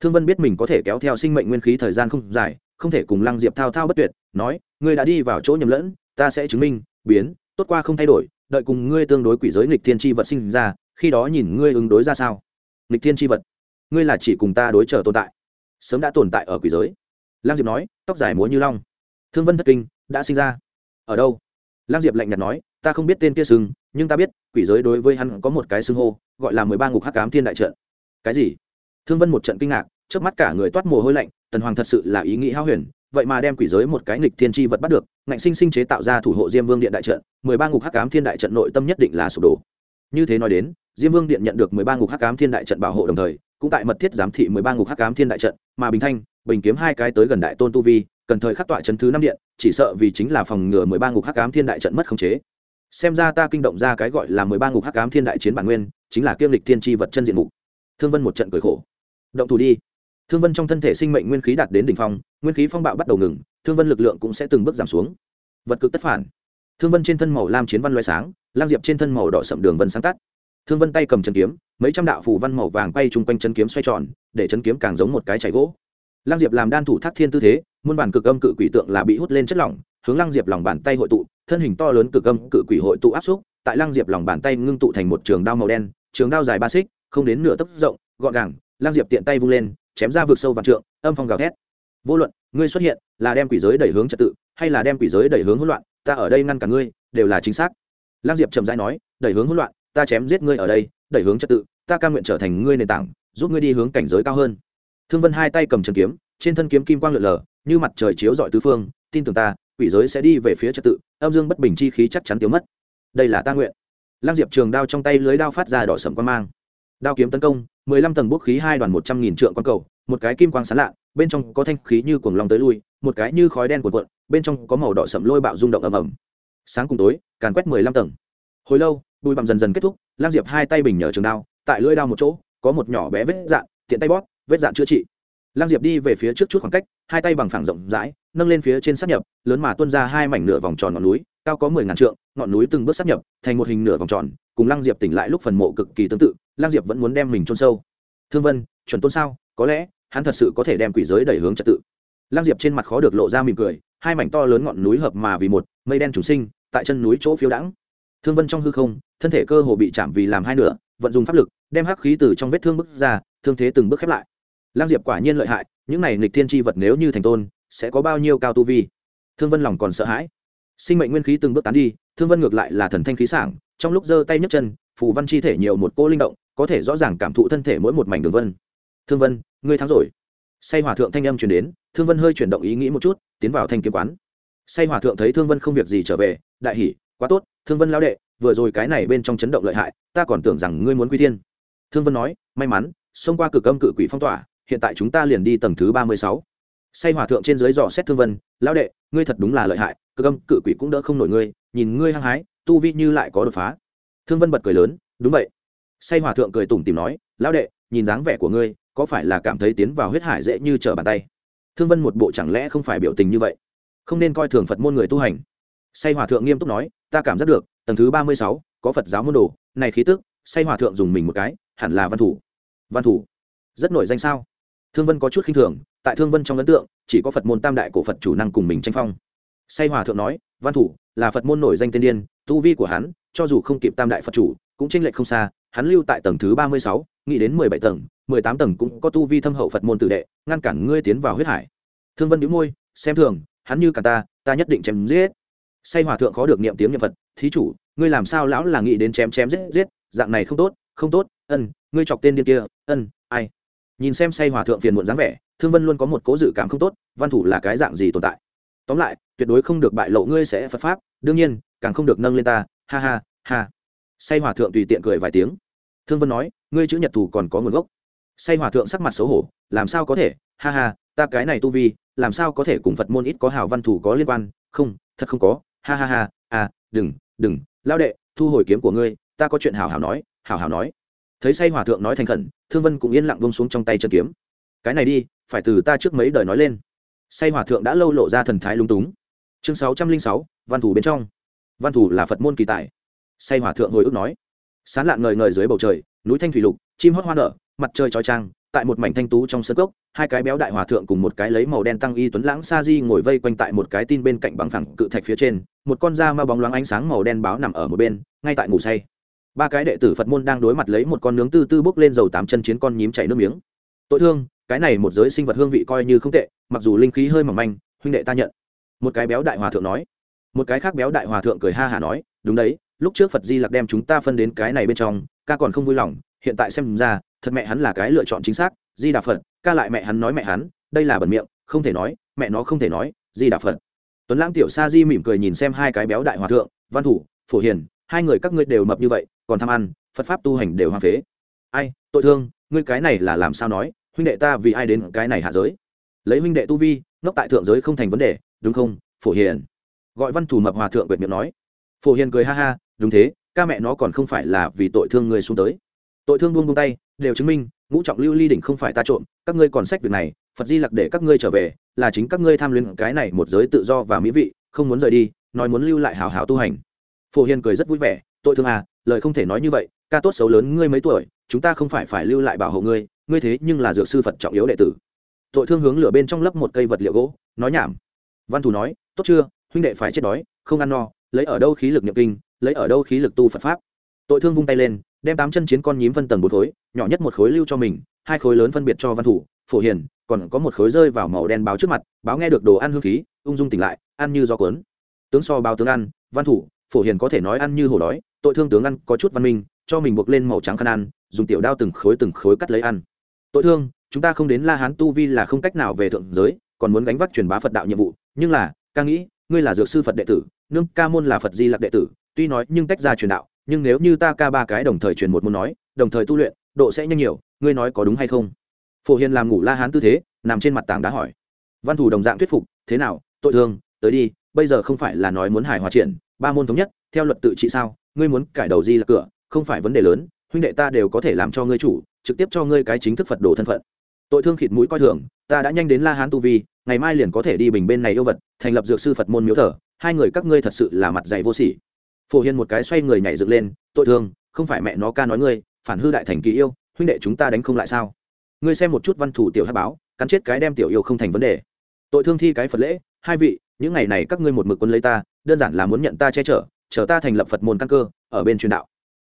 Thương vân biết mình có thể kéo theo sinh mệnh nguyên khí thời gian không dài không thể cùng lăng diệp thao thao bất tuyệt, nói, ngươi đã đi vào chỗ nhầm lẫn, ta sẽ chứng minh, biến, tốt qua không thay đổi, đợi cùng ngươi tương đối quỷ giới nghịch thiên tri vật sinh ra, khi đó nhìn ngươi ứng đối ra sao. Nghịch thiên tri vật? Ngươi là chỉ cùng ta đối trở tồn tại. Sớm đã tồn tại ở quỷ giới. Lăng diệp nói, tóc dài múa như long. Thương vân thất kinh, đã sinh ra. Ở đâu? Lăng diệp lạnh nhạt nói, ta không biết tên kia sừng, nhưng ta biết, quỷ giới đối với hắn có một cái xưng hô, gọi là mười ba ngục hắc cám thiên đại trận. Cái gì? Thương vân một trận kinh ngạc trước mắt cả người toát mồ hôi lạnh tần hoàng thật sự là ý nghĩ hao huyền, vậy mà đem quỷ giới một cái nghịch thiên tri vật bắt được, ngạnh sinh sinh chế tạo ra thủ hộ diêm vương điện đại trận, mười ba ngục hắc cám thiên đại trận nội tâm nhất định là sụp đổ. Như thế nói đến, diêm vương điện nhận được mười ba ngục hắc cám thiên đại trận bảo hộ đồng thời, cũng tại mật thiết giám thị mười ba ngục hắc cám thiên đại trận, mà bình thanh, bình kiếm hai cái tới gần đại tôn tu vi, cần thời khắc tọa chấn thứ năm điện, chỉ sợ vì chính là phòng ngừa mười ba ngục hắc cám thiên đại trận mất khống chế. Xem ra ta kinh động ra cái gọi là mười ba ngục hắc cám thiên đại chiến bản nguyên, chính là kiêm lịch thiên tri vật chân diện mục. Thương vân một trận cười khổ. Động thủ đi thương vân trong thân thể sinh mệnh nguyên khí đạt đến đ ỉ n h phong, nguyên khí phong bạo bắt đầu ngừng, thương vân lực lượng cũng sẽ từng bước giảm xuống. Vật cực tất phản. Thương vân trên thân màu lam chiến văn loại sáng, lang diệp trên thân màu đỏ sậm đường vân sáng tắt. Thương vân tay cầm chân kiếm, mấy trăm đạo phủ văn màu vàng quay chung quanh chân kiếm xoay tròn, để chân kiếm càng giống một cái chảy gỗ. Lang diệp làm đan thủ thác thiên tư thế, muôn bản cực âm cự quỷ tượng là bị hút lên chất lỏng, hướng lang diệp lòng bàn tay hội tụ, thân hình to lớn cực âm cự quỷ hội tụ áp xúc, tại lang diệp lòng bàn tay ngưng tụ thành một trường đao màu đen, trường đao dài ba xích, không đến nửa tấc rộng, gọn gàng, lang diệp tiện tay vung lên chém ra vực sâu vạn trượng, âm phong gào thét. Vô luận, ngươi xuất hiện là đem quỷ giới đẩy hướng trật tự, hay là đem quỷ giới đẩy hướng hỗn loạn, ta ở đây ngăn cả ngươi, đều là chính xác. Lang diệp trầm rãi nói, đẩy hướng hỗn loạn, ta chém giết ngươi ở đây, đẩy hướng trật tự, ta cam nguyện trở thành ngươi nền tảng, giúp ngươi đi hướng cảnh giới cao hơn. Thương vân hai tay cầm trần kiếm, trên thân kiếm kim quang lượn lờ, như mặt trời chiếu rọi tứ phương, tin tưởng ta, quỷ giới sẽ đi về phía trật tự, âm dương bất bình chi khí chắc chắn tiêu mất. Đây là ta nguyện. Lang diệp trường đao trong tay lưới đao phát ra đỏ sầm quan mang đao kiếm tấn công, mười lăm tầng bốc khí hai đoàn một trăm nghìn trượng quang cầu, một cái kim quang sán lạ, bên trong có thanh khí như cuồng long tới lui, một cái như khói đen cuộn cuộn, bên trong có màu đỏ sậm lôi bạo rung động ầm ầm. Sáng cùng tối, càn quét mười lăm tầng. Hồi lâu, bụi bặm dần dần kết thúc, lang diệp hai tay bình nhờ trường đao, tại lưỡi đao một chỗ, có một nhỏ bé vết dạn, tiện tay bóp, vết dạn chữa trị. Lang diệp đi về phía trước chút khoảng cách, hai tay bằng phẳng rộng rãi, nâng lên phía trên sát nhập, lớn mà tuôn ra hai mảnh nửa vòng tròn ngọn núi, cao có mười ngàn trượng, ngọn núi từng bước sát nhập, thành một hình nửa vòng tròn cùng lăng diệp tỉnh lại lúc phần mộ cực kỳ tương tự, lăng diệp vẫn muốn đem mình chôn sâu. Thương vân, chuẩn tôn sao? Có lẽ, hắn thật sự có thể đem quỷ giới đẩy hướng trật tự. Lăng diệp trên mặt khó được lộ ra mỉm cười, hai mảnh to lớn ngọn núi hợp mà vì một, mây đen chủ sinh, tại chân núi chỗ phiêu đãng. Thương vân trong hư không, thân thể cơ hồ bị chạm vì làm hai nửa, vận dùng pháp lực, đem hắc khí từ trong vết thương bức ra, thương thế từng bước khép lại. Lăng diệp quả nhiên lợi hại, những này nghịch thiên tri vật nếu như thành tôn, sẽ có bao nhiêu cao tu vi? Thương vân lòng còn sợ hãi. Sinh mệnh nguyên khí từng bước tán đi, thương vân ngược lại là thần thanh khí sảng trong lúc giơ tay nhấc chân, phù văn chi thể nhiều một cô linh động, có thể rõ ràng cảm thụ thân thể mỗi một mảnh đường vân. Thương vân, ngươi thắng rồi. Say hòa thượng thanh âm chuyển đến, thương vân hơi chuyển động ý nghĩ một chút, tiến vào thanh kiếm quán. Say hòa thượng thấy thương vân không việc gì trở về, đại hỉ, quá tốt, thương vân lao đệ, vừa rồi cái này bên trong chấn động lợi hại, ta còn tưởng rằng ngươi muốn quy thiên. Thương vân nói, may mắn, xông qua cực âm cự quỷ phong tỏa, hiện tại chúng ta liền đi tầng thứ ba mươi sáu. Say hòa thượng trên dưới dò xét thương vân lão đệ, ngươi thật đúng là lợi hại cực âm cự quỷ cũng đỡ không nổi ngươi, nhìn ngươi hăng hái tu vi như lại có đột phá. Thương vân bật cười lớn, đúng vậy. Say hòa thượng cười tủm tìm nói, lão đệ, nhìn dáng vẻ của ngươi, có phải là cảm thấy tiến vào huyết hải dễ như trở bàn tay? Thương vân một bộ chẳng lẽ không phải biểu tình như vậy? Không nên coi thường phật môn người tu hành. Say hòa thượng nghiêm túc nói, ta cảm giác được, tầng thứ ba mươi sáu, có phật giáo môn đồ, này khí tức, say hòa thượng dùng mình một cái, hẳn là văn thủ. Văn thủ? Rất nổi danh sao? Thương vân có chút khinh thường, tại thương vân trong ấn tượng, chỉ có phật môn tam đại cổ phật chủ năng cùng mình tranh phong. Say hòa thượng nói, văn thủ là phật môn nổi danh tiên điên, tu vi của hắn, cho dù không kịp tam đại phật chủ, cũng tranh lệch không xa, hắn lưu tại tầng thứ ba mươi sáu, nghĩ đến mười bảy tầng, mười tám tầng cũng có tu vi thâm hậu phật môn tử đệ, ngăn cản ngươi tiến vào huyết hải. Thương vân đĩu môi, xem thường, hắn như cả ta ta nhất định chém giết. Say hòa thượng khó được niệm tiếng niệm phật, thí chủ, ngươi làm sao lão là nghĩ đến chém chém giết giết, dạng này không tốt không tốt, ân, ngươi chọc tên điên kia, ân, ai? Nhìn xem say hòa thượng phiền muộn dáng vẻ, thương vân luôn có một cố dự cảm không tốt, văn thủ là cái dạng gì tồn tại. Tóm lại tuyệt đối không được bại lộ ngươi sẽ phật pháp, đương nhiên, càng không được nâng lên ta, ha ha ha. Say hòa thượng tùy tiện cười vài tiếng. Thương vân nói, ngươi chữ nhật thù còn có nguồn gốc. Say hòa thượng sắc mặt xấu hổ, làm sao có thể, ha ha, ta cái này tu vi, làm sao có thể cùng phật môn ít có hào văn thủ có liên quan, không, thật không có, ha ha ha à đừng đừng lao đệ, thu hồi kiếm của ngươi, ta có chuyện hào hào nói hào hào nói. Thấy say hòa thượng nói thành khẩn, thương vân cũng yên lặng bông xuống trong tay chân kiếm. Cái này đi, phải từ ta trước mấy đời nói lên. Say hòa thượng đã lâu lộ ra thần thái lung túng chương sáu trăm linh sáu, văn thủ bên trong. Văn thủ là phật môn kỳ tài. Say hòa thượng hồi ức nói, sán lạn ngời ngời dưới bầu trời, núi thanh thủy lục, chim hót hoa nở, mặt trời trói trang tại một mảnh thanh tú trong sân cốc, hai cái béo đại hòa thượng cùng một cái lấy màu đen tăng y tuấn lãng sa di ngồi vây quanh tại một cái tin bên cạnh bằng phẳng cự thạch phía trên, một con da ma bóng loáng ánh sáng màu đen báo nằm ở một bên, ngay tại ngủ say. Ba cái đệ tử phật môn đang đối mặt lấy một con nướng tư tư bốc lên dầu tám chân chiến con nhím chảy nước miếng. Tội thương, cái này một giới sinh vật hương vị coi như không tệ, mặc dù linh khí hơi mỏng manh, huynh đệ ta nhận một cái béo đại hòa thượng nói. Một cái khác béo đại hòa thượng cười ha hả nói, đúng đấy, lúc trước phật di lặc đem chúng ta phân đến cái này bên trong, ca còn không vui lòng, hiện tại xem ra, thật mẹ hắn là cái lựa chọn chính xác, di đà phật, ca lại mẹ hắn nói mẹ hắn, đây là bẩn miệng, không thể nói, mẹ nó không thể nói, di đà phật. Tuấn lãng tiểu sa di mỉm cười nhìn xem hai cái béo đại hòa thượng, văn thủ, phổ hiền, hai người các ngươi đều mập như vậy, còn tham ăn, phật pháp tu hành đều hoang phế. Ai, tội thương, ngươi cái này là làm sao nói, huynh đệ ta vì ai đến cái này hạ giới? Lấy huynh đệ tu vi, ngốc tại thượng giới không thành vấn đề đúng không? Phổ hiền. Gọi văn thủ mập hòa thượng quyệt miệng nói. Phổ hiền cười ha ha, đúng thế, ca mẹ nó còn không phải là vì tội thương người xuống tới. Tội thương buông buông tay, đều chứng minh, ngũ trọng lưu ly đỉnh không phải ta trộm, các ngươi còn sách việc này, phật di lặc để các ngươi trở về, là chính các ngươi tham luyến cái này một giới tự do và mỹ vị, không muốn rời đi, nói muốn lưu lại hào hào tu hành. Phổ hiền cười rất vui vẻ, tội thương à lời không thể nói như vậy, ca tốt xấu lớn ngươi mấy tuổi, chúng ta không phải phải lưu lại bảo hộ ngươi ngươi thế nhưng là dược sư phật trọng yếu đệ tử. Tội thương hướng lửa bên trong lấp một cây vật liệu gỗ, nói nhảm văn thù nói, tốt chưa? Huynh đệ phải chết đói, không ăn no, lấy ở đâu khí lực nhập kinh, lấy ở đâu khí lực tu phật pháp. Tội thương vung tay lên, đem tám chân chiến con nhím phân tầng một khối, nhỏ nhất một khối lưu cho mình, hai khối lớn phân biệt cho văn thủ phổ hiền, còn có một khối rơi vào màu đen báo trước mặt, báo nghe được đồ ăn hương khí, ung dung tỉnh lại, ăn như do cuốn. Tướng so báo tướng ăn, văn thủ phổ hiền có thể nói ăn như hổ đói, tội thương tướng ăn có chút văn minh, cho mình buộc lên màu trắng khăn ăn, dùng tiểu đao từng khối từng khối cắt lấy ăn. Tội thương, chúng ta không đến la hán tu vi là không cách nào về thượng giới, còn muốn gánh vác truyền bá phật đạo nhiệm vụ nhưng là, ca nghĩ, ngươi là dược sư phật đệ tử, nương ca môn là phật di lặc đệ tử, tuy nói nhưng tách ra truyền đạo, nhưng nếu như ta ca ba cái đồng thời truyền một môn nói, đồng thời tu luyện, độ sẽ nhanh nhiều, ngươi nói có đúng hay không? Phổ hiền làm ngủ la hán tư thế, nằm trên mặt tảng đá hỏi. Văn thủ đồng dạng thuyết phục, thế nào, tội thương, tới đi, bây giờ không phải là nói muốn hài hòa triển ba môn thống nhất, theo luật tự trị sao, ngươi muốn cải đầu di là cửa, không phải vấn đề lớn, huynh đệ ta đều có thể làm cho ngươi chủ, trực tiếp cho ngươi cái chính thức phật đồ thân phận. Tội thương khịt mũi coi thường, ta đã nhanh đến la hán tu vi ngày mai liền có thể đi bình bên này yêu vật, thành lập dược sư phật môn miếu thờ, hai người các ngươi thật sự là mặt dày vô sỉ. Phổ hiền một cái xoay người nhảy dựng lên, tội thương, không phải mẹ nó ca nói ngươi, phản hư đại thành kỳ yêu, huynh đệ chúng ta đánh không lại sao? Ngươi xem một chút văn thủ tiểu hát báo, cắn chết cái đem tiểu yêu không thành vấn đề. Tội thương thi cái phật lễ, hai vị, những ngày này các ngươi một mực quân lấy ta, đơn giản là muốn nhận ta che chở, chờ ta thành lập phật môn căn cơ, ở bên truyền đạo.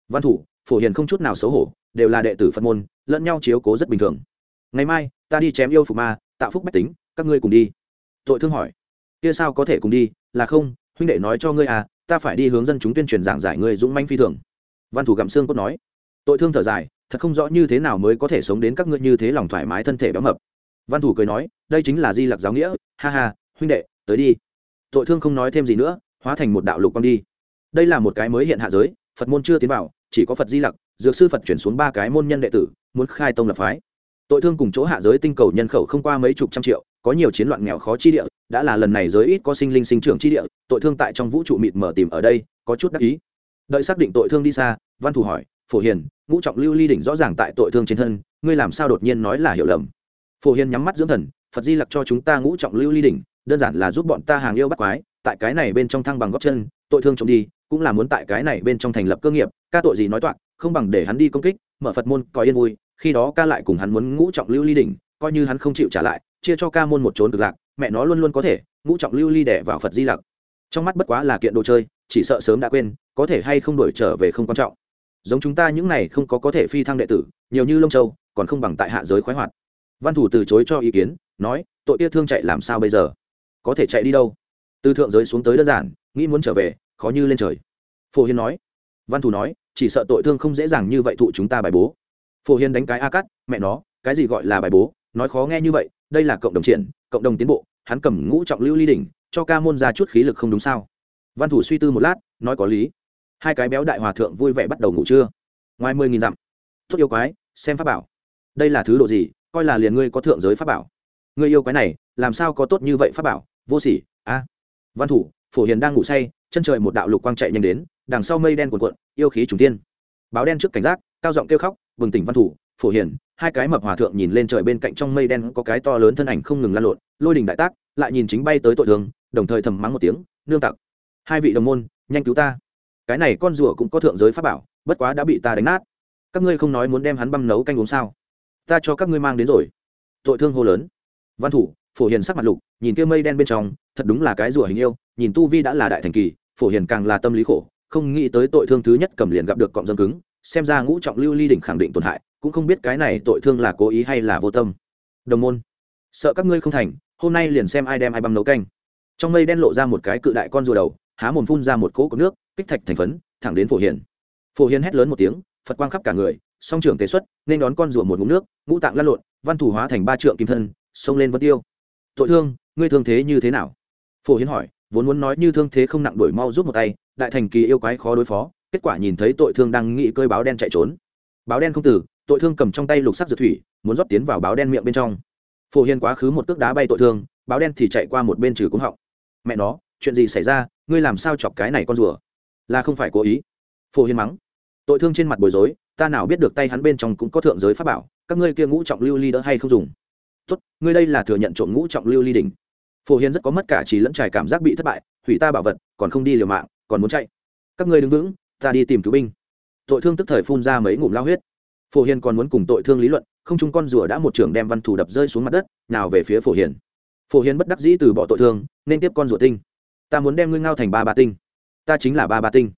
Văn thủ, phổ hiền không chút nào xấu hổ, đều là đệ tử phật môn, lẫn nhau chiếu cố rất bình thường. Ngày mai, ta đi chém yêu phục ma, tạo phúc bách tính các ngươi cùng đi. Tội thương hỏi. Kia sao có thể cùng đi? Là không, huynh đệ nói cho ngươi à ta phải đi hướng dân chúng tuyên truyền giảng giải ngươi dũng manh phi thường. Văn thủ gặm xương cốt nói. Tội thương thở dài, thật không rõ như thế nào mới có thể sống đến các ngươi như thế lòng thoải mái thân thể béo mập. Văn thủ cười nói, đây chính là di lặc giáo nghĩa. Ha ha, huynh đệ, tới đi. Tội thương không nói thêm gì nữa, hóa thành một đạo lục quang đi. Đây là một cái mới hiện hạ giới, phật môn chưa tiến vào, chỉ có phật di lặc, dược sư phật chuyển xuống ba cái môn nhân đệ tử, muốn khai tông lập phái. Tội thương cùng chỗ hạ giới tinh cầu nhân khẩu không qua mấy chục trăm triệu có nhiều chiến loạn nghèo khó chi địa, đã là lần này giới ít có sinh linh sinh trưởng chi địa, tội thương tại trong vũ trụ mịt mở tìm ở đây, có chút đắc ý. Đợi xác định tội thương đi xa, văn thủ hỏi, phổ hiền, ngũ trọng lưu ly đỉnh rõ ràng tại tội thương trên thân, ngươi làm sao đột nhiên nói là hiểu lầm? Phổ hiền nhắm mắt dưỡng thần, phật di lặc cho chúng ta ngũ trọng lưu ly đỉnh, đơn giản là giúp bọn ta hàng yêu bắt quái, tại cái này bên trong thăng bằng góc chân, tội thương trộm đi, cũng là muốn tại cái này bên trong thành lập cơ nghiệp, ca tội gì nói toạc, không bằng để hắn đi công kích, mở phật môn, coi yên vui, khi đó ca lại cùng hắn muốn ngũ trọng lưu ly đỉnh, coi như hắn không chịu trả lại chia cho ca môn một trốn cực lạc, mẹ nó luôn luôn có thể, ngũ trọng lưu ly đẻ vào phật di lặc. Trong mắt bất quá là kiện đồ chơi, chỉ sợ sớm đã quên, có thể hay không đổi trở về không quan trọng. Giống chúng ta những này không có có thể phi thăng đệ tử, nhiều như lông châu, còn không bằng tại hạ giới khoái hoạt. Văn thủ từ chối cho ý kiến, nói, tội kia thương chạy làm sao bây giờ? Có thể chạy đi đâu? Từ thượng giới xuống tới đơn giản, nghĩ muốn trở về, khó như lên trời. Phổ hiên nói, văn thủ nói, chỉ sợ tội thương không dễ dàng như vậy thụ chúng ta bài bố. Phổ hiên đánh cái a cắt mẹ nó, cái gì gọi là bài bố? Nói khó nghe như vậy đây là cộng đồng triển, cộng đồng tiến bộ, hắn cầm ngũ trọng lưu ly đỉnh, cho ca môn ra chút khí lực không đúng sao? Văn thủ suy tư một lát, nói có lý. Hai cái béo đại hòa thượng vui vẻ bắt đầu ngủ trưa. Ngoài mười nghìn dặm tốt yêu quái, xem pháp bảo. Đây là thứ độ gì? Coi là liền ngươi có thượng giới pháp bảo. Ngươi yêu quái này, làm sao có tốt như vậy pháp bảo? Vô sỉ, a. Văn thủ, phổ hiền đang ngủ say, chân trời một đạo lục quang chạy nhanh đến, đằng sau mây đen cuồn cuộn, yêu khí trùng tiên báo đen trước cảnh giác, cao giọng kêu khóc, bừng tỉnh văn thủ phổ hiền, hai cái mập hòa thượng nhìn lên trời bên cạnh trong mây đen có cái to lớn thân ảnh không ngừng lan lộn, lôi đình đại tác, lại nhìn chính bay tới tội thương, đồng thời thầm mắng một tiếng, nương tặc, hai vị đồng môn, nhanh cứu ta. Cái này con rùa cũng có thượng giới pháp bảo, bất quá đã bị ta đánh nát. Các ngươi không nói muốn đem hắn băm nấu canh uống sao? Ta cho các ngươi mang đến rồi. Tội thương hô lớn. Văn thủ, phổ hiền sắc mặt lục, nhìn kia mây đen bên trong, thật đúng là cái rùa hình yêu, nhìn tu vi đã là đại thành kỳ, phổ hiền càng là tâm lý khổ, không nghĩ tới tội thương thứ nhất cầm liền gặp được cọng dâm cứng xem ra ngũ trọng lưu ly đỉnh khẳng định tổn hại, cũng không biết cái này tội thương là cố ý hay là vô tâm. Đồng môn, sợ các ngươi không thành, hôm nay liền xem ai đem ai băm nấu canh. Trong mây đen lộ ra một cái cự đại con rùa đầu, há mồm phun ra một cỗ của nước, kích thạch thành phấn, thẳng đến phổ hiền. Phổ hiền hét lớn một tiếng, phật quang khắp cả người, song trưởng tế xuất, nên đón con rùa một ngụm nước, ngũ tạng lăn lộn, văn thủ hóa thành ba trượng kim thân, xông lên vân tiêu. Tội thương, ngươi thương thế như thế nào? Phổ hiến hỏi, vốn muốn nói như thương thế không nặng đổi mau giúp một tay, đại thành kỳ yêu quái khó đối phó kết quả nhìn thấy tội thương đang nghĩ cơi báo đen chạy trốn. Báo đen không tử tội thương cầm trong tay lục sắc dược thủy, muốn rót tiến vào báo đen miệng bên trong. Phổ hiền quá khứ một cước đá bay tội thương, báo đen thì chạy qua một bên trừ cúng họng. Mẹ nó, chuyện gì xảy ra, ngươi làm sao chọc cái này con rùa? Là không phải cố ý. Phổ hiền mắng. Tội thương trên mặt bối rối, ta nào biết được tay hắn bên trong cũng có thượng giới pháp bảo, các ngươi kia ngũ trọng lưu ly đỡ hay không dùng? Tốt, ngươi đây là thừa nhận trộm ngũ trọng lưu ly đỉnh. Phổ hiền rất có mất cả trí lẫn trải cảm giác bị thất bại, hủy ta bảo vật, còn không đi liều mạng, còn muốn chạy. Các ngươi đứng vững ta đi tìm cứu binh. Tội thương tức thời phun ra mấy ngụm lao huyết. Phổ hiền còn muốn cùng tội thương lý luận, không chung con rùa đã một trường đem văn thủ đập rơi xuống mặt đất, nào về phía phổ hiền. Phổ hiền bất đắc dĩ từ bỏ tội thương, nên tiếp con rùa tinh. Ta muốn đem ngươi ngao thành ba ba tinh. Ta chính là ba ba tinh.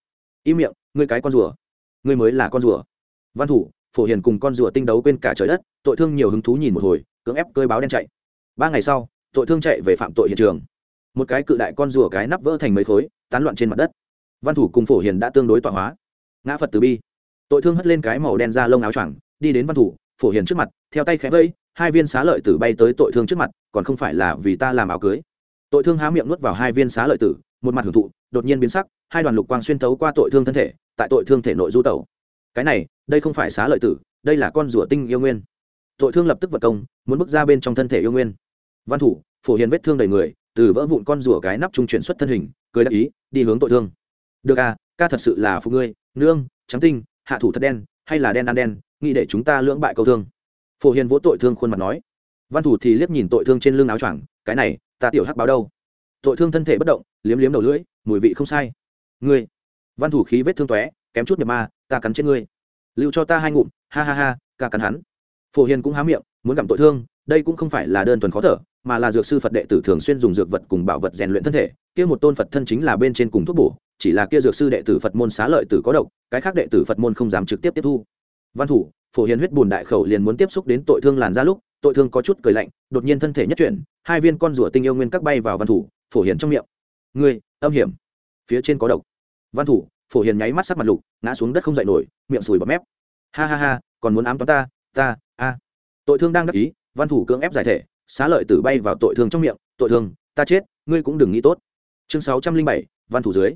Im miệng, ngươi cái con rùa. Ngươi mới là con rùa. Văn thủ phổ hiền cùng con rùa tinh đấu quên cả trời đất, tội thương nhiều hứng thú nhìn một hồi, cưỡng ép cơi báo đen chạy. Ba ngày sau, tội thương chạy về phạm tội hiện trường. Một cái cự đại con rùa cái nắp vỡ thành mấy khối, tán loạn trên mặt đất văn thủ cùng phổ hiền đã tương đối tọa hóa. Ngã phật từ bi. Tội thương hất lên cái màu đen da lông áo choàng, đi đến văn thủ, phổ hiền trước mặt, theo tay khẽ vẫy, hai viên xá lợi tử bay tới tội thương trước mặt, còn không phải là vì ta làm áo cưới. Tội thương há miệng nuốt vào hai viên xá lợi tử, một mặt hưởng thụ, đột nhiên biến sắc, hai đoàn lục quang xuyên thấu qua tội thương thân thể, tại tội thương thể nội du tẩu. Cái này, đây không phải xá lợi tử, đây là con rùa tinh yêu nguyên. Tội thương lập tức vật công, muốn bước ra bên trong thân thể yêu nguyên. Văn thủ, phổ hiền vết thương đầy người, từ vỡ vụn con rùa cái nắp trung chuyển xuất thân hình, cười đáp ý, đi hướng tội thương được à ca thật sự là phụ ngươi, nương, trắng tinh, hạ thủ thật đen, hay là đen ăn đen, nghĩ để chúng ta lưỡng bại câu thương. Phổ hiền vỗ tội thương khuôn mặt nói. Văn thủ thì liếc nhìn tội thương trên lưng áo choàng, cái này, ta tiểu hắc báo đâu? Tội thương thân thể bất động, liếm liếm đầu lưỡi, mùi vị không sai. Ngươi. Văn thủ khí vết thương tóe, kém chút nhập ma, ta cắn chết ngươi. Lưu cho ta hai ngụm, ha ha ha ca cắn hắn. Phổ hiền cũng há miệng, muốn gặm tội thương, đây cũng không phải là đơn thuần khó thở, mà là dược sư phật đệ tử thường xuyên dùng dược vật cùng bảo vật rèn luyện thân thể, kia một tôn phật thân chính là bên trên cùng thuốc bổ chỉ là kia dược sư đệ tử phật môn xá lợi tử có độc, cái khác đệ tử phật môn không dám trực tiếp tiếp thu. Văn thủ, phổ hiền huyết bùn đại khẩu liền muốn tiếp xúc đến tội thương làn ra lúc, tội thương có chút cười lạnh, đột nhiên thân thể nhất chuyển, hai viên con rùa tinh yêu nguyên các bay vào văn thủ, phổ hiền trong miệng. Ngươi, âm hiểm. Phía trên có độc. Văn thủ, phổ hiền nháy mắt sắc mặt lục, ngã xuống đất không dậy nổi, miệng sùi bọt mép. Ha ha ha, còn muốn ám toán ta ta, a. Tội thương đang đắc ý, văn thủ cưỡng ép giải thể, xá lợi tử bay vào tội thương trong miệng, tội thương, ta chết, ngươi cũng đừng nghĩ tốt. Chương sáu trăm linh bảy, văn thủ dưới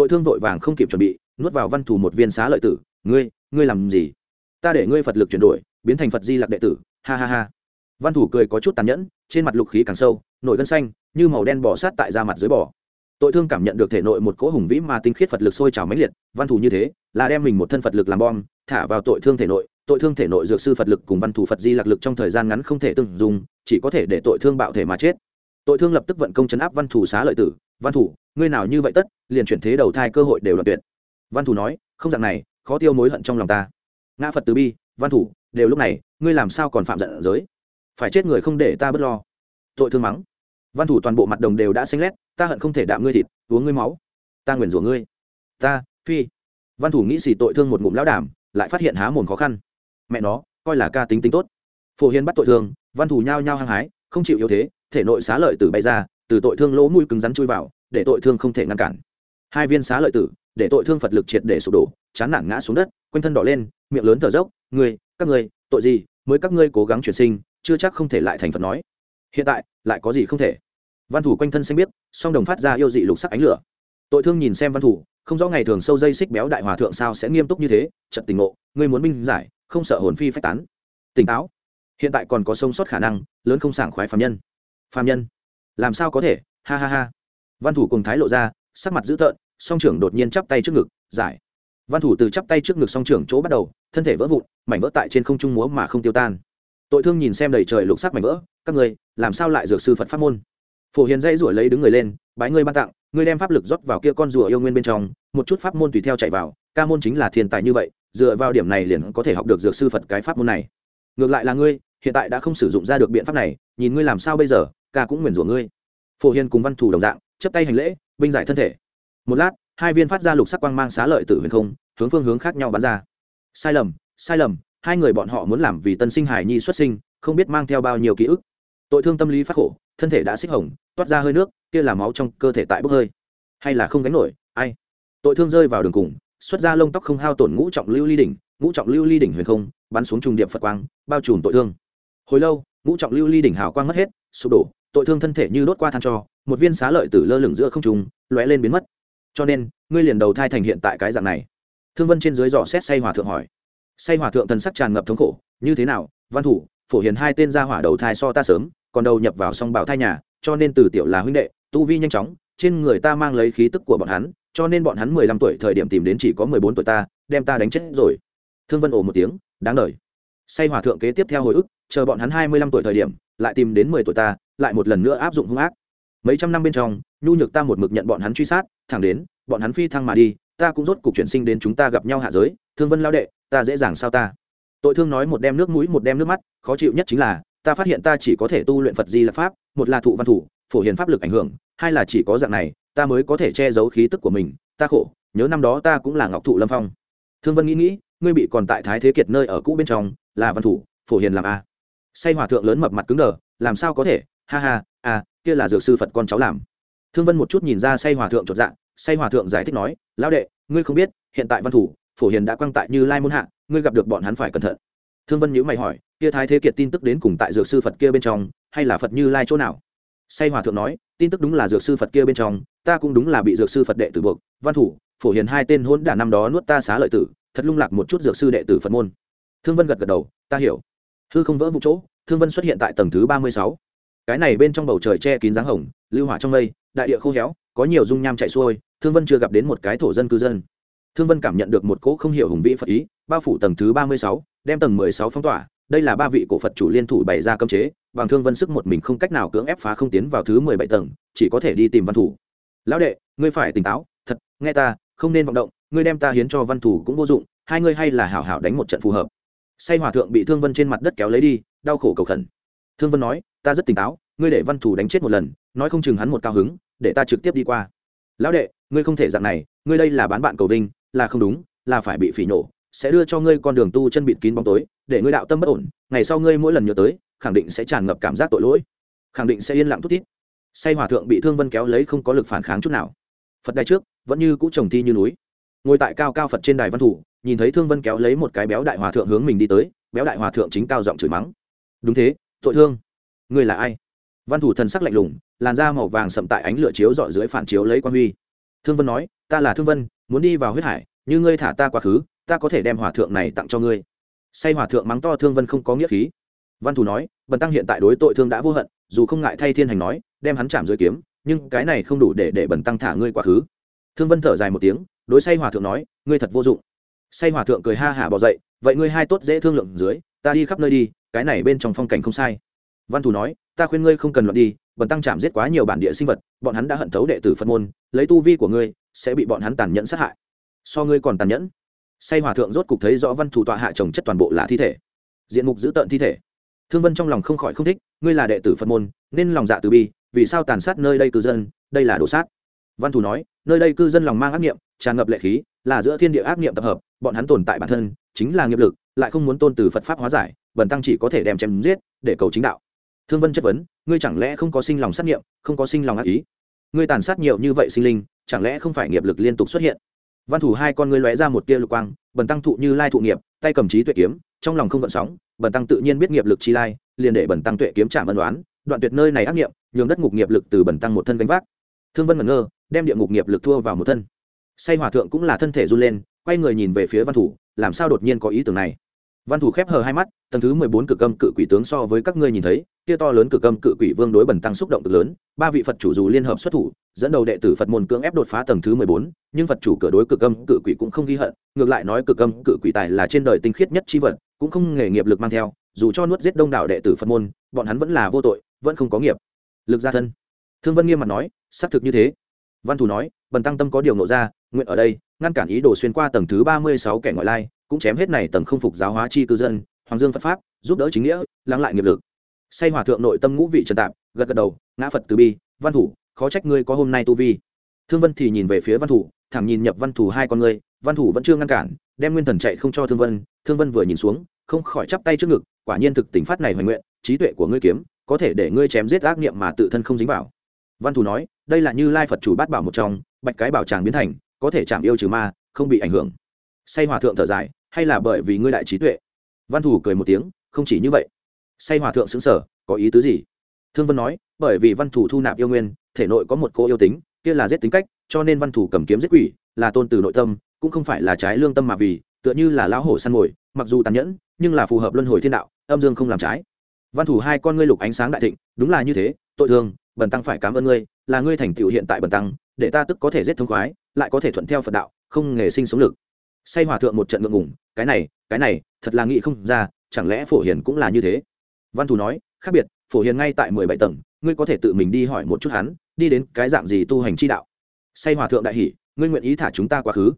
tội thương vội vàng không kịp chuẩn bị, nuốt vào văn thủ một viên xá lợi tử, ngươi ngươi làm gì? Ta để ngươi phật lực chuyển đổi, biến thành phật di lặc đệ tử. Ha ha ha. Văn thủ cười có chút tàn nhẫn, trên mặt lục khí càng sâu nội gân xanh, như màu đen bỏ sát tại da mặt dưới bỏ tội thương cảm nhận được thể nội một cỗ hùng vĩ mà tinh khiết phật lực sôi trào mãnh liệt, văn thủ như thế, là đem mình một thân phật lực làm bom, thả vào tội thương thể nội. Tội thương thể nội dược sư phật lực cùng văn thủ phật di lạc lực trong thời gian ngắn không thể tương dùng, chỉ có thể để tội thương bạo thể mà chết tội thương lập tức vận công chấn áp văn thủ xá lợi tử. Văn thủ, ngươi nào như vậy tất, liền chuyển thế đầu thai cơ hội đều đoạn tuyệt. Văn thủ nói, không dạng này, khó tiêu mối hận trong lòng ta. Ngã phật từ bi, văn thủ, đều lúc này, ngươi làm sao còn phạm giận giới? Phải chết người không để ta bớt lo. Tội thương mắng. Văn thủ toàn bộ mặt đồng đều đã xanh lét, ta hận không thể đạm ngươi thịt, uống ngươi máu. Ta nguyền rủa ngươi. Ta, phi. Văn thủ nghĩ xì tội thương một ngụm lão đảm, lại phát hiện há mồm khó khăn. Mẹ nó, coi là ca tính tính tốt. Phổ hiền bắt tội thương, văn thủ nhao nhao hăng hái, không chịu yếu thế thể nội xá lợi tử bay ra, từ tội thương lỗ mũi cứng rắn chui vào, để tội thương không thể ngăn cản. Hai viên xá lợi tử, để tội thương phật lực triệt để sụp đổ, chán nản ngã xuống đất, quanh thân đỏ lên, miệng lớn thở dốc, ngươi, các ngươi, tội gì, mới các ngươi cố gắng chuyển sinh, chưa chắc không thể lại thành phật nói. Hiện tại, lại có gì không thể? Văn thủ quanh thân xanh biết song đồng phát ra yêu dị lục sắc ánh lửa. Tội thương nhìn xem văn thủ, không rõ ngày thường sâu dây xích béo đại hòa thượng sao sẽ nghiêm túc như thế trận tình ngộ, ngươi muốn binh giải, không sợ hồn phi phách tán. Tỉnh táo. Hiện tại còn có sông sót khả năng, lớn không sảng khoái phạm nhân phạm nhân. Làm sao có thể? Ha ha ha. Văn thủ cùng thái lộ ra, sắc mặt dữ tợn, song trưởng đột nhiên chắp tay trước ngực, giải. Văn thủ từ chắp tay trước ngực song trưởng chỗ bắt đầu, thân thể vỡ vụn, mảnh vỡ tại trên không trung múa mà không tiêu tan. Tội thương nhìn xem đầy trời lục sắc mảnh vỡ, các người, làm sao lại dược sư phật pháp môn? Phổ hiền dây rủa lấy đứng người lên, bái ngươi ban tặng, ngươi đem pháp lực rót vào kia con rùa yêu nguyên bên trong, một chút pháp môn tùy theo chạy vào, ca môn chính là thiên tài như vậy, dựa vào điểm này liền có thể học được dược sư phật cái pháp môn này. Ngược lại là ngươi, hiện tại đã không sử dụng ra được biện pháp này, nhìn ngươi làm sao bây giờ? Ca cũng nguyền rủa ngươi. Phổ hiền cùng văn thủ đồng dạng, chấp tay hành lễ, binh giải thân thể. Một lát, hai viên phát ra lục sắc quang mang xá lợi tử huyền không, hướng phương hướng khác nhau bắn ra. Sai lầm sai lầm, hai người bọn họ muốn làm vì tân sinh hải nhi xuất sinh, không biết mang theo bao nhiêu ký ức. Tội thương tâm lý phát khổ, thân thể đã xích hồng, toát ra hơi nước, kia là máu trong cơ thể tại bốc hơi. Hay là không gánh nổi, ai? Tội thương rơi vào đường cùng, xuất ra lông tóc không hao tổn ngũ trọng lưu ly đỉnh, ngũ trọng lưu ly đỉnh huyền không, bắn xuống trùng điệp phật quang, bao trùm tội thương. Hồi lâu, ngũ trọng lưu ly đỉnh hào quang mất hết, sụp đổ tội thương thân thể như đốt qua than cho, một viên xá lợi tử lơ lửng giữa không trùng lóe lên biến mất. Cho nên, ngươi liền đầu thai thành hiện tại cái dạng này. Thương vân trên dưới dò xét say hòa thượng hỏi. Say hòa thượng thần sắc tràn ngập thống khổ, như thế nào, văn thủ, phổ hiền hai tên gia hỏa đầu thai so ta sớm, còn đầu nhập vào song bảo thai nhà, cho nên từ tiểu là huynh đệ, tu vi nhanh chóng, trên người ta mang lấy khí tức của bọn hắn, cho nên bọn hắn mười lăm tuổi thời điểm tìm đến chỉ có mười bốn tuổi ta, đem ta đánh chết rồi. Thương vân ồ một tiếng, đáng lời say hòa thượng kế tiếp theo hồi ức, chờ bọn hắn hai mươi lăm tuổi thời điểm lại tìm đến mười tuổi ta, lại một lần nữa áp dụng hung ác. Mấy trăm năm bên trong, nhu nhược ta một mực nhận bọn hắn truy sát, thẳng đến, bọn hắn phi thăng mà đi, ta cũng rốt cục chuyển sinh đến chúng ta gặp nhau hạ giới. Thương vân lao đệ, ta dễ dàng sao ta? Tội thương nói một đem nước mũi, một đem nước mắt, khó chịu nhất chính là, ta phát hiện ta chỉ có thể tu luyện phật di là pháp, một là thụ văn thủ, phổ hiền pháp lực ảnh hưởng, hai là chỉ có dạng này, ta mới có thể che giấu khí tức của mình, ta khổ, nhớ năm đó ta cũng là ngọc thụ lâm phong. Thương vân nghĩ nghĩ, ngươi bị còn tại thái thế kiệt nơi ở cũ bên trong, là văn thủ, phổ hiền làm a say hòa thượng lớn mập mặt cứng đờ, làm sao có thể? Ha ha à kia là dược sư phật con cháu làm. Thương vân một chút nhìn ra say hòa thượng chột dạng, say hòa thượng giải thích nói, lão đệ, ngươi không biết, hiện tại văn thủ, phổ hiền đã quăng tại như lai môn hạ, ngươi gặp được bọn hắn phải cẩn thận. Thương vân nhữ mày hỏi, kia thái thế kiệt tin tức đến cùng tại dược sư phật kia bên trong, hay là phật như lai chỗ nào? Say hòa thượng nói, tin tức đúng là dược sư phật kia bên trong, ta cũng đúng là bị dược sư phật đệ tử buộc, văn thủ, phổ hiền hai tên hôn đả năm đó nuốt ta xá lợi tử, thật lung lạc một chút dược sư đệ tử phật môn. Thương vân gật gật đầu, ta hiểu hư không vỡ vụ chỗ, thương vân xuất hiện tại tầng thứ ba mươi sáu. Cái này bên trong bầu trời che kín dáng hồng, lưu hỏa trong mây, đại địa khô héo, có nhiều dung nham chạy xuôi, thương vân chưa gặp đến một cái thổ dân cư dân. Thương vân cảm nhận được một cỗ không hiểu hùng vĩ phật ý, bao phủ tầng thứ ba mươi sáu, đem tầng mười sáu phong tỏa, đây là ba vị cổ phật chủ liên thủ bày ra cấm chế, bằng thương vân sức một mình không cách nào cưỡng ép phá không tiến vào thứ mười bảy tầng, chỉ có thể đi tìm văn thủ. Lão đệ, ngươi phải tỉnh táo, thật, nghe ta, không nên vọng động, ngươi đem ta hiến cho văn thủ cũng vô dụng, hai ngươi hay là hảo hảo đánh một trận phù hợp say hòa thượng bị thương vân trên mặt đất kéo lấy đi, đau khổ cầu khẩn. Thương vân nói, ta rất tỉnh táo, ngươi để văn thủ đánh chết một lần, nói không chừng hắn một cao hứng, để ta trực tiếp đi qua. Lão đệ, ngươi không thể dạng này, ngươi đây là bán bạn cầu vinh, là không đúng, là phải bị phỉ nổ, sẽ đưa cho ngươi con đường tu chân bịt kín bóng tối, để ngươi đạo tâm bất ổn, ngày sau ngươi mỗi lần nhớ tới, khẳng định sẽ tràn ngập cảm giác tội lỗi, khẳng định sẽ yên lặng thút thít. Say hòa thượng bị thương vân kéo lấy không có lực phản kháng chút nào. Phật đài trước, vẫn như cũ trồng thi như núi. Ngồi tại cao cao phật trên đài văn thủ nhìn thấy thương vân kéo lấy một cái béo đại hòa thượng hướng mình đi tới, béo đại hòa thượng chính cao giọng chửi mắng. Đúng thế, tội thương. Ngươi là ai? Văn thủ thần sắc lạnh lùng, làn da màu vàng sậm tại ánh lửa chiếu dọi dưới phản chiếu lấy quan huy. Thương vân nói, ta là thương vân, muốn đi vào huyết hải, như ngươi thả ta quá khứ, ta có thể đem hòa thượng này tặng cho ngươi. Say hòa thượng mắng to thương vân không có nghĩa khí. Văn thủ nói, bần tăng hiện tại đối tội thương đã vô hận, dù không ngại thay thiên hành nói, đem hắn chạm dưới kiếm, nhưng cái này không đủ để để bần tăng thả ngươi quá khứ. Thương vân thở dài một tiếng, đối say hòa thượng nói, ngươi thật vô dụng say hòa thượng cười ha hả bỏ dậy, vậy ngươi hai tốt dễ thương lượng dưới, ta đi khắp nơi đi, cái này bên trong phong cảnh không sai. Văn thủ nói, ta khuyên ngươi không cần loạn đi, bần tăng chạm giết quá nhiều bản địa sinh vật, bọn hắn đã hận thấu đệ tử phật môn, lấy tu vi của ngươi, sẽ bị bọn hắn tàn nhẫn sát hại. So ngươi còn tàn nhẫn. Say hòa thượng rốt cục thấy rõ văn thủ tọa hạ trồng chất toàn bộ là thi thể. Diện mục giữ tợn thi thể. Thương vân trong lòng không khỏi không thích, ngươi là đệ tử phật môn, nên lòng dạ từ bi, vì sao tàn sát nơi đây cư dân, đây là đồ sát? Văn thủ nói, nơi đây cư dân lòng mang ác nghiệm tràn ngập lệ khí, là giữa thiên địa ác nghiệm tập hợp bọn hắn tồn tại bản thân chính là nghiệp lực, lại không muốn tôn từ phật pháp hóa giải, bần tăng chỉ có thể đem chém giết để cầu chính đạo. Thương vân chất vấn, ngươi chẳng lẽ không có sinh lòng sát nghiệm không có sinh lòng ác ý? Ngươi tàn sát nhiều như vậy sinh linh, chẳng lẽ không phải nghiệp lực liên tục xuất hiện? Văn thủ hai con ngươi lóe ra một tia lục quang, bần tăng thụ như lai thụ nghiệp, tay cầm trí tuệ kiếm, trong lòng không gợn sóng, bần tăng tự nhiên biết nghiệp lực chi lai, liền để bần tăng tuệ kiếm trả ân đoán đoạn tuyệt nơi này ác nghiệm nhường đất ngục nghiệp lực từ bần tăng một thân gánh vác. Thương vân ngẩn ngơ, đem địa ngục nghiệp lực thua vào một thân. Say hòa thượng cũng là thân thể run lên quay người nhìn về phía văn thủ, làm sao đột nhiên có ý tưởng này? Văn thủ khép hờ hai mắt, tầng thứ mười bốn cực âm cự quỷ tướng so với các ngươi nhìn thấy, kia to lớn cực âm cự quỷ vương đối bần tăng xúc động cực lớn, ba vị phật chủ dù liên hợp xuất thủ, dẫn đầu đệ tử phật môn cưỡng ép đột phá tầng thứ mười bốn, nhưng phật chủ cửa đối cực âm cự quỷ cũng không ghi hận, ngược lại nói cực âm cự quỷ tài là trên đời tinh khiết nhất chi vật, cũng không nghề nghiệp lực mang theo, dù cho nuốt giết đông đảo đệ tử phật môn, bọn hắn vẫn là vô tội, vẫn không có nghiệp. Lực gia thân. Thương vân nghiêm mặt nói, xác thực như thế. Văn thủ nói, bần tăng tâm có điều nộ ra nguyện ở đây, ngăn cản ý đồ xuyên qua tầng thứ ba mươi sáu kẻ ngoại lai, cũng chém hết này tầng không phục giáo hóa chi cư dân, hoàng dương phật pháp, giúp đỡ chính nghĩa, lắng lại nghiệp lực. Say hòa thượng nội tâm ngũ vị trần tạp, gật gật đầu, ngã phật từ bi, văn thủ, khó trách ngươi có hôm nay tu vi. Thương vân thì nhìn về phía văn thủ, thẳng nhìn nhập văn thủ hai con ngươi, văn thủ vẫn chưa ngăn cản, đem nguyên thần chạy không cho thương vân thương vân vừa nhìn xuống, không khỏi chắp tay trước ngực, quả nhiên thực tình phát này hoành nguyện, trí tuệ của ngươi kiếm, có thể để ngươi chém giết ác niệm mà tự thân không dính vào. Văn thủ nói, đây là như lai phật chủ bát bảo một trong, bạch cái bảo tràng biến thành có thể chạm yêu trừ ma, không bị ảnh hưởng. Say hòa thượng thở dài, hay là bởi vì ngươi đại trí tuệ? Văn thủ cười một tiếng, không chỉ như vậy. Say hòa thượng xứng sở có ý tứ gì? Thương vân nói, bởi vì văn thủ thu nạp yêu nguyên, thể nội có một cô yêu tính, kia là giết tính cách, cho nên văn thủ cầm kiếm giết quỷ, là tôn từ nội tâm, cũng không phải là trái lương tâm mà vì, tựa như là lão hổ săn mồi, mặc dù tàn nhẫn, nhưng là phù hợp luân hồi thiên đạo, âm dương không làm trái. Văn thủ hai con ngươi lục ánh sáng đại thịnh, đúng là như thế, tội thương, bần tăng phải cảm ơn ngươi, là ngươi thành tựu hiện tại bần tăng để ta tức có thể giết thông khoái, lại có thể thuận theo phật đạo, không nghề sinh sống lực. Say hòa thượng một trận ngượng ngủng cái này cái này, thật là nghĩ không ra, chẳng lẽ phổ hiền cũng là như thế? Văn thù nói, khác biệt, phổ hiền ngay tại mười bảy tầng, ngươi có thể tự mình đi hỏi một chút hắn, đi đến cái dạng gì tu hành chi đạo? Say hòa thượng đại hỷ ngươi nguyện ý thả chúng ta quá khứ?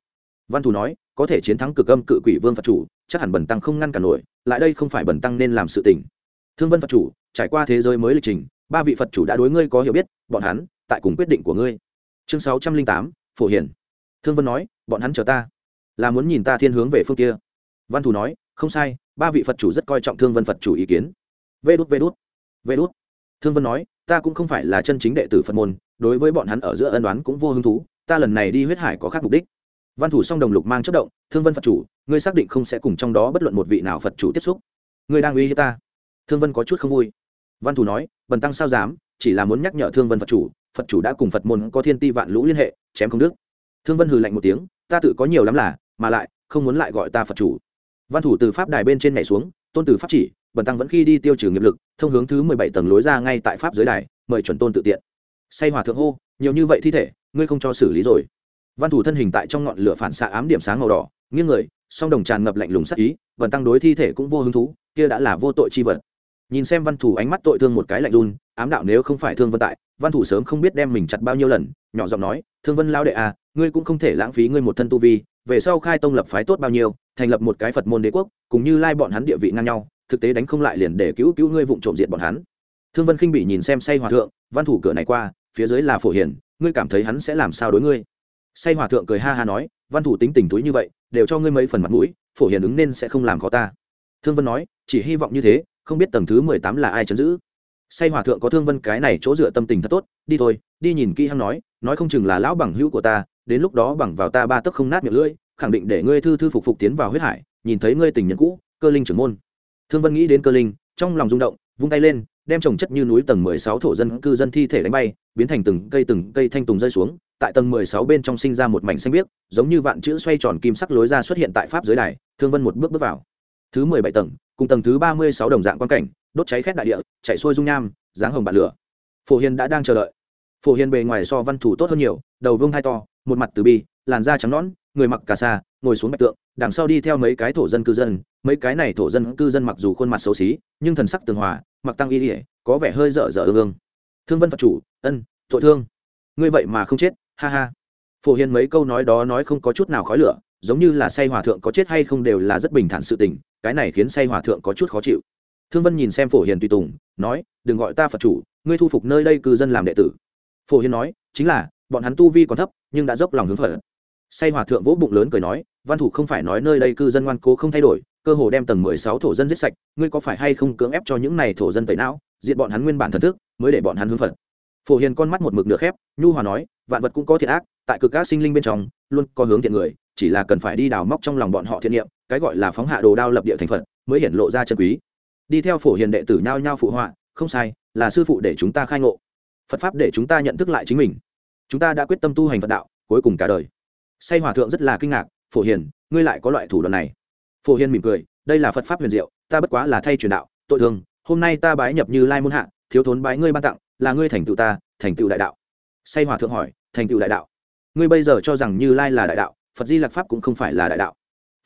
Văn thù nói, có thể chiến thắng cực âm cự quỷ vương phật chủ, chắc hẳn bần tăng không ngăn cản nổi, lại đây không phải bần tăng nên làm sự tình. Thương vân phật chủ, trải qua thế giới mới lịch trình, ba vị phật chủ đã đối ngươi có hiểu biết, bọn hắn tại cùng quyết định của ngươi chương sáu trăm linh tám, phổ hiền. Thương vân nói, bọn hắn chờ ta. Là muốn nhìn ta thiên hướng về phương kia. Văn thù nói, không sai, ba vị phật chủ rất coi trọng thương vân phật chủ ý kiến. Vê đút vê đút vê đút. Thương vân nói, ta cũng không phải là chân chính đệ tử phật môn, đối với bọn hắn ở giữa ân đoán cũng vô hứng thú, ta lần này đi huyết hải có khác mục đích. Văn thủ song đồng lục mang chất động, thương vân phật chủ, ngươi xác định không sẽ cùng trong đó bất luận một vị nào phật chủ tiếp xúc? Ngươi đang uy hiếp ta? Thương vân có chút không vui. Văn thủ nói, bần tăng sao dám, chỉ là muốn nhắc nhở thương vân phật chủ phật chủ đã cùng phật môn có thiên ti vạn lũ liên hệ, chém không đức thương vân hừ lạnh một tiếng, ta tự có nhiều lắm là, mà lại, không muốn lại gọi ta phật chủ. Văn thủ từ pháp đài bên trên nhảy xuống, tôn từ pháp chỉ, bần tăng vẫn khi đi tiêu trừ nghiệp lực, thông hướng thứ mười bảy tầng lối ra ngay tại pháp dưới đài, mời chuẩn tôn tự tiện. Say hòa thượng hô, nhiều như vậy thi thể, ngươi không cho xử lý rồi. Văn thủ thân hình tại trong ngọn lửa phản xạ ám điểm sáng màu đỏ, nghiêng người, song đồng tràn ngập lạnh lùng sắc ý, bần tăng đối thi thể cũng vô hứng thú, kia đã là vô tội chi vật. Nhìn xem văn thủ ánh mắt tội thương một cái lạnh run, ám đạo nếu không phải thương vân tại văn thủ sớm không biết đem mình chặt bao nhiêu lần, nhỏ giọng nói, thương vân lao đệ à ngươi cũng không thể lãng phí ngươi một thân tu vi, về sau khai tông lập phái tốt bao nhiêu, thành lập một cái phật môn đế quốc cũng như lai bọn hắn địa vị ngang nhau, thực tế đánh không lại liền để cứu cứu ngươi vụng trộm diệt bọn hắn. Thương vân khinh bị nhìn xem say hòa thượng, văn thủ cửa này qua, phía dưới là phổ hiền, ngươi cảm thấy hắn sẽ làm sao đối ngươi? Say hòa thượng cười ha ha nói, văn thủ tính tình túi như vậy, đều cho ngươi mấy phần mặt mũi, phổ hiền ứng nên sẽ không làm khó ta. Thương vân nói, chỉ hy vọng như thế, không biết tầng thứ mười tám là ai chấn giữ? Say hòa thượng có thương vân cái này chỗ dựa tâm tình thật tốt, đi thôi, đi nhìn kỹ hăng nói nói không chừng là lão bằng hữu của ta, đến lúc đó bằng vào ta ba tấc không nát miệng lưỡi, khẳng định để ngươi thư thư phục phục tiến vào huyết hải, nhìn thấy ngươi tình nhân cũ, cơ linh trưởng môn. Thương vân nghĩ đến cơ linh, trong lòng rung động, vung tay lên, đem trồng chất như núi tầng mười sáu thổ dân cư dân thi thể đánh bay, biến thành từng cây từng cây thanh tùng rơi xuống, tại tầng mười sáu bên trong sinh ra một mảnh xanh biếc, giống như vạn chữ xoay tròn kim sắc lối ra xuất hiện tại pháp dưới đài, thương vân một bước bước vào. Thứ mười bảy tầng, cùng tầng thứ ba mươi sáu đồng dạng quan cảnh đốt cháy khét đại địa chạy xuôi dung nham dáng hồng bạt lửa. Phổ hiền đã đang chờ đợi. Phổ hiền bề ngoài so văn thủ tốt hơn nhiều, đầu vương hai to, một mặt từ bi, làn da trắng nõn, người mặc cà sa, ngồi xuống bạch tượng, đằng sau đi theo mấy cái thổ dân cư dân. Mấy cái này thổ dân cư dân mặc dù khuôn mặt xấu xí, nhưng thần sắc tường hòa, mặc tăng y ỉa có vẻ hơi dở dở ương ương. Thương vân phật chủ, ân, tội thương. Ngươi vậy mà không chết, ha ha. Phổ hiền mấy câu nói đó nói không có chút nào khói lửa, giống như là say hòa thượng có chết hay không đều là rất bình thản sự tình, cái này khiến say hòa thượng có chút khó chịu thương vân nhìn xem phổ hiền tùy tùng, nói, đừng gọi ta phật chủ, ngươi thu phục nơi đây cư dân làm đệ tử. Phổ hiền nói, chính là, bọn hắn tu vi còn thấp, nhưng đã dốc lòng hướng phật. Say hòa thượng vỗ bụng lớn cười nói, văn thủ không phải nói nơi đây cư dân ngoan cố không thay đổi, cơ hồ đem tầng mười sáu thổ dân giết sạch, ngươi có phải hay không cưỡng ép cho những này thổ dân tẩy não diện bọn hắn nguyên bản thần thức, mới để bọn hắn hướng phật? Phổ hiền con mắt một mực nửa khép, nhu hòa nói, vạn vật cũng có thiện ác, tại cực ác sinh linh bên trong, luôn có hướng thiện người, chỉ là cần phải đi đào móc trong lòng bọn họ thiện niệm, cái gọi là phóng hạ đồ đao lập địa thành phật, mới hiển lộ ra chân quý đi theo phổ hiền đệ tử nhao nhao phụ họa, không sai, là sư phụ để chúng ta khai ngộ. Phật pháp để chúng ta nhận thức lại chính mình. Chúng ta đã quyết tâm tu hành phật đạo, cuối cùng cả đời. Say hòa thượng rất là kinh ngạc, phổ hiền, ngươi lại có loại thủ đoạn này. Phổ hiền mỉm cười, đây là phật pháp huyền diệu, ta bất quá là thay truyền đạo, tội thương hôm nay ta bái nhập như lai môn hạ, thiếu thốn bái ngươi ban tặng, là ngươi thành tựu ta, thành tựu đại đạo. Say hòa thượng hỏi, thành tựu đại đạo? Ngươi bây giờ cho rằng như lai là đại đạo, phật di lạc pháp cũng không phải là đại đạo.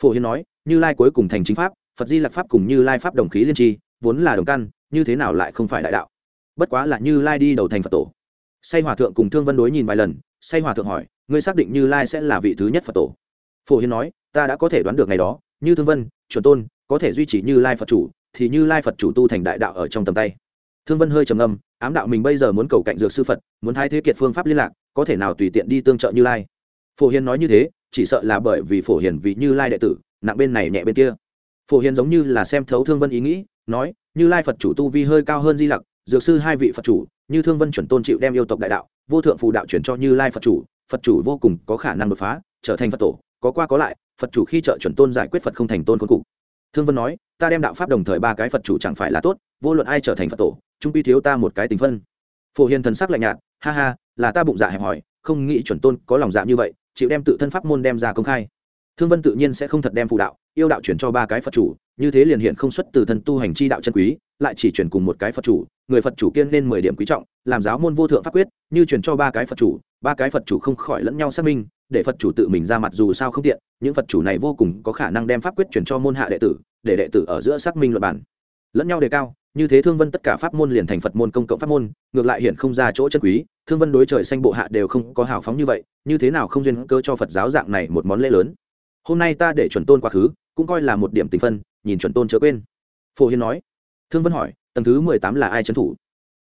Phổ hiền nói, như lai cuối cùng thành chính pháp phật di lạc pháp cùng như lai pháp đồng khí liên tri, vốn là đồng căn, như thế nào lại không phải đại đạo? Bất quá là như lai đi đầu thành phật tổ. Say hòa thượng cùng thương vân đối nhìn vài lần, say hòa thượng hỏi, ngươi xác định như lai sẽ là vị thứ nhất phật tổ? Phổ hiền nói, ta đã có thể đoán được ngày đó, như thương vân, chuẩn tôn, có thể duy trì như lai phật chủ, thì như lai phật chủ tu thành đại đạo ở trong tầm tay. Thương vân hơi trầm âm ám đạo mình bây giờ muốn cầu cạnh dược sư phật, muốn thái thế kiệt phương pháp liên lạc, có thể nào tùy tiện đi tương trợ như lai? Phổ hiền nói như thế, chỉ sợ là bởi vì phổ hiền vì như lai đệ tử, nặng bên này nhẹ bên kia phổ hiền giống như là xem thấu thương vân ý nghĩ, nói, như lai phật chủ tu vi hơi cao hơn di lặc, dược sư hai vị phật chủ, như thương vân chuẩn tôn chịu đem yêu tộc đại đạo, vô thượng phù đạo chuyển cho như lai phật chủ phật chủ vô cùng có khả năng đột phá, trở thành phật tổ, có qua có lại, phật chủ khi trợ chuẩn tôn giải quyết phật không thành tôn khôn cục. Thương vân nói, ta đem đạo pháp đồng thời ba cái phật chủ chẳng phải là tốt, vô luận ai trở thành phật tổ, trung pi thiếu ta một cái tình phân. Phổ hiền thần sắc lạnh nhạt, ha ha, là ta bụng dạ hẹp hòi, không nghĩ chuẩn tôn có lòng dạ như vậy, chịu đem tự thân pháp môn đem ra công khai thương vân tự nhiên sẽ không thật đem phụ đạo, yêu đạo chuyển cho ba cái phật chủ, như thế liền hiện không xuất từ thân tu hành chi đạo chân quý, lại chỉ chuyển cùng một cái phật chủ, người phật chủ kiên nên mười điểm quý trọng, làm giáo môn vô thượng pháp quyết, như chuyển cho ba cái phật chủ, ba cái phật chủ không khỏi lẫn nhau xác minh, để phật chủ tự mình ra mặt dù sao không tiện, những phật chủ này vô cùng có khả năng đem pháp quyết chuyển cho môn hạ đệ tử, để đệ tử ở giữa xác minh luật bản lẫn nhau đề cao, như thế thương vân tất cả pháp môn liền thành phật môn công cộng pháp môn, ngược lại hiện không ra chỗ chân quý, thương vân đối trời xanh bộ hạ đều không có hào phóng như vậy, như thế nào không duyên cơ cho phật giáo dạng này một món lễ lớn hôm nay ta để chuẩn tôn quá khứ, cũng coi là một điểm tình phân, nhìn chuẩn tôn chớ quên. Phổ hiên nói. Thương vân hỏi, tầng thứ mười tám là ai trấn thủ?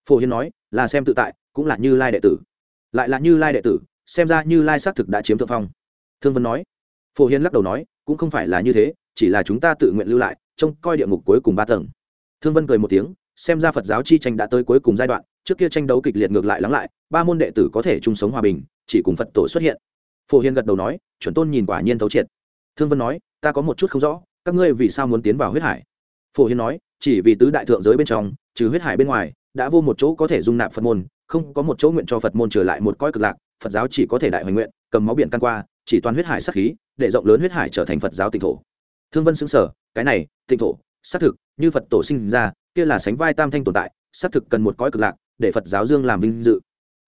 Phổ hiên nói, là xem tự tại, cũng là như lai đệ tử. Lại là như lai đệ tử, xem ra như lai xác thực đã chiếm thượng phong. Thương vân nói. Phổ hiên lắc đầu nói, cũng không phải là như thế, chỉ là chúng ta tự nguyện lưu lại, trông coi địa ngục cuối cùng ba tầng. Thương vân cười một tiếng, xem ra phật giáo chi tranh đã tới cuối cùng giai đoạn, trước kia tranh đấu kịch liệt ngược lại lắng lại, ba môn đệ tử có thể chung sống hòa bình, chỉ cùng phật tổ xuất hiện. Phổ hiên gật đầu nói, chuẩn tôn nhìn quả nhiên thấu triệt thương vân nói, ta có một chút không rõ, các ngươi vì sao muốn tiến vào huyết hải? Phổ hiên nói, chỉ vì tứ đại thượng giới bên trong, trừ huyết hải bên ngoài, đã vô một chỗ có thể dung nạp phật môn, không có một chỗ nguyện cho phật môn trở lại một coi cực lạc, phật giáo chỉ có thể đại hoành nguyện, cầm máu biển căn qua, chỉ toàn huyết hải sắc khí, để rộng lớn huyết hải trở thành phật giáo tịnh thổ. Thương vân xứng sở cái này, tịnh thổ, xác thực, như phật tổ sinh ra, kia là sánh vai tam thanh tồn tại, xác thực cần một cõi cực lạc, để phật giáo dương làm vinh dự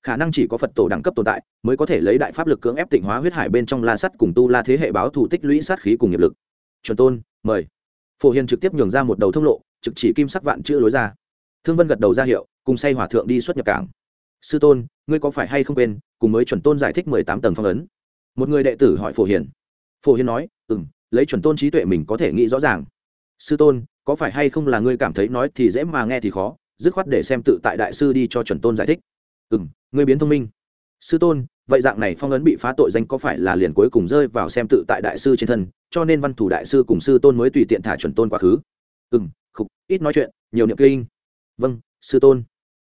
khả năng chỉ có phật tổ đẳng cấp tồn tại mới có thể lấy đại pháp lực cưỡng ép tịnh hóa huyết hải bên trong la sắt cùng tu la thế hệ báo thủ tích lũy sát khí cùng nghiệp lực. Chuẩn tôn, mời. Phổ hiền trực tiếp nhường ra một đầu thông lộ, trực chỉ kim sắc vạn chữ lối ra. Thương vân gật đầu ra hiệu, cùng say hỏa thượng đi xuất nhập cảng. Sư tôn, ngươi có phải hay không quên, cùng mới chuẩn tôn giải thích mười tám tầng phong ấn? Một người đệ tử hỏi phổ hiền. Phổ hiền nói ừ m lấy chuẩn tôn trí tuệ mình có thể nghĩ rõ ràng. Sư tôn, có phải hay không là ngươi cảm thấy nói thì dễ mà nghe thì khó, dứt khoát để xem tự tại đại sư đi cho chuẩn tôn giải thích ừ m ngươi biến thông minh. Sư tôn, vậy dạng này phong ấn bị phá tội danh có phải là liền cuối cùng rơi vào xem tự tại đại sư trên thân, cho nên văn thủ đại sư cùng sư tôn mới tùy tiện thả chuẩn tôn quá khứ? Ừ m khục, ít nói chuyện, nhiều niệm kinh. Vâng sư tôn.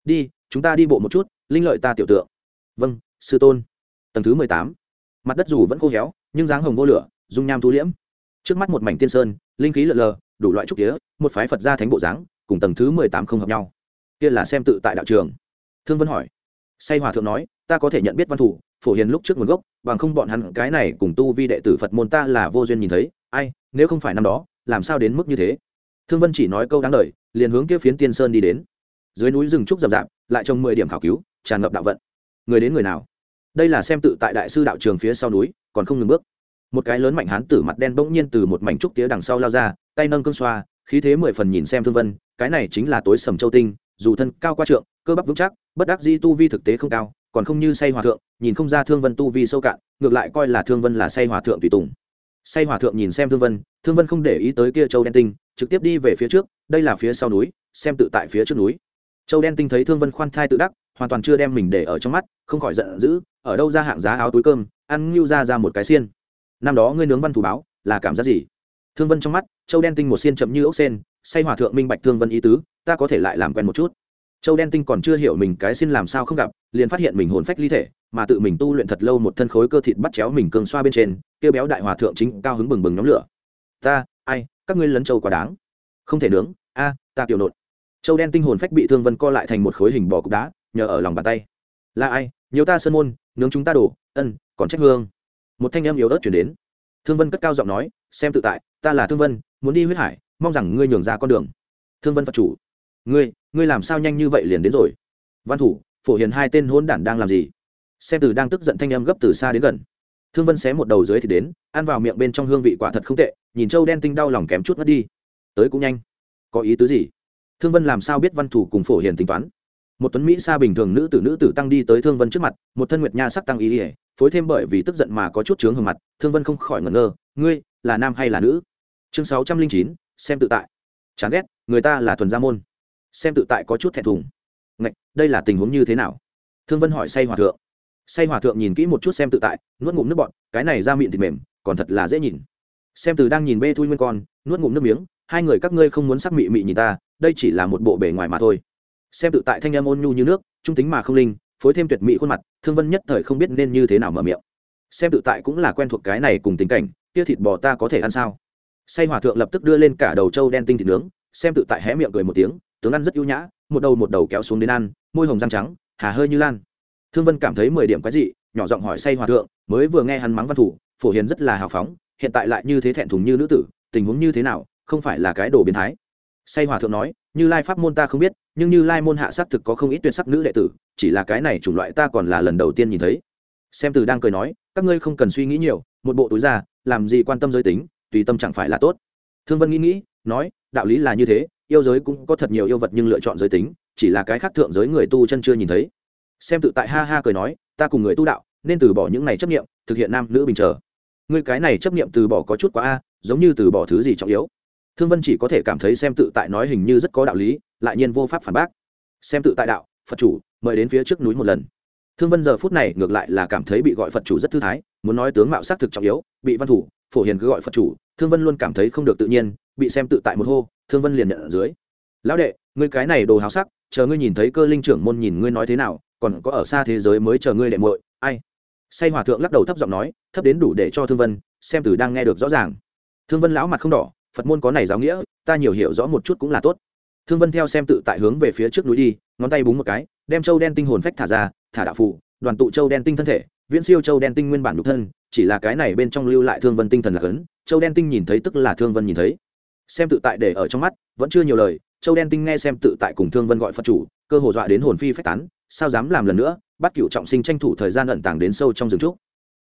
Đi, chúng ta đi bộ một chút, linh lợi ta tiểu tượng. Vâng sư tôn. Tầng thứ mười tám. Mặt đất dù vẫn khô héo, nhưng dáng hồng vô lửa, dung nham thu liễm. Trước mắt một mảnh tiên sơn, linh khí lợn lờ, đủ loại trúc tía, một phái phật gia thánh bộ dáng, cùng tầng thứ mười tám không hợp nhau. Kia là xem tự tại đạo trường. Thương vân hỏi say hòa thượng nói, ta có thể nhận biết văn thủ, phổ hiền lúc trước nguồn gốc, bằng không bọn hắn cái này cùng tu vi đệ tử phật môn ta là vô duyên nhìn thấy. Ai, nếu không phải năm đó, làm sao đến mức như thế? Thương vân chỉ nói câu đáng lời, liền hướng kia phiến tiên sơn đi đến. Dưới núi rừng trúc rậm rạp, lại trồng mười điểm khảo cứu, tràn ngập đạo vận. Người đến người nào? Đây là xem tự tại đại sư đạo trường phía sau núi, còn không ngừng bước. Một cái lớn mạnh hán tử mặt đen bỗng nhiên từ một mảnh trúc tía đằng sau lao ra, tay nâng cương xoa, khí thế mười phần nhìn xem thương vân, cái này chính là tối sầm châu tinh, dù thân cao qua trượng, cơ bắp vững chắc bất đắc di tu vi thực tế không cao, còn không như say hòa thượng, nhìn không ra thương vân tu vi sâu cạn, ngược lại coi là thương vân là say hòa thượng tùy tùng. Say hòa thượng nhìn xem thương vân thương vân không để ý tới kia châu đen tinh, trực tiếp đi về phía trước, đây là phía sau núi, xem tự tại phía trước núi. Châu đen tinh thấy thương vân khoan thai tự đắc, hoàn toàn chưa đem mình để ở trong mắt, không khỏi giận dữ, ở đâu ra hạng giá áo túi cơm, ăn ngưu ra ra một cái xiên. Năm đó ngươi nướng văn thủ báo, là cảm giác gì? Thương vân trong mắt, châu đen tinh một xiên chậm như ốc sen, say hòa thượng minh bạch thương vân ý tứ, ta có thể lại làm quen một chút châu đen tinh còn chưa hiểu mình cái xin làm sao không gặp, liền phát hiện mình hồn phách ly thể, mà tự mình tu luyện thật lâu một thân khối cơ thịt bắt chéo mình cường xoa bên trên, kêu béo đại hòa thượng chính cao hứng bừng bừng nhóm lửa. Ta, ai, các ngươi lấn châu quá đáng. Không thể nướng, a, ta tiểu nộn. Châu đen tinh hồn phách bị thương vân co lại thành một khối hình bò cục đá, nhờ ở lòng bàn tay. Là ai? Nhiều ta sơn môn, nướng chúng ta đổ, ân, còn trách hương. Một thanh em yếu ớt chuyển đến. Thương vân cất cao giọng nói, xem tự tại, ta là thương vân, muốn đi huyết hải, mong rằng ngươi nhường ra con đường. Thương vân phật chủ ngươi ngươi làm sao nhanh như vậy liền đến rồi? Văn thủ, phổ hiền hai tên hôn đản đang làm gì? Xem từ đang tức giận thanh âm gấp từ xa đến gần. Thương vân xé một đầu dưới thì đến, ăn vào miệng bên trong hương vị quả thật không tệ, nhìn trâu đen tinh đau lòng kém chút mất đi. Tới cũng nhanh. Có ý tứ gì? Thương vân làm sao biết văn thủ cùng phổ hiền tính toán? Một tuấn mỹ xa bình thường nữ tử nữ tử tăng đi tới thương vân trước mặt, một thân nguyệt nha sắc tăng ý ỉa phối thêm bởi vì tức giận mà có chút chướng hương mặt, thương vân không khỏi ngẩn ngơ, ngươi, là nam hay là nữ? Chương sáu trăm linh chín, xem tự tại. Chán ghét, người ta là thuần gia môn xem tự tại có chút thẹn thùng. Ngạch, đây là tình huống như thế nào? Thương vân hỏi say hòa thượng. Say hòa thượng nhìn kỹ một chút xem tự tại nuốt ngụm nước bọn cái này ra miệng thịt mềm còn thật là dễ nhìn. Xem từ đang nhìn bê thui nguyên con nuốt ngụm nước miếng hai người các ngươi không muốn sắc mị mị nhìn ta đây chỉ là một bộ bề ngoài mà thôi. Xem tự tại thanh em ôn nhu như nước trung tính mà không linh phối thêm tuyệt mỹ khuôn mặt thương vân nhất thời không biết nên như thế nào mở miệng. Xem tự tại cũng là quen thuộc cái này cùng tình cảnh kia thịt bò ta có thể ăn sao? Say hòa thượng lập tức đưa lên cả đầu trâu đen tinh thịt nướng xem tự tại hé miệng cười một tiếng tướng ăn rất ưu nhã, một đầu một đầu kéo xuống đến ăn, môi hồng răng trắng, hà hơi như lan. Thương vân cảm thấy mười điểm quái dị, nhỏ giọng hỏi say hòa thượng, mới vừa nghe hắn mắng văn thủ, phổ hiền rất là hào phóng, hiện tại lại như thế thẹn thùng như nữ tử, tình huống như thế nào, không phải là cái đồ biến thái. Say hòa thượng nói, như lai pháp môn ta không biết, nhưng như lai môn hạ xác thực có không ít tuyệt sắc nữ đệ tử, chỉ là cái này chủng loại ta còn là lần đầu tiên nhìn thấy. Xem từ đang cười nói, các ngươi không cần suy nghĩ nhiều, một bộ túi ra, làm gì quan tâm giới tính, tùy tâm chẳng phải là tốt. Thương vân nghĩ nghĩ, nói, đạo lý là như thế yêu giới cũng có thật nhiều yêu vật nhưng lựa chọn giới tính, chỉ là cái khác thượng giới người tu chân chưa nhìn thấy. Xem tự tại ha ha cười nói, ta cùng người tu đạo, nên từ bỏ những này chấp nghiệm thực hiện nam nữ bình chờ người cái này chấp nghiệm từ bỏ có chút quá a, giống như từ bỏ thứ gì trọng yếu. Thương vân chỉ có thể cảm thấy xem tự tại nói hình như rất có đạo lý, lại nhiên vô pháp phản bác. Xem tự tại đạo, phật chủ, mời đến phía trước núi một lần. Thương vân giờ phút này ngược lại là cảm thấy bị gọi phật chủ rất thư thái, muốn nói tướng mạo xác thực trọng yếu, bị văn thủ, phổ hiền cứ gọi phật chủ, thương vân luôn cảm thấy không được tự nhiên bị xem tự tại một hô, thương vân liền nhận ở dưới. Lão đệ, ngươi cái này đồ háo sắc, chờ ngươi nhìn thấy cơ linh trưởng môn nhìn ngươi nói thế nào, còn có ở xa thế giới mới chờ ngươi đệ muội, ai? Say hòa thượng lắc đầu thấp giọng nói, thấp đến đủ để cho thương vân xem từ đang nghe được rõ ràng. Thương vân lão mặt không đỏ, phật môn có này giáo nghĩa, ta nhiều hiểu rõ một chút cũng là tốt. Thương vân theo xem tự tại hướng về phía trước núi đi, ngón tay búng một cái, đem châu đen tinh hồn phách thả ra, thả đạo phụ đoàn tụ châu đen tinh thân thể, viễn siêu châu đen tinh nguyên bản nhục thân, chỉ là cái này bên trong lưu lại thương vân tinh thần là khấn, châu đen tinh nhìn thấy tức là thương vân nhìn thấy xem tự tại để ở trong mắt, vẫn chưa nhiều lời, châu đen tinh nghe xem tự tại cùng thương vân gọi phật chủ, cơ hồ dọa đến hồn phi phách tán, sao dám làm lần nữa, bắt cựu trọng sinh tranh thủ thời gian ẩn tàng đến sâu trong rừng trúc.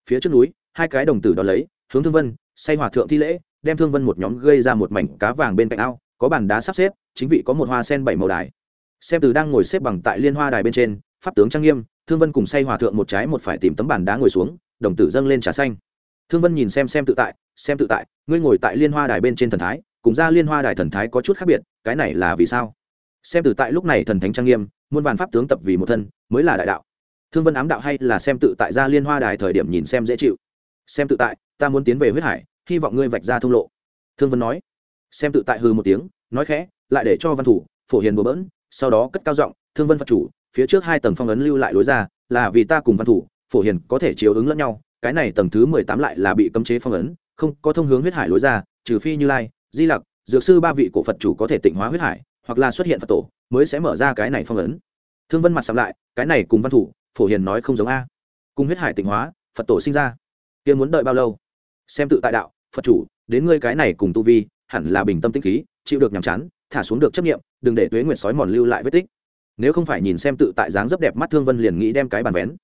Phía trước núi, hai cái đồng tử đ ó lấy, hướng thương vân, say hòa thượng thi lễ, đem thương vân một nhóm gây ra một mảnh cá vàng bên cạnh ao, có bàn đá sắp xếp, chính vị có một hoa sen bảy màu đài. Xem từ đang ngồi xếp bằng tại liên hoa đài bên trên, pháp tướng trang nghiêm, thương vân cùng say hòa thượng một trái một phải tìm tấm bàn đá ngồi xuống, đồng tử dâng lên trà xanh. Thương vân nhìn xem xem tự tại, xem tự tại, ngươi ngồi tại liên hoa đài bên trên thần thái cùng ra liên hoa đài thần thái có chút khác biệt, cái này là vì sao? Xem tự tại lúc này thần thánh trang nghiêm, muôn vàn pháp tướng tập vì một thân, mới là đại đạo. Thương vân ám đạo hay là xem tự tại ra liên hoa đài thời điểm nhìn xem dễ chịu. Xem tự tại, ta muốn tiến về huyết hải, hy vọng ngươi vạch ra thông lộ. Thương vân nói. Xem tự tại hư một tiếng, nói khẽ, lại để cho văn thủ, phổ hiền bừa bỡn, sau đó cất cao giọng, thương vân phật chủ, phía trước hai tầng phong ấn lưu lại lối ra, là vì ta cùng văn thủ, phổ hiền có thể chiếu ứng lẫn nhau, cái này tầng thứ mười tám lại là bị cấm chế phong ấn, không có thông hướng huyết hải lối ra, trừ phi như lai di lặc, dược sư ba vị cổ phật chủ có thể tịnh hóa huyết hải, hoặc là xuất hiện phật tổ, mới sẽ mở ra cái này phong ấn. Thương vân mặt sắm lại, cái này cùng văn thủ, phổ hiền nói không giống a. Cùng huyết hải tịnh hóa, phật tổ sinh ra. Kia muốn đợi bao lâu? Xem tự tại đạo, phật chủ, đến ngươi cái này cùng tu vi, hẳn là bình tâm tĩnh khí, chịu được nhàm chán, thả xuống được chấp nghiệm đừng để tuế nguyệt sói mòn lưu lại vết tích. Nếu không phải nhìn xem tự tại dáng rất đẹp mắt thương vân liền nghĩ đem cái bàn vén.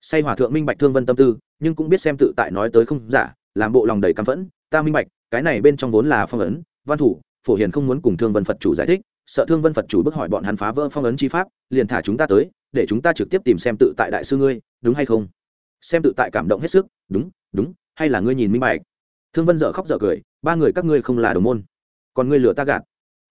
Say hòa thượng minh bạch thương vân tâm tư, nhưng cũng biết xem tự tại nói tới không giả, làm bộ lòng đầy căm phẫn, ta minh bạch cái này bên trong vốn là phong ấn, văn thủ, phổ hiền không muốn cùng thương vân phật chủ giải thích, sợ thương vân phật chủ bức hỏi bọn hắn phá vỡ phong ấn chi pháp, liền thả chúng ta tới, để chúng ta trực tiếp tìm xem tự tại đại sư ngươi, đúng hay không? Xem tự tại cảm động hết sức, đúng đúng, hay là ngươi nhìn minh bạch? Thương vân dợ khóc dợ cười, ba người các ngươi không là đồng môn, còn ngươi lừa ta gạt.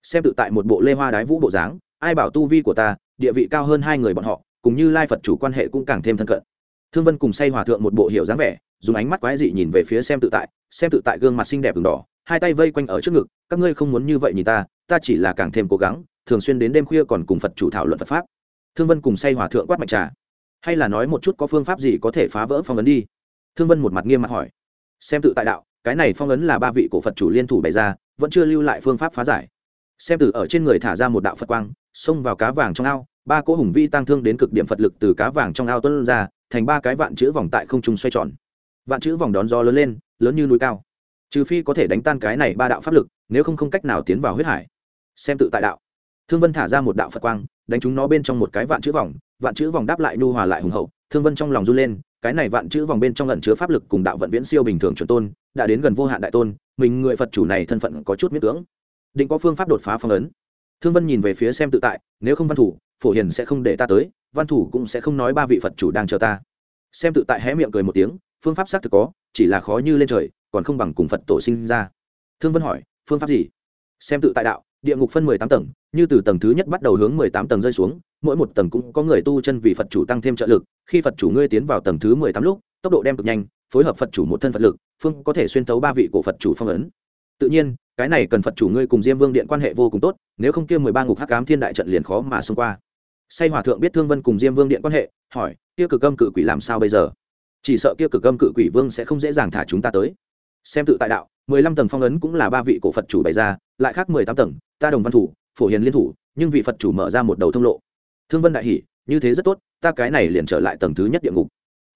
Xem tự tại một bộ lê hoa đái vũ bộ dáng, ai bảo tu vi của ta, địa vị cao hơn hai người bọn họ, cùng như lai phật chủ quan hệ cũng càng thêm thân cận thương vân cùng say hòa thượng một bộ hiệu dáng vẻ, dùng ánh mắt quái dị nhìn về phía xem tự tại. Xem tự tại gương mặt xinh đẹp đường đỏ, hai tay vây quanh ở trước ngực, các ngươi không muốn như vậy nhìn ta ta chỉ là càng thêm cố gắng, thường xuyên đến đêm khuya còn cùng phật chủ thảo luận phật pháp. Thương vân cùng say hòa thượng quát mạch trà. Hay là nói một chút có phương pháp gì có thể phá vỡ phong ấn đi? Thương vân một mặt nghiêm mặt hỏi. Xem tự tại đạo, cái này phong ấn là ba vị cổ phật chủ liên thủ bày ra, vẫn chưa lưu lại phương pháp phá giải. Xem từ ở trên người thả ra một đạo phật quang, xông vào cá vàng trong ao, ba cỗ hùng vi tăng thương đến cực điểm phật lực từ cá vàng trong ao tuân ra thành ba cái vạn chữ vòng tại không trung xoay tròn. Vạn chữ vòng đón gió lớn lên, lớn như núi cao. Trừ phi có thể đánh tan cái này ba đạo pháp lực, nếu không không cách nào tiến vào huyết hải. Xem tự tại đạo. Thương vân thả ra một đạo phật quang, đánh chúng nó bên trong một cái vạn chữ vòng, vạn chữ vòng đáp lại nhu hòa lại hùng hậu. Thương vân trong lòng run lên, cái này vạn chữ vòng bên trong lần chứa pháp lực cùng đạo vận viễn siêu bình thường chuẩn tôn, đã đến gần vô hạn đại tôn, mình người phật chủ này thân phận có chút miết cưỡng. Định có phương pháp đột phá phong ấn. Thương vân nhìn về phía xem tự tại, nếu không văn thủ phổ hiền sẽ không để ta tới, văn thủ cũng sẽ không nói ba vị phật chủ đang chờ ta. Xem tự tại hé miệng cười một tiếng, phương pháp xác thực có, chỉ là khó như lên trời, còn không bằng cùng phật tổ sinh ra. Thương vân hỏi, phương pháp gì? Xem tự tại đạo, địa ngục phân mười tám tầng, như từ tầng thứ nhất bắt đầu hướng mười tám tầng rơi xuống, mỗi một tầng cũng có người tu chân vì phật chủ tăng thêm trợ lực, khi phật chủ ngươi tiến vào tầng thứ mười tám lúc, tốc độ đem cực nhanh, phối hợp phật chủ một thân phật lực, phương có thể xuyên thấu ba vị của phật chủ phong ấn. Tự nhiên, cái này cần phật chủ ngươi cùng diêm vương điện quan hệ vô cùng tốt, nếu không kia mười ba ngục hắc ám thiên đại trận liền khó mà xông qua say hòa thượng biết thương vân cùng diêm vương điện quan hệ, hỏi, kia cực âm cự quỷ làm sao bây giờ? Chỉ sợ kia cực âm cự quỷ vương sẽ không dễ dàng thả chúng ta tới. Xem tự tại đạo, mười lăm tầng phong ấn cũng là ba vị cổ phật chủ bày ra, lại khác mười tám tầng, ta đồng văn thủ, phổ hiền liên thủ, nhưng vị phật chủ mở ra một đầu thông lộ. Thương vân đại hỷ như thế rất tốt, ta cái này liền trở lại tầng thứ nhất địa ngục.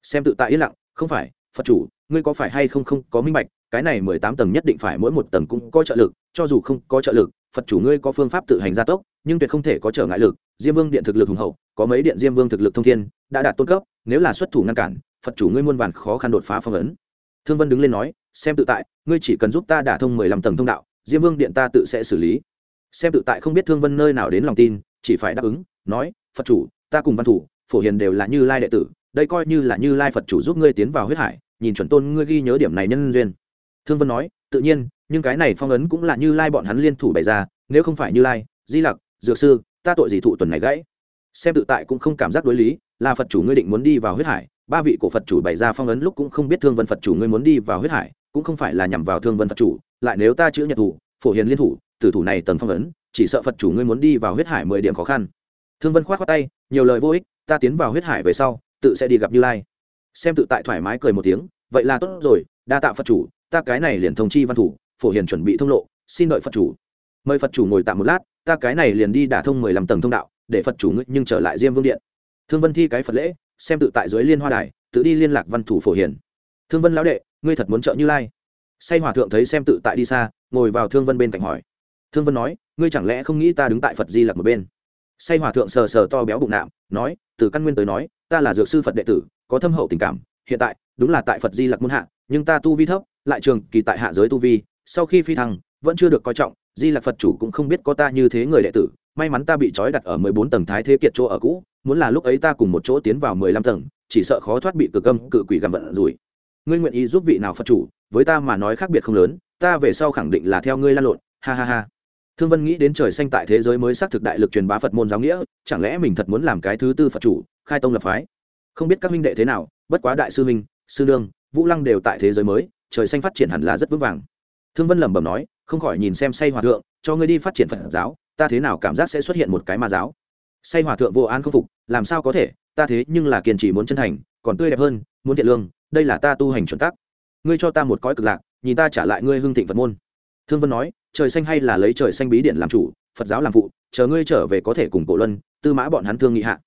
Xem tự tại yên lặng, không phải, phật chủ, ngươi có phải hay không không có minh bạch, cái này mười tám tầng nhất định phải mỗi một tầng cũng có trợ lực, cho dù không có trợ lực, phật chủ ngươi có phương pháp tự hành gia tốc nhưng tuyệt không thể có trở ngại lực, diêm vương điện thực lực hùng hậu, có mấy điện diêm vương thực lực thông thiên, đã đạt tôn cấp, nếu là xuất thủ ngăn cản, phật chủ ngươi muôn vàn khó khăn đột phá phong ấn. Thương vân đứng lên nói, xem tự tại, ngươi chỉ cần giúp ta đả thông mười lăm tầng thông đạo, diêm vương điện ta tự sẽ xử lý. Xem tự tại không biết thương vân nơi nào đến lòng tin, chỉ phải đáp ứng, nói, phật chủ, ta cùng văn thủ, phổ hiền đều là như lai đệ tử, đây coi như là như lai phật chủ giúp ngươi tiến vào huyết hải, nhìn chuẩn tôn ngươi ghi nhớ điểm này nhân duyên. Thương vân nói, tự nhiên, nhưng cái này phong ấn cũng là như lai bọn hắn liên thủ bày ra, nếu không phải như lai, di lặc dược sư, ta tội gì thụ tuần này gãy? Xem tự tại cũng không cảm giác đối lý, là phật chủ ngươi định muốn đi vào huyết hải, ba vị cổ phật chủ bày ra phong ấn lúc cũng không biết thương vân phật chủ ngươi muốn đi vào huyết hải, cũng không phải là nhằm vào thương vân phật chủ, lại nếu ta chữ nhật thủ, phổ hiền liên thủ, tử thủ này tầng phong ấn, chỉ sợ phật chủ ngươi muốn đi vào huyết hải mười điểm khó khăn. Thương vân k h o á t tay, nhiều lời vô ích, ta tiến vào huyết hải về sau, tự sẽ đi gặp như lai. Xem tự tại thoải mái cười một tiếng, vậy là tốt rồi, đa tạ phật chủ, ta cái này liền thông chi văn thủ, phổ hiền chuẩn bị thông lộ, xin đợi phật chủ. Mời phật chủ ngồi tạm một lát ta cái này liền đi đả thông mười lăm tầng thông đạo, để phật chủ ngươi nhưng trở lại diêm vương điện. Thương vân thi cái phật lễ, xem tự tại dưới liên hoa đài, tự đi liên lạc văn thủ phổ hiền. Thương vân lão đệ, ngươi thật muốn trợ như lai. Say hòa thượng thấy xem tự tại đi xa, ngồi vào thương vân bên cạnh hỏi. Thương vân nói, ngươi chẳng lẽ không nghĩ ta đứng tại phật di lặc một bên? Say hòa thượng sờ sờ to béo bụng nạm, nói, từ căn nguyên tới nói, ta là dược sư phật đệ tử, có thâm hậu tình cảm, hiện tại, đúng là tại phật di lặc muôn hạ, nhưng ta tu vi thấp, lại trường kỳ tại hạ giới tu vi, sau khi phi thăng, vẫn chưa được coi trọng di lạc phật chủ cũng không biết có ta như thế người đệ tử, may mắn ta bị trói đặt ở mười bốn tầng thái thế kiệt chỗ ở cũ, muốn là lúc ấy ta cùng một chỗ tiến vào mười lăm tầng, chỉ sợ khó thoát bị cực âm, cự quỷ gặm vận rủi. Ngươi nguyện ý giúp vị nào phật chủ, với ta mà nói khác biệt không lớn, ta về sau khẳng định là theo ngươi lan lộn, ha ha ha. Thương vân nghĩ đến trời xanh tại thế giới mới xác thực đại lực truyền bá phật môn giáo nghĩa, chẳng lẽ mình thật muốn làm cái thứ tư phật chủ, khai tông lập phái? Không biết các minh đệ thế nào, bất quá đại sư minh sư nương, vũ lăng đều tại thế giới mới, trời xanh phát triển hẳn là rất vững vàng. Thương vân lẩm bẩm nói không khỏi nhìn xem say hòa thượng, cho ngươi đi phát triển phật giáo, ta thế nào cảm giác sẽ xuất hiện một cái ma giáo. Say hòa thượng vô an không phục, làm sao có thể, ta thế nhưng là kiên trì muốn chân thành, còn tươi đẹp hơn, muốn thiện lương, đây là ta tu hành chuẩn tắc. Ngươi cho ta một cõi cực lạc, nhìn ta trả lại ngươi hưng thịnh phật môn. Thương vân nói, trời xanh hay là lấy trời xanh bí điện làm chủ, phật giáo làm phụ, chờ ngươi trở về có thể cùng cổ luân, tư mã bọn hắn thương nghị hạ.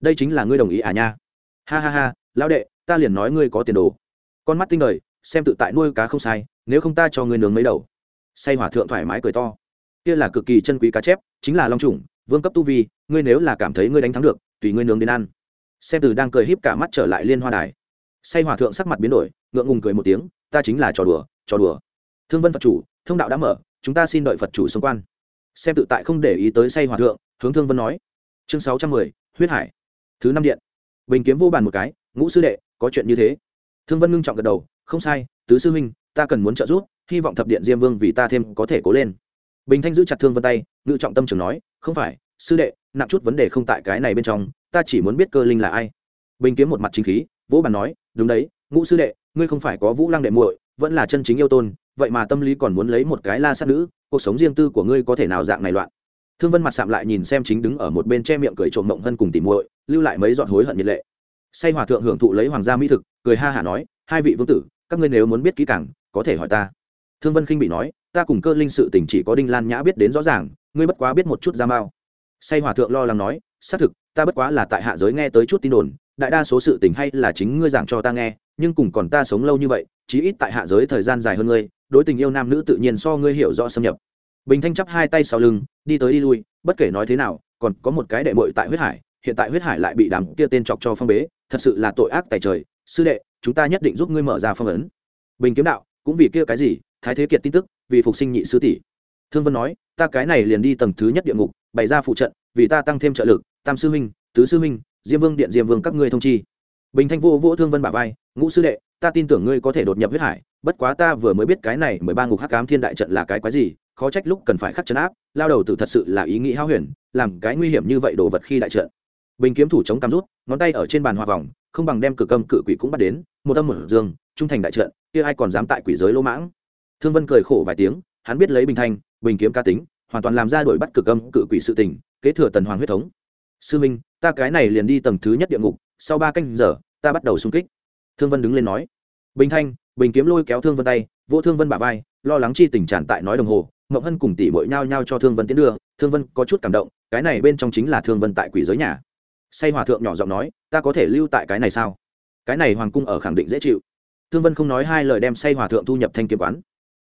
Đây chính là ngươi đồng ý à nha? Ha ha ha, lão đệ, ta liền nói ngươi có tiền đồ. Con mắt tinh đời, xem tự tại nuôi cá không sai, nếu không ta cho ngươi nướng mấy đầu say hỏa thượng thoải mái cười to. Kia là cực kỳ chân quý cá chép, chính là long trùng, vương cấp tu vi, ngươi nếu là cảm thấy ngươi đánh thắng được, tùy ngươi nướng đến ăn. Xem từ đang cười híp cả mắt trở lại liên hoa đài. Say hòa thượng sắc mặt biến đổi, ngượng ngùng cười một tiếng, ta chính là trò đùa trò đùa. Thương vân phật chủ, thông đạo đã mở, chúng ta xin đợi phật chủ xung quan. Xem tự tại không để ý tới say hòa thượng, hướng thương vân nói. Chương sáu trăm mười, huyết hải. Thứ năm điện. Bình kiếm vô bàn một cái, ngũ sư đệ, có chuyện như thế. Thương vân ngưng trọng gật đầu, không sai, tứ sư huynh, ta cần muốn trợ giúp hy vọng thập điện diêm vương vì ta thêm có thể cố lên. Bình thanh giữ chặt thương vân tay, ngự trọng tâm trường nói, không phải, sư đệ, nặng chút vấn đề không tại cái này bên trong, ta chỉ muốn biết cơ linh là ai. Bình kiếm một mặt chính khí, vỗ bàn nói, đúng đấy, ngũ sư đệ, ngươi không phải có vũ lăng đệ muội, vẫn là chân chính yêu tôn, vậy mà tâm lý còn muốn lấy một cái la sát nữ, cuộc sống riêng tư của ngươi có thể nào dạng này loạn? Thương vân mặt sạm lại nhìn xem chính đứng ở một bên che miệng cười trộm mộng hân cùng tìm muội, lưu lại mấy giọt hối hận nhiệt lệ. Say hòa thượng hưởng thụ lấy hoàng gia mỹ thực, cười ha hả nói, hai vị vương tử, các ngươi nếu muốn biết kỹ càng, có thể hỏi ta thương vân khinh bị nói, ta cùng cơ linh sự tình chỉ có đinh lan nhã biết đến rõ ràng, ngươi bất quá biết một chút ra mao say hòa thượng lo lắng nói, xác thực, ta bất quá là tại hạ giới nghe tới chút tin đồn, đại đa số sự tình hay là chính ngươi giảng cho ta nghe, nhưng cùng còn ta sống lâu như vậy, chí ít tại hạ giới thời gian dài hơn ngươi, đối tình yêu nam nữ tự nhiên so ngươi hiểu rõ xâm nhập. Bình thanh chắp hai tay sau lưng, đi tới đi lui, bất kể nói thế nào, còn có một cái đệ mội tại huyết hải, hiện tại huyết hải lại bị đám kia tên chọc cho phong bế, thật sự là tội ác tại trời. Sư đệ, chúng ta nhất định giúp ngươi mở ra phong ấn. Bình kiếm đạo, cũng vì kia cái gì thái thế kiệt tin tức, vì phục sinh nhị sư tỷ. Thương vân nói, ta cái này liền đi tầng thứ nhất địa ngục, bày ra phụ trận, vì ta tăng thêm trợ lực, tam sư huynh, tứ sư huynh, diêm vương điện diêm vương các ngươi thông chi. Bình thanh vô vỗ thương vân bả vai, ngũ sư đệ, ta tin tưởng ngươi có thể đột nhập huyết hải, bất quá ta vừa mới biết cái này mười ba ngục hắc cám thiên đại trận là cái quái gì, khó trách lúc cần phải khắc chấn áp, lao đầu tử thật sự là ý nghĩ hao huyền, làm cái nguy hiểm như vậy đồ vật khi đại trận. Bình kiếm thủ chống cắm rút, ngón tay ở trên bàn hòa vòng, không bằng đem cử cầm cự quỷ cũng bắt đến, một âm một dương, trung thành đại trận, kia ai còn dám tại quỷ giới lỗ mãng? Thương vân cười khổ vài tiếng, hắn biết lấy bình thanh, bình kiếm ca tính, hoàn toàn làm ra đổi bắt cực âm, cự quỷ sự tình, kế thừa tần hoàng huyết thống. Sư minh, ta cái này liền đi tầng thứ nhất địa ngục, sau ba canh giờ, ta bắt đầu xung kích. Thương vân đứng lên nói. Bình thanh, bình kiếm lôi kéo thương vân tay, vỗ thương vân bả vai, lo lắng chi tình tràn tại nói đồng hồ ngộng hân cùng tỷ bội nhao nhao cho thương vân tiến đưa, thương vân có chút cảm động, cái này bên trong chính là thương vân tại quỷ giới nhà. Say hòa thượng nhỏ giọng nói, ta có thể lưu tại cái này sao? Cái này hoàng cung ở khẳng định dễ chịu. Thương vân không nói hai lời đem say hòa thượng thu nhập thanh kiếm quán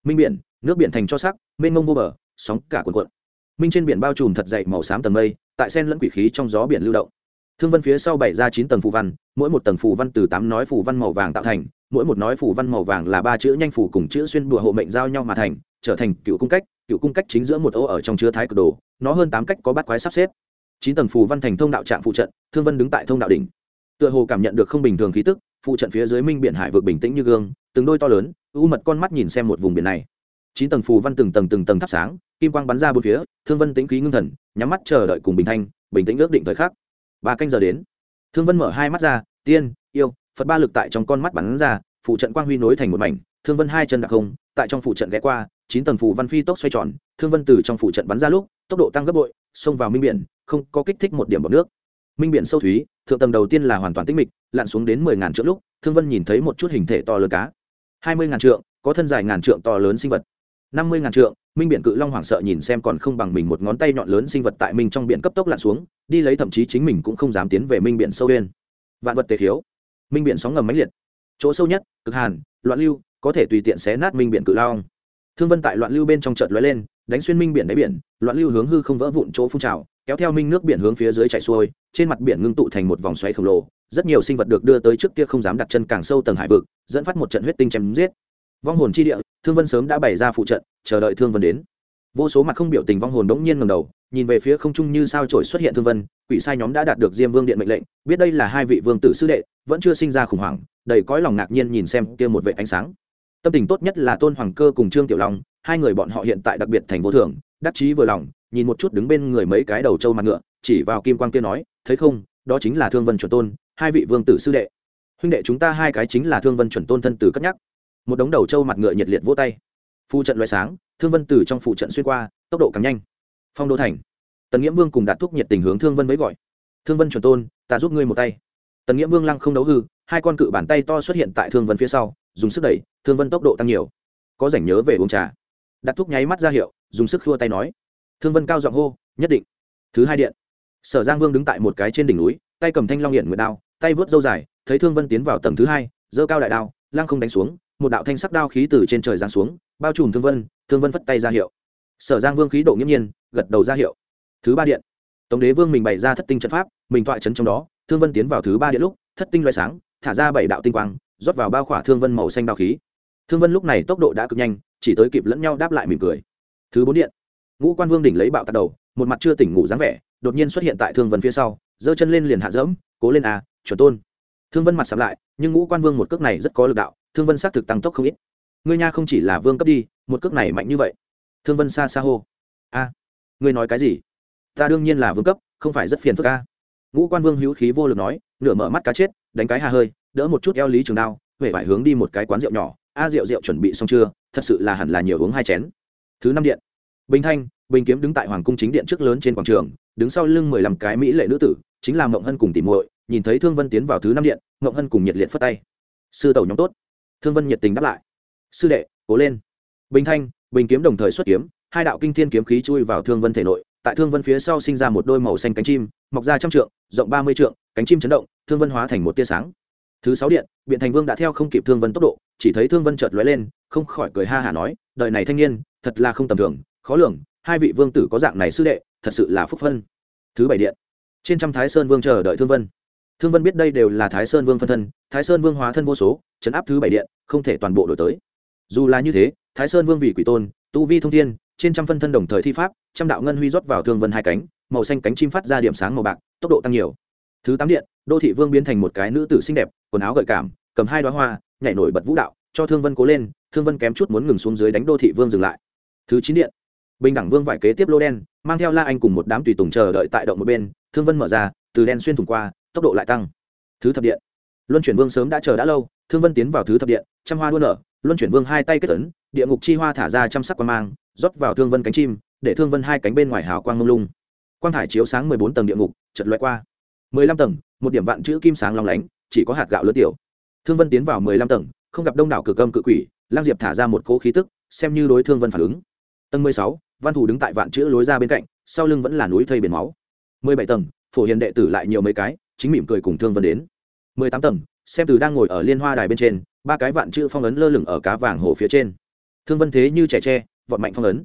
minh biển, nước biển thành cho sắc, mênh mông vô bờ, sóng cả cuồn cuộn. Minh trên biển bao trùm thật dậy màu xám tầng mây, tại sen lẫn quỷ khí trong gió biển lưu động. Thương vân phía sau bảy ra chín tầng phù văn, mỗi một tầng phù văn từ tám nói phù văn màu vàng tạo thành, mỗi một nói phù văn màu vàng là ba chữ nhanh phù cùng chữ xuyên bùa hộ mệnh giao nhau mà thành, trở thành cựu cung cách, cựu cung cách chính giữa một ô ở trong chứa thái cực đồ, nó hơn tám cách có bát quái sắp xếp. Chín tầng phù văn thành thông đạo trạng phụ trận, thương vân đứng tại thông đạo đỉnh. Tựa hồ cảm nhận được không bình thường khí tức, phụ trận phía dưới minh biển hải vực bình tĩnh như gương, từng đôi to lớn u mật con mắt nhìn xem một vùng biển này. Chín tầng phù văn từng tầng từng tầng thắp sáng, kim quang bắn ra bốn phía, thương vân tĩnh khí ngưng thần, nhắm mắt chờ đợi cùng bình thanh, bình tĩnh ước định thời khắc. Ba canh giờ đến. Thương vân mở hai mắt ra, tiên, yêu, phật ba lực tại trong con mắt bắn ra, phụ trận quang huy nối thành một mảnh, thương vân hai chân đặc không, tại trong phụ trận ghé qua, chín tầng phù văn phi tốc xoay tròn, thương vân từ trong phụ trận bắn ra lúc, tốc độ tăng gấp bội, xông vào minh biển, không có kích thích một điểm bọc nước. Minh biển sâu thúy, thượng tầng đầu tiên là hoàn toàn tĩnh mịch, lặn xuống đến mười ngàn trượng lúc, thương vân nhìn thấy một chút hình thể to lớn cá hai mươi ngàn trượng, có thân dài ngàn trượng to lớn sinh vật. năm mươi ngàn trượng, minh biển cự long hoảng sợ nhìn xem còn không bằng mình một ngón tay nhọn lớn sinh vật tại minh trong biển cấp tốc lặn xuống, đi lấy thậm chí chính mình cũng không dám tiến về minh biển sâu bên. Vạn vật tề khiếu. Minh biển sóng ngầm máy liệt. Chỗ sâu nhất, cực hàn, loạn lưu, có thể tùy tiện xé nát minh biển cự long. Thương vân tại loạn lưu bên trong trận lóe lên, đánh xuyên minh biển đáy biển, loạn lưu hướng hư không vỡ vụn chỗ phun trào, kéo theo minh nước biển hướng phía dưới chảy xuôi, trên mặt biển ngưng tụ thành một vòng xoáy khổng lồ rất nhiều sinh vật được đưa tới trước kia không dám đặt chân càng sâu tầng hải vực, dẫn phát một trận huyết tinh chém giết. Vong hồn chi địa, thương vân sớm đã bày ra phụ trận, chờ đợi thương vân đến. Vô số mặt không biểu tình vong hồn đống nhiên ngầm đầu, nhìn về phía không trung như sao trổi xuất hiện thương vân, quỷ sai nhóm đã đạt được diêm vương điện mệnh lệnh, biết đây là hai vị vương tử sư đệ, vẫn chưa sinh ra khủng hoảng, đầy cõi lòng ngạc nhiên nhìn xem kia một vệ ánh sáng. Tâm tình tốt nhất là tôn hoàng cơ cùng trương tiểu long, hai người bọn họ hiện tại đặc biệt thành vô thường, đắc chí vừa lòng, nhìn một chút đứng bên người mấy cái đầu trâu mặt ngựa, chỉ vào kim quang kia nói, thấy không, đó chính là thương vân chuẩn tôn hai vị vương tử sư đệ. Huynh đệ chúng ta hai cái chính là thương vân chuẩn tôn thân tử cất nhắc. Một đống đầu trâu mặt ngựa nhiệt liệt vỗ tay. Phu trận loại sáng, thương vân tử trong phụ trận xuyên qua, tốc độ càng nhanh. Phong đô thành. Tần nghĩa vương cùng đạt thúc nhiệt tình hướng thương vân với gọi. Thương vân chuẩn tôn, ta giúp ngươi một tay. Tần nghĩa vương lăng không đấu hư, hai con cự bàn tay to xuất hiện tại thương vân phía sau, dùng sức đẩy, thương vân tốc độ tăng nhiều. Có rảnh nhớ về uống trà. Đạt thúc nháy mắt ra hiệu, dùng sức khua tay nói. Thương vân cao giọng hô, nhất định. Thứ hai điện. Sở giang vương đứng tại một cái trên đỉnh núi, tay cầm thanh long hiển nguyệt đao tay vớt dâu dài, thấy thương vân tiến vào tầng thứ hai, giơ cao đại đao, lăng không đánh xuống, một đạo thanh sắc đao khí từ trên trời giáng xuống, bao trùm thương vân thương vân phất tay ra hiệu. Sở giang vương khí độ nghiêm nhiên, gật đầu ra hiệu. Thứ ba điện. Tống đế vương mình bày ra thất tinh trận pháp, mình tọa chấn trong đó, thương vân tiến vào thứ ba điện lúc, thất tinh loại sáng, thả ra bảy đạo tinh quang, rót vào bao khỏa thương vân màu xanh đao khí. Thương vân lúc này tốc độ đã cực nhanh, chỉ tới kịp lẫn nhau đáp lại mỉm cười. Thứ bốn điện. Ngũ quan vương đỉnh lấy bạo tạt đầu, một mặt chưa tỉnh ngủ dáng vẻ, đột nhiên xuất hiện tại thương vân phía sau, giơ chân lên liền hạ dẫm cố lên à chuẩn tôn. Thương vân mặt sắm lại, nhưng ngũ quan vương một cước này rất có lực đạo, thương vân xác thực tăng tốc không ít. Ngươi nha không chỉ là vương cấp đi, một cước này mạnh như vậy. Thương vân xa xa hô. A, ngươi nói cái gì? Ta đương nhiên là vương cấp, không phải rất phiền phức a. Ngũ quan vương hữu khí vô lực nói, nửa mở mắt cá chết, đánh cái hà hơi, đỡ một chút eo lý trường đao, huệ phải hướng đi một cái quán rượu nhỏ. A rượu rượu chuẩn bị xong chưa? Thật sự là hẳn là nhiều uống hai chén. Thứ năm điện. Bình thanh, bình kiếm đứng tại hoàng cung chính điện trước lớn trên quảng trường, đứng sau lưng mười lăm cái mỹ lệ nữ tử, chính là mộng hân cùng tìm muội nhìn thấy thương vân tiến vào thứ năm điện ngộng hân cùng nhiệt liệt phất tay sư tẩu nhóm tốt thương vân nhiệt tình đáp lại sư đệ cố lên bình thanh bình kiếm đồng thời xuất kiếm hai đạo kinh thiên kiếm khí chui vào thương vân thể nội tại thương vân phía sau sinh ra một đôi màu xanh cánh chim mọc ra trăm trượng rộng ba mươi trượng cánh chim chấn động thương vân hóa thành một tia sáng thứ sáu điện biện thành vương đã theo không kịp thương vân tốc độ chỉ thấy thương vân chợt lóe lên không khỏi cười ha hả nói đời này thanh niên thật là không tầm thường khó lường hai vị vương tử có dạng này sư đệ thật sự là phúc phân thứ bảy điện trên trăm thái sơn vương chờ đợi thương vân thương vân biết đây đều là thái sơn vương phân thân, thái sơn vương hóa thân vô số, chấn áp thứ bảy điện, không thể toàn bộ đổi tới. Dù là như thế, thái sơn vương vì quỷ tôn, tu vi thông thiên, trên trăm phân thân đồng thời thi pháp, trăm đạo ngân huy rót vào thương vân hai cánh, màu xanh cánh chim phát ra điểm sáng màu bạc, tốc độ tăng nhiều. Thứ tám điện, đô thị vương biến thành một cái nữ tử xinh đẹp, quần áo gợi cảm, cầm hai đoá hoa, nhảy nổi bật vũ đạo, cho thương vân cố lên, thương vân kém chút muốn ngừng xuống dưới đánh đô thị vương dừng lại. Thứ chín điện, bình đẳng vương vải kế tiếp lô đen, mang theo la anh cùng một đám tùy tùng chờ đợi tại động một bên, thương vân mở ra, từ đen xuyên thủng qua tốc độ lại tăng. Thứ thập điện. Luân chuyển vương sớm đã chờ đã lâu, thương vân tiến vào thứ thập điện, trăm hoa đua nở, luân chuyển vương hai tay kết tấn địa ngục chi hoa thả ra chăm sắc quan mang, rót vào thương vân cánh chim, để thương vân hai cánh bên ngoài hào quang mông lung. Quang thải chiếu sáng mười bốn tầng địa ngục chật loại qua. mười lăm tầng, một điểm vạn chữ kim sáng long lánh, chỉ có hạt gạo lớn tiểu. Thương vân tiến vào mười lăm tầng, không gặp đông đảo cử cơm cự quỷ, lang diệp thả ra một cỗ khí tức, xem như đối thương vân phản ứng. Tầng mười sáu, văn thủ đứng tại vạn chữ lối ra bên cạnh, sau lưng vẫn là núi thây biển máu. mười bảy tầng, phổ hiền đệ tử lại nhiều mấy cái chính mỉm cười cùng thương vân đến. Mười tám tầng, xem từ đang ngồi ở liên hoa đài bên trên, ba cái vạn chữ phong ấn lơ lửng ở cá vàng hồ phía trên. Thương vân thế như trẻ tre, vọt mạnh phong ấn.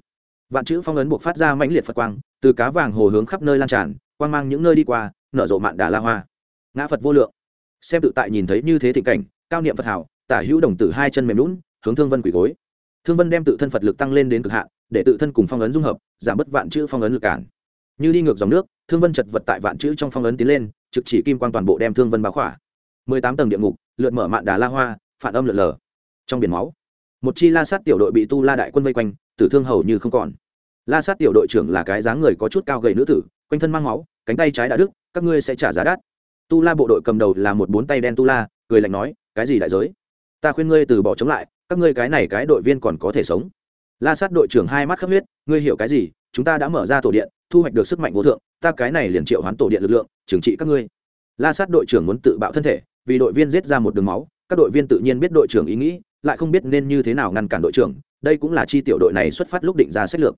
Vạn chữ phong ấn buộc phát ra mãnh liệt phật quang, từ cá vàng hồ hướng khắp nơi lan tràn, quang mang những nơi đi qua, nở rộ mạn đà la hoa. Ngã phật vô lượng. Xem tự tại nhìn thấy như thế thịnh cảnh, cao niệm phật hảo tả hữu đồng tử hai chân mềm lún hướng thương vân quỷ gối. Thương vân đem tự thân phật lực tăng lên đến cực hạn, để tự thân cùng phong ấn dung hợp, giảm bớt vạn chữ phong ấn lực cản. Như đi ngược dòng nước, thương vân chật vật tại vạn chữ trong phong ấn tiến lên trực chỉ kim quan toàn bộ đem thương vân báo khỏa. mười tám tầng địa ngục lượt mở mạn đà la hoa, phản âm lượn lờ. Trong biển máu, một chi la sát tiểu đội bị tu la đại quân vây quanh, tử thương hầu như không còn. La sát tiểu đội trưởng là cái dáng người có chút cao gầy nữ tử, quanh thân mang máu, cánh tay trái đã đứt, các ngươi sẽ trả giá đắt. Tu la bộ đội cầm đầu là một bốn tay đen tu la, cười lạnh nói, cái gì đại giới? Ta khuyên ngươi từ bỏ chống lại, các ngươi cái này cái đội viên còn có thể sống. La sát đội trưởng hai mắt khắp huyết, ngươi hiểu cái gì? Chúng ta đã mở ra tổ điện, thu hoạch được sức mạnh vô thượng ta cái này liền triệu hoán tổ điện lực lượng, trừng trị các ngươi. La sát đội trưởng muốn tự bạo thân thể, vì đội viên giết ra một đường máu, các đội viên tự nhiên biết đội trưởng ý nghĩ, lại không biết nên như thế nào ngăn cản đội trưởng, đây cũng là chi tiểu đội này xuất phát lúc định ra sách lược.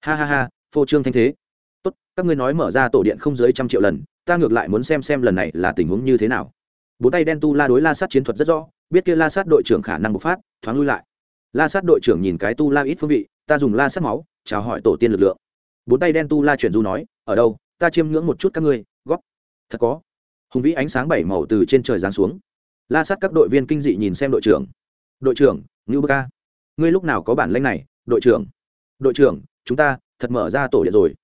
Ha ha ha, phô trương thanh thế. Tốt, các ngươi nói mở ra tổ điện không dưới trăm triệu lần, ta ngược lại muốn xem xem lần này là tình huống như thế nào. Bốn tay đen tu la đối la sát chiến thuật rất rõ, biết kia la sát đội trưởng khả năng bộc phát, thoáng lui lại. La sát đội trưởng nhìn cái tu la ít phương vị, ta dùng la sát máu, chào hỏi tổ tiên lực lượng. Bốn tay đen tu la chuyển du nói, ở đâu? Ta chiêm ngưỡng một chút các ngươi góp. Thật có. Hùng vĩ ánh sáng bảy màu từ trên trời giáng xuống. La sát các đội viên kinh dị nhìn xem đội trưởng. Đội trưởng ngưu bơ ca ngươi lúc nào có bản lanh này đội trưởng? Đội trưởng chúng ta thật mở ra tổ điện rồi.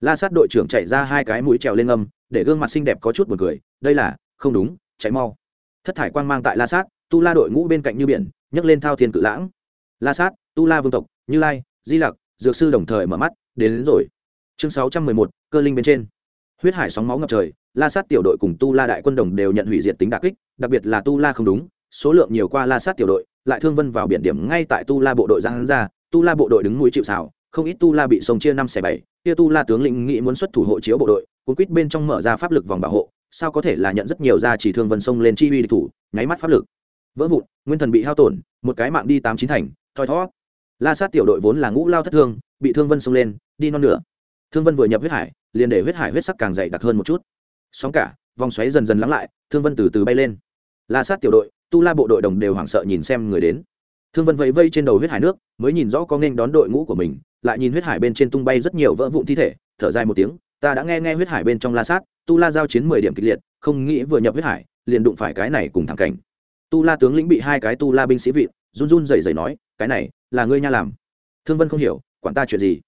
La sát đội trưởng chạy ra hai cái mũi trèo lên âm để gương mặt xinh đẹp có chút buồn cười. Đây là không đúng chạy mau. Thất thải quang mang tại la sát tu la đội ngũ bên cạnh như biển nhấc lên thao thiên cự lãng. La sát tu la vương tộc như lai di lặc dược sư đồng thời mở mắt đến, đến rồi. Chương sáu trăm mười một cơ linh bên trên. Huyết hải sóng máu ngập trời, la sát tiểu đội cùng tu la đại quân đồng đều nhận hủy diệt tính đặc kích, đặc biệt là tu la không đúng, số lượng nhiều qua la sát tiểu đội, lại thương vân vào biển điểm ngay tại tu la bộ đội giang ra, tu la bộ đội đứng núi chịu xào không ít tu la bị sông chia năm xẻ bảy, kia tu la tướng lĩnh nghĩ muốn xuất thủ hộ chiếu bộ đội, cuốn quýt bên trong mở ra pháp lực vòng bảo hộ, sao có thể là nhận rất nhiều ra chỉ thương vân sông lên chi uy địch thủ, nháy mắt pháp lực. Vỡ vụn, nguyên thần bị hao tổn, một cái mạng đi tám chín thành, thoi thó la sát tiểu đội vốn là ngũ lao thất thương, bị thương vân sông lên, đi non nửa. Thương vân vừa nhập huyết hải liền để huyết hải huyết sắc càng dày đặc hơn một chút. Sóng cả, vòng xoáy dần dần lắng lại, thương vân từ từ bay lên. La sát tiểu đội, tu la bộ đội đồng đều hoảng sợ nhìn xem người đến. Thương vân vẫy vây trên đầu huyết hải nước, mới nhìn rõ có nên đón đội ngũ của mình, lại nhìn huyết hải bên trên tung bay rất nhiều vỡ vụn thi thể, thở dài một tiếng, ta đã nghe nghe huyết hải bên trong la sát, tu la giao chiến mười điểm kịch liệt, không nghĩ vừa nhập huyết hải, liền đụng phải cái này cùng thẳng cảnh. Tu la tướng lĩnh bị hai cái tu la binh sĩ vịn, run run rẩy rẩy nói, cái này là ngươi nha làm. Thương vân không hiểu, quản ta chuyện gì?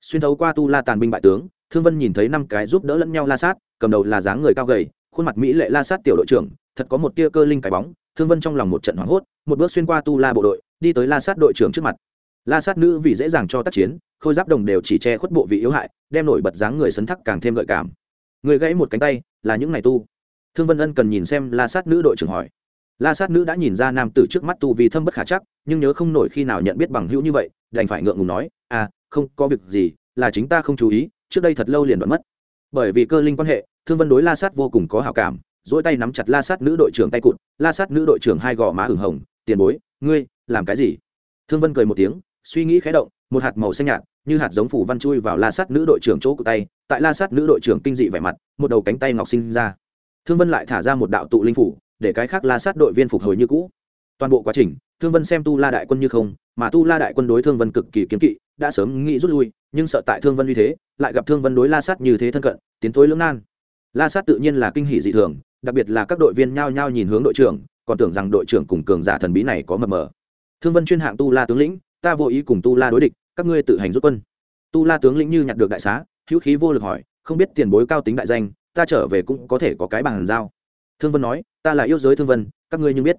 Xuyên thấu qua tu la tàn binh bại tướng thương vân nhìn thấy năm cái giúp đỡ lẫn nhau la sát, cầm đầu là dáng người cao gầy, khuôn mặt mỹ lệ la sát tiểu đội trưởng, thật có một tia cơ linh cái bóng. Thương vân trong lòng một trận hoảng hốt, một bước xuyên qua tu la bộ đội, đi tới la sát đội trưởng trước mặt. La sát nữ vì dễ dàng cho tác chiến, khôi giáp đồng đều chỉ che khuất bộ vị yếu hại, đem nổi bật dáng người sấn thắc càng thêm gợi cảm. Người gãy một cánh tay, là những ngày tu. Thương vân ân cần nhìn xem la sát nữ đội trưởng hỏi. La sát nữ đã nhìn ra nam tử trước mắt tu vì thâm bất khả chắc, nhưng nhớ không nổi khi nào nhận biết bằng hữu như vậy, đành phải ngượng ngùng nói à không có việc gì, là chính ta không chú ý trước đây thật lâu liền đoạn mất. Bởi vì cơ linh quan hệ, thương vân đối la sát vô cùng có hào cảm dỗi tay nắm chặt la sát nữ đội trưởng tay cụt, la sát nữ đội trưởng hai gò má hửng hồng, tiền bối, ngươi làm cái gì? Thương vân cười một tiếng, suy nghĩ khé động, một hạt màu xanh nhạt, như hạt giống phủ văn chui vào la sát nữ đội trưởng chỗ cụt tay, tại la sát nữ đội trưởng kinh dị vẻ mặt, một đầu cánh tay ngọc sinh ra. Thương vân lại thả ra một đạo tụ linh phủ, để cái khác la sát đội viên phục hồi như cũ. Toàn bộ quá trình, thương vân xem tu la đại quân như không, mà tu la đại quân đối thương vân cực kỳ kiếm kỵ, đã sớm nghĩ rút lui nhưng sợ tại thương vân như thế, lại gặp thương vân đối la sát như thế thân cận, tiến tối lưỡng nan. La sát tự nhiên là kinh hỷ dị thường, đặc biệt là các đội viên nhao nhao nhìn hướng đội trưởng, còn tưởng rằng đội trưởng cùng cường giả thần bí này có mập mờ. Thương vân chuyên hạng tu la tướng lĩnh, ta vô ý cùng tu la đối địch, các ngươi tự hành rút quân. Tu la tướng lĩnh như nhặt được đại xá, hữu khí vô lực hỏi, không biết tiền bối cao tính đại danh, ta trở về cũng có thể có cái bằng giao. Thương vân nói, ta là yêu giới thương vân, các ngươi nhưng biết.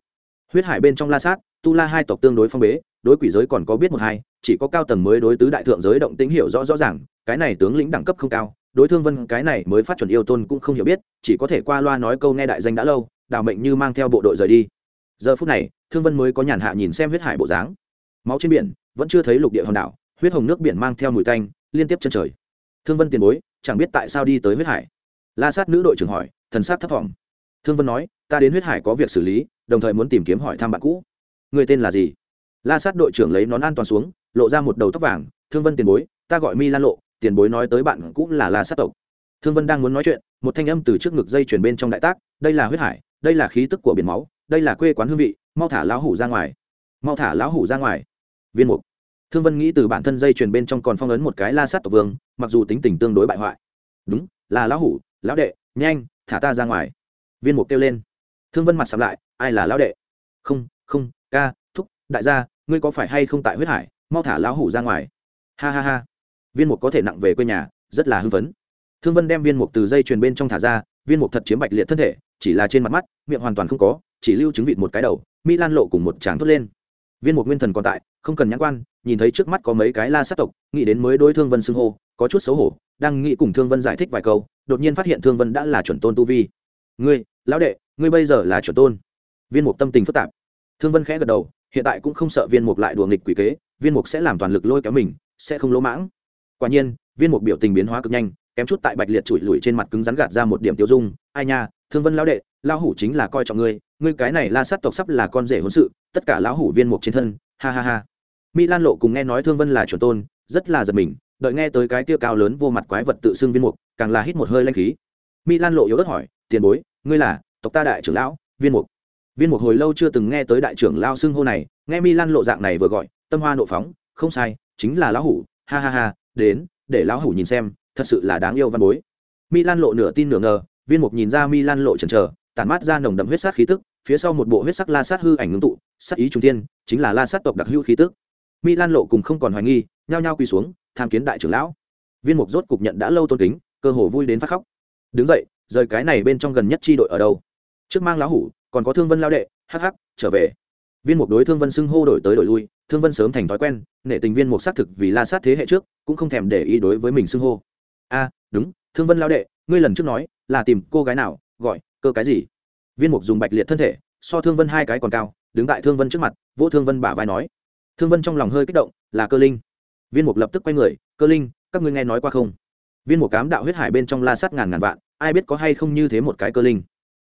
Huyết hải bên trong la sát, tu la hai tộc tương đối phong bế đối quỷ giới còn có biết một hai, chỉ có cao tầng mới đối tứ đại thượng giới động tĩnh hiểu rõ rõ ràng, cái này tướng lĩnh đẳng cấp không cao, đối thương vân cái này mới phát chuẩn yêu tôn cũng không hiểu biết, chỉ có thể qua loa nói câu nghe đại danh đã lâu, đào mệnh như mang theo bộ đội rời đi. Giờ phút này, thương vân mới có nhàn hạ nhìn xem huyết hải bộ dáng. Máu trên biển, vẫn chưa thấy lục địa hòn đảo, huyết hồng nước biển mang theo mùi tanh, liên tiếp chân trời. Thương vân tiền bối, chẳng biết tại sao đi tới huyết hải. La sát nữ đội trưởng hỏi, thần sát thấp thỏm. Thương vân nói, ta đến huyết hải có việc xử lý, đồng thời muốn tìm kiếm hỏi thăm bạn cũ. Người tên là gì? La sát đội trưởng lấy nón an toàn xuống, lộ ra một đầu tóc vàng, thương vân tiền bối, ta gọi mi lan lộ, tiền bối nói tới bạn cũng là la sát tộc. Thương vân đang muốn nói chuyện, một thanh âm từ trước ngực dây chuyển bên trong đại tác, đây là huyết hải, đây là khí tức của biển máu, đây là quê quán hương vị, mau thả lão hủ ra ngoài, mau thả lão hủ ra ngoài. Viên mục. Thương vân nghĩ từ bản thân dây chuyền bên trong còn phong ấn một cái la sát tộc vương, mặc dù tính tình tương đối bại hoại. Đúng, là lão hủ, lão đệ, nhanh, thả ta ra ngoài. Viên mục kêu lên. Thương vân mặt sắm lại, ai là lão đệ? Không không, ca, thúc, đại gia ngươi có phải hay không tại huyết hải, mau thả lão hủ ra ngoài. Ha ha ha. Viên mục có thể nặng về quê nhà, rất là hưng phấn. Thương vân đem viên mục từ dây chuyền bên trong thả ra, viên mục thật chiếm bạch liệt thân thể, chỉ là trên mặt mắt, miệng hoàn toàn không có, chỉ lưu chứng vịt một cái đầu Mỹ lan lộ cùng một tràng thốt lên. Viên mục nguyên thần còn tại, không cần nhãn quan, nhìn thấy trước mắt có mấy cái la sát tộc, nghĩ đến mới đối thương vân xưng hô, có chút xấu hổ, đang nghĩ cùng thương vân giải thích vài câu, đột nhiên phát hiện thương vân đã là chuẩn tôn tu vi. Ngươi, lão đệ, ngươi bây giờ là chuẩn tôn. Viên mục tâm tình phức tạp. Thương vân khẽ gật đầu hiện tại cũng không sợ viên mục lại đùa nghịch quỷ kế, viên mục sẽ làm toàn lực lôi kéo mình, sẽ không lỗ mãng. Quả nhiên, viên mục biểu tình biến hóa cực nhanh, kém chút tại bạch liệt chùi lùi trên mặt cứng rắn gạt ra một điểm tiêu dung. Ai nha, thương vân lão đệ, lão hủ chính là coi trọng ngươi ngươi cái này la sát tộc sắp là con rể hôn sự, tất cả lão hủ viên mục trên thân, ha ha ha. Mỹ lan lộ cùng nghe nói thương vân là chuẩn tôn, rất là giật mình, đợi nghe tới cái tiêu cao lớn vô mặt quái vật tự xưng viên mục, càng là hít một hơi lanh khí. Mỹ lan lộ yếu ớt hỏi, tiền bối, ngươi là tộc ta đại trưởng lão, viên mục? Viên mục hồi lâu chưa từng nghe tới đại trưởng lao xưng hô này, nghe mi lan lộ dạng này vừa gọi, tâm hoa nộ phóng, không sai, chính là lão hủ, ha ha ha, đến, để lão hủ nhìn xem, thật sự là đáng yêu văn bối. Mi lan lộ nửa tin nửa ngờ, viên mục nhìn ra mi lan lộ chần chờ, tản mát ra nồng đậm huyết sát khí tức, phía sau một bộ huyết sắc la sát hư ảnh ngưng tụ, sát ý trung thiên, chính là la sát tộc đặc hữu khí tức. Mi lan lộ cùng không còn hoài nghi, nhao nhao quỳ xuống, tham kiến đại trưởng lão. Viên mục rốt cục nhận đã lâu tôn kính, cơ hồ vui đến phát khóc. Đứng dậy, rời cái này bên trong gần nhất chi đội ở đâu? Trước mang lão hủ còn có thương vân lao đệ, hắc hắc, trở về. Viên mục đối thương vân xưng hô đổi tới đổi lui, thương vân sớm thành thói quen, nể tình viên mục xác thực vì la sát thế hệ trước, cũng không thèm để ý đối với mình xưng hô. A, đúng, thương vân lao đệ, ngươi lần trước nói là tìm cô gái nào, gọi, cơ cái gì? Viên mục dùng bạch liệt thân thể, so thương vân hai cái còn cao, đứng tại thương vân trước mặt, vỗ thương vân bả vai nói. Thương vân trong lòng hơi kích động, là cơ linh. Viên mục lập tức quay người, cơ linh, các ngươi nghe nói qua không? Viên mục cám đạo huyết hải bên trong la sát ngàn ngàn vạn, ai biết có hay không như thế một cái cơ linh.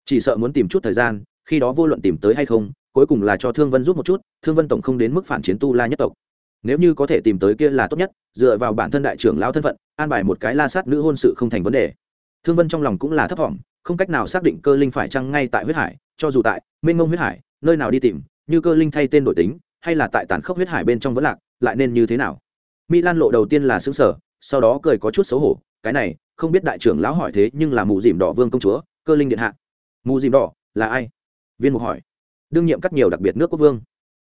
Chỉ sợ muốn tìm chút thời gian khi đó vô luận tìm tới hay không, cuối cùng là cho thương vân giúp một chút, thương vân tổng không đến mức phản chiến tu la nhất tộc. Nếu như có thể tìm tới kia là tốt nhất, dựa vào bản thân đại trưởng lao thân phận, an bài một cái la sát nữ hôn sự không thành vấn đề. Thương vân trong lòng cũng là thấp thỏm không cách nào xác định cơ linh phải chăng ngay tại huyết hải, cho dù tại mênh mông huyết hải, nơi nào đi tìm, như cơ linh thay tên đổi tính, hay là tại tàn khốc huyết hải bên trong vẫn lạc, lại nên như thế nào? Mỹ lan lộ đầu tiên là xứng sở sau đó cười có chút xấu hổ, cái này, không biết đại trưởng lão hỏi thế nhưng là mù dìm đỏ vương công chúa, cơ linh điện hạ. Mù dìm đỏ, là ai? Viên mục hỏi. Đương nhiệm cắt nhiều đặc biệt nước quốc vương.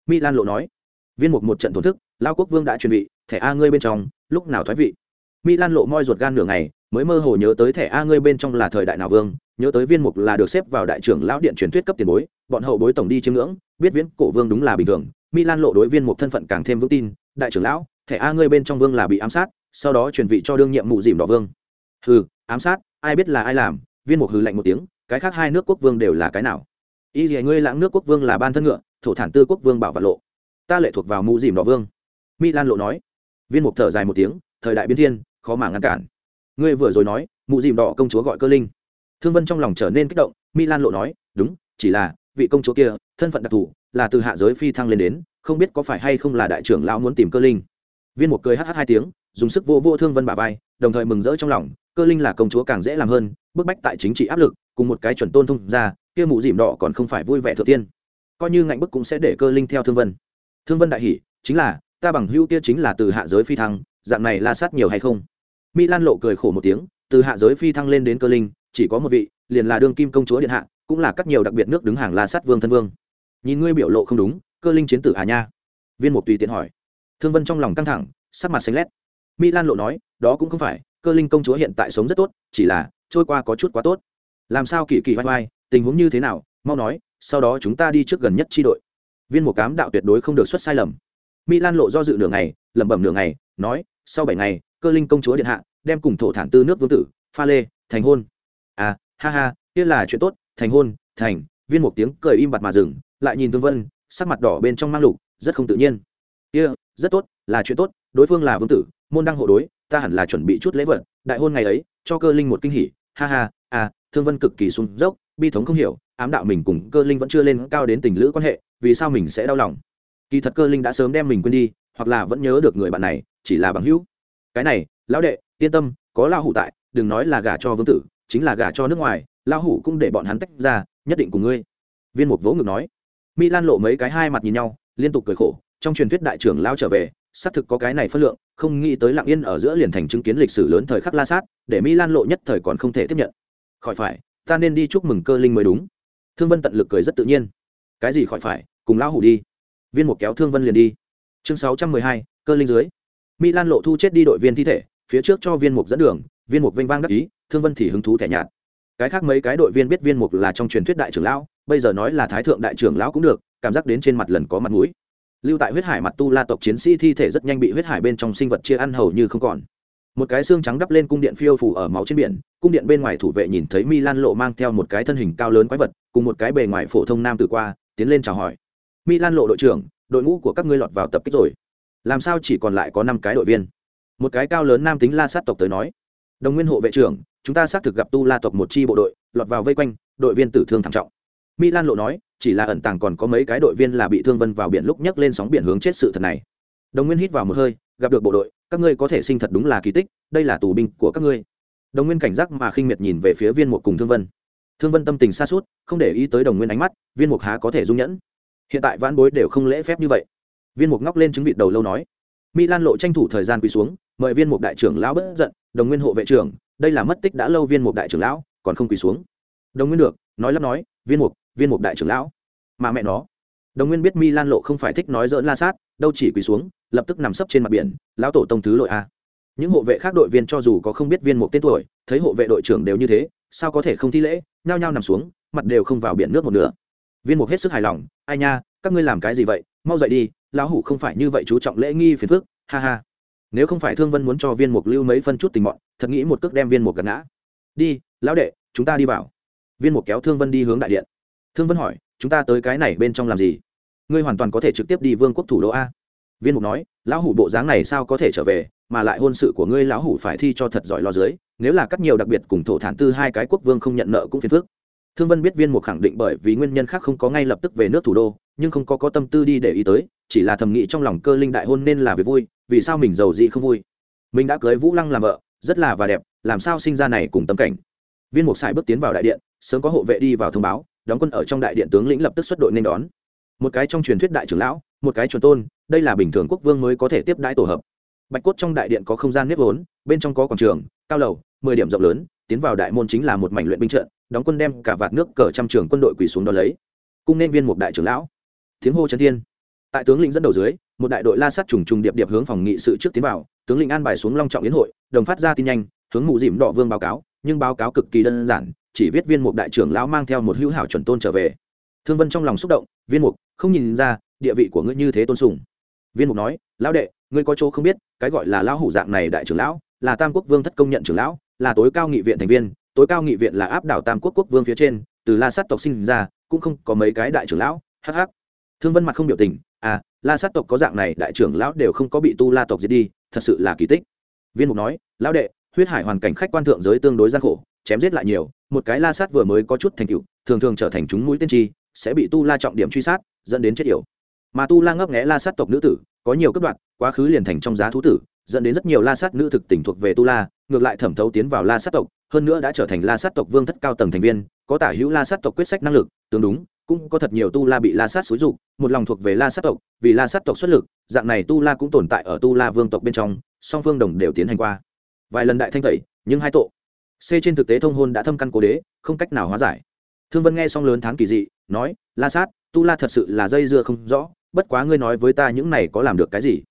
Milan lộ nói. Viên mục một trận thổn thức, lao quốc vương đã chuẩn bị thẻ a ngươi bên trong, lúc nào thoái vị? Milan lộ moi ruột gan nửa ngày, mới mơ hồ nhớ tới thẻ a ngươi bên trong là thời đại nào vương, nhớ tới viên mục là được xếp vào đại trưởng lão điện truyền thuyết cấp tiền bối, bọn hậu bối tổng đi chiêm ngưỡng, biết viễn cổ vương đúng là bình thường. Milan lộ đối viên mục thân phận càng thêm vững tin, đại trưởng lão, thẻ a ngươi bên trong vương là bị ám sát, sau đó chuyển vị cho đương nhiệm mụ dìm đỏ vương. Hừ, ám sát, ai biết là ai làm? Viên mục hừ lạnh một tiếng, cái khác hai nước quốc vương đều là cái nào? Y gì ngươi lãng nước quốc vương là ban thân ngựa, thổ thản tư quốc vương bảo vật lộ. Ta lệ thuộc vào mũ dìm đỏ vương. Milan lộ nói. Viên mục thở dài một tiếng, thời đại biến thiên, khó mà ngăn cản. Ngươi vừa rồi nói, mụ dìm đỏ công chúa gọi cơ linh. Thương vân trong lòng trở nên kích động, milan lộ nói, đúng, chỉ là, vị công chúa kia, thân phận đặc thù, là từ hạ giới phi thăng lên đến, không biết có phải hay không là đại trưởng lão muốn tìm cơ linh. Viên Mục cười hh hai tiếng, dùng sức vô vô thương vân bà vai, đồng thời mừng rỡ trong lòng, cơ linh là công chúa càng dễ làm hơn, bức bách tại chính trị áp lực, cùng một cái chuẩn tôn thông ra kia mụ dìm đỏ còn không phải vui vẻ thượng tiên. Coi như ngạnh bức cũng sẽ để cơ linh theo thương vân. Thương vân đại hỷ chính là, ta bằng hữu kia chính là từ hạ giới phi thăng, dạng này la sát nhiều hay không? Mỹ lan lộ cười khổ một tiếng, từ hạ giới phi thăng lên đến cơ linh, chỉ có một vị, liền là đương kim công chúa điện hạ, cũng là các nhiều đặc biệt nước đứng hàng la sát vương thân vương. Nhìn ngươi biểu lộ không đúng, cơ linh chiến tử hà nha. Viên mục tùy tiện hỏi. Thương vân trong lòng căng thẳng, sắc mặt xanh lét. Mỹ lan lộ nói, đó cũng không phải, cơ linh công chúa hiện tại sống rất tốt, chỉ là, trôi qua có chút quá tốt. Làm sao kỳ kỳ vai vai tình huống như thế nào, mau nói, sau đó chúng ta đi trước gần nhất tri đội. Viên một cám đạo tuyệt đối không được xuất sai lầm. Mỹ lan lộ do dự nửa ngày, lẩm bẩm nửa ngày, nói, sau bảy ngày, cơ linh công chúa điện hạ, đem cùng thổ thản tư nước vương tử, pha lê, thành hôn. À ha ha, kia là chuyện tốt, thành hôn, thành, viên một tiếng cười im bặt mà dừng, lại nhìn thương vân, sắc mặt đỏ bên trong mang lục, rất không tự nhiên. Kia, rất tốt, là chuyện tốt, đối phương là vương tử, môn đăng hộ đối, ta hẳn là chuẩn bị chút lễ vật, đại hôn ngày ấy, cho cơ linh một kinh hỉ, ha ha à thương vân cực kỳ sung dốc bi thống không hiểu, ám đạo mình cùng cơ linh vẫn chưa lên cao đến tình lữ quan hệ, vì sao mình sẽ đau lòng? Kỳ thật cơ linh đã sớm đem mình quên đi, hoặc là vẫn nhớ được người bạn này, chỉ là bằng hữu. Cái này, lão đệ, yên tâm, có lao hủ tại, đừng nói là gả cho vương tử, chính là gả cho nước ngoài lao hủ cũng để bọn hắn tách ra, nhất định cùng ngươi. Viên mục vỗ ngực nói. Mỹ lan lộ mấy cái hai mặt nhìn nhau, liên tục cười khổ, trong truyền thuyết đại trưởng lao trở về, xác thực có cái này phân lượng, không nghĩ tới lặng yên ở giữa liền thành chứng kiến lịch sử lớn thời khắc la sát, để mỹ lan lộ nhất thời còn không thể tiếp nhận. Khỏi phải ta nên đi chúc mừng cơ linh mới đúng. Thương vân tận lực cười rất tự nhiên. Cái gì khỏi phải, cùng lão hủ đi. Viên một kéo thương vân liền đi. Chương sáu trăm mười hai, cơ linh dưới. Mỹ lan lộ thu chết đi đội viên thi thể, phía trước cho viên mục dẫn đường, viên mục vinh vang đắc ý, thương vân thì hứng thú thẻ nhạt. Cái khác mấy cái đội viên biết viên mục là trong truyền thuyết đại trưởng lão, bây giờ nói là thái thượng đại trưởng lão cũng được, cảm giác đến trên mặt lần có mặt mũi. Lưu tại huyết hải mặt tu la tộc chiến sĩ thi thể rất nhanh bị huyết hải bên trong sinh vật chia ăn hầu như không còn một cái xương trắng đắp lên cung điện phiêu phủ ở máu trên biển, cung điện bên ngoài thủ vệ nhìn thấy mi lan lộ mang theo một cái thân hình cao lớn quái vật, cùng một cái bề ngoài phổ thông nam tử qua, tiến lên chào hỏi. Mi lan lộ đội trưởng, đội ngũ của các ngươi lọt vào tập kích rồi. Làm sao chỉ còn lại có năm cái đội viên? Một cái cao lớn nam tính la sát tộc tới nói. Đồng nguyên hộ vệ trưởng, chúng ta xác thực gặp tu la tộc một chi bộ đội, lọt vào vây quanh, đội viên tử thương thảm trọng. Mi lan lộ nói, chỉ là ẩn tàng còn có mấy cái đội viên là bị thương vân vào biển lúc nhấc lên sóng biển hướng chết sự thật này. Đồng nguyên hít vào một hơi, gặp được bộ đội các ngươi có thể sinh thật đúng là kỳ tích, đây là tù binh của các ngươi. Đồng nguyên cảnh giác mà khinh miệt nhìn về phía viên mục cùng thương vân. Thương vân tâm tình xa suốt không để ý tới đồng nguyên ánh mắt, viên mục há có thể dung nhẫn. Hiện tại vãn bối đều không lễ phép như vậy. Viên mục ngóc lên chứng vịt đầu lâu nói, mỹ lan lộ tranh thủ thời gian quỳ xuống, mời viên mục đại trưởng lão bất giận, đồng nguyên hộ vệ trưởng, đây là mất tích đã lâu viên mục đại trưởng lão, còn không quỳ xuống. Đồng nguyên được, nói lắp nói, viên mục viên mục đại trưởng lão. Mà mẹ nó, đồng nguyên biết mi lan lộ không phải thích nói dỡn la sát đâu chỉ quỳ xuống, lập tức nằm sấp trên mặt biển, lão tổ tông thứ lội a. Những hộ vệ khác đội viên cho dù có không biết viên mục tên tuổi, thấy hộ vệ đội trưởng đều như thế, sao có thể không thi lễ, nhao nhao nằm xuống, mặt đều không vào biển nước một nửa. Viên mục hết sức hài lòng, ai nha, các ngươi làm cái gì vậy? Mau dậy đi, lão hủ không phải như vậy chú trọng lễ nghi phiền phức, ha ha. Nếu không phải thương vân muốn cho viên mục lưu mấy phân chút tình mọn, thật nghĩ một cước đem viên mục gạt ngã. Đi, lão đệ, chúng ta đi vào. Viên mục kéo thương vân đi hướng đại điện. Thương vân hỏi, chúng ta tới cái này bên trong làm gì? Ngươi hoàn toàn có thể trực tiếp đi vương quốc thủ đô a. Viên mục nói, lão hủ bộ dáng này sao có thể trở về, mà lại hôn sự của ngươi lão hủ phải thi cho thật giỏi lo dưới, nếu là cắt nhiều đặc biệt cùng thổ thản tư hai cái quốc vương không nhận nợ cũng phiền phức. Thương vân biết viên mục khẳng định bởi vì nguyên nhân khác không có ngay lập tức về nước thủ đô, nhưng không có có tâm tư đi để ý tới, chỉ là thầm nghĩ trong lòng cơ linh đại hôn nên là việc vui, vì sao mình giàu gì không vui? Mình đã cưới vũ lăng làm vợ, rất là và đẹp, làm sao sinh ra này cùng tâm cảnh? Viên mục sải bước tiến vào đại điện, sớm có hộ vệ đi vào thông báo, đóng quân ở trong đại điện tướng lĩnh lập tức xuất đội nên đón một cái trong truyền thuyết đại trưởng lão, một cái chuẩn tôn, đây là bình thường quốc vương mới có thể tiếp đãi tổ hợp. Bạch cốt trong đại điện có không gian nếp vốn, bên trong có quảng trường, cao lầu, mười điểm rộng lớn, tiến vào đại môn chính là một mảnh luyện binh trận, đóng quân đem cả vạt nước cờ trăm trường quân đội quỳ xuống đón lấy. Cung nên viên một đại trưởng lão. Tiếng hô trấn thiên. Tại tướng lĩnh dẫn đầu dưới, một đại đội la sát trùng trùng điệp điệp hướng phòng nghị sự trước tiến vào, tướng lĩnh an bài xuống long trọng yến hội, đồng phát ra tin nhanh, hướng mụ dìm đỏ vương báo cáo, nhưng báo cáo cực kỳ đơn giản, chỉ viết viên một đại trưởng lão mang theo một hữu hảo chuẩn tôn trở về thương vân trong lòng xúc động, viên mục, không nhìn ra, địa vị của ngươi như thế tôn sùng. Viên mục nói, lão đệ, ngươi có chỗ không biết, cái gọi là lão hủ dạng này đại trưởng lão, là tam quốc vương thất công nhận trưởng lão, là tối cao nghị viện thành viên, tối cao nghị viện là áp đảo tam quốc quốc vương phía trên, từ la sát tộc sinh ra, cũng không có mấy cái đại trưởng lão hh thương vân mặt không biểu tình à la sát tộc có dạng này đại trưởng lão đều không có bị tu la tộc giết đi, thật sự là kỳ tích. Viên mục nói, lão đệ, huyết hải hoàn cảnh khách quan thượng giới tương đối gian khổ, chém giết lại nhiều, một cái la sát vừa mới có chút thành tựu, thường thường trở thành chúng mũi tiên tri sẽ bị tu la trọng điểm truy sát, dẫn đến chết yểu. Mà tu la ngấp nghẽ la sát tộc nữ tử, có nhiều cấp đoạn, quá khứ liền thành trong giá thú tử, dẫn đến rất nhiều la sát nữ thực tỉnh thuộc về tu la, ngược lại thẩm thấu tiến vào la sát tộc, hơn nữa đã trở thành la sát tộc vương thất cao tầng thành viên, có tả hữu la sát tộc quyết sách năng lực, tương đúng, cũng có thật nhiều tu la bị la sát xúi dục, một lòng thuộc về la sát tộc, vì la sát tộc xuất lực, dạng này tu la cũng tồn tại ở tu la vương tộc bên trong, song phương đồng đều tiến hành qua. Vài lần đại thanh tẩy, nhưng hai tội. C trên thực tế thông hôn đã thâm căn cố đế, không cách nào hóa giải thương vân nghe xong lớn thán kỳ dị, nói, la sát, tu la thật sự là dây dưa không rõ, bất quá ngươi nói với ta những này có làm được cái gì?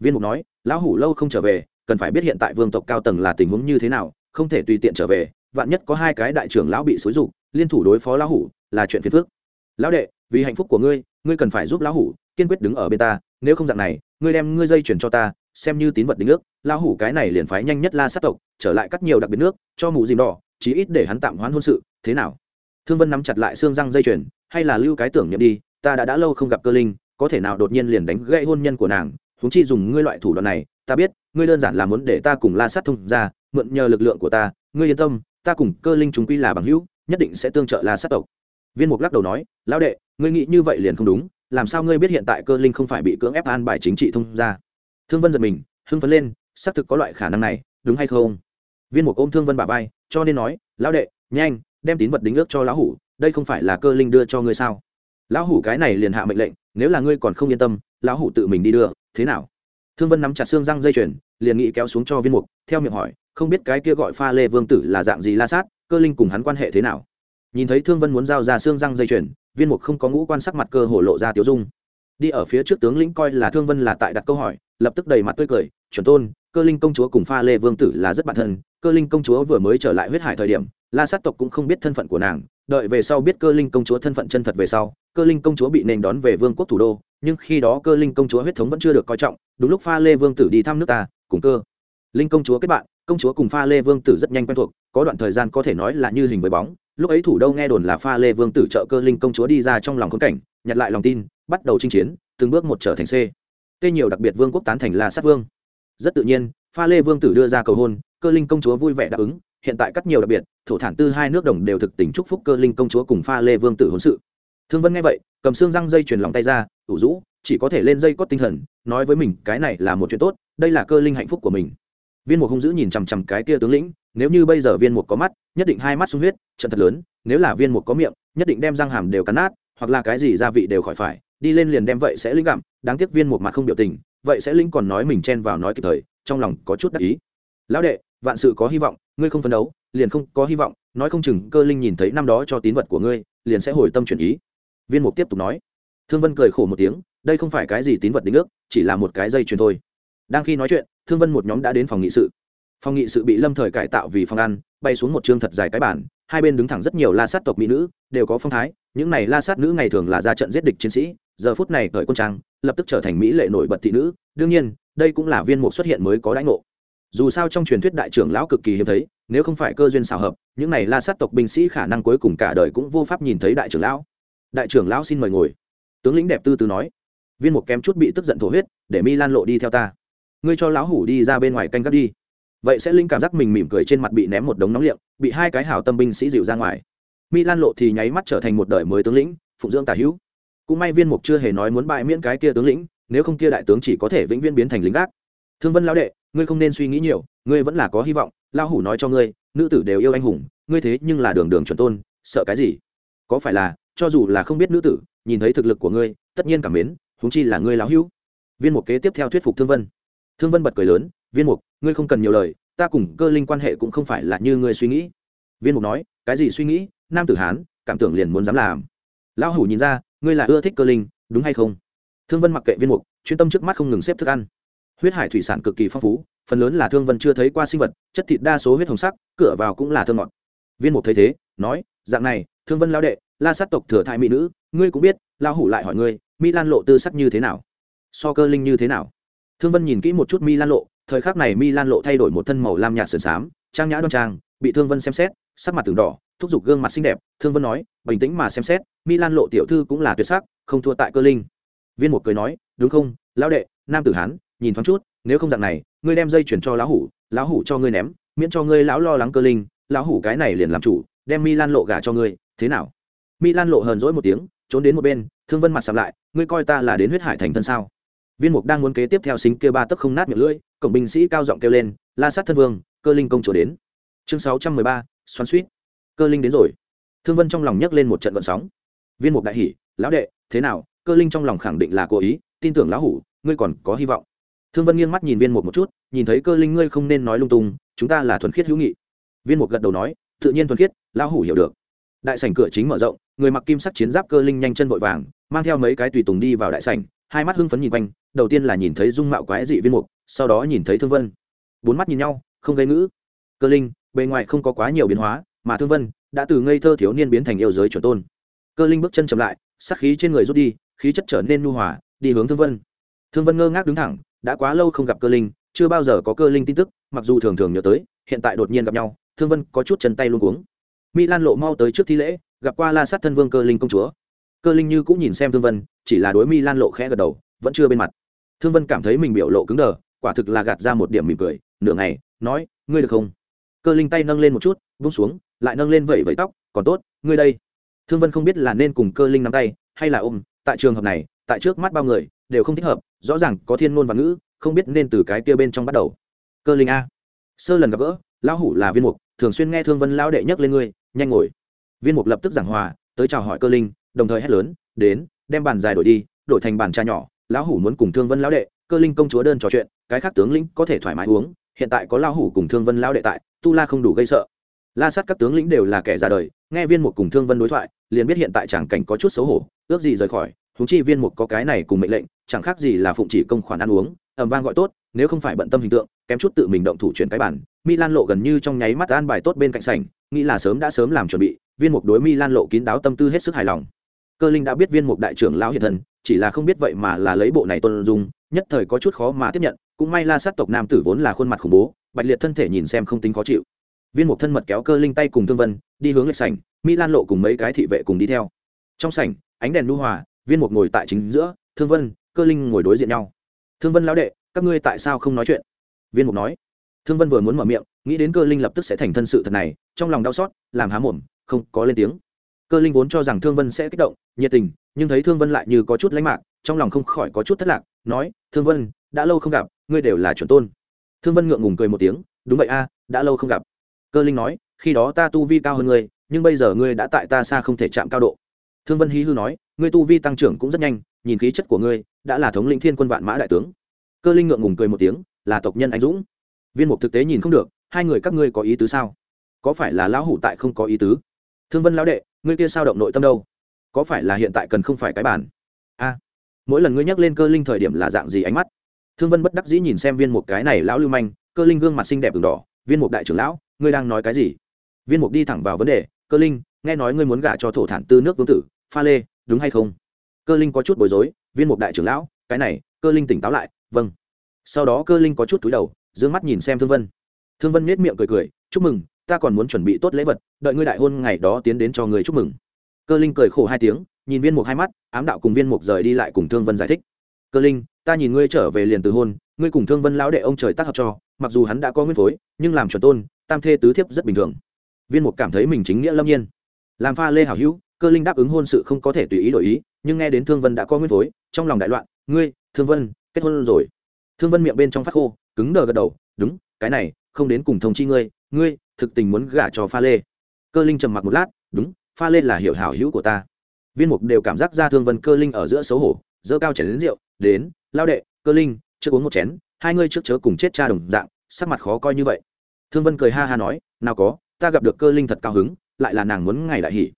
Viên mục nói, lão hủ lâu không trở về, cần phải biết hiện tại vương tộc cao tầng là tình huống như thế nào, không thể tùy tiện trở về, vạn nhất có hai cái đại trưởng lão bị xúi dục, liên thủ đối phó lão hủ là chuyện phiền phức. Lão đệ, vì hạnh phúc của ngươi ngươi cần phải giúp lão hủ, kiên quyết đứng ở bên ta, nếu không dạng này, ngươi đem ngươi dây chuyển cho ta, xem như tín vật đính ước, lão hủ cái này liền phái nhanh nhất la sát tộc, trở lại cắt nhiều đặc biệt nước, cho mù dìm đỏ, chí ít để hắn tạm hoãn hôn sự, thế nào? Thương vân nắm chặt lại xương răng dây chuyền, hay là lưu cái tưởng nhậm đi, ta đã đã lâu không gặp cơ linh, có thể nào đột nhiên liền đánh gãy hôn nhân của nàng, huống chi dùng ngươi loại thủ đoạn này, ta biết, ngươi đơn giản là muốn để ta cùng la sát thông ra mượn nhờ lực lượng của ta, ngươi yên tâm, ta cùng cơ linh chúng quy là bằng hữu, nhất định sẽ tương trợ la sát tộc. Viên mục lắc đầu nói, lão đệ, ngươi nghĩ như vậy liền không đúng, làm sao ngươi biết hiện tại cơ linh không phải bị cưỡng ép an bài chính trị thông ra thương vân giật mình, hưng phấn lên, xác thực có loại khả năng này, đúng hay không? Viên mục ôm thương vân bà vai, cho nên nói, lão đệ, nhanh đem tín vật đính ước cho lão hủ, đây không phải là cơ linh đưa cho ngươi sao? Lão hủ cái này liền hạ mệnh lệnh, nếu là ngươi còn không yên tâm, lão hủ tự mình đi đưa, thế nào? Thương vân nắm chặt xương răng dây chuyền, liền nghĩ kéo xuống cho viên mục, theo miệng hỏi, không biết cái kia gọi pha lê vương tử là dạng gì la sát, cơ linh cùng hắn quan hệ thế nào? Nhìn thấy thương vân muốn giao ra xương răng dây chuyền, viên mục không có ngũ quan sắc mặt cơ hồ lộ ra tiêu dung. Đi ở phía trước tướng lĩnh coi là thương vân là tại đặt câu hỏi, lập tức đầy mặt tươi cười, chuẩn tôn, cơ linh công chúa cùng pha lê vương tử là rất bản thân cơ linh công chúa vừa mới trở lại huyết hải thời điểm, la sát tộc cũng không biết thân phận của nàng, đợi về sau biết cơ linh công chúa thân phận chân thật về sau, cơ linh công chúa bị nền đón về vương quốc thủ đô, nhưng khi đó cơ linh công chúa huyết thống vẫn chưa được coi trọng, đúng lúc pha lê vương tử đi thăm nước ta, cùng cơ linh công chúa kết bạn, công chúa cùng pha lê vương tử rất nhanh quen thuộc, có đoạn thời gian có thể nói là như hình với bóng, lúc ấy thủ đô nghe đồn là pha lê vương tử trợ cơ linh công chúa đi ra trong lòng khốn cảnh, nhặt lại lòng tin, bắt đầu chinh chiến, từng bước một trở thành c. Tê nhiều đặc biệt vương quốc tán thành là sát vương. Rất tự nhiên, pha lê vương tử đưa ra cầu hôn cơ linh công chúa vui vẻ đáp ứng, hiện tại cắt nhiều đặc biệt, thổ thản tư hai nước đồng đều thực tình chúc phúc cơ linh công chúa cùng pha lê vương tử hôn sự. Thương vân nghe vậy, cầm xương răng dây chuyền lòng tay ra, ủ rũ, chỉ có thể lên dây cót tinh thần, nói với mình, cái này là một chuyện tốt, đây là cơ linh hạnh phúc của mình. Viên mục hung dữ nhìn chằm chằm cái kia tướng lĩnh, nếu như bây giờ viên mục có mắt, nhất định hai mắt sung huyết, trận thật lớn, nếu là viên mục có miệng, nhất định đem răng hàm đều cắn nát, hoặc là cái gì gia vị đều khỏi phải, đi lên liền đem vậy sẽ linh gặm, đáng tiếc viên mục mặt không biểu tình, vậy sẽ linh còn nói mình chen vào nói kịp thời, trong lòng có chút đắc ý. Lão đệ vạn sự có hy vọng, ngươi không phấn đấu, liền không có hy vọng, nói không chừng cơ linh nhìn thấy năm đó cho tín vật của ngươi, liền sẽ hồi tâm chuyển ý. Viên mục tiếp tục nói. Thương vân cười khổ một tiếng, đây không phải cái gì tín vật đính ước, chỉ là một cái dây chuyền thôi. Đang khi nói chuyện, thương vân một nhóm đã đến phòng nghị sự. Phòng nghị sự bị lâm thời cải tạo vì phòng ăn, bay xuống một chương thật dài cái bản hai bên đứng thẳng rất nhiều la sát tộc mỹ nữ, đều có phong thái, những này la sát nữ ngày thường là ra trận giết địch chiến sĩ, giờ phút này cởi quân trang, lập tức trở thành mỹ lệ nổi bật thị nữ, đương nhiên, đây cũng là viên mục xuất hiện mới có đãi ngộ dù sao trong truyền thuyết đại trưởng lão cực kỳ hiếm thấy, nếu không phải cơ duyên xào hợp, những này la sát tộc binh sĩ khả năng cuối cùng cả đời cũng vô pháp nhìn thấy đại trưởng lão. Đại trưởng lão xin mời ngồi. Tướng lĩnh đẹp tư tư nói. Viên một kém chút bị tức giận thổ huyết, để mi lan lộ đi theo ta. Ngươi cho lão hủ đi ra bên ngoài canh gác đi. Vậy sẽ linh cảm giác mình mỉm cười trên mặt bị ném một đống nóng liệng, bị hai cái hảo tâm binh sĩ dịu ra ngoài. Mi lan lộ thì nháy mắt trở thành một đời mới tướng lĩnh, phụng dưỡng tả hữu. Cũng may viên mục chưa hề nói muốn bại miễn cái kia tướng lĩnh, nếu không kia đại tướng chỉ có thể vĩnh viễn biến thành lính gác thương vân lão đệ, ngươi không nên suy nghĩ nhiều, ngươi vẫn là có hy vọng, lão hủ nói cho ngươi, nữ tử đều yêu anh hùng, ngươi thế nhưng là đường đường chuẩn tôn, sợ cái gì? Có phải là, cho dù là không biết nữ tử, nhìn thấy thực lực của ngươi, tất nhiên cảm mến, huống chi là ngươi lão hữu. Viên mục kế tiếp theo thuyết phục thương vân. Thương vân bật cười lớn, viên mục, ngươi không cần nhiều lời, ta cùng cơ linh quan hệ cũng không phải là như ngươi suy nghĩ. Viên mục nói, cái gì suy nghĩ? Nam tử hán, cảm tưởng liền muốn dám làm. Lão hủ nhìn ra, ngươi là ưa thích cơ linh, đúng hay không? Thương vân mặc kệ viên mục, chuyên tâm trước mắt không ngừng xếp thức ăn huyết hải thủy sản cực kỳ phong phú, phần lớn là thương vân chưa thấy qua sinh vật, chất thịt đa số huyết hồng sắc, cửa vào cũng là thương ngọt. Viên mục thấy thế, nói, dạng này, thương vân lao đệ, la sát tộc thừa thai mỹ nữ, ngươi cũng biết lao hủ lại hỏi ngươi, mỹ lan lộ tư sắc như thế nào? So cơ linh như thế nào? Thương vân nhìn kỹ một chút mi lan lộ, thời khắc này mi lan lộ thay đổi một thân màu lam nhạt sườn xám, trang nhã đoan trang, bị thương vân xem xét, sắc mặt từng đỏ, thúc giục gương mặt xinh đẹp, thương vân nói, bình tĩnh mà xem xét mi lan lộ tiểu thư cũng là tuyệt sắc, không thua tại cơ linh. Viên một cười nói, đúng không, lão đệ, nam tử hán nhìn thoáng chút, nếu không dạng này, ngươi đem dây chuyển cho lão hủ lão hủ cho ngươi ném, miễn cho ngươi lão lo lắng cơ linh, lão hủ cái này liền làm chủ, đem mi lan lộ gả cho ngươi, thế nào? Mi lan lộ hờn dỗi một tiếng, trốn đến một bên, thương vân mặt sạm lại, ngươi coi ta là đến huyết hải thành thân sao? Viên mục đang muốn kế tiếp theo xính kêu ba tấc không nát miệng lưỡi, cổng binh sĩ cao giọng kêu lên, la sát thân vương, cơ linh công chúa đến. Chương sáu trăm mười ba, xoắn suýt cơ linh đến rồi. Thương vân trong lòng nhấc lên một trận vận sóng. Viên mục đại hỷ lão đệ, thế nào? Cơ linh trong lòng khẳng định là cố ý, tin tưởng lão hủ, ngươi còn có hy vọng thương vân nghiêng mắt nhìn viên mục một chút, nhìn thấy cơ linh ngươi không nên nói lung tung, chúng ta là thuần khiết hữu nghị. Viên mục gật đầu nói, tự nhiên thuần khiết, lão hủ hiểu được. Đại sảnh cửa chính mở rộng, người mặc kim sắc chiến giáp cơ linh nhanh chân vội vàng, mang theo mấy cái tùy tùng đi vào đại sảnh, hai mắt hưng phấn nhìn quanh, đầu tiên là nhìn thấy dung mạo quái dị viên mục, sau đó nhìn thấy thương vân. Bốn mắt nhìn nhau, không gây ngữ. Cơ linh, bề ngoài không có quá nhiều biến hóa, mà thương vân đã từ ngây thơ thiếu niên biến thành yêu giới chuẩn tôn. Cơ linh bước chân chậm lại sắc khí trên người rút đi, khí chất trở nên nhu hòa, đi hướng thương vân. Thương vân ngơ ngác đứng thẳng đã quá lâu không gặp cơ linh, chưa bao giờ có cơ linh tin tức, mặc dù thường thường nhớ tới, hiện tại đột nhiên gặp nhau, thương vân có chút chân tay luôn cuống. Mỹ lan lộ mau tới trước thi lễ, gặp qua la sát thân vương cơ linh công chúa. Cơ linh như cũng nhìn xem thương vân, chỉ là đối mi lan lộ khẽ gật đầu, vẫn chưa bên mặt. Thương vân cảm thấy mình biểu lộ cứng đờ, quả thực là gạt ra một điểm mỉm cười, nửa ngày, nói, ngươi được không? Cơ linh tay nâng lên một chút, vung xuống, lại nâng lên vẩy vẩy tóc, còn tốt, ngươi đây. Thương vân không biết là nên cùng cơ linh nắm tay, hay là ôm, tại trường hợp này, tại trước mắt bao người đều không thích hợp, rõ ràng có thiên ngôn và ngữ, không biết nên từ cái kia bên trong bắt đầu. Cơ linh a. Sơ lần gặp gỡ, lão hủ là viên mục, thường xuyên nghe thương vân lão đệ nhắc lên ngươi, nhanh ngồi. Viên mục lập tức giảng hòa, tới chào hỏi cơ linh, đồng thời hét lớn, đến, đem bàn dài đổi đi, đổi thành bàn trà nhỏ, lão hủ muốn cùng thương vân lão đệ, cơ linh công chúa đơn trò chuyện, cái khác tướng lĩnh có thể thoải mái uống, hiện tại có lão hủ cùng thương vân lão đệ tại, tu la không đủ gây sợ. La sát các tướng lĩnh đều là kẻ già đời, nghe viên mục cùng thương vân đối thoại, liền biết hiện tại chẳng cảnh có chút xấu hổ, ước gì rời khỏi húng chi viên mục có cái này cùng mệnh lệnh chẳng khác gì là phụng chỉ công khoản ăn uống ẩm vang gọi tốt, nếu không phải bận tâm hình tượng, kém chút tự mình động thủ chuyển cái bản milan lộ gần như trong nháy mắt an bài tốt bên cạnh sảnh, nghĩ là sớm đã sớm làm chuẩn bị, viên mục đối milan lộ kín đáo tâm tư hết sức hài lòng. Cơ linh đã biết viên mục đại trưởng lão hiện thần chỉ là không biết vậy mà là lấy bộ này tôn dung, nhất thời có chút khó mà tiếp nhận, cũng may la sát tộc nam tử vốn là khuôn mặt khủng bố, bạch liệt thân thể nhìn xem không tính khó chịu. Viên mục thân mật kéo cơ linh tay cùng thương vân, đi hướng lệch sảnh, milan lộ cùng mấy cái thị vệ cùng đi theo. Trong sảnh, ánh đèn nu hòa, viên mục ngồi tại chính giữa, thương vân cơ linh ngồi đối diện nhau. Thương vân lão đệ, các ngươi tại sao không nói chuyện? Viên mục nói. Thương vân vừa muốn mở miệng, nghĩ đến cơ linh lập tức sẽ thành thân sự thật này, trong lòng đau xót, làm há mồm, không có lên tiếng. Cơ linh vốn cho rằng thương vân sẽ kích động, nhiệt tình, nhưng thấy thương vân lại như có chút lánh mạc, trong lòng không khỏi có chút thất lạc, nói, thương vân, đã lâu không gặp, ngươi đều là chuẩn tôn. Thương vân ngượng ngùng cười một tiếng, đúng vậy a, đã lâu không gặp. Cơ linh nói, khi đó ta tu vi cao hơn ngươi, nhưng bây giờ ngươi đã tại ta xa không thể chạm cao độ. Thương vân hí hư nói, ngươi tu vi tăng trưởng cũng rất nhanh nhìn khí chất của ngươi, đã là thống lĩnh thiên quân vạn mã đại tướng. Cơ linh ngượng ngùng cười một tiếng, là tộc nhân anh dũng. Viên mục thực tế nhìn không được, hai người các ngươi có ý tứ sao? Có phải là lão hủ tại không có ý tứ? Thương vân lão đệ, ngươi kia sao động nội tâm đâu? Có phải là hiện tại cần không phải cái bản a, mỗi lần ngươi nhắc lên cơ linh thời điểm là dạng gì ánh mắt? Thương vân bất đắc dĩ nhìn xem viên Mục cái này lão lưu manh, cơ linh gương mặt xinh đẹp đường đỏ. Viên mục đại trưởng lão, ngươi đang nói cái gì? Viên mục đi thẳng vào vấn đề. Cơ linh, nghe nói ngươi muốn gả cho thổ thản tư nước vương tử, pha lê, đúng hay không? Cơ linh có chút bối rối, viên mục đại trưởng lão, cái này, cơ linh tỉnh táo lại vâng. Sau đó cơ linh có chút túi đầu d ư ơ n g mắt nhìn xem thương vân. Thương vân nhét miệng cười cười, chúc mừng, ta còn muốn chuẩn bị tốt lễ vật, đợi ngươi đại hôn ngày đó tiến đến cho người chúc mừng. Cơ linh cười khổ hai tiếng, nhìn viên mục hai mắt, ám đạo cùng viên mục rời đi lại cùng thương vân giải thích. Cơ linh, ta nhìn ngươi trở về liền từ hôn, ngươi cùng thương vân lão đệ ông trời tác hợp cho, mặc dù hắn đã có nguyên phối, nhưng làm chuẩn tôn, tam thê tứ thiếp rất bình thường. Viên mục cảm thấy mình chính nghĩa lâm nhiên. Làm pha lê hảo hữu cơ linh đáp ứng hôn sự không có thể tùy ý đổi ý, nhưng nghe đến thương vân đã có nguyên phối, trong lòng đại loạn, ngươi, thương vân, kết hôn rồi. Thương vân miệng bên trong phát khô, cứng đờ gật đầu, đúng, cái này, không đến cùng thông chi ngươi ngươi thực tình muốn gả cho pha lê. Cơ linh trầm mặc một lát, đúng, pha lê là hiểu hảo hữu của ta. Viên mục đều cảm giác ra thương vân cơ linh ở giữa xấu hổ dơ cao chén đến rượu, đến, lao đệ, cơ linh, trước uống một chén, hai ngươi trước chớ cùng chết cha đồng dạng, sắc mặt khó coi như vậy. Thương vân cười ha ha nói, nào có, ta gặp được cơ linh thật cao hứng, lại là nàng muốn ngày đại hỷ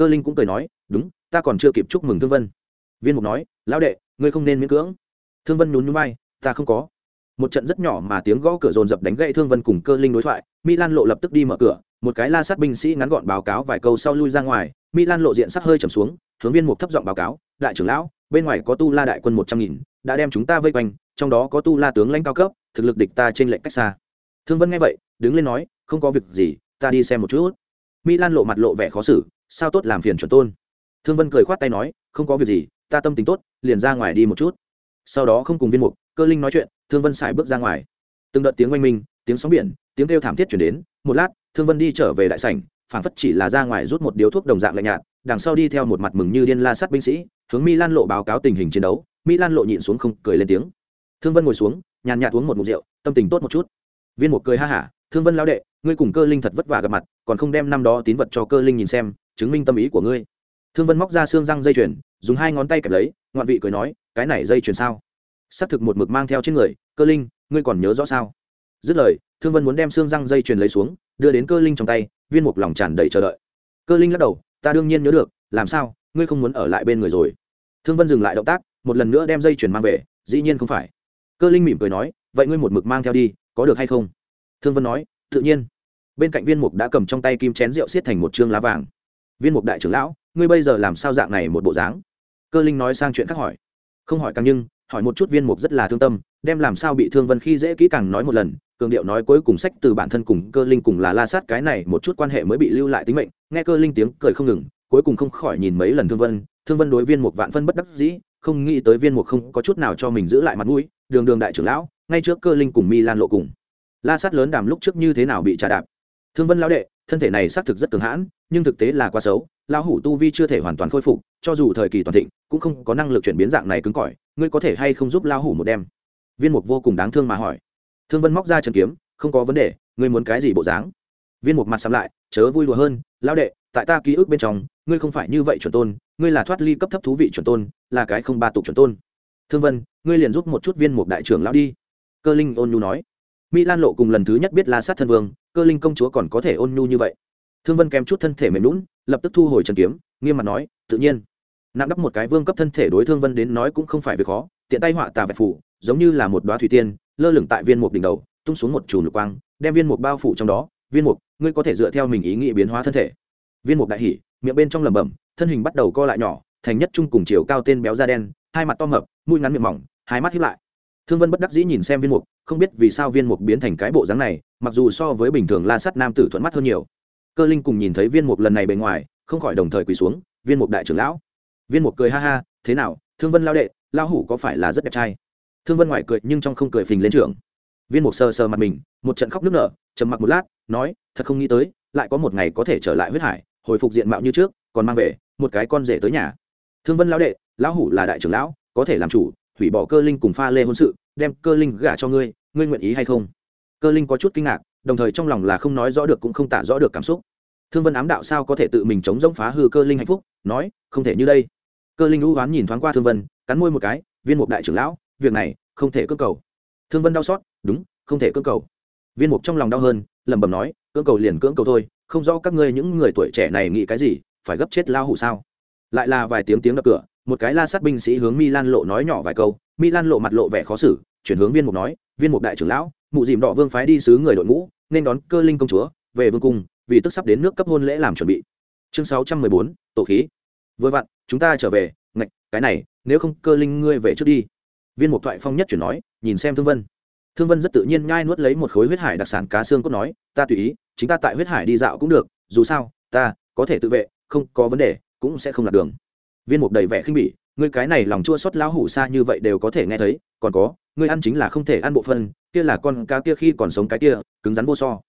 cơ linh cũng cười nói, đúng, ta còn chưa kịp chúc mừng thương vân. Viên mục nói, lão đệ, ngươi không nên miễn cưỡng. Thương vân nhún nhún vai, ta không có. Một trận rất nhỏ mà tiếng gõ cửa dồn dập đánh gậy thương vân cùng cơ linh đối thoại, milan lộ lập tức đi mở cửa, một cái la sát binh sĩ ngắn gọn báo cáo vài câu sau lui ra ngoài, milan lộ diện sắc hơi trầm xuống, hướng viên mục thấp giọng báo cáo, đại trưởng lão, bên ngoài có tu la đại quân một trăm nghìn, đã đem chúng ta vây quanh, trong đó có tu la tướng lãnh cao cấp, thực lực địch ta trên lệnh cách xa. Thương vân nghe vậy, đứng lên nói, không có việc gì, ta đi xem một chút. Milan lộ mặt lộ vẻ khó xử sao tốt làm phiền chuẩn tôn? Thương vân cười khoát tay nói, không có việc gì, ta tâm tình tốt, liền ra ngoài đi một chút. Sau đó không cùng viên mục, cơ linh nói chuyện, thương vân xài bước ra ngoài. Từng đợt tiếng oanh minh, tiếng sóng biển, tiếng kêu thảm thiết chuyển đến. Một lát, thương vân đi trở về đại sảnh phản phất chỉ là ra ngoài rút một điếu thuốc đồng dạng lạnh nhạt, đằng sau đi theo một mặt mừng như điên la sát binh sĩ, hướng mi lan lộ báo cáo tình hình chiến đấu. Mi lan lộ nhịn xuống không cười lên tiếng. Thương vân ngồi xuống, nhàn nhạt uống một mục rượu, tâm tình tốt một chút. Viên mục cười ha hả, thương vân lao đệ, ngươi cùng cơ linh thật vất vả gặp mặt, còn không đem năm đó tín vật cho cơ linh nhìn xem chứng minh tâm ý của ngươi. Thương vân móc ra xương răng dây chuyền, dùng hai ngón tay kẹp lấy, ngoạn vị cười nói, cái này dây chuyền sao? Xác thực một mực mang theo trên người, cơ linh, ngươi còn nhớ rõ sao? Dứt lời, thương vân muốn đem xương răng dây chuyền lấy xuống, đưa đến cơ linh trong tay, viên mục lòng tràn đầy chờ đợi. Cơ linh lắc đầu, ta đương nhiên nhớ được, làm sao? Ngươi không muốn ở lại bên người rồi. Thương vân dừng lại động tác, một lần nữa đem dây chuyền mang về, dĩ nhiên không phải. Cơ linh mỉm cười nói, vậy ngươi một mực mang theo đi, có được hay không? Thương vân nói, tự nhiên. Bên cạnh viên mục đã cầm trong tay kim chén rượu xiết thành một chương lá vàng viên mục đại trưởng lão, ngươi bây giờ làm sao dạng này một bộ dáng? Cơ linh nói sang chuyện khác hỏi. Không hỏi càng nhưng, hỏi một chút viên mục rất là thương tâm, đem làm sao bị thương vân khi dễ kỹ càng nói một lần, cường điệu nói cuối cùng sách từ bản thân cùng cơ linh cùng là la sát cái này một chút quan hệ mới bị lưu lại tính mệnh, nghe cơ linh tiếng cười không ngừng, cuối cùng không khỏi nhìn mấy lần thương vân thương vân đối viên mục vạn phân bất đắc dĩ, không nghĩ tới viên mục không có chút nào cho mình giữ lại mặt mũi, đường đường đại trưởng lão, ngay trước cơ linh cùng mi lan lộ cùng. La sát lớn đàm lúc trước như thế nào bị trả đạp? Thương vân lão đệ, thân thể này xác thực rất cường hãn nhưng thực tế là quá xấu, lão hủ tu vi chưa thể hoàn toàn khôi phục, cho dù thời kỳ toàn thịnh, cũng không có năng lực chuyển biến dạng này cứng cỏi, ngươi có thể hay không giúp lão hủ một đêm viên mục vô cùng đáng thương mà hỏi. Thương vân móc ra trần kiếm, không có vấn đề, ngươi muốn cái gì bộ dáng? Viên mục mặt sắm lại, chớ vui đùa hơn, lão đệ, tại ta ký ức bên trong, ngươi không phải như vậy chuẩn tôn, ngươi là thoát ly cấp thấp thú vị chuẩn tôn, là cái không ba tục chuẩn tôn. Thương vân, ngươi liền giúp một chút viên mục đại trưởng lão đi. Cơ linh ôn nhu nói. Mỹ lan lộ cùng lần thứ nhất biết la sát thân vương, cơ linh công chúa còn có thể ôn nhu như vậy thương vân kém chút thân thể mềm lún lập tức thu hồi trần kiếm, nghiêm mặt nói, tự nhiên. Nặng đắp một cái vương cấp thân thể đối thương vân đến nói cũng không phải việc khó, tiện tay họa tà vẹt phủ, giống như là một đoá thủy tiên, lơ lửng tại viên mục đỉnh đầu, tung xuống một chùm lục quang, đem viên mục bao phủ trong đó. Viên mục, ngươi có thể dựa theo mình ý nghĩ biến hóa thân thể. Viên mục đại hỉ, miệng bên trong lẩm bẩm, thân hình bắt đầu co lại nhỏ, thành nhất trung cùng chiều cao tên béo da đen, hai mặt to mập, mũi ngắn miệng mỏng, hai mắt hiếp lại. Thương vân bất đắc dĩ nhìn xem viên mục, không biết vì sao viên mục biến thành cái bộ dáng này, mặc dù so với bình thường la sắt nam tử thuận mắt hơn nhiều cơ linh cùng nhìn thấy viên mục lần này bề ngoài, không khỏi đồng thời quỳ xuống, viên mục đại trưởng lão. Viên mục cười ha ha, thế nào, thương vân lao đệ lao hủ có phải là rất đẹp trai? Thương vân ngoài cười nhưng trong không cười phình lên trưởng. Viên mục sờ sờ mặt mình, một trận khóc nước nở, trầm mặc một lát, nói, thật không nghĩ tới, lại có một ngày có thể trở lại huyết hải, hồi phục diện mạo như trước, còn mang về một cái con rể tới nhà. Thương vân lão đệ, lão hủ là đại trưởng lão, có thể làm chủ, hủy bỏ cơ linh cùng pha lê hôn sự, đem cơ linh gả cho ngươi ngươi nguyện ý hay không? Cơ linh có chút kinh ngạc đồng thời trong lòng là không nói rõ được cũng không tả rõ được cảm xúc. Thương vân ám đạo sao có thể tự mình chống giống phá hư cơ linh hạnh phúc, nói, không thể như đây. Cơ linh lũ oán nhìn thoáng qua thương vân, cắn môi một cái, viên mục đại trưởng lão, việc này, không thể cơ cầu. Thương vân đau xót, đúng, không thể cơ cầu. Viên mục trong lòng đau hơn, lẩm bẩm nói, cưỡng cầu liền cưỡng cầu thôi, không rõ các ngươi những người tuổi trẻ này nghĩ cái gì, phải gấp chết lao hủ sao? Lại là vài tiếng tiếng đập cửa, một cái la sát binh sĩ hướng mi lan lộ nói nhỏ vài câu, mi lan lộ mặt lộ vẻ khó xử, chuyển hướng viên mục nói, viên mục đại trưởng lão mụ dìm đỏ vương phái đi sứ người đội ngũ, nên đón cơ linh công chúa, về vương cung, vì tức sắp đến nước cấp hôn lễ làm chuẩn bị. Chương sáu trăm mười bốn, tổ khí. Vừa vặn, chúng ta trở về, ngạch, cái này, nếu không cơ linh ngươi về trước đi. Viên mục thoại phong nhất chuyển nói, nhìn xem thương vân. Thương vân rất tự nhiên nhai nuốt lấy một khối huyết hải đặc sản cá xương cốt nói, ta tùy ý, chính ta tại huyết hải đi dạo cũng được, dù sao, ta có thể tự vệ, không có vấn đề, cũng sẽ không lạc đường. Viên mục đầy vẻ khinh bỉ, ngươi cái này lòng chua xót lão hủ xa như vậy đều có thể nghe thấy, còn có, ngươi ăn chính là không thể ăn bộ phân kia là con cá kia khi còn sống cái kia, cứng rắn vô so.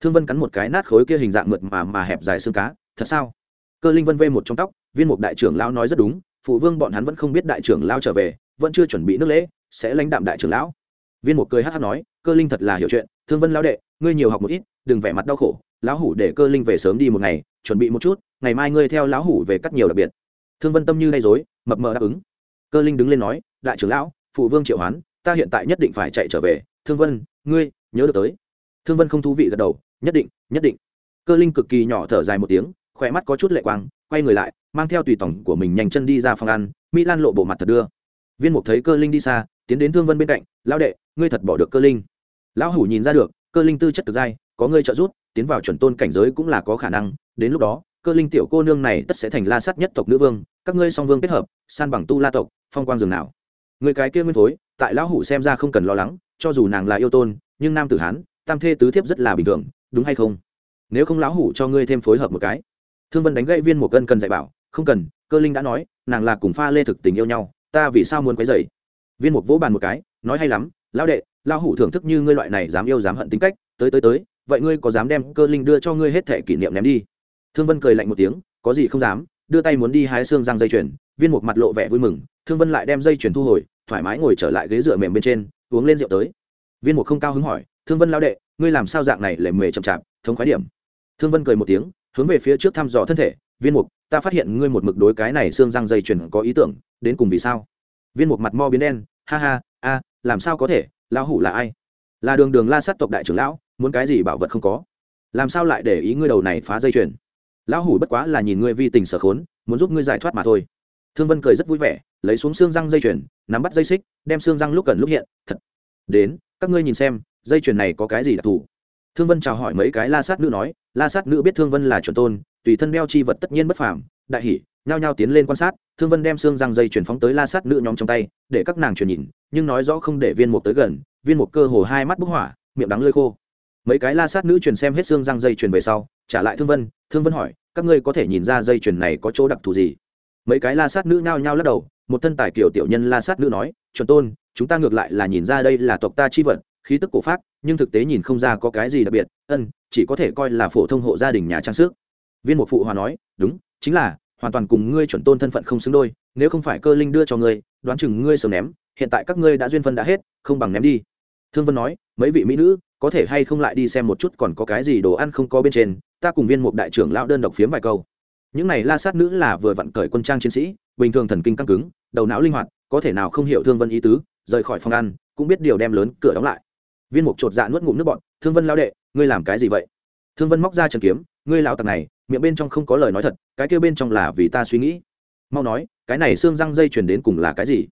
Thương vân cắn một cái nát khối kia hình dạng mượt mà mà hẹp dài xương cá, thật sao? Cơ linh vân vê một trong tóc, viên mục đại trưởng lão nói rất đúng, phụ vương bọn hắn vẫn không biết đại trưởng lão trở về, vẫn chưa chuẩn bị nước lễ, sẽ lãnh đạm đại trưởng lão. Viên mục cười hát hát nói, cơ linh thật là hiểu chuyện, thương vân lão đệ, ngươi nhiều học một ít, đừng vẻ mặt đau khổ, lão hủ để cơ linh về sớm đi một ngày, chuẩn bị một chút, ngày mai ngươi theo lão hủ về cắt nhiều đặc biệt. Thương vân tâm như gây dối mập mờ đáp ứng. Cơ linh đứng lên nói, đại trưởng lão, phụ vương triệu hoán, ta hiện tại nhất định phải chạy trở về thương vân, ngươi nhớ được tới. Thương vân không thú vị gật đầu, nhất định nhất định. Cơ linh cực kỳ nhỏ thở dài một tiếng, khỏe mắt có chút lệ quang, quay người lại, mang theo tùy tổng của mình nhanh chân đi ra phòng ăn mỹ lan lộ bộ mặt thật đưa. Viên mục thấy cơ linh đi xa, tiến đến thương vân bên cạnh, lão đệ, ngươi thật bỏ được cơ linh. Lão hủ nhìn ra được, cơ linh tư chất thực dai, có ngươi trợ giúp, tiến vào chuẩn tôn cảnh giới cũng là có khả năng. Đến lúc đó, cơ linh tiểu cô nương này tất sẽ thành la sát nhất tộc nữ vương, các ngươi song vương kết hợp, san bằng tu la tộc, phong quang dường nào. Người cái kia nguyên phối, tại lão hủ xem ra không cần lo lắng cho dù nàng là yêu tôn, nhưng nam tử hán, tam thê tứ thiếp rất là bình thường, đúng hay không? Nếu không lão hủ cho ngươi thêm phối hợp một cái. Thương vân đánh gãy viên một cân cần dạy bảo, không cần, cơ linh đã nói, nàng là cùng pha lê thực tình yêu nhau, ta vì sao muốn quấy dày viên mục vỗ bàn một cái, nói hay lắm, lão đệ, lão hủ thưởng thức như ngươi loại này dám yêu dám hận tính cách, tới tới tới, vậy ngươi có dám đem cơ linh đưa cho ngươi hết thẻ kỷ niệm ném đi? Thương vân cười lạnh một tiếng, có gì không dám, đưa tay muốn đi hái xương răng dây chuyền. Viên mục mặt lộ vẻ vui mừng, thương vân lại đem dây chuyền thu hồi, thoải mái ngồi trở lại ghế dựa mềm bên trên uống lên rượu tới. Viên mục không cao hứng hỏi, thương vân lao đệ, ngươi làm sao dạng này lệ mề chậm chạp, thống khoái điểm? Thương vân cười một tiếng, hướng về phía trước thăm dò thân thể, viên mục, ta phát hiện ngươi một mực đối cái này xương răng dây chuyền có ý tưởng, đến cùng vì sao? Viên mục mặt mo biến đen, ha ha, a, làm sao có thể, lão hủ là ai? Là đường đường la sát tộc đại trưởng lão, muốn cái gì bảo vật không có. Làm sao lại để ý ngươi đầu này phá dây chuyền? Lão hủ bất quá là nhìn ngươi vi tình sở khốn, muốn giúp ngươi giải thoát mà thôi thương vân cười rất vui vẻ, lấy xuống xương răng dây chuyền, nắm bắt dây xích, đem xương răng lúc cần lúc hiện, thật. Đến, các ngươi nhìn xem, dây chuyền này có cái gì đặc thù? Thương vân chào hỏi mấy cái la sát nữ nói, la sát nữ biết thương vân là chuẩn tôn, tùy thân đeo chi vật tất nhiên bất phàm, đại hỷ nhao nhao tiến lên quan sát, thương vân đem xương răng dây chuyển phóng tới la sát nữ nhóm trong tay, để các nàng chuyển nhìn, nhưng nói rõ không để viên mục tới gần, viên mục cơ hồ hai mắt bức hỏa, miệng đắng lơi khô. Mấy cái la sát nữ truyền xem hết xương răng dây chuyền về sau, trả lại thương vân thương vân hỏi, các ngươi có thể nhìn ra dây chuyền này có chỗ đặc thù gì? Mấy cái la sát nữ nhao nhao lắc đầu, một thân tài kiểu tiểu nhân la sát nữ nói, chuẩn tôn, chúng ta ngược lại là nhìn ra đây là tộc ta chi vật, khí tức cổ pháp nhưng thực tế nhìn không ra có cái gì đặc biệt, ân, chỉ có thể coi là phổ thông hộ gia đình nhà trang sức. Viên một phụ hòa nói, đúng, chính là, hoàn toàn cùng ngươi chuẩn tôn thân phận không xứng đôi, nếu không phải cơ linh đưa cho ngươi, đoán chừng ngươi sớm ném, hiện tại các ngươi đã duyên phân đã hết, không bằng ném đi. Thương vân nói, mấy vị mỹ nữ, có thể hay không lại đi xem một chút còn có cái gì đồ ăn không có bên trên, ta cùng viên mục đại trưởng lão đơn độc phiếm vài câu những này la sát nữ là vừa vặn cởi quân trang chiến sĩ, bình thường thần kinh căng cứng, đầu não linh hoạt, có thể nào không hiểu thương vân ý tứ, rời khỏi phòng ăn, cũng biết điều đem lớn cửa đóng lại. Viên mục chột dạ nuốt ngụm nước bọn thương vân lao đệ, ngươi làm cái gì vậy? Thương vân móc ra trần kiếm, ngươi lão tặc này, miệng bên trong không có lời nói thật, cái kêu bên trong là vì ta suy nghĩ. Mau nói, cái này xương răng dây chuyển đến cùng là cái gì?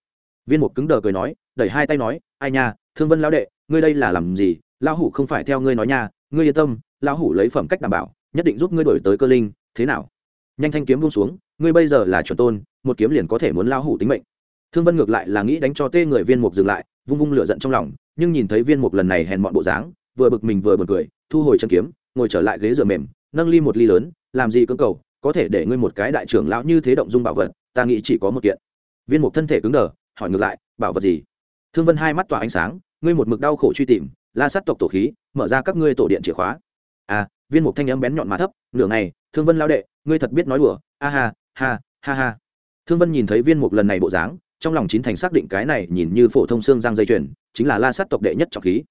Viên mục cứng đờ cười nói, đẩy hai tay nói, ai nha, thương vân lão đệ, ngươi đây là làm gì? Lão hủ không phải theo ngươi nói nha, ngươi yên tâm, lão hủ lấy phẩm cách đảm bảo, nhất định giúp ngươi đổi tới cơ linh, thế nào? Nhanh thanh kiếm buông xuống, ngươi bây giờ là chuẩn tôn, một kiếm liền có thể muốn lao hủ tính mệnh. Thương vân ngược lại là nghĩ đánh cho tê người viên mục dừng lại, vung vung lửa giận trong lòng, nhưng nhìn thấy viên mục lần này hèn mọn bộ dáng, vừa bực mình vừa bực cười, thu hồi chân kiếm, ngồi trở lại ghế dựa mềm, nâng ly một ly lớn, làm gì cưỡng cầu, có thể để ngươi một cái đại trưởng lão như thế động dung bảo vật, ta nghĩ chỉ có một kiện. Viên mục thân thể cứng đờ, hỏi ngược lại, bảo vật gì? Thương vân hai mắt tỏa ánh sáng, ngươi một mực đau khổ truy tìm, la sát tộc tổ khí, mở ra các ngươi tổ điện chìa khóa. À viên mục thanh âm bén nhọn mà thấp, nửa ngày, thương vân lao đệ, ngươi thật biết nói đùa. A ha ha ha ha. Thương vân nhìn thấy viên mục lần này bộ dáng, trong lòng chín thành xác định cái này nhìn như phổ thông xương giang dây chuyền, chính là la sát tộc đệ nhất trọng khí.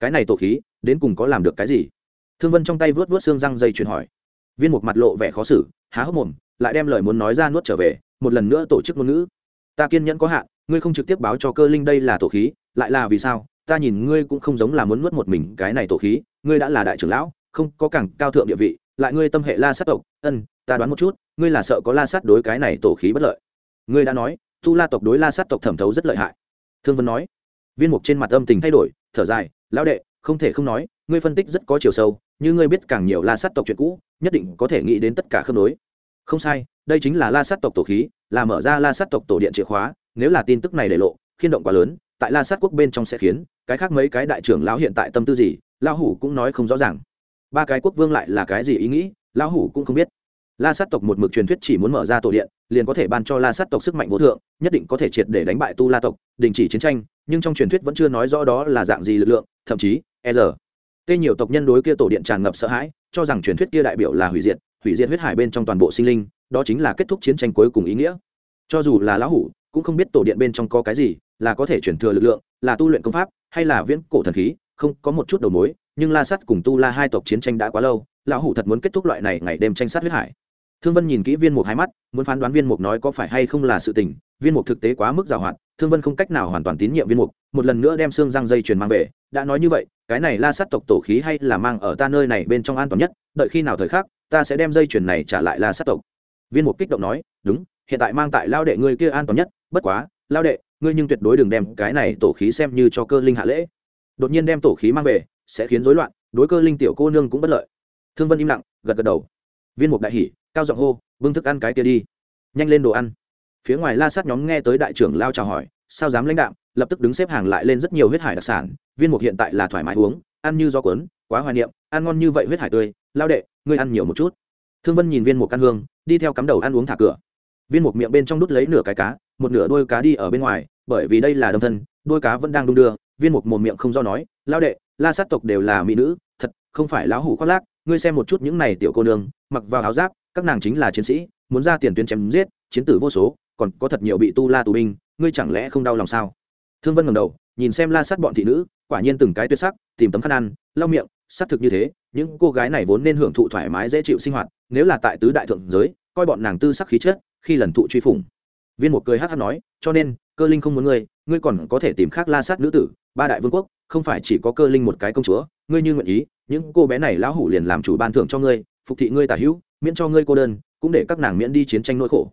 Cái này tổ khí, đến cùng có làm được cái gì? Thương vân trong tay vớt vớt xương răng dây chuyền hỏi. Viên mục mặt lộ vẻ khó xử, há hốc mồm, lại đem lời muốn nói ra nuốt trở về, một lần nữa tổ chức ngôn ngữ. Ta kiên nhẫn có hạn, ngươi không trực tiếp báo cho cơ linh đây là tổ khí, lại là vì sao? Ta nhìn ngươi cũng không giống là muốn nuốt một mình cái này tổ khí, ngươi đã là đại trưởng lão không có càng cao thượng địa vị, lại ngươi tâm hệ la sát tộc, ân, ta đoán một chút, ngươi là sợ có la sát đối cái này tổ khí bất lợi. Ngươi đã nói, tu la tộc đối la sát tộc thẩm thấu rất lợi hại. Thương vân nói. Viên mục trên mặt âm tình thay đổi, thở dài, lão đệ, không thể không nói, ngươi phân tích rất có chiều sâu, như ngươi biết càng nhiều la sát tộc chuyện cũ, nhất định có thể nghĩ đến tất cả khớp nối. Không sai, đây chính là la sát tộc tổ khí, là mở ra la sát tộc tổ điện chìa khóa, nếu là tin tức này để lộ, khiên động quá lớn, tại la sát quốc bên trong sẽ khiến, cái khác mấy cái đại trưởng lão hiện tại tâm tư gì, lão hủ cũng nói không rõ ràng ba cái quốc vương lại là cái gì ý nghĩ, lão hủ cũng không biết. La sát tộc một mực truyền thuyết chỉ muốn mở ra tổ điện, liền có thể ban cho la sát tộc sức mạnh vô thượng, nhất định có thể triệt để đánh bại tu la tộc, đình chỉ chiến tranh, nhưng trong truyền thuyết vẫn chưa nói rõ đó là dạng gì lực lượng, thậm chí e giờ. Tê nhiều tộc nhân đối kia tổ điện tràn ngập sợ hãi, cho rằng truyền thuyết kia đại biểu là hủy diệt hủy diệt huyết hải bên trong toàn bộ sinh linh, đó chính là kết thúc chiến tranh cuối cùng ý nghĩa. Cho dù là lão hủ, cũng không biết tổ điện bên trong có cái gì, là có thể chuyển thừa lực lượng, là tu luyện công pháp, hay là viễn cổ thần khí, không có một chút đầu mối nhưng la sắt cùng tu la hai tộc chiến tranh đã quá lâu, lão hủ thật muốn kết thúc loại này ngày đêm tranh sát huyết hải. Thương vân nhìn kỹ viên mục hai mắt, muốn phán đoán viên mục nói có phải hay không là sự tình, viên mục thực tế quá mức giàu hoạt thương vân không cách nào hoàn toàn tín nhiệm viên mục, một lần nữa đem xương răng dây chuyền mang về, đã nói như vậy, cái này la sát tộc tổ khí hay là mang ở ta nơi này bên trong an toàn nhất, đợi khi nào thời khắc, ta sẽ đem dây chuyền này trả lại la sát tộc. Viên mục kích động nói, đúng, hiện tại mang tại lao đệ ngươi kia an toàn nhất, bất quá lao đệ, ngươi nhưng tuyệt đối đừng đem cái này tổ khí xem như cho cơ linh hạ lễ. Đột nhiên đem tổ khí mang về sẽ khiến rối loạn, đối cơ linh tiểu cô nương cũng bất lợi. Thương vân im lặng, gật gật đầu. Viên mục đại hỉ, cao giọng hô vương thức ăn cái kia đi. Nhanh lên đồ ăn. Phía ngoài la sát nhóm nghe tới đại trưởng lao chào hỏi, sao dám lãnh đạm, lập tức đứng xếp hàng lại lên rất nhiều huyết hải đặc sản. Viên mục hiện tại là thoải mái uống, ăn như gió cuốn, quá hoài niệm, ăn ngon như vậy huyết hải tươi. Lao đệ, ngươi ăn nhiều một chút. Thương vân nhìn viên mục căn hương, đi theo cắm đầu ăn uống thả cửa. Viên mục miệng bên trong đút lấy nửa cái cá, một nửa đôi cá đi ở bên ngoài, bởi vì đây là đâm thân đôi cá vẫn đang đung đưa viên mục một miệng không do nói lao đệ, la sát tộc đều là mỹ nữ, thật, không phải lão hủ khoác lác, ngươi xem một chút những này tiểu cô nương, mặc vào áo giáp, các nàng chính là chiến sĩ, muốn ra tiền tuyến chém giết, chiến tử vô số, còn có thật nhiều bị tu la tù binh, ngươi chẳng lẽ không đau lòng sao? Thương vân ngầm đầu, nhìn xem la sát bọn thị nữ, quả nhiên từng cái tuyệt sắc, tìm tấm khăn ăn, lau miệng, xác thực như thế, những cô gái này vốn nên hưởng thụ thoải mái dễ chịu sinh hoạt, nếu là tại tứ đại thượng giới, coi bọn nàng tư sắc khí chất, khi lần thụ truy phủng. Viên một cười hát hát nói, cho nên, cơ linh không muốn ngươi ngươi còn có thể tìm khác la sát nữ tử ba đại vương quốc, không phải chỉ có cơ linh một cái công chúa, ngươi như nguyện ý, những cô bé này lão hủ liền làm chủ ban thưởng cho ngươi, phục thị ngươi tả hữu, miễn cho ngươi cô đơn, cũng để các nàng miễn đi chiến tranh nỗi khổ.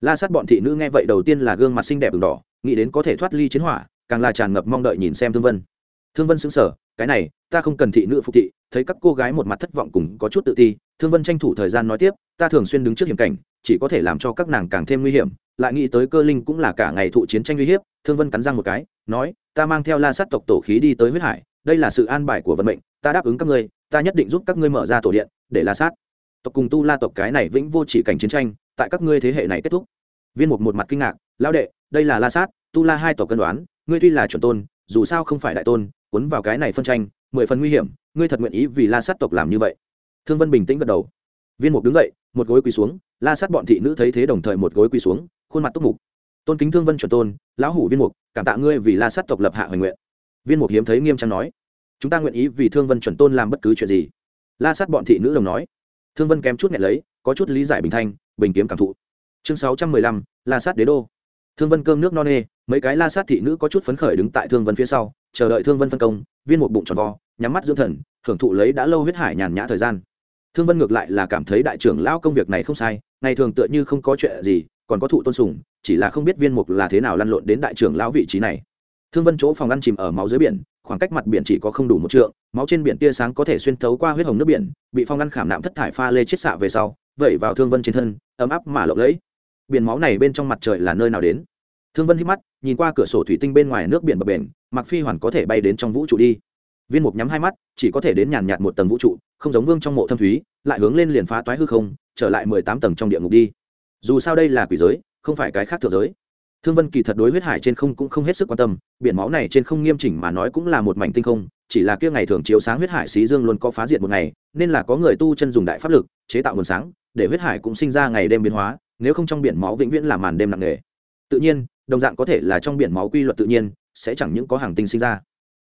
La sát bọn thị nữ nghe vậy đầu tiên là gương mặt xinh đẹp đường đỏ, nghĩ đến có thể thoát ly chiến hỏa, càng là tràn ngập mong đợi nhìn xem thương vân. Thương vân xứng sở cái này, ta không cần thị nữ phục thị, thấy các cô gái một mặt thất vọng cùng có chút tự ti, thương vân tranh thủ thời gian nói tiếp, ta thường xuyên đứng trước hiểm cảnh, chỉ có thể làm cho các nàng càng thêm nguy hiểm, lại nghĩ tới cơ linh cũng là cả ngày thụ chiến tranh uy hiếp, thương vân cắn răng một cái, nói ta mang theo la sát tộc tổ khí đi tới huyết hải, đây là sự an bài của vận mệnh, ta đáp ứng các ngươi, ta nhất định giúp các ngươi mở ra tổ điện, để la sát tộc cùng tu la tộc cái này vĩnh vô chỉ cảnh chiến tranh, tại các ngươi thế hệ này kết thúc. Viên mục một mặt kinh ngạc, lão đệ, đây là la sát, tu la hai tộc cân đoán, ngươi tuy là chuẩn tôn, dù sao không phải đại tôn, cuốn vào cái này phân tranh, mười phần nguy hiểm, ngươi thật nguyện ý vì la sát tộc làm như vậy? Thương vân bình tĩnh gật đầu. Viên mục đứng dậy, một gối quỳ xuống, la sát bọn thị nữ thấy thế đồng thời một gối quỳ xuống, khuôn mặt túc mục tôn kính thương vân chuẩn tôn, lão hủ viên mục, cảm tạ ngươi vì la sát tộc lập hạ hoành nguyện. Viên mục hiếm thấy nghiêm trang nói, chúng ta nguyện ý vì thương vân chuẩn tôn làm bất cứ chuyện gì. La sát bọn thị nữ đồng nói. Thương vân kém chút nhẹ lấy, có chút lý giải bình thanh, bình kiếm cảm thụ. Chương sáu trăm mười lăm, la sát đế đô. Thương vân cơm nước no nê, mấy cái la sát thị nữ có chút phấn khởi đứng tại thương vân phía sau, chờ đợi thương vân phân công, viên một bụng tròn vo, nhắm mắt dưỡng thần hưởng thụ lấy đã lâu huyết hải nhàn nhã thời gian. Thương vân ngược lại là cảm thấy đại trưởng lão công việc này không sai, ngày thường tựa như không có chuyện gì, còn có thụ tôn sùng chỉ là không biết viên mục là thế nào lăn lộn đến đại trưởng lão vị trí này. Thương vân chỗ phòng ăn chìm ở máu dưới biển, khoảng cách mặt biển chỉ có không đủ một trượng, máu trên biển tia sáng có thể xuyên thấu qua huyết hồng nước biển, bị phong ngăn khảm nạm thất thải pha lê chết xạ về sau, vẩy vào thương vân trên thân, ấm áp mà lộng lẫy. Biển máu này bên trong mặt trời là nơi nào đến? Thương vân hít mắt, nhìn qua cửa sổ thủy tinh bên ngoài nước biển bập bền mặc phi hoàn có thể bay đến trong vũ trụ đi. Viên mục nhắm hai mắt, chỉ có thể đến nhàn nhạt một tầng vũ trụ, không giống vương trong mộ thâm thúy, lại hướng lên liền phá toái hư không, trở lại mười tám tầng trong địa ngục đi. Dù sao đây là quỷ giới không phải cái khác thượng giới. Thương vân kỳ thật đối huyết hải trên không cũng không hết sức quan tâm, biển máu này trên không nghiêm chỉnh mà nói cũng là một mảnh tinh không, chỉ là kia ngày thường chiếu sáng huyết hải xí dương luôn có phá diệt một ngày, nên là có người tu chân dùng đại pháp lực, chế tạo nguồn sáng, để huyết hải cũng sinh ra ngày đêm biến hóa, nếu không trong biển máu vĩnh viễn là màn đêm nặng nề. Tự nhiên, đồng dạng có thể là trong biển máu quy luật tự nhiên, sẽ chẳng những có hàng tinh sinh ra.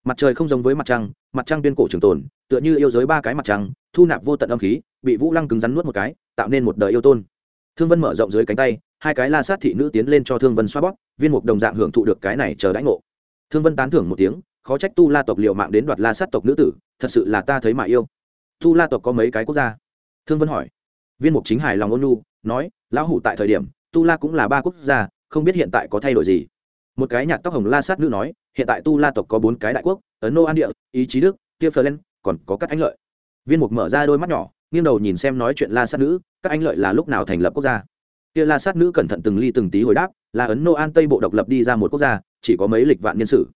Mặt trời không giống với mặt trăng mặt trăng tuyên cổ trường tồn, tựa như yêu giới ba cái mặt trăng, thu nạp vô tận âm khí, bị vũ lăng cứng rắn nuốt một cái, tạo nên một đời yêu tôn. Thương vân mở rộng dưới cánh tay hai cái la sát thị nữ tiến lên cho thương vân xoa bóp, viên mục đồng dạng hưởng thụ được cái này chờ đãi ngộ. Thương vân tán thưởng một tiếng, khó trách tu la tộc liệu mạng đến đoạt la sát tộc nữ tử, thật sự là ta thấy mà yêu. Tu la tộc có mấy cái quốc gia? Thương vân hỏi. Viên mục chính hài lòng ôn lu nói, lão hủ tại thời điểm, tu la cũng là ba quốc gia, không biết hiện tại có thay đổi gì. Một cái nhạt tóc hồng la sát nữ nói, hiện tại tu la tộc có bốn cái đại quốc, ấn nô an địa, ý chí đức, tia phờ len, còn có các anh lợi. Viên mục mở ra đôi mắt nhỏ, nghiêng đầu nhìn xem nói chuyện la sát nữ, các anh lợi là lúc nào thành lập quốc gia? Kia la sát nữ cẩn thận từng ly từng tí hồi đáp, là ấn nô an tây bộ độc lập đi ra một quốc gia, chỉ có mấy lịch vạn nhân sự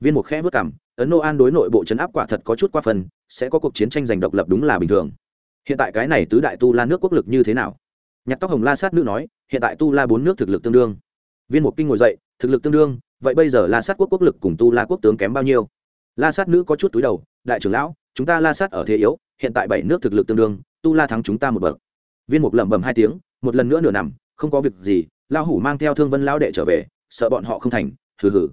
viên mục khẽ vất cảm ấn nô an đối nội bộ chấn áp quả thật có chút qua phần, sẽ có cuộc chiến tranh giành độc lập đúng là bình thường. Hiện tại cái này tứ đại tu la nước quốc lực như thế nào? Nhạc tóc hồng la sát nữ nói, hiện tại tu la bốn nước thực lực tương đương. Viên mục kinh ngồi dậy, thực lực tương đương, vậy bây giờ la sát quốc quốc lực cùng tu la quốc tướng kém bao nhiêu? La sát nữ có chút túi đầu, đại trưởng lão, chúng ta la sát ở thế yếu, hiện tại bảy nước thực lực tương đương, tu la thắng chúng ta một bậc. Viên mục lẩm bẩm hai tiếng một lần nữa nửa nằm, không có việc gì lao hủ mang theo thương vân lao đệ trở về, sợ bọn họ không thành, hừ hừ.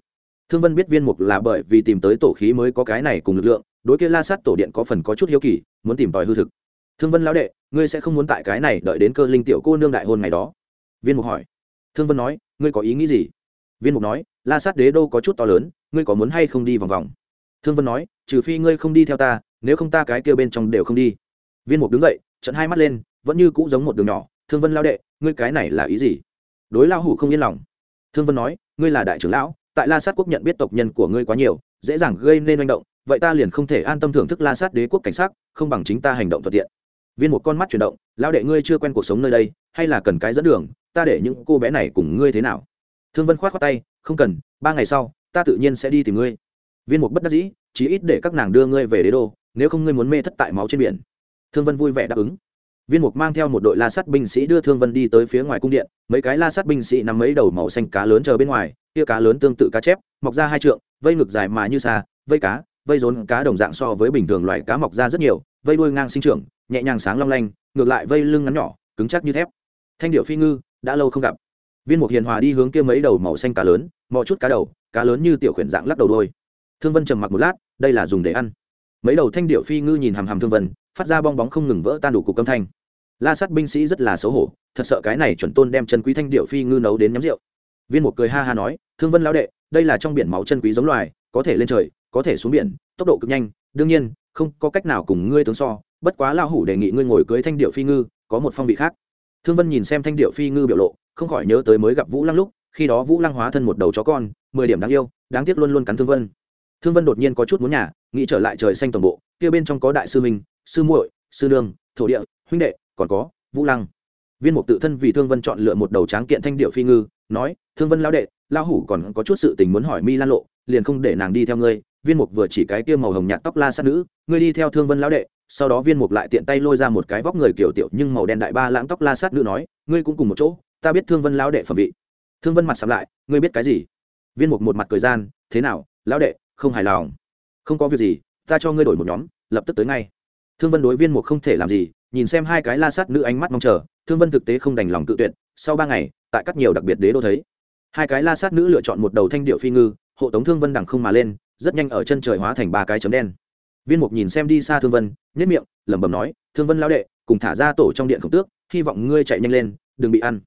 Thương vân biết viên mục là bởi vì tìm tới tổ khí mới có cái này cùng lực lượng, đối kia la sát tổ điện có phần có chút hiếu kỳ, muốn tìm tòi hư thực. Thương vân lao đệ, ngươi sẽ không muốn tại cái này đợi đến cơ linh tiểu cô nương đại hôn ngày đó? Viên mục hỏi. Thương vân nói, ngươi có ý nghĩ gì? Viên mục nói, la sát đế đô có chút to lớn, ngươi có muốn hay không đi vòng vòng? Thương vân nói, trừ phi ngươi không đi theo ta, nếu không ta cái kia bên trong đều không đi. Viên mục đứng dậy trận hai mắt lên, vẫn như cũ giống một đường nhỏ thương vân lao đệ, ngươi cái này là ý gì? Đối lao hủ không yên lòng. Thương vân nói, ngươi là đại trưởng lão, tại la sát quốc nhận biết tộc nhân của ngươi quá nhiều, dễ dàng gây nên manh động, vậy ta liền không thể an tâm thưởng thức la sát đế quốc cảnh sát không bằng chính ta hành động thuận tiện. Viên một con mắt chuyển động lao đệ ngươi chưa quen cuộc sống nơi đây, hay là cần cái dẫn đường, ta để những cô bé này cùng ngươi thế nào? Thương vân k h o á t khoác tay, không cần, ba ngày sau, ta tự nhiên sẽ đi tìm ngươi. Viên một bất đắc dĩ, chí ít để các nàng đưa ngươi về đế đô, nếu không ngươi muốn mê thất tại máu trên biển. Thương vân vui vẻ đáp ứng viên mục mang theo một đội la sắt binh sĩ đưa thương vân đi tới phía ngoài cung điện. Mấy cái la sắt binh sĩ nằm mấy đầu màu xanh cá lớn chờ bên ngoài. Kia cá lớn tương tự cá chép, mọc ra hai trượng, vây ngực dài mà như xa, vây cá, vây rốn cá đồng dạng so với bình thường loài cá mọc ra rất nhiều, vây đuôi ngang sinh trưởng, nhẹ nhàng sáng long lanh, ngược lại vây lưng ngắn nhỏ, cứng chắc như thép. Thanh điệu phi ngư, đã lâu không gặp. Viên mục hiền hòa đi hướng kia mấy đầu màu xanh cá lớn, mò chút cá đầu, cá lớn như tiểu khuyển dạng lắc đầu đôi thương vân trầm mặc một lát, đây là dùng để ăn. Mấy đầu thanh điệu phi ngư nhìn hàm hàm thương vân, phát ra bong bóng không ngừng vỡ tan đủ cục âm thanh la sát binh sĩ rất là xấu hổ, thật sợ cái này chuẩn tôn đem chân quý thanh điệu phi ngư nấu đến nhắm rượu. Viên một cười ha ha nói, thương vân lão đệ, đây là trong biển máu chân quý giống loài, có thể lên trời, có thể xuống biển, tốc độ cực nhanh. Đương nhiên, không có cách nào cùng ngươi tướng so, bất quá lao hủ đề nghị ngươi ngồi cưới thanh điệu phi ngư, có một phong vị khác. Thương vân nhìn xem thanh điệu phi ngư biểu lộ, không khỏi nhớ tới mới gặp vũ lăng lúc, khi đó vũ lăng hóa thân một đầu chó con, mười điểm đáng yêu, đáng tiếc luôn luôn cắn thương vân. Thương vân đột nhiên có chút muốn nhà, nghĩ trở lại trời xanh toàn bộ, kia bên trong có đại sư minh sư muội, sư nương, thổ địa, huynh đệ còn có, vũ lăng. Viên mục tự thân vì thương vân chọn lựa một đầu tráng kiện thanh điệu phi ngư, nói, thương vân lao đệ lao hủ còn có chút sự tình muốn hỏi mi lan lộ, liền không để nàng đi theo ngươi. Viên mục vừa chỉ cái kia màu hồng nhạt tóc la sát nữ, ngươi đi theo thương vân lão đệ. Sau đó viên mục lại tiện tay lôi ra một cái vóc người kiểu tiểu nhưng màu đen đại ba lãng tóc la sát nữ nói, ngươi cũng cùng một chỗ, ta biết thương vân lão đệ phẩm vị. Thương vân mặt sắm lại, ngươi biết cái gì? Viên mục một mặt cười gian, thế nào, lão đệ, không hài lòng. Không có việc gì, ta cho ngươi đổi một nhóm, lập tức tới ngay. Thương vân đối viên mục không thể làm gì nhìn xem hai cái la sát nữ ánh mắt mong chờ, thương vân thực tế không đành lòng cự tuyệt, sau ba ngày, tại các nhiều đặc biệt đế đô thấy. Hai cái la sát nữ lựa chọn một đầu thanh điệu phi ngư, hộ tống thương vân đằng không mà lên, rất nhanh ở chân trời hóa thành ba cái chấm đen. Viên mục nhìn xem đi xa thương vân nhất miệng, lẩm bẩm nói, thương vân lao đệ, cùng thả ra tổ trong điện khổng tước, hy vọng ngươi chạy nhanh lên, đừng bị ăn.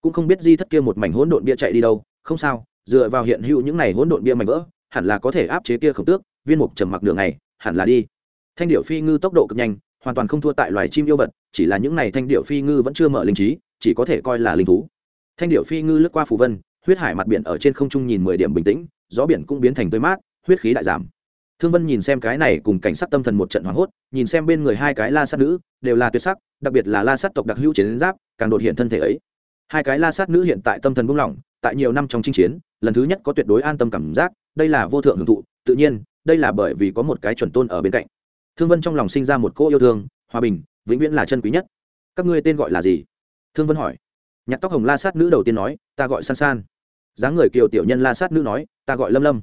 Cũng không biết di thất kia một mảnh hỗn độn bia chạy đi đâu, không sao, dựa vào hiện hữu những này hỗn độn bia mảnh vỡ, hẳn là có thể áp chế kia khổng tước, viên mục trầm mặc đường này hẳn là đi. Thanh điệu phi ngư tốc độ cực nhanh hoàn toàn không thua tại loài chim yêu vật, chỉ là những này thanh điệu phi ngư vẫn chưa mở linh trí, chỉ có thể coi là linh thú. Thanh điệu phi ngư lướt qua phù vân, huyết hải mặt biển ở trên không trung nhìn mười điểm bình tĩnh, gió biển cũng biến thành tươi mát, huyết khí đại giảm. Thương vân nhìn xem cái này cùng cảnh sát tâm thần một trận hoảng hốt, nhìn xem bên người hai cái la sát nữ, đều là tuyệt sắc, đặc biệt là la sát tộc đặc hữu chiến giáp, càng đột hiện thân thể ấy. Hai cái la sát nữ hiện tại tâm thần buông lỏng, tại nhiều năm trong chinh chiến, lần thứ nhất có tuyệt đối an tâm cảm giác, đây là vô thượng hưởng thụ, tự nhiên, đây là bởi vì có một cái chuẩn tôn ở bên cạnh thương vân trong lòng sinh ra một cô yêu thương, hòa bình, vĩnh viễn là chân quý nhất. Các ngươi tên gọi là gì? Thương vân hỏi. Nhặt tóc hồng la sát nữ đầu tiên nói, ta gọi san san. Dáng người kiều tiểu nhân la sát nữ nói, ta gọi lâm lâm.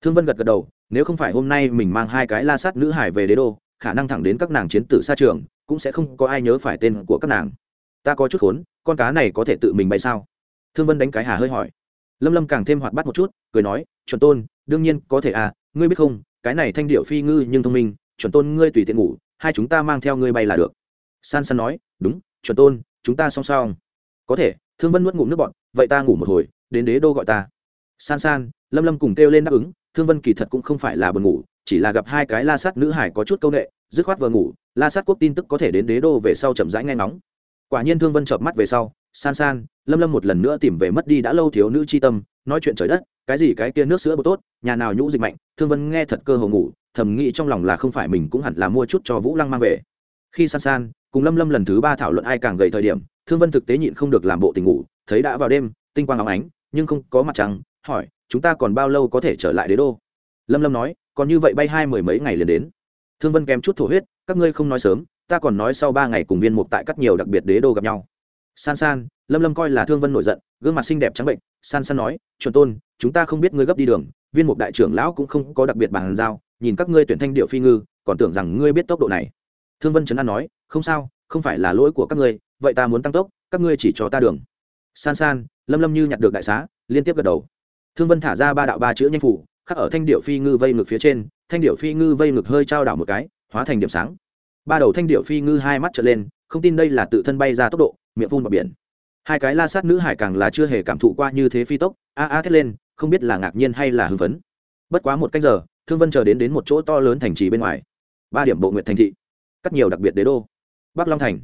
Thương vân gật gật đầu, nếu không phải hôm nay mình mang hai cái la sát nữ hải về đế đô, khả năng thẳng đến các nàng chiến tử xa trường, cũng sẽ không có ai nhớ phải tên của các nàng. Ta có chút khốn, con cá này có thể tự mình bay sao? Thương vân đánh cái hà hơi hỏi. Lâm lâm càng thêm hoạt bát một chút, cười nói, chuẩn tôn, đương nhiên có thể à ngươi biết không, cái này thanh điệu phi ngư nhưng thông minh chuẩn tôn ngươi tùy tiện ngủ, hai chúng ta mang theo ngươi bay là được. San san nói, đúng, chuẩn tôn, chúng ta song song. Có thể, thương vân nuốt ngủ nước bọn vậy ta ngủ một hồi, đến đế đô gọi ta. San san, lâm lâm cùng kêu lên đáp ứng, thương vân kỳ thật cũng không phải là buồn ngủ, chỉ là gặp hai cái la sát nữ hải có chút c â u n ệ dứt khoát vừa ngủ, la sát quốc tin tức có thể đến đế đô về sau chậm rãi ngay nóng quả nhiên thương vân chợp mắt về sau, san san, lâm lâm một lần nữa tìm về mất đi đã lâu thiếu nữ c h i tâm, nói chuyện trời đất, cái gì cái kia nước sữa bột tốt, nhà nào nhũ dịch mạnh, thương vân nghe thật cơ hồ ngủ thầm nghĩ trong lòng là không phải mình cũng hẳn là mua chút cho vũ lăng mang về. Khi san san, cùng lâm lâm lần thứ ba thảo luận ai càng gầy thời điểm, thương vân thực tế nhịn không được làm bộ tình ngủ, thấy đã vào đêm, tinh quang óng ánh, nhưng không có mặt trăng, hỏi, chúng ta còn bao lâu có thể trở lại đế đô? Lâm lâm nói, còn như vậy bay hai mười mấy ngày liền đến. Thương vân kém chút thổ huyết, các ngươi không nói sớm, ta còn nói sau ba ngày cùng viên mục tại các nhiều đặc biệt đế đô gặp nhau. San san, lâm lâm coi là thương vân nổi giận, gương mặt xinh đẹp trắng bệnh, san san nói, chuẩn tôn, chúng ta không biết ngươi gấp đi đường, viên mục đại trưởng lão cũng không có đặc biệt bàn giao nhìn các ngươi tuyển thanh điệu phi ngư, còn tưởng rằng ngươi biết tốc độ này. Thương vân trấn an nói, không sao, không phải là lỗi của các ngươi, vậy ta muốn tăng tốc, các ngươi chỉ cho ta đường. San san, lâm lâm như nhặt được đại xá, liên tiếp gật đầu. Thương vân thả ra ba đạo ba chữ nhanh phủ, khắc ở thanh điệu phi ngư vây ngực phía trên, thanh điệu phi ngư vây ngực hơi trao đảo một cái, hóa thành điểm sáng. Ba đầu thanh điệu phi ngư hai mắt trở lên, không tin đây là tự thân bay ra tốc độ, miệng phun vào biển. Hai cái la sát nữ hải càng là chưa hề cảm thụ qua như thế phi tốc, a a thét lên, không biết là ngạc nhiên hay là hưng phấn. Bất quá một cách giờ thương vân chờ đến đến một chỗ to lớn thành trì bên ngoài. Ba điểm bộ nguyện thành thị, cắt nhiều đặc biệt đế đô. Bắc long thành,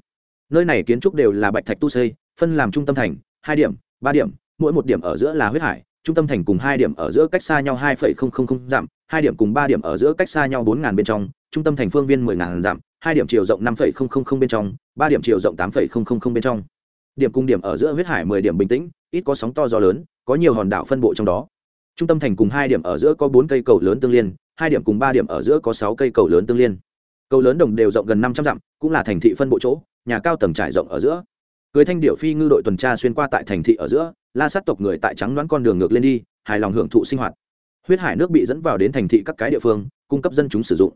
nơi này kiến trúc đều là bạch thạch tu xây, phân làm trung tâm thành, hai điểm, ba điểm, mỗi một điểm ở giữa là huyết hải, trung tâm thành cùng hai điểm ở giữa cách xa nhau hai phẩy không không không dặm, hai điểm cùng ba điểm ở giữa cách xa nhau bốn ngàn bên trong, trung tâm thành phương viên mười ngàn dặm, hai điểm chiều rộng năm phẩy không không không bên trong, ba điểm chiều rộng tám phẩy không không không bên trong. Điểm cung điểm ở giữa huyết hải mười điểm bình tĩnh, ít có sóng to gió lớn, có nhiều hòn đảo phân bộ trong đó trung tâm thành cùng hai điểm ở giữa có bốn cây cầu lớn tương liên, hai điểm cùng ba điểm ở giữa có sáu cây cầu lớn tương liên. Cầu lớn đồng đều rộng gần năm trăm dặm, cũng là thành thị phân bộ chỗ, nhà cao tầng trải rộng ở giữa. Cưới thanh điệu phi ngư đội tuần tra xuyên qua tại thành thị ở giữa, la sát tộc người tại trắng đoán con đường ngược lên đi, hài lòng hưởng thụ sinh hoạt. Huyết hải nước bị dẫn vào đến thành thị các cái địa phương, cung cấp dân chúng sử dụng.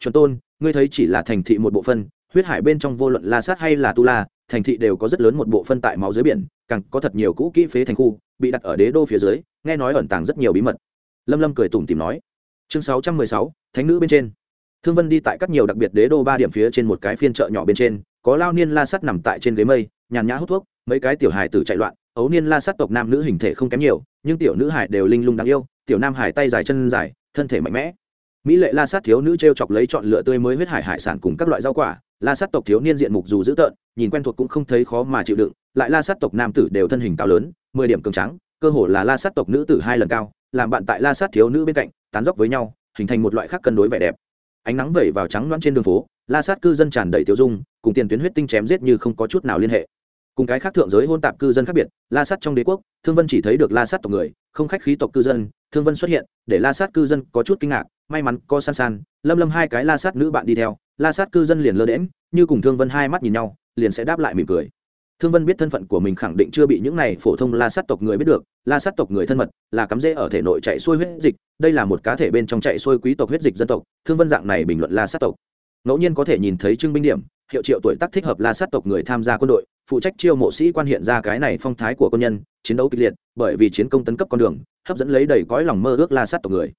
Chuẩn tôn, ngươi thấy chỉ là thành thị một bộ phân huyết hải bên trong vô luận la sát hay là tu la, thành thị đều có rất lớn một bộ phân tại máu dưới biển càng có thật nhiều cũ kỹ phế thành khu, bị đặt ở đế đô phía dưới, nghe nói ẩn tàng rất nhiều bí mật. Lâm lâm cười tủm tìm nói. Chương sáu trăm mười sáu, thánh nữ bên trên. Thương vân đi tại các nhiều đặc biệt đế đô ba điểm phía trên một cái phiên chợ nhỏ bên trên, có lao niên la sắt nằm tại trên ghế mây, nhàn nhã hút thuốc, mấy cái tiểu hài tử chạy loạn, ấu niên la sắt tộc nam nữ hình thể không kém nhiều, nhưng tiểu nữ hải đều linh lung đáng yêu, tiểu nam hải tay dài chân dài, thân thể mạnh mẽ. Mỹ lệ la sát thiếu nữ t r e o chọc lấy chọn lựa tươi mới huyết hải hải sản cùng các loại rau quả la sát tộc thiếu niên diện mục dù dữ tợn, nhìn quen thuộc cũng không thấy khó mà chịu đựng, lại la sát tộc nam tử đều thân hình cao lớn, mười điểm cường trắng cơ hồ là la sát tộc nữ tử hai lần cao, làm bạn tại la sát thiếu nữ bên cạnh, tán dốc với nhau, hình thành một loại khác cân đối vẻ đẹp. Ánh nắng vẩy vào trắng loãng trên đường phố, la sát cư dân tràn đầy tiêu dung, cùng tiền tuyến huyết tinh chém giết như không có chút nào liên hệ. Cùng cái khác thượng giới hôn tạp cư dân khác biệt, la sát trong đế quốc, thương vân chỉ thấy được la sát tộc người, không khách khí tộc cư dân, thương vân xuất hiện, để la sát cư dân có chút kinh ngạc may mắn có san san, lâm lâm hai cái la sát nữ bạn đi theo, la sát cư dân liền lơ đễm như cùng thương vân hai mắt nhìn nhau, liền sẽ đáp lại mỉm cười. Thương vân biết thân phận của mình khẳng định chưa bị những này phổ thông la sát tộc người biết được, la sát tộc người thân mật, là cắm rễ ở thể nội chạy xuôi huyết dịch, đây là một cá thể bên trong chạy xuôi quý tộc huyết dịch dân tộc, thương vân dạng này bình luận la sát tộc. Ngẫu nhiên có thể nhìn thấy trưng binh điểm, hiệu triệu tuổi tác thích hợp la sát tộc người tham gia quân đội, phụ trách chiêu mộ sĩ quan hiện ra cái này phong thái của quân nhân, chiến đấu kịch liệt, bởi vì chiến công tấn cấp con đường, hấp dẫn lấy đầy cõi lòng mơ ước la sát tộc người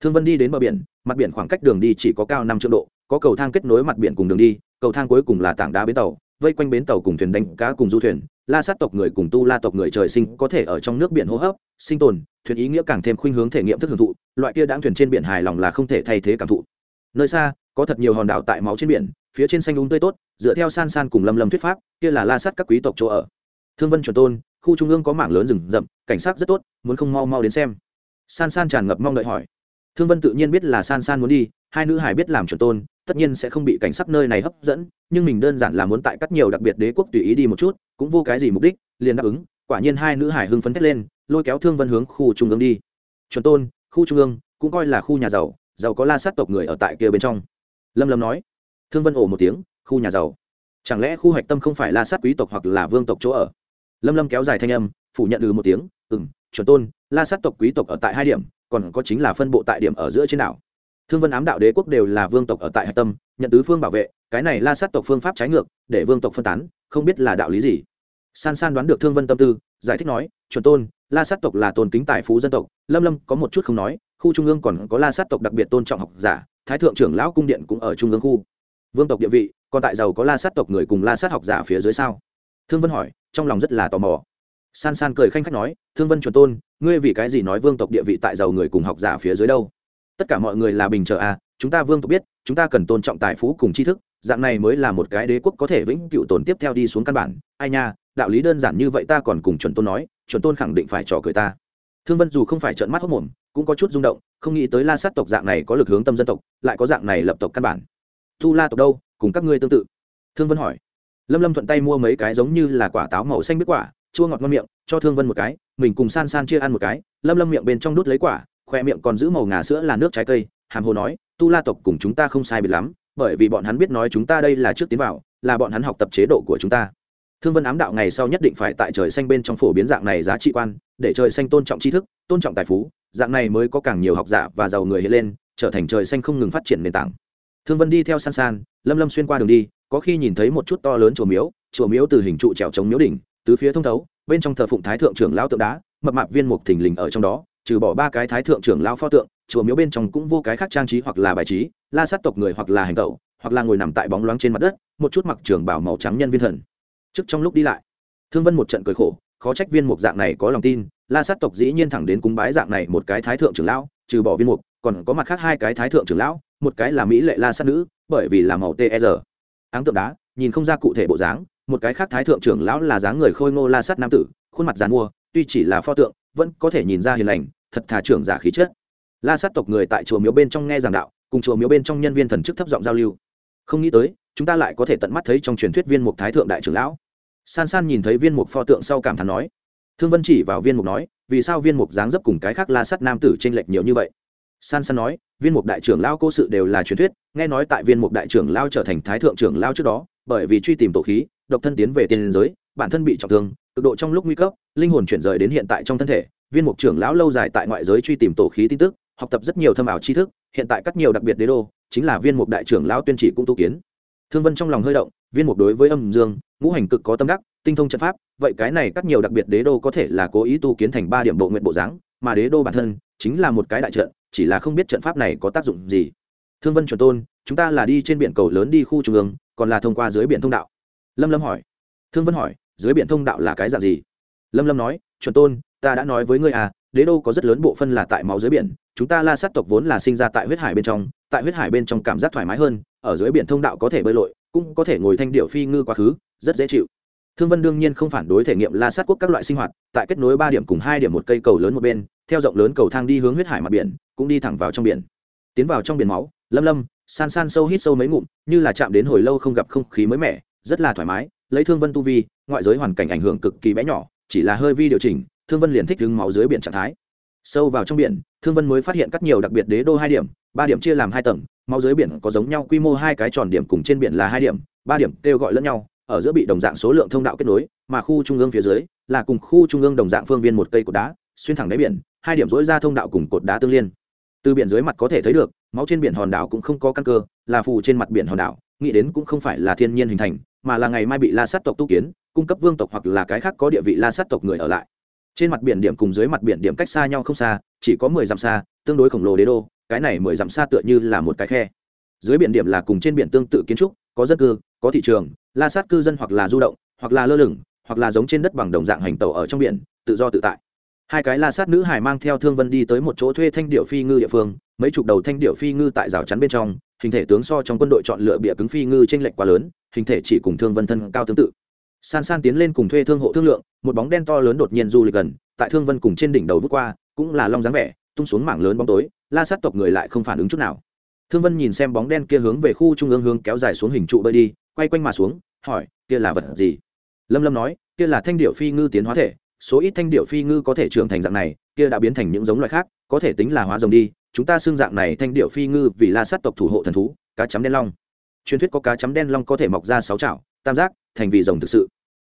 thương vân đi đến bờ biển, mặt biển khoảng cách đường đi chỉ có cao năm triệu độ, có cầu thang kết nối mặt biển cùng đường đi, cầu thang cuối cùng là tảng đá bến tàu, vây quanh bến tàu cùng thuyền đánh cá cùng du thuyền. La sát tộc người cùng tu la tộc người trời sinh có thể ở trong nước biển hô hấp, sinh tồn, thuyền ý nghĩa càng thêm khuynh hướng thể nghiệm thức hưởng thụ, loại kia đáng thuyền trên biển hài lòng là không thể thay thế cảm thụ. Nơi xa, có thật nhiều hòn đảo tại máu trên biển, phía trên xanh đúng tươi tốt, dựa theo san san cùng lâm lâm thuyết pháp, kia là la sát các quý tộc chỗ ở. Thương vân chuẩn tôn, khu trung ương có mảng lớn rừng rậm, cảnh sát rất tốt, muốn không mau mau đến xem. San san tràn ngập mong đợi hỏi thương vân tự nhiên biết là san san muốn đi, hai nữ hải biết làm chuẩn tôn, tất nhiên sẽ không bị cảnh sắc nơi này hấp dẫn, nhưng mình đơn giản là muốn tại cắt nhiều đặc biệt đế quốc tùy ý đi một chút, cũng vô cái gì mục đích, liền đáp ứng, quả nhiên hai nữ hải hưng phấn thét lên, lôi kéo thương vân hướng khu trung ương đi. Chuẩn tôn, khu trung ương, cũng coi là khu nhà giàu giàu có la sát tộc người ở tại kia bên trong. Lâm lâm nói. Thương vân ổ một tiếng, khu nhà giàu. Chẳng lẽ khu hạch tâm không phải la sát quý tộc hoặc là vương tộc chỗ ở? Lâm lâm kéo dài thanh âm, phủ nhận ừ một tiếng ừ m chuẩn tôn, la sát tộc quý tộc ở tại hai điểm còn có chính là phân bộ tại điểm ở giữa trên đảo. Thương vân ám đạo đế quốc đều là vương tộc ở tại hạch tâm, nhận tứ phương bảo vệ, cái này la sát tộc phương pháp trái ngược, để vương tộc phân tán, không biết là đạo lý gì. San san đoán được thương vân tâm tư, giải thích nói, chuẩn tôn, la sát tộc là tôn kính tài phú dân tộc, lâm lâm có một chút không nói, khu trung ương còn có la sát tộc đặc biệt tôn trọng học giả, thái thượng trưởng lão cung điện cũng ở trung ương khu. Vương tộc địa vị, còn tại giàu có la sát tộc người cùng la sát học giả phía dưới sao? Thương vân hỏi, trong lòng rất là tò mò san san cười khanh khách nói, thương vân chuẩn tôn, ngươi vì cái gì nói vương tộc địa vị tại giàu người cùng học giả phía dưới đâu? Tất cả mọi người là bình trợ à chúng ta vương tộc biết, chúng ta cần tôn trọng tài phú cùng tri thức, dạng này mới là một cái đế quốc có thể vĩnh cựu tồn tiếp theo đi xuống căn bản. Ai nha, đạo lý đơn giản như vậy ta còn cùng chuẩn tôn nói, chuẩn tôn khẳng định phải trò cười ta. Thương vân dù không phải trợn mắt hốc mồm, cũng có chút rung động, không nghĩ tới la sát tộc dạng này có lực hướng tâm dân tộc, lại có dạng này lập tộc căn bản. Thu la tộc đâu, cùng các ngươi tương tự? Thương vân hỏi. Lâm lâm thuận tay mua mấy cái giống như là quả táo màu xanh biết quả chua ngọt ngon miệng, cho thương vân một cái, mình cùng san san chia ăn một cái, lâm lâm miệng bên trong đút lấy quả, khoe miệng còn giữ màu ngà sữa là nước trái cây, hàm hồ nói, tu la tộc cùng chúng ta không sai biệt lắm, bởi vì bọn hắn biết nói chúng ta đây là trước tiến vào, là bọn hắn học tập chế độ của chúng ta. Thương vân ám đạo ngày sau nhất định phải tại trời xanh bên trong phổ biến dạng này giá trị quan, để trời xanh tôn trọng tri thức, tôn trọng tài phú, dạng này mới có càng nhiều học giả và giàu người hiện lên, trở thành trời xanh không ngừng phát triển nền tảng. Thương vân đi theo san san, lâm lâm xuyên qua đường đi, có khi nhìn thấy một chút to lớn chùa miếu chùa miếu từ hình trụ trèo chống miếu đỉnh tứ phía thông thấu, bên trong thờ phụng thái thượng trưởng lao tượng đá, mập mạp viên mục thình lình ở trong đó, trừ bỏ ba cái thái thượng trưởng lao pho tượng, chùa miếu bên trong cũng vô cái khác trang trí hoặc là bài trí, la sát tộc người hoặc là hành tẩu, hoặc là ngồi nằm tại bóng loáng trên mặt đất, một chút mặc trường bảo màu trắng nhân viên thần. Trước trong lúc đi lại, thương vân một trận cười khổ, khó trách viên mục dạng này có lòng tin, la sát tộc dĩ nhiên thẳng đến cúng bái dạng này một cái thái thượng trưởng lão, trừ bỏ viên mục, còn có mặt khác hai cái thái thượng trưởng lão, một cái là mỹ lệ la sát nữ, bởi vì là màu tr e áng tượng đá, nhìn không ra cụ thể bộ dáng một cái khác thái thượng trưởng lão là dáng người khôi ngô la sát nam tử, khuôn mặt dàn mua, tuy chỉ là pho tượng, vẫn có thể nhìn ra hiền lành, thật thà trưởng giả khí chất. La sát tộc người tại chùa miếu bên trong nghe giảng đạo, cùng chùa miếu bên trong nhân viên thần chức thấp giọng giao lưu. Không nghĩ tới, chúng ta lại có thể tận mắt thấy trong truyền thuyết viên mục thái thượng đại trưởng lão. San san nhìn thấy viên mục pho tượng sau cảm thán nói. Thương vân chỉ vào viên mục nói, vì sao viên mục dáng dấp cùng cái khác la sắt nam tử t r ê n lệch nhiều như vậy? San san nói, viên mục đại trưởng lao cô sự đều là truyền thuyết, nghe nói tại viên mục đại trưởng lao trở thành thái thượng trưởng lao trước đó, bởi vì truy tìm tổ khí độc thân tiến về tiền giới, bản thân bị trọng thương, cực độ trong lúc nguy cấp, linh hồn chuyển rời đến hiện tại trong thân thể. Viên mục trưởng lão lâu dài tại ngoại giới truy tìm tổ khí tin tức, học tập rất nhiều thâm ảo tri thức, hiện tại các nhiều đặc biệt đế đô, chính là viên mục đại trưởng lão tuyên chỉ cũng tu kiến. Thương vân trong lòng hơi động, viên mục đối với âm dương, ngũ hành cực có tâm đắc, tinh thông trận pháp, vậy cái này các nhiều đặc biệt đế đô có thể là cố ý tu kiến thành ba điểm bộ nguyện bộ dáng, mà đế đô bản thân chính là một cái đại trận, chỉ là không biết trận pháp này có tác dụng gì. Thương vân chuẩn tôn, chúng ta là đi trên biển cầu lớn đi khu trung ương, còn là thông qua dưới biển thông đạo lâm lâm hỏi. Thương vân hỏi, dưới biển thông đạo là cái dạng gì? Lâm lâm nói, chuẩn tôn, ta đã nói với ngươi à đế đô có rất lớn bộ phân là tại máu dưới biển, chúng ta la sát tộc vốn là sinh ra tại huyết hải bên trong, tại huyết hải bên trong cảm giác thoải mái hơn, ở dưới biển thông đạo có thể bơi lội, cũng có thể ngồi thanh điệu phi ngư quá khứ, rất dễ chịu. Thương vân đương nhiên không phản đối thể nghiệm la sát quốc các loại sinh hoạt, tại kết nối ba điểm cùng hai điểm một cây cầu lớn một bên, theo rộng lớn cầu thang đi hướng huyết hải mặt biển, cũng đi thẳng vào trong biển. Tiến vào trong biển máu, lâm lâm, san san sâu hít sâu mấy ngụm, như là chạm đến hồi lâu không gặp không khí mới mẻ rất là thoải mái, lấy thương vân tu vi, ngoại giới hoàn cảnh ảnh hưởng cực kỳ bé nhỏ, chỉ là hơi vi điều chỉnh, thương vân liền thích đứng máu dưới biển trạng thái. Sâu vào trong biển, thương vân mới phát hiện các nhiều đặc biệt đế đô hai điểm, ba điểm chia làm hai tầng, máu dưới biển có giống nhau quy mô hai cái tròn điểm cùng trên biển là hai điểm, ba điểm kêu gọi lẫn nhau, ở giữa bị đồng dạng số lượng thông đạo kết nối, mà khu trung ương phía dưới là cùng khu trung ương đồng dạng phương viên một cây cột đá, xuyên thẳng đáy biển, hai điểm dối ra thông đạo cùng cột đá tương liên. Từ biển dưới mặt có thể thấy được, máu trên biển hòn đảo cũng không có căn cơ, là phù trên mặt biển hòn đảo, nghĩ đến cũng không phải là thiên nhiên hình thành mà là ngày mai bị la sát tộc tu kiến, cung cấp vương tộc hoặc là cái khác có địa vị la sát tộc người ở lại. Trên mặt biển điểm cùng dưới mặt biển điểm cách xa nhau không xa, chỉ có mười dặm xa, tương đối khổng lồ đế đô, cái này mười dặm xa tựa như là một cái khe. Dưới biển điểm là cùng trên biển tương tự kiến trúc, có dân cư, có thị trường, la sát cư dân hoặc là du động, hoặc là lơ lửng, hoặc là giống trên đất bằng đồng dạng hành tàu ở trong biển, tự do tự tại. Hai cái la sát nữ hải mang theo thương vân đi tới một chỗ thuê thanh điệu phi ngư địa phương, mấy chục đầu thanh điệu phi ngư tại rào chắn bên trong hình thể tướng so trong quân đội chọn lựa bịa cứng phi ngư trên lệch quá lớn, hình thể chỉ cùng thương vân thân cao tương tự. San san tiến lên cùng thuê thương hộ thương lượng, một bóng đen to lớn đột nhiên du lịch gần, tại thương vân cùng trên đỉnh đầu vút qua, cũng là long dáng vẻ, tung xuống mảng lớn bóng tối, la sát tộc người lại không phản ứng chút nào. Thương vân nhìn xem bóng đen kia hướng về khu trung ương hướng kéo dài xuống hình trụ bơi đi, quay quanh mà xuống, hỏi, kia là vật gì? Lâm lâm nói, kia là thanh điệu phi ngư tiến hóa thể, số ít thanh điệu phi ngư có thể trưởng thành dạng này, kia đã biến thành những giống loài khác, có thể tính là hóa rồng đi chúng ta xưng dạng này thanh điệu phi ngư vì la sát tộc thủ hộ thần thú, cá chấm đen long. Truyền thuyết có cá chấm đen long có thể mọc ra sáu chảo tam giác, thành vì rồng thực sự.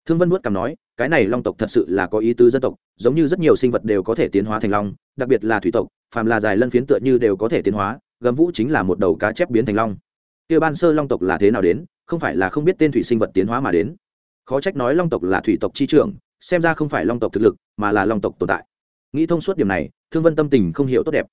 Thương vân vuốt cằm nói, cái này long tộc thật sự là có ý tứ dân tộc, giống như rất nhiều sinh vật đều có thể tiến hóa thành long, đặc biệt là thủy tộc, phàm là dài lân phiến tựa như đều có thể tiến hóa, gầm vũ chính là một đầu cá chép biến thành long. Kia ban sơ long tộc là thế nào đến, không phải là không biết tên thủy sinh vật tiến hóa mà đến. Khó trách nói long tộc là thủy tộc chi trưởng, xem ra không phải long tộc thực lực, mà là long tộc tồn tại. Nghĩ thông suốt điểm này, thương vân tâm tình không hiểu tốt đẹp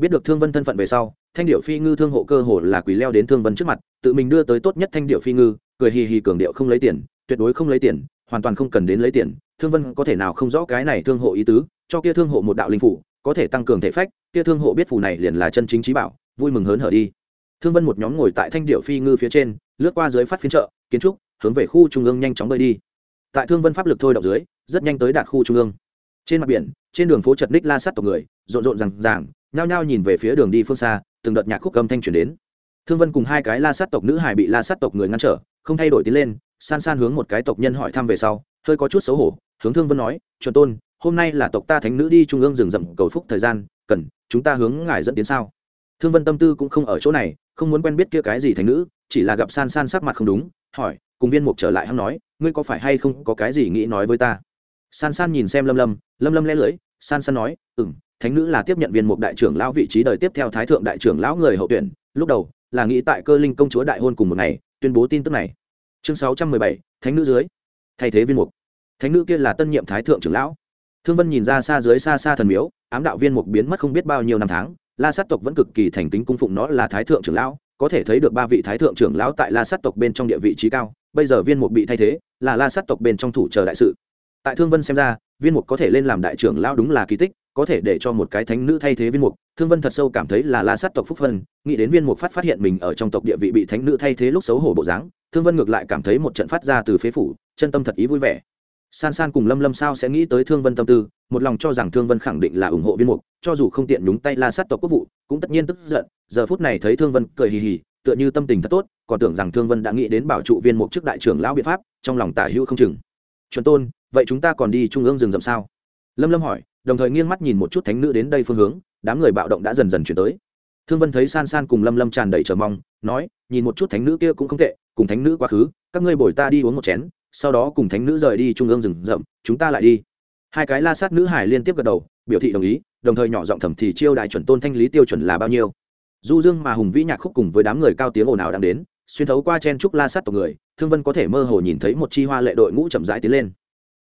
biết được thương vân thân phận về sau, thanh điệu phi ngư thương hộ cơ hồ là quỳ leo đến thương vân trước mặt, tự mình đưa tới tốt nhất thanh điệu phi ngư, cười hì hì cường điệu không lấy tiền, tuyệt đối không lấy tiền, hoàn toàn không cần đến lấy tiền, thương vân có thể nào không rõ cái này thương hộ ý tứ, cho kia thương hộ một đạo linh phủ, có thể tăng cường thể phách, kia thương hộ biết phù này liền là chân chính trí bảo, vui mừng hớn hở đi. Thương vân một nhóm ngồi tại thanh điệu phi ngư phía trên, lướt qua dưới phát phiên chợ, kiến trúc, hướng về khu trung ương nhanh chóng bơi đi. Tại thương vân pháp lực thôi động dưới, rất nhanh tới đạt khu trung ương. Trên mặt biển, trên đường phố chật ních la sát tộc người, rộn rộn rằng ràng nhao nhao nhìn về phía đường đi phương xa, từng đợt nhạc khúc âm thanh chuyển đến. Thương vân cùng hai cái la sát tộc nữ hải bị la sát tộc người ngăn trở, không thay đổi tiến lên, san san hướng một cái tộc nhân hỏi thăm về sau, hơi có chút xấu hổ, hướng thương vân nói, chuẩn tôn, hôm nay là tộc ta thánh nữ đi trung ương rừng rậm cầu phúc thời gian, cần chúng ta hướng ngài dẫn tiến sao? Thương vân tâm tư cũng không ở chỗ này, không muốn quen biết kia cái gì thánh nữ, chỉ là gặp san san sắc mặt không đúng, hỏi, cùng viên mục trở lại hắn nói, ngươi có phải hay không có cái gì nghĩ nói với ta? San san nhìn xem lâm lâm lâm lâm lẽ lưỡi, san san nói ừ m thánh nữ là tiếp nhận viên mục đại trưởng lão vị trí đời tiếp theo thái thượng đại trưởng lão người hậu tuyển, lúc đầu, là nghĩ tại cơ linh công chúa đại hôn cùng một ngày, tuyên bố tin tức này. Chương sáu trăm mười bảy, thánh nữ dưới. Thay thế viên mục. Thánh nữ kia là tân nhiệm thái thượng trưởng lão. Thương vân nhìn ra xa dưới xa xa thần miếu, ám đạo viên mục biến mất không biết bao nhiêu năm tháng, la sát tộc vẫn cực kỳ thành kính cung phụng nó là thái thượng trưởng lão, có thể thấy được ba vị thái thượng trưởng lão tại la sát tộc bên trong địa vị trí cao, bây giờ viên mục bị thay thế, là la sát tộc bên trong thủ chờ đại sự. Tại thương vân xem ra, viên mục có thể lên làm đại trưởng lão đúng là kỳ tích có thể để cho một cái thánh nữ thay thế viên mục. Thương vân thật sâu cảm thấy là la sát tộc phúc phân, nghĩ đến viên mục phát phát hiện mình ở trong tộc địa vị bị thánh nữ thay thế lúc xấu hổ bộ dáng, thương vân ngược lại cảm thấy một trận phát ra từ phế phủ, chân tâm thật ý vui vẻ. San san cùng lâm lâm sao sẽ nghĩ tới thương vân tâm tư, một lòng cho rằng thương vân khẳng định là ủng hộ viên mục, cho dù không tiện đúng tay la sát tộc quốc vụ, cũng tất nhiên tức giận, giờ phút này thấy thương vân cười hì hì, tựa như tâm tình thật tốt, còn tưởng rằng thương vân đã nghĩ đến bảo trụ viên mục trước đại trưởng lão biện pháp, trong lòng tả hữu không chừng. Chuẩn tôn, vậy chúng ta còn đi trung ương rừng rậm sao? Lâm lâm hỏi đồng thời nghiêng mắt nhìn một chút thánh nữ đến đây phương hướng, đám người bạo động đã dần dần chuyển tới. Thương vân thấy san san cùng lâm lâm tràn đầy chờ mong, nói, nhìn một chút thánh nữ kia cũng không tệ, cùng thánh nữ quá khứ, các ngươi bồi ta đi uống một chén, sau đó cùng thánh nữ rời đi trung ương rừng rậm, chúng ta lại đi. Hai cái la sát nữ hải liên tiếp gật đầu, biểu thị đồng ý, đồng thời nhỏ giọng thầm thì chiêu đại chuẩn tôn thanh lý tiêu chuẩn là bao nhiêu. Du dương mà hùng vĩ nhạc khúc cùng với đám người cao tiếng ồn ào đang đến, xuyên thấu qua chen trúc la sát tộc người, thương vân có thể mơ hồ nhìn thấy một chi hoa lệ đội ngũ chậm rãi tiến lên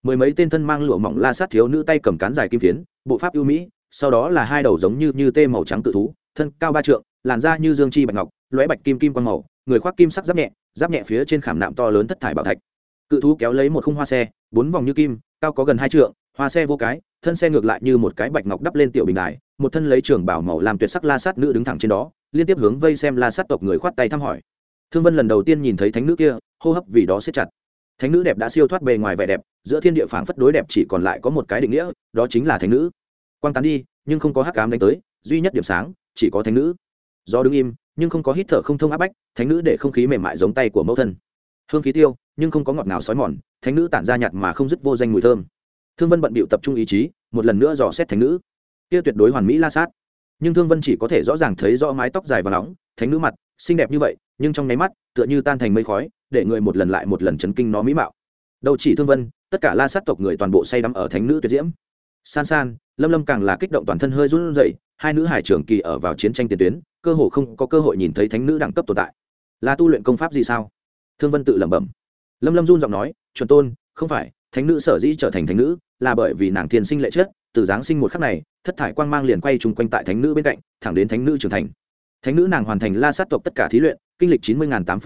mười mấy tên thân mang lụa mỏng la sát thiếu nữ tay cầm cán dài kim phiến, bộ pháp ưu mỹ, sau đó là hai đầu giống như như tê màu trắng tự thú, thân cao ba trượng, làn da như dương chi bạch ngọc, lóe bạch kim kim quang màu, người khoác kim sắc giáp nhẹ giáp nhẹ phía trên khảm nạm to lớn thất thải bảo thạch. Cự thú kéo lấy một khung hoa xe, bốn vòng như kim, cao có gần hai trượng, hoa xe vô cái, thân xe ngược lại như một cái bạch ngọc đắp lên tiểu bình đài, một thân lấy trường bảo màu làm tuyệt sắc la sát nữ đứng thẳng trên đó, liên tiếp hướng vây xem la sát tộc người khoát tay thăm hỏi. Thương vân lần đầu tiên nhìn thấy thánh nữ kia, hô hấp vì đó siết chặt thánh nữ đẹp đã siêu thoát bề ngoài vẻ đẹp, giữa thiên địa phảng phất đối đẹp chỉ còn lại có một cái định nghĩa, đó chính là thánh nữ. Quang tán đi, nhưng không có hắc cám đánh tới, duy nhất điểm sáng, chỉ có thánh nữ. Do đứng im, nhưng không có hít thở không thông áp bách, thánh nữ để không khí mềm mại giống tay của mẫu thân. Hương khí tiêu, nhưng không có ngọt nào sói mòn, thánh nữ tản ra nhạt mà không dứt vô danh mùi thơm. Thương vân bận bịu tập trung ý chí, một lần nữa dò xét thánh nữ. Kia tuyệt đối hoàn mỹ la sát. Nhưng thương vân chỉ có thể rõ ràng thấy rõ mái tóc dài và nóng, thánh nữ mặt, xinh đẹp như vậy, nhưng trong nháy mắt, tựa như tan thành mây khói để người một lần lại một lần chấn kinh nó mỹ mạo. Đâu chỉ thương vân, tất cả la sát tộc người toàn bộ say đắm ở thánh nữ tuyệt diễm. San san, lâm lâm càng là kích động toàn thân hơi run rẩy, hai nữ hải trưởng kỳ ở vào chiến tranh tiền tuyến, cơ hồ không có cơ hội nhìn thấy thánh nữ đẳng cấp tồn tại. Là tu luyện công pháp gì sao? Thương vân tự lẩm bẩm. Lâm lâm run giọng nói, chuẩn tôn, không phải, thánh nữ sở dĩ trở thành thánh nữ là bởi vì nàng thiên sinh lệ chết từ giáng sinh một khắc này, thất thải quang mang liền quay chung quanh tại thánh nữ bên cạnh, thẳng đến thánh nữ trưởng thành. Thánh nữ nàng hoàn thành la sát tộc tất cả thí luyện, kinh lịch chín mươi tám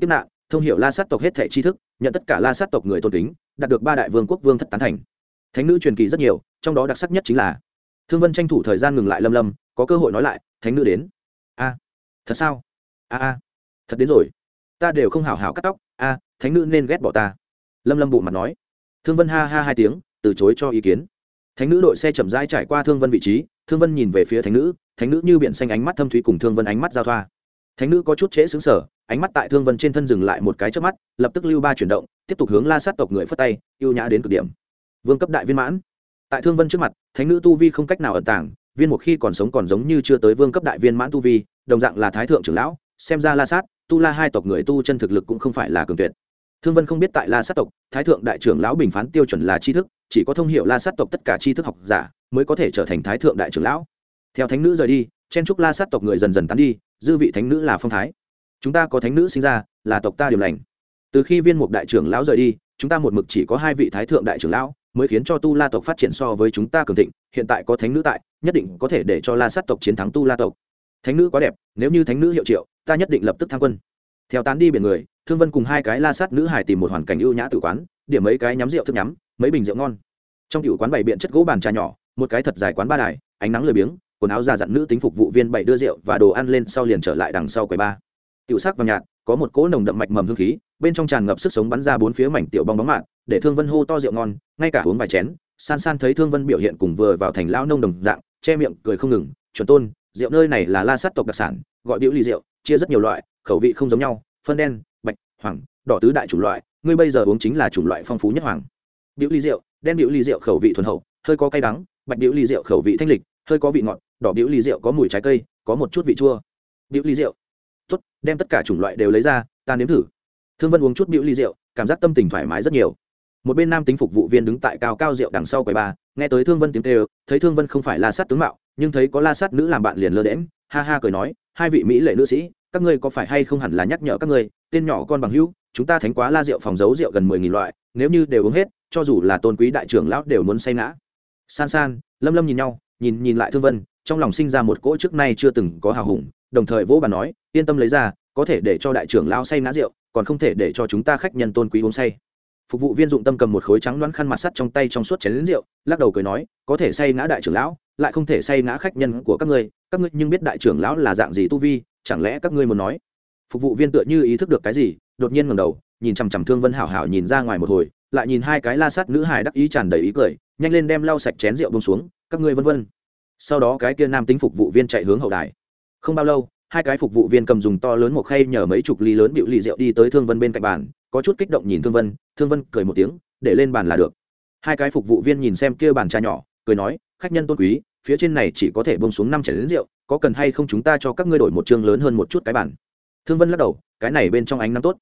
tiếp nạn thông hiệu la sát tộc hết thẻ tri thức, nhận tất cả la sát tộc người tôn kính, đạt được ba đại vương quốc vương thất tán thành. Thánh nữ truyền kỳ rất nhiều, trong đó đặc sắc nhất chính là thương vân tranh thủ thời gian ngừng lại lâm lâm, có cơ hội nói lại, thánh nữ đến. A, thật sao? A a, thật đến rồi. Ta đều không hảo hảo cắt tóc. A, thánh nữ nên ghét bỏ ta. Lâm lâm bụng mặt nói. Thương vân ha ha hai tiếng, từ chối cho ý kiến. Thánh nữ đội xe chậm rãi trải qua thương vân vị trí, thương vân nhìn về phía thánh nữ thánh nữ như biển xanh ánh mắt thâm thúy cùng thương vân ánh mắt giao thoa. Thánh nữ có chút trễ xứng sở ánh mắt tại thương vân trên thân dừng lại một cái trước mắt, lập tức lưu ba chuyển động, tiếp tục hướng la sát tộc người phất tay ưu nhã đến cực điểm. Vương cấp đại viên mãn. Tại thương vân trước mặt, thánh nữ tu vi không cách nào ẩn tàng, viên một khi còn sống còn giống như chưa tới vương cấp đại viên mãn tu vi, đồng dạng là thái thượng trưởng lão, xem ra la sát, tu la hai tộc người tu chân thực lực cũng không phải là cường tuyệt. Thương vân không biết tại la sát tộc, thái thượng đại trưởng lão bình phán tiêu chuẩn là tri thức, chỉ có thông hiệu la sát tộc tất cả tri thức học giả mới có thể trở thành thái thượng đại trưởng lão. Theo thánh nữ rời đi, chen trúc la sát tộc người dần dần tán đi, dư vị thánh nữ là phong thái chúng ta có thánh nữ sinh ra, là tộc ta điểm lành. Từ khi viên mục đại trưởng lão rời đi, chúng ta một mực chỉ có hai vị thái thượng đại trưởng lão, mới khiến cho tu la tộc phát triển so với chúng ta cường thịnh, hiện tại có thánh nữ tại, nhất định có thể để cho la sát tộc chiến thắng tu la tộc. Thánh nữ quá đẹp, nếu như thánh nữ hiệu triệu, ta nhất định lập tức tham quân. Theo tán đi biển người, thương vân cùng hai cái la sát nữ hải tìm một hoàn cảnh ưu nhã tử quán, điểm mấy cái nhắm rượu thức nhắm, mấy bình rượu ngon. Trong tiểu quán bày biện chất gỗ bàn trà nhỏ, một cái thật dài quán ba đài, ánh nắng lười biếng, quần áo già dặn nữ tính phục vụ viên bày đưa rượu và đồ ăn lên sau liền trở lại đằng sau quầy ba tiểu sắc vàng nhạt, có một cỗ nồng đậm mạch mầm hương khí, bên trong tràn ngập sức sống bắn ra bốn phía mảnh tiểu bong bóng mạng để thương vân hô to rượu ngon, ngay cả uống vài chén, san san thấy thương vân biểu hiện cùng vừa vào thành lão nông đồng dạng, che miệng, cười không ngừng, chuẩn tôn, rượu nơi này là la sát tộc đặc sản, gọi biểu ly rượu, chia rất nhiều loại, khẩu vị không giống nhau, phân đen, bạch, hoàng, đỏ tứ đại chủng loại, ngươi bây giờ uống chính là chủng loại phong phú nhất hoàng. Biểu ly rượu, đen biểu ly rượu khẩu vị thuần hậu, hơi có cay đắng, bạch biểu ly rượu khẩu vị thanh lịch, hơi có vị ngọt, đỏ biểu ly rượu có mùi trái cây, có một chút vị chua. Biểu ly rượu đem tất cả chủng loại đều lấy ra, ta nếm thử. Thương vân uống chút biểu ly rượu, cảm giác tâm tình thoải mái rất nhiều. Một bên nam tính phục vụ viên đứng tại cao cao rượu đằng sau quầy ba, nghe tới thương vân tiếng kêu, thấy thương vân không phải la sát tướng mạo, nhưng thấy có la sát nữ làm bạn liền lơ đễm ha ha cười nói, hai vị mỹ lệ nữ sĩ, các ngươi có phải hay không hẳn là nhắc nhở các ngươi, tên nhỏ con bằng hữu, chúng ta thánh quá la rượu phòng giấu rượu gần mười nghìn loại, nếu như đều uống hết, cho dù là tôn quý đại trưởng lão đều muốn say ngã. San san, lâm lâm nhìn nhau, nhìn nhìn lại thương vân, trong lòng sinh ra một cỗ trước nay chưa từng có hào hùng đồng thời vỗ bà nói, yên tâm lấy ra, có thể để cho đại trưởng lão say ngã rượu, còn không thể để cho chúng ta khách nhân tôn quý uống say. Phục vụ viên dụng tâm cầm một khối trắng đoán khăn mặt sắt trong tay trong suốt chén lính rượu, lắc đầu cười nói, có thể say ngã đại trưởng lão, lại không thể say ngã khách nhân của các ngươi các ngươi nhưng biết đại trưởng lão là dạng gì tu vi, chẳng lẽ các ngươi muốn nói? Phục vụ viên tựa như ý thức được cái gì, đột nhiên ngầm đầu, nhìn chằm chằm thương vân hảo hảo nhìn ra ngoài một hồi, lại nhìn hai cái la sắt nữ hài đắc ý tràn đầy ý cười, nhanh lên đem lau sạch chén rượu bông xuống, các ngươi vân vân. Sau đó cái kia nam tính phục vụ viên chạy hướng hậu đài không bao lâu, hai cái phục vụ viên cầm dùng to lớn một khay nhờ mấy chục ly lớn bịu ly rượu đi tới thương vân bên cạnh bàn, có chút kích động nhìn thương vân thương vân cười một tiếng, để lên bàn là được. Hai cái phục vụ viên nhìn xem kia bàn trà nhỏ, cười nói, khách nhân tôn quý, phía trên này chỉ có thể bông xuống năm chén lớn rượu, có cần hay không chúng ta cho các ngươi đổi một chương lớn hơn một chút cái bàn. thương vân lắc đầu, cái này bên trong ánh nắng tốt.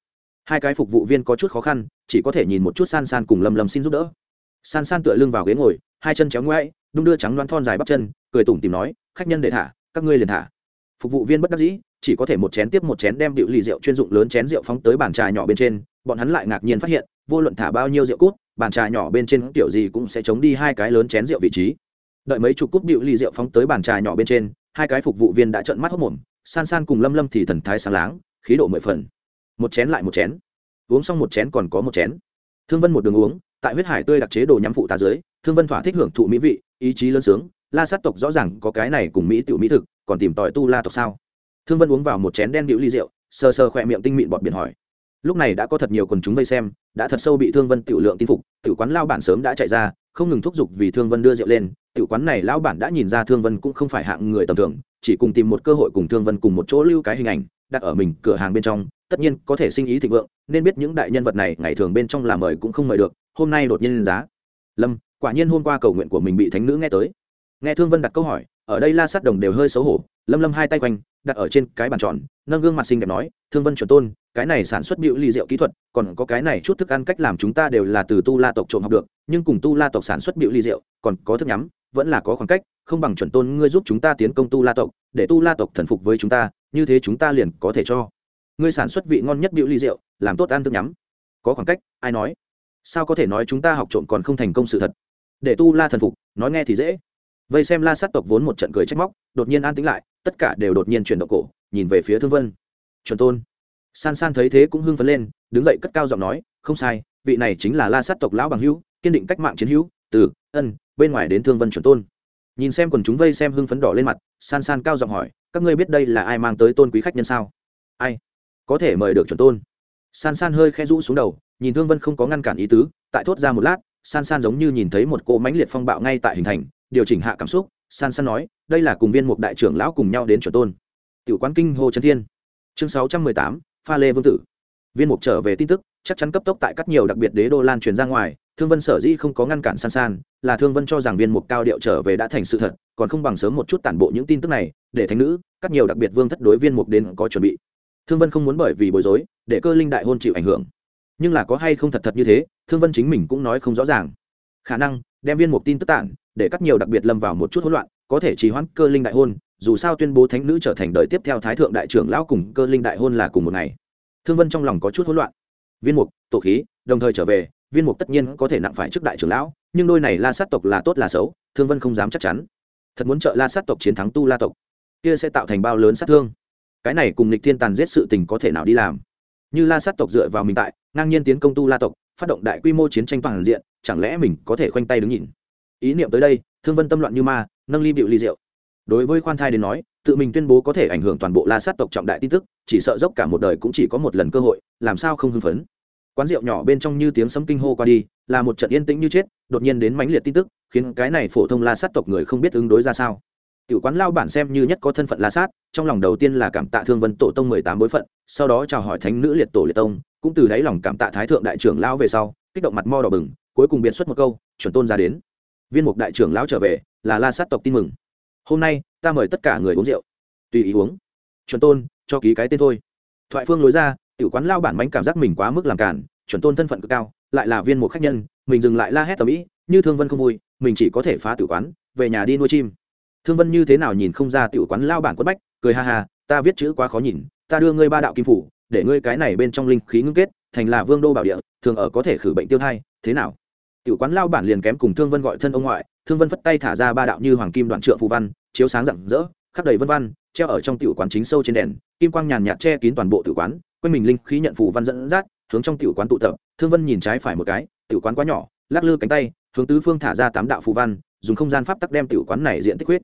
Hai cái phục vụ viên có chút khó khăn, chỉ có thể nhìn một chút san san cùng lâm lâm xin giúp đỡ. San san tựa lưng vào ghế ngồi, hai chân chéo ngoãi đung đưa trắng loan thon dài bắp chân, cười tủm tìm nói, khách nhân để thả, các ngươi liền thả phục vụ viên bất đắc dĩ, chỉ có thể một chén tiếp một chén đem điệu lì rượu chuyên dụng lớn chén rượu phóng tới bàn trà nhỏ bên trên, bọn hắn lại ngạc nhiên phát hiện, vô luận thả bao nhiêu rượu cút, bàn trà nhỏ bên trên kiểu gì cũng sẽ chống đi hai cái lớn chén rượu vị trí. Đợi mấy chục cúp điệu lì rượu phóng tới bàn trà nhỏ bên trên, hai cái phục vụ viên đã trợn mắt hốc mồm, san san cùng lâm lâm thì thần thái sáng láng, khí độ mười phần. Một chén lại một chén. Uống xong một chén còn có một chén. Thương vân một đường uống, tại huyết hải tươi đặc chế đồ nhắm phụ tá dưới, thương vân thỏa thích hưởng thụ mỹ vị, ý chí lớn sướng la sát tộc rõ ràng có cái này cùng mỹ tiểu mỹ thực, còn tìm tòi tu la tộc sao? Thương vân uống vào một chén đen điệu ly rượu, sờ sờ khỏe miệng tinh mịn bọt biển hỏi. Lúc này đã có thật nhiều quần chúng vây xem, đã thật sâu bị thương vân tiểu lượng tin phục, tiểu quán lao bản sớm đã chạy ra, không ngừng thúc giục vì thương vân đưa rượu lên, tiểu quán này lão bản đã nhìn ra thương vân cũng không phải hạng người tầm thường, chỉ cùng tìm một cơ hội cùng thương vân cùng một chỗ lưu cái hình ảnh, đặt ở mình cửa hàng bên trong, tất nhiên có thể sinh ý thịnh vượng, nên biết những đại nhân vật này ngày thường bên trong làm mời cũng không mời được, hôm nay đột nhiên lên giá. Lâm, quả nhiên hôm qua cầu nguyện của mình bị thánh nữ nghe tới nghe thương vân đặt câu hỏi, ở đây la sát đồng đều hơi xấu hổ, lâm lâm hai tay quanh, đặt ở trên cái bàn tròn, nâng gương mặt xinh đẹp nói, thương vân chuẩn tôn, cái này sản xuất bịu ly rượu kỹ thuật, còn có cái này chút thức ăn cách làm chúng ta đều là từ tu la tộc trộm học được, nhưng cùng tu la tộc sản xuất bịu ly rượu, còn có thức nhắm, vẫn là có khoảng cách, không bằng chuẩn tôn ngươi giúp chúng ta tiến công tu la tộc, để tu la tộc thần phục với chúng ta, như thế chúng ta liền có thể cho ngươi sản xuất vị ngon nhất bịu ly rượu, làm tốt ăn thức nhắm. Có khoảng cách, ai nói? Sao có thể nói chúng ta học trộm còn không thành công sự thật? Để tu la thần phục, nói nghe thì dễ vây xem la sát tộc vốn một trận cười trách móc, đột nhiên an tĩnh lại, tất cả đều đột nhiên chuyển động cổ, nhìn về phía thương vân. Chuẩn tôn. San san thấy thế cũng hưng phấn lên, đứng dậy cất cao giọng nói, không sai, vị này chính là la sát tộc lão bằng hữu, kiên định cách mạng chiến hữu, từ, ân, bên ngoài đến thương vân chuẩn tôn. Nhìn xem quần chúng vây xem hưng phấn đỏ lên mặt, san san cao giọng hỏi, các ngươi biết đây là ai mang tới tôn quý khách nhân sao? Ai? Có thể mời được chuẩn tôn. San san hơi khe rũ xuống đầu, nhìn thương vân không có ngăn cản ý tứ, tại thốt ra một lát, san san giống như nhìn thấy một cỗ mãnh liệt phong bạo ngay tại hình thành điều chỉnh hạ cảm xúc, san san nói, đây là cùng viên mục đại trưởng lão cùng nhau đến chuẩn tôn. Tiểu quán kinh hồ trấn thiên. Chương sáu trăm mười tám, pha lê vương tử. Viên mục trở về tin tức, chắc chắn cấp tốc tại các nhiều đặc biệt đế đô lan truyền ra ngoài, thương vân sở dĩ không có ngăn cản san san, là thương vân cho rằng viên mục cao điệu trở về đã thành sự thật, còn không bằng sớm một chút tản bộ những tin tức này, để thánh nữ, các nhiều đặc biệt vương thất đối viên mục đến có chuẩn bị. Thương vân không muốn bởi vì bối rối, để cơ linh đại hôn chịu ảnh hưởng. Nhưng là có hay không thật thật như thế, thương vân chính mình cũng nói không rõ ràng. Khả năng đem viên mục tin tức tản, để các nhiều đặc biệt lâm vào một chút hỗn loạn, có thể trì hoãn cơ linh đại hôn, dù sao tuyên bố thánh nữ trở thành đời tiếp theo thái thượng đại trưởng lão cùng cơ linh đại hôn là cùng một ngày. Thương vân trong lòng có chút hỗn loạn. Viên mục, tổ khí, đồng thời trở về, viên mục tất nhiên có thể nặng phải trước đại trưởng lão, nhưng đôi này la sát tộc là tốt là xấu, thương vân không dám chắc chắn. Thật muốn trợ la sát tộc chiến thắng tu la tộc, kia sẽ tạo thành bao lớn sát thương. Cái này cùng lịch thiên tàn giết sự tình có thể nào đi làm? Như la sát tộc dựa vào mình tại, ngang nhiên tiến công tu la tộc phát động đại quy mô chiến tranh toàn diện, chẳng lẽ mình có thể khoanh tay đứng nhìn? Ý niệm tới đây, thương vân tâm loạn như ma, nâng ly bịu ly rượu. Đối với khoan thai đến nói, tự mình tuyên bố có thể ảnh hưởng toàn bộ la sát tộc trọng đại tin tức, chỉ sợ dốc cả một đời cũng chỉ có một lần cơ hội, làm sao không hưng phấn? Quán rượu nhỏ bên trong như tiếng sấm kinh hô qua đi, là một trận yên tĩnh như chết, đột nhiên đến mãnh liệt tin tức, khiến cái này phổ thông la sát tộc người không biết ứng đối ra sao. Tiểu quán lao bản xem như nhất có thân phận la sát, trong lòng đầu tiên là cảm tạ thương vân tổ tông mười tám bối phận, sau đó chào hỏi thánh nữ liệt tổ liệt tông cũng từ đáy lòng cảm tạ thái thượng đại trưởng lão về sau, kích động mặt mo đỏ bừng, cuối cùng biệt xuất một câu, chuẩn tôn ra đến. Viên mục đại trưởng lão trở về, là la sát tộc tin mừng. Hôm nay, ta mời tất cả người uống rượu. Tùy ý uống. Chuẩn tôn, cho ký cái tên thôi. Thoại phương lối ra, tiểu quán lao bản bánh cảm giác mình quá mức làm cản chuẩn tôn thân phận cực cao, lại là viên mục khách nhân, mình dừng lại la hét tầm ĩ, như thương vân không vui, mình chỉ có thể phá tiểu quán, về nhà đi nuôi chim. Thương vân như thế nào nhìn không ra tiểu quán lao bản quất bách, cười ha ha, ta viết chữ quá khó nhìn, ta đưa ngươi ba đạo kim phủ để ngươi cái này bên trong linh khí ngưng kết, thành là vương đô bảo địa, thường ở có thể khử bệnh tiêu thai, thế nào? Tiểu quán lao bản liền kém cùng thương vân gọi thân ông ngoại, thương vân phất tay thả ra ba đạo như hoàng kim đoạn trượng phù văn, chiếu sáng rạng rỡ, khắc đầy vân văn, treo ở trong tiểu quán chính sâu trên đèn, kim quang nhàn nhạt che kín toàn bộ tiểu quán, quanh mình linh khí nhận phù văn dẫn dắt, hướng trong tiểu quán tụ tập, thương vân nhìn trái phải một cái, tiểu quán quá nhỏ, lắc lư cánh tay, hướng tứ phương thả ra tám đạo phù văn, dùng không gian pháp tắc đem tiểu quán này diện tích huyết.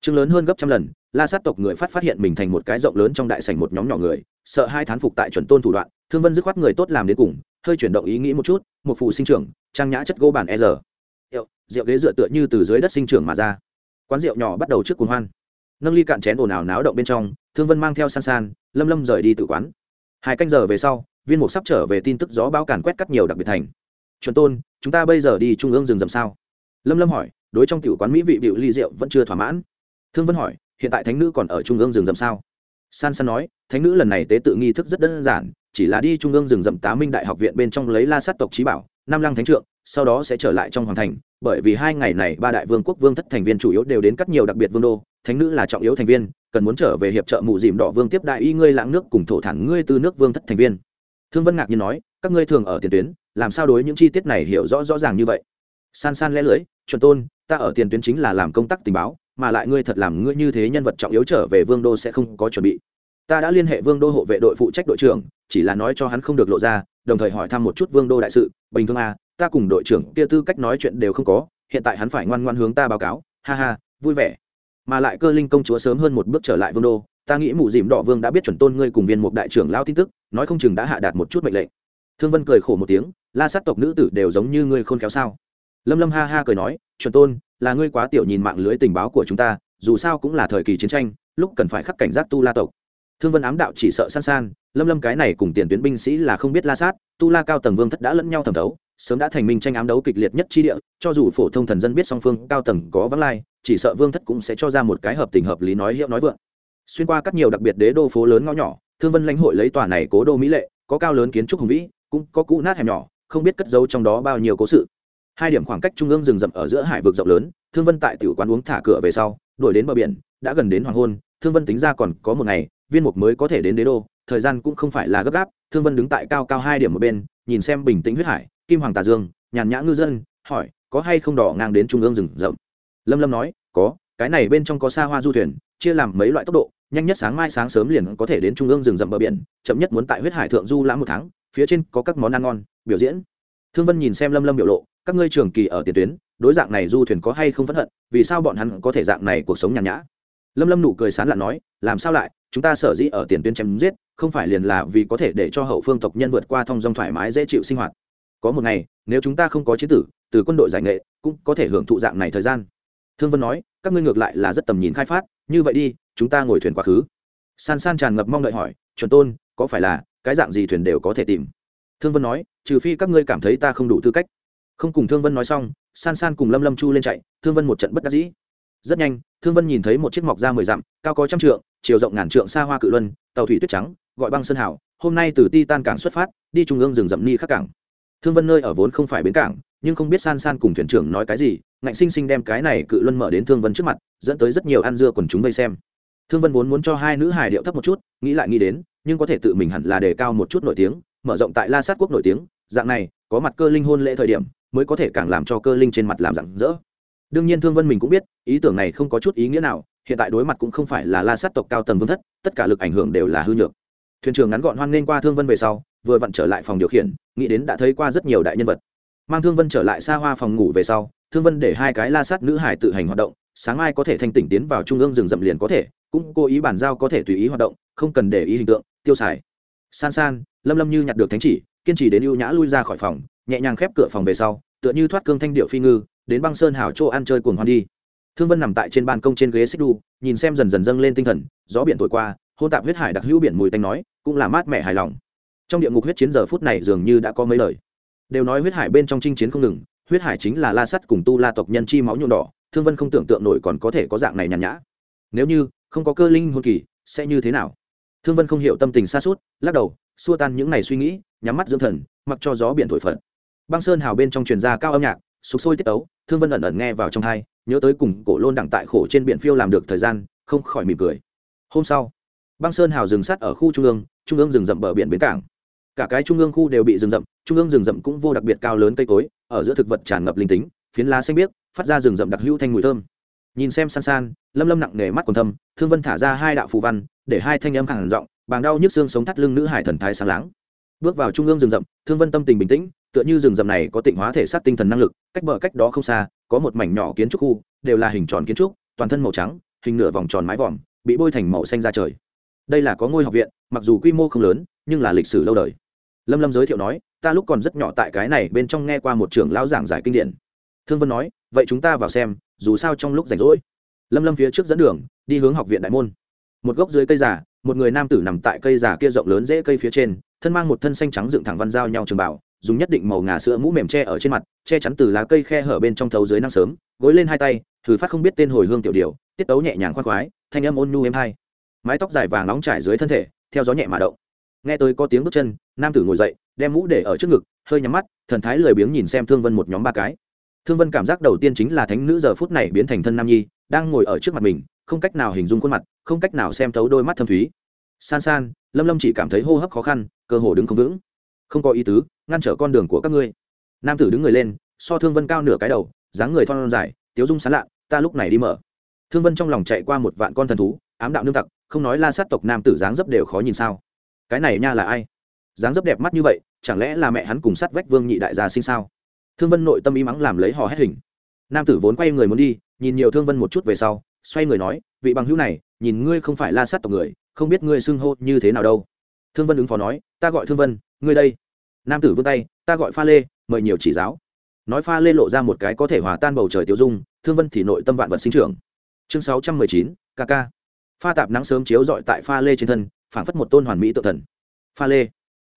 Chương lớn hơn gấp trăm lần, la sát tộc người phát phát hiện mình thành một cái rộng lớn trong đại sảnh một nhóm nhỏ người sợ hai thán phục tại chuẩn tôn thủ đoạn, thương vân dứt khoát người tốt làm đến cùng, hơi chuyển động ý nghĩ một chút, một phụ sinh trưởng, trang nhã chất gỗ bản e r rượu rượu ghế dựa tựa như từ dưới đất sinh trưởng mà ra. Quán rượu nhỏ bắt đầu trước cuồng hoan. Nâng ly cạn chén ồn ào náo động bên trong, thương vân mang theo san san, lâm lâm rời đi tự quán. Hai canh giờ về sau, viên mục sắp trở về tin tức gió báo càn quét cắt nhiều đặc biệt thành. Chuẩn tôn, chúng ta bây giờ đi trung ương rừng rầm sao? Lâm lâm hỏi, đối trong tiểu quán mỹ vị bịu ly rượu vẫn chưa thỏa mãn. Thương vân hỏi, hiện tại thánh nữ còn ở trung ương rừng rậm sao? San san nói, thánh nữ lần này tế tự nghi thức rất đơn giản, chỉ là đi trung ương rừng rậm tá minh đại học viện bên trong lấy la sát tộc trí bảo, nam lăng thánh trượng, sau đó sẽ trở lại trong hoàng thành, bởi vì hai ngày này ba đại vương quốc vương thất thành viên chủ yếu đều đến cắt nhiều đặc biệt vương đô, thánh nữ là trọng yếu thành viên, cần muốn trở về hiệp trợ mù dìm đỏ vương tiếp đại y ngươi lãng nước cùng thổ thản ngươi từ nước vương thất thành viên. Thương vân ngạc nhiên nói, các ngươi thường ở tiền tuyến, làm sao đối những chi tiết này hiểu rõ rõ ràng như vậy? San san lẽ lưỡi, chuẩn tôn, ta ở tiền tuyến chính là làm công tác tình báo mà lại ngươi thật làm ngươi như thế nhân vật trọng yếu trở về vương đô sẽ không có chuẩn bị. Ta đã liên hệ vương đô hộ vệ đội phụ trách đội trưởng, chỉ là nói cho hắn không được lộ ra, đồng thời hỏi thăm một chút vương đô đại sự. Bình thường à ta cùng đội trưởng kia tư cách nói chuyện đều không có, hiện tại hắn phải ngoan ngoan hướng ta báo cáo. Ha ha, vui vẻ. Mà lại cơ linh công chúa sớm hơn một bước trở lại vương đô, ta nghĩ mụ dìm đỏ vương đã biết chuẩn tôn ngươi cùng viên mục đại trưởng lao tin tức, nói không chừng đã hạ đạt một chút mệnh lệnh. Thương vân cười khổ một tiếng, la sát tộc nữ tử đều giống như ngươi khôn khéo sao? Lâm lâm ha ha cười nói, chuẩn tôn là ngươi quá tiểu nhìn mạng lưới tình báo của chúng ta, dù sao cũng là thời kỳ chiến tranh, lúc cần phải khắc cảnh giác tu la tộc. Thương vân ám đạo chỉ sợ san san, lâm lâm cái này cùng tiền tuyến binh sĩ là không biết la sát, tu la cao tầng vương thất đã lẫn nhau thẩm thấu, sớm đã thành minh tranh ám đấu kịch liệt nhất chi địa, cho dù phổ thông thần dân biết song phương cao tầng có vắng lai, chỉ sợ vương thất cũng sẽ cho ra một cái hợp tình hợp lý nói hiệu nói vượng. Xuyên qua các nhiều đặc biệt đế đô phố lớn ngõ nhỏ, thương vân lãnh hội lấy tòa này cố đô mỹ lệ, có cao lớn kiến trúc hùng vĩ, cũng có cũ nát hẻm nhỏ, không biết cất giấu trong đó bao nhiêu cố sự hai điểm khoảng cách trung ương rừng rậm ở giữa hải vực rộng lớn, thương vân tại tiểu quán uống thả cửa về sau, đuổi đến bờ biển, đã gần đến hoàng hôn, thương vân tính ra còn có một ngày, viên mục mới có thể đến đế đô, thời gian cũng không phải là gấp gáp, thương vân đứng tại cao cao hai điểm một bên, nhìn xem bình tĩnh huyết hải, kim hoàng tà dương, nhàn nhã ngư dân, hỏi, có hay không đỏ ngang đến trung ương rừng rậm? Lâm lâm nói, có, cái này bên trong có xa hoa du thuyền, chia làm mấy loại tốc độ, nhanh nhất sáng mai sáng sớm liền có thể đến trung ương rừng rậm bờ biển, chậm nhất muốn tại huyết hải thượng du lãm một tháng, phía trên có các món ăn ngon, biểu diễn. Thương vân nhìn xem lâm lâm biểu lộ các ngươi trường kỳ ở tiền tuyến, đối dạng này du thuyền có hay không phẫn hận, vì sao bọn hắn có thể dạng này cuộc sống nhàn nhã? Lâm lâm nụ cười sán lạn nói, làm sao lại, chúng ta sở dĩ ở tiền tuyến chém giết, không phải liền là vì có thể để cho hậu phương tộc nhân vượt qua thông dong thoải mái dễ chịu sinh hoạt. Có một ngày, nếu chúng ta không có chế tử, từ quân đội giải nghệ, cũng có thể hưởng thụ dạng này thời gian. Thương vân nói, các ngươi ngược lại là rất tầm nhìn khai phát, như vậy đi, chúng ta ngồi thuyền quá khứ. San san tràn ngập mong đợi hỏi, chuẩn tôn, có phải là, cái dạng gì thuyền đều có thể tìm? Thương vân nói, trừ phi các ngươi cảm thấy ta không đủ tư cách không cùng thương vân nói xong, san san cùng lâm lâm chu lên chạy, thương vân một trận bất đắc dĩ. Rất nhanh, thương vân nhìn thấy một chiếc mọc ra mười dặm, cao có trăm trượng, chiều rộng ngàn trượng xa hoa cự luân, tàu thủy tuyết trắng, gọi băng sơn hảo hôm nay từ ti tan cảng xuất phát, đi trung ương rừng rậm ni khắc cảng. Thương vân nơi ở vốn không phải bến cảng, nhưng không biết san san cùng thuyền trưởng nói cái gì, ngạnh sinh sinh đem cái này cự luân mở đến thương vân trước mặt, dẫn tới rất nhiều ăn dưa quần chúng vây xem. Thương vân vốn muốn cho hai nữ hài điệu thấp một chút, nghĩ lại nghĩ đến, nhưng có thể tự mình hẳn là đề cao một chút nổi tiếng, mở rộng tại la sát quốc nổi tiếng, dạng này, có mặt cơ linh hôn lễ thời điểm mới có thể càng làm cho cơ linh trên mặt làm rạng rỡ. Đương nhiên thương vân mình cũng biết, ý tưởng này không có chút ý nghĩa nào, hiện tại đối mặt cũng không phải là la sát tộc cao tầng vương thất, tất cả lực ảnh hưởng đều là hư nhược. Thuyền trưởng ngắn gọn hoan nghênh qua thương vân về sau, vừa vặn trở lại phòng điều khiển, nghĩ đến đã thấy qua rất nhiều đại nhân vật. Mang thương vân trở lại xa hoa phòng ngủ về sau, thương vân để hai cái la sát nữ hải tự hành hoạt động, sáng mai có thể thanh tỉnh tiến vào trung ương rừng rậm liền có thể, cũng cố ý bàn giao có thể tùy ý hoạt động, không cần để ý hình tượng, tiêu xài. San san, lâm lâm như nhặt được thánh chỉ, kiên trì đến ưu nhã lui ra khỏi phòng nhẹ nhàng khép cửa phòng về sau, tựa như thoát cương thanh điệu phi ngư, đến băng sơn hảo chỗ ăn chơi cuồng hoan đi. Thương vân nằm tại trên ban công trên ghế xích đu, nhìn xem dần dần dâng lên tinh thần, gió biển thổi qua, hôn tạp huyết hải đặc hữu biển mùi tanh nói, cũng là mát mẻ hài lòng. Trong địa ngục huyết chiến giờ phút này dường như đã có mấy lời. Đều nói huyết hải bên trong chinh chiến không ngừng, huyết hải chính là la sắt cùng tu la tộc nhân chi máu nhuộm đỏ, thương vân không tưởng tượng nổi còn có thể có dạng này nhàn nhã. Nếu như không có cơ linh hôn kỳ, sẽ như thế nào? Thương vân không hiểu tâm tình xa suốt lắc đầu, xua tan những ngày suy nghĩ, nhắm mắt dưỡng thần, mặc cho gió biển thổi phật băng sơn hào bên trong truyền ra cao âm nhạc, sục sôi tiết tấu, thương vân ẩn ẩn nghe vào trong hai, nhớ tới cùng cổ lôn đặng tại khổ trên biển phiêu làm được thời gian, không khỏi mỉm cười. Hôm sau, băng sơn hào rừng sắt ở khu trung ương trung ương rừng rậm bờ biển bến cảng. Cả cái trung ương khu đều bị rừng rậm, trung ương rừng rậm cũng vô đặc biệt cao lớn cây cối, ở giữa thực vật tràn ngập linh tính, phiến lá xanh biếc, phát ra rừng rậm đặc hữu thanh mùi thơm. Nhìn xem san san, lâm lâm nặng nề mắt còn thâm, thương vân thả ra hai đạo phù văn, để hai thanh âm khẳng giọng, bàng đau nhức xương sống thắt lưng nữ hải thần thái sáng láng. Bước vào trung ương rừng rậm, thương vân tâm tình bình tĩnh tựa như rừng rậm này có tịnh hóa thể xác tinh thần năng lực, cách bờ cách đó không xa, có một mảnh nhỏ kiến trúc khu, đều là hình tròn kiến trúc, toàn thân màu trắng, hình nửa vòng tròn mái vòm, bị bôi thành màu xanh ra trời. Đây là có ngôi học viện, mặc dù quy mô không lớn, nhưng là lịch sử lâu đời. Lâm lâm giới thiệu nói, ta lúc còn rất nhỏ tại cái này bên trong nghe qua một trưởng lão giảng giải kinh điển. Thương vân nói, vậy chúng ta vào xem, dù sao trong lúc rảnh rỗi. Lâm lâm phía trước dẫn đường, đi hướng học viện đại môn. Một gốc dưới cây giả một người nam tử nằm tại cây giả kia rộng lớn dễ cây phía trên, thân mang một thân xanh trắng dựng thẳng văn giao nhau trường bảo dùng nhất định màu ngà sữa mũ mềm che ở trên mặt, che chắn từ lá cây khe hở bên trong thấu dưới năng sớm, gối lên hai tay, thử phát không biết tên hồi hương tiểu điều tiết tấu nhẹ nhàng khoan khoái, thanh âm ôn nhu êm hai mái tóc dài vàng nóng trải dưới thân thể, theo gió nhẹ mà động. Nghe tới có tiếng bước chân, nam tử ngồi dậy, đem mũ để ở trước ngực, hơi nhắm mắt, thần thái lười biếng nhìn xem thương vân một nhóm ba cái. Thương vân cảm giác đầu tiên chính là thánh nữ giờ phút này biến thành thân nam nhi, đang ngồi ở trước mặt mình, không cách nào hình dung khuôn mặt, không cách nào xem thấu đôi mắt thâm thúy. San san, lâm lâm chỉ cảm thấy hô hấp khó khăn, cơ hồ đứng không vững không có ý tứ, ngăn trở con đường của các ngươi. Nam tử đứng người lên, so thương vân cao nửa cái đầu, dáng người thon dài, tiếu dung sán lạ, ta lúc này đi mở. Thương vân trong lòng chạy qua một vạn con thần thú, ám đạo nương tặc, không nói la sát tộc nam tử dáng dấp đều khó nhìn sao. Cái này nha là ai? Dáng dấp đẹp mắt như vậy, chẳng lẽ là mẹ hắn cùng sát vách vương nhị đại gia sinh sao? Thương vân nội tâm ý mắng làm lấy hò hét hình. Nam tử vốn quay người muốn đi, nhìn nhiều thương vân một chút về sau, xoay người nói, vị bằng hữu này, nhìn ngươi không phải la sát tộc người, không biết ngươi xưng hô như thế nào đâu. Thương vân ứng phó nói, ta gọi thương vân, ngươi đây nam tử vươn tay, ta gọi pha lê, mời nhiều chỉ giáo. Nói pha lê lộ ra một cái có thể hòa tan bầu trời tiêu dung, thương vân thì nội tâm vạn vật sinh trưởng. Chương sáu trăm mười chín kk pha tạp nắng sớm chiếu dọi tại pha lê trên thân, phảng phất một tôn hoàn mỹ tự thần. Pha lê.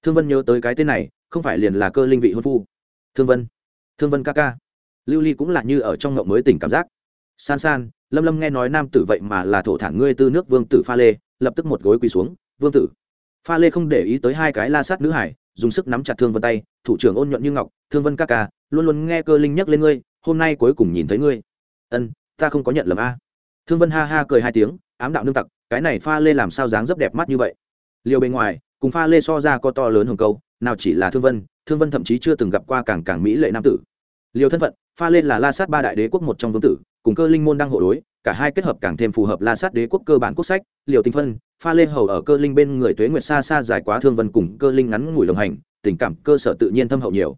Thương vân nhớ tới cái tên này, không phải liền là cơ linh vị hôn phu. Thương vân thương vân kk lưu ly cũng là như ở trong ngộng mới tỉnh cảm giác. San san, lâm lâm nghe nói nam tử vậy mà là thổ thản ngươi tư nước vương tử pha lê, lập tức một gối quỳ xuống, vương tử. Pha lê không để ý tới hai cái la sát nữ hải dùng sức nắm chặt thương vân tay, thủ trưởng ôn nhuận như ngọc, thương vân ca ca, luôn luôn nghe cơ linh nhắc lên ngươi, hôm nay cuối cùng nhìn thấy ngươi. Ân, ta không có nhận lầm a. Thương vân ha ha cười hai tiếng, ám đạo nương tặc, cái này pha lê làm sao dáng dấp đẹp mắt như vậy? Liều bề ngoài, cùng pha lê so ra có to lớn hồng câu, nào chỉ là thương vân thương vân thậm chí chưa từng gặp qua càng càng mỹ lệ nam tử. Liều thân phận, pha lê là la sát ba đại đế quốc một trong vương tử cùng cơ linh môn đang hộ đối, cả hai kết hợp càng thêm phù hợp la sát đế quốc cơ bản quốc sách, liều tinh phân, pha Lê hầu ở cơ linh bên người tuế nguyệt xa xa dài quá thương vân cùng cơ linh ngắn ngủi đồng hành, tình cảm cơ sở tự nhiên thâm hậu nhiều.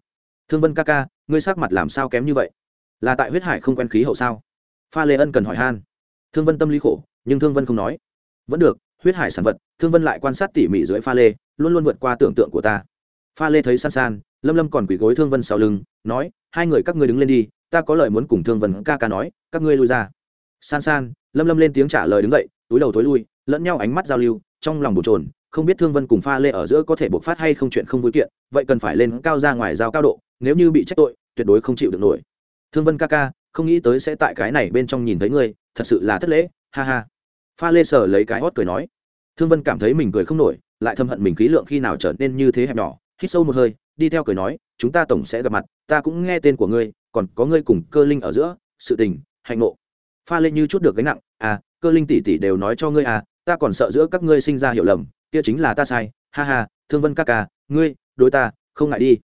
Thương vân ca ca, ngươi sắc mặt làm sao kém như vậy? Là tại huyết hải không quen khí hậu sao? Pha lê ân cần hỏi han. Thương vân tâm lý khổ, nhưng thương vân không nói. Vẫn được, huyết hải sản vật, thương vân lại quan sát tỉ mỉ dưới pha lê, luôn luôn vượt qua tưởng tượng của ta. Pha lê thấy san san, lâm lâm còn quỳ gối thương vân sau lưng, nói, hai người các ngươi đứng lên đi ta có lời muốn cùng thương vân ca ca nói, các ngươi lui ra. San san, lâm lâm lên tiếng trả lời đứng dậy, túi đầu thối lui, lẫn nhau ánh mắt giao lưu, trong lòng bồn trồn không biết thương vân cùng pha lê ở giữa có thể bộc phát hay không chuyện không vui kiện, vậy cần phải lên cao ra ngoài giao cao độ, nếu như bị trách tội, tuyệt đối không chịu được nổi. Thương vân ca ca, không nghĩ tới sẽ tại cái này bên trong nhìn thấy ngươi, thật sự là thất lễ, ha ha. Pha lê sờ lấy cái hót cười nói. Thương vân cảm thấy mình cười không nổi, lại thâm hận mình khí lượng khi nào trở nên như thế hẹp nhỏ, hít sâu một hơi, đi theo cười nói, chúng ta tổng sẽ gặp mặt, ta cũng nghe tên của ngươi còn có ngươi cùng cơ linh ở giữa, sự tình, hạnh ngộ. Pha lên như chút được gánh nặng à cơ linh tỷ tỷ đều nói cho ngươi à ta còn sợ giữa các ngươi sinh ra hiểu lầm, kia chính là ta sai, ha ha, thương vân ca ca, ngươi, đối ta, không ngại đi.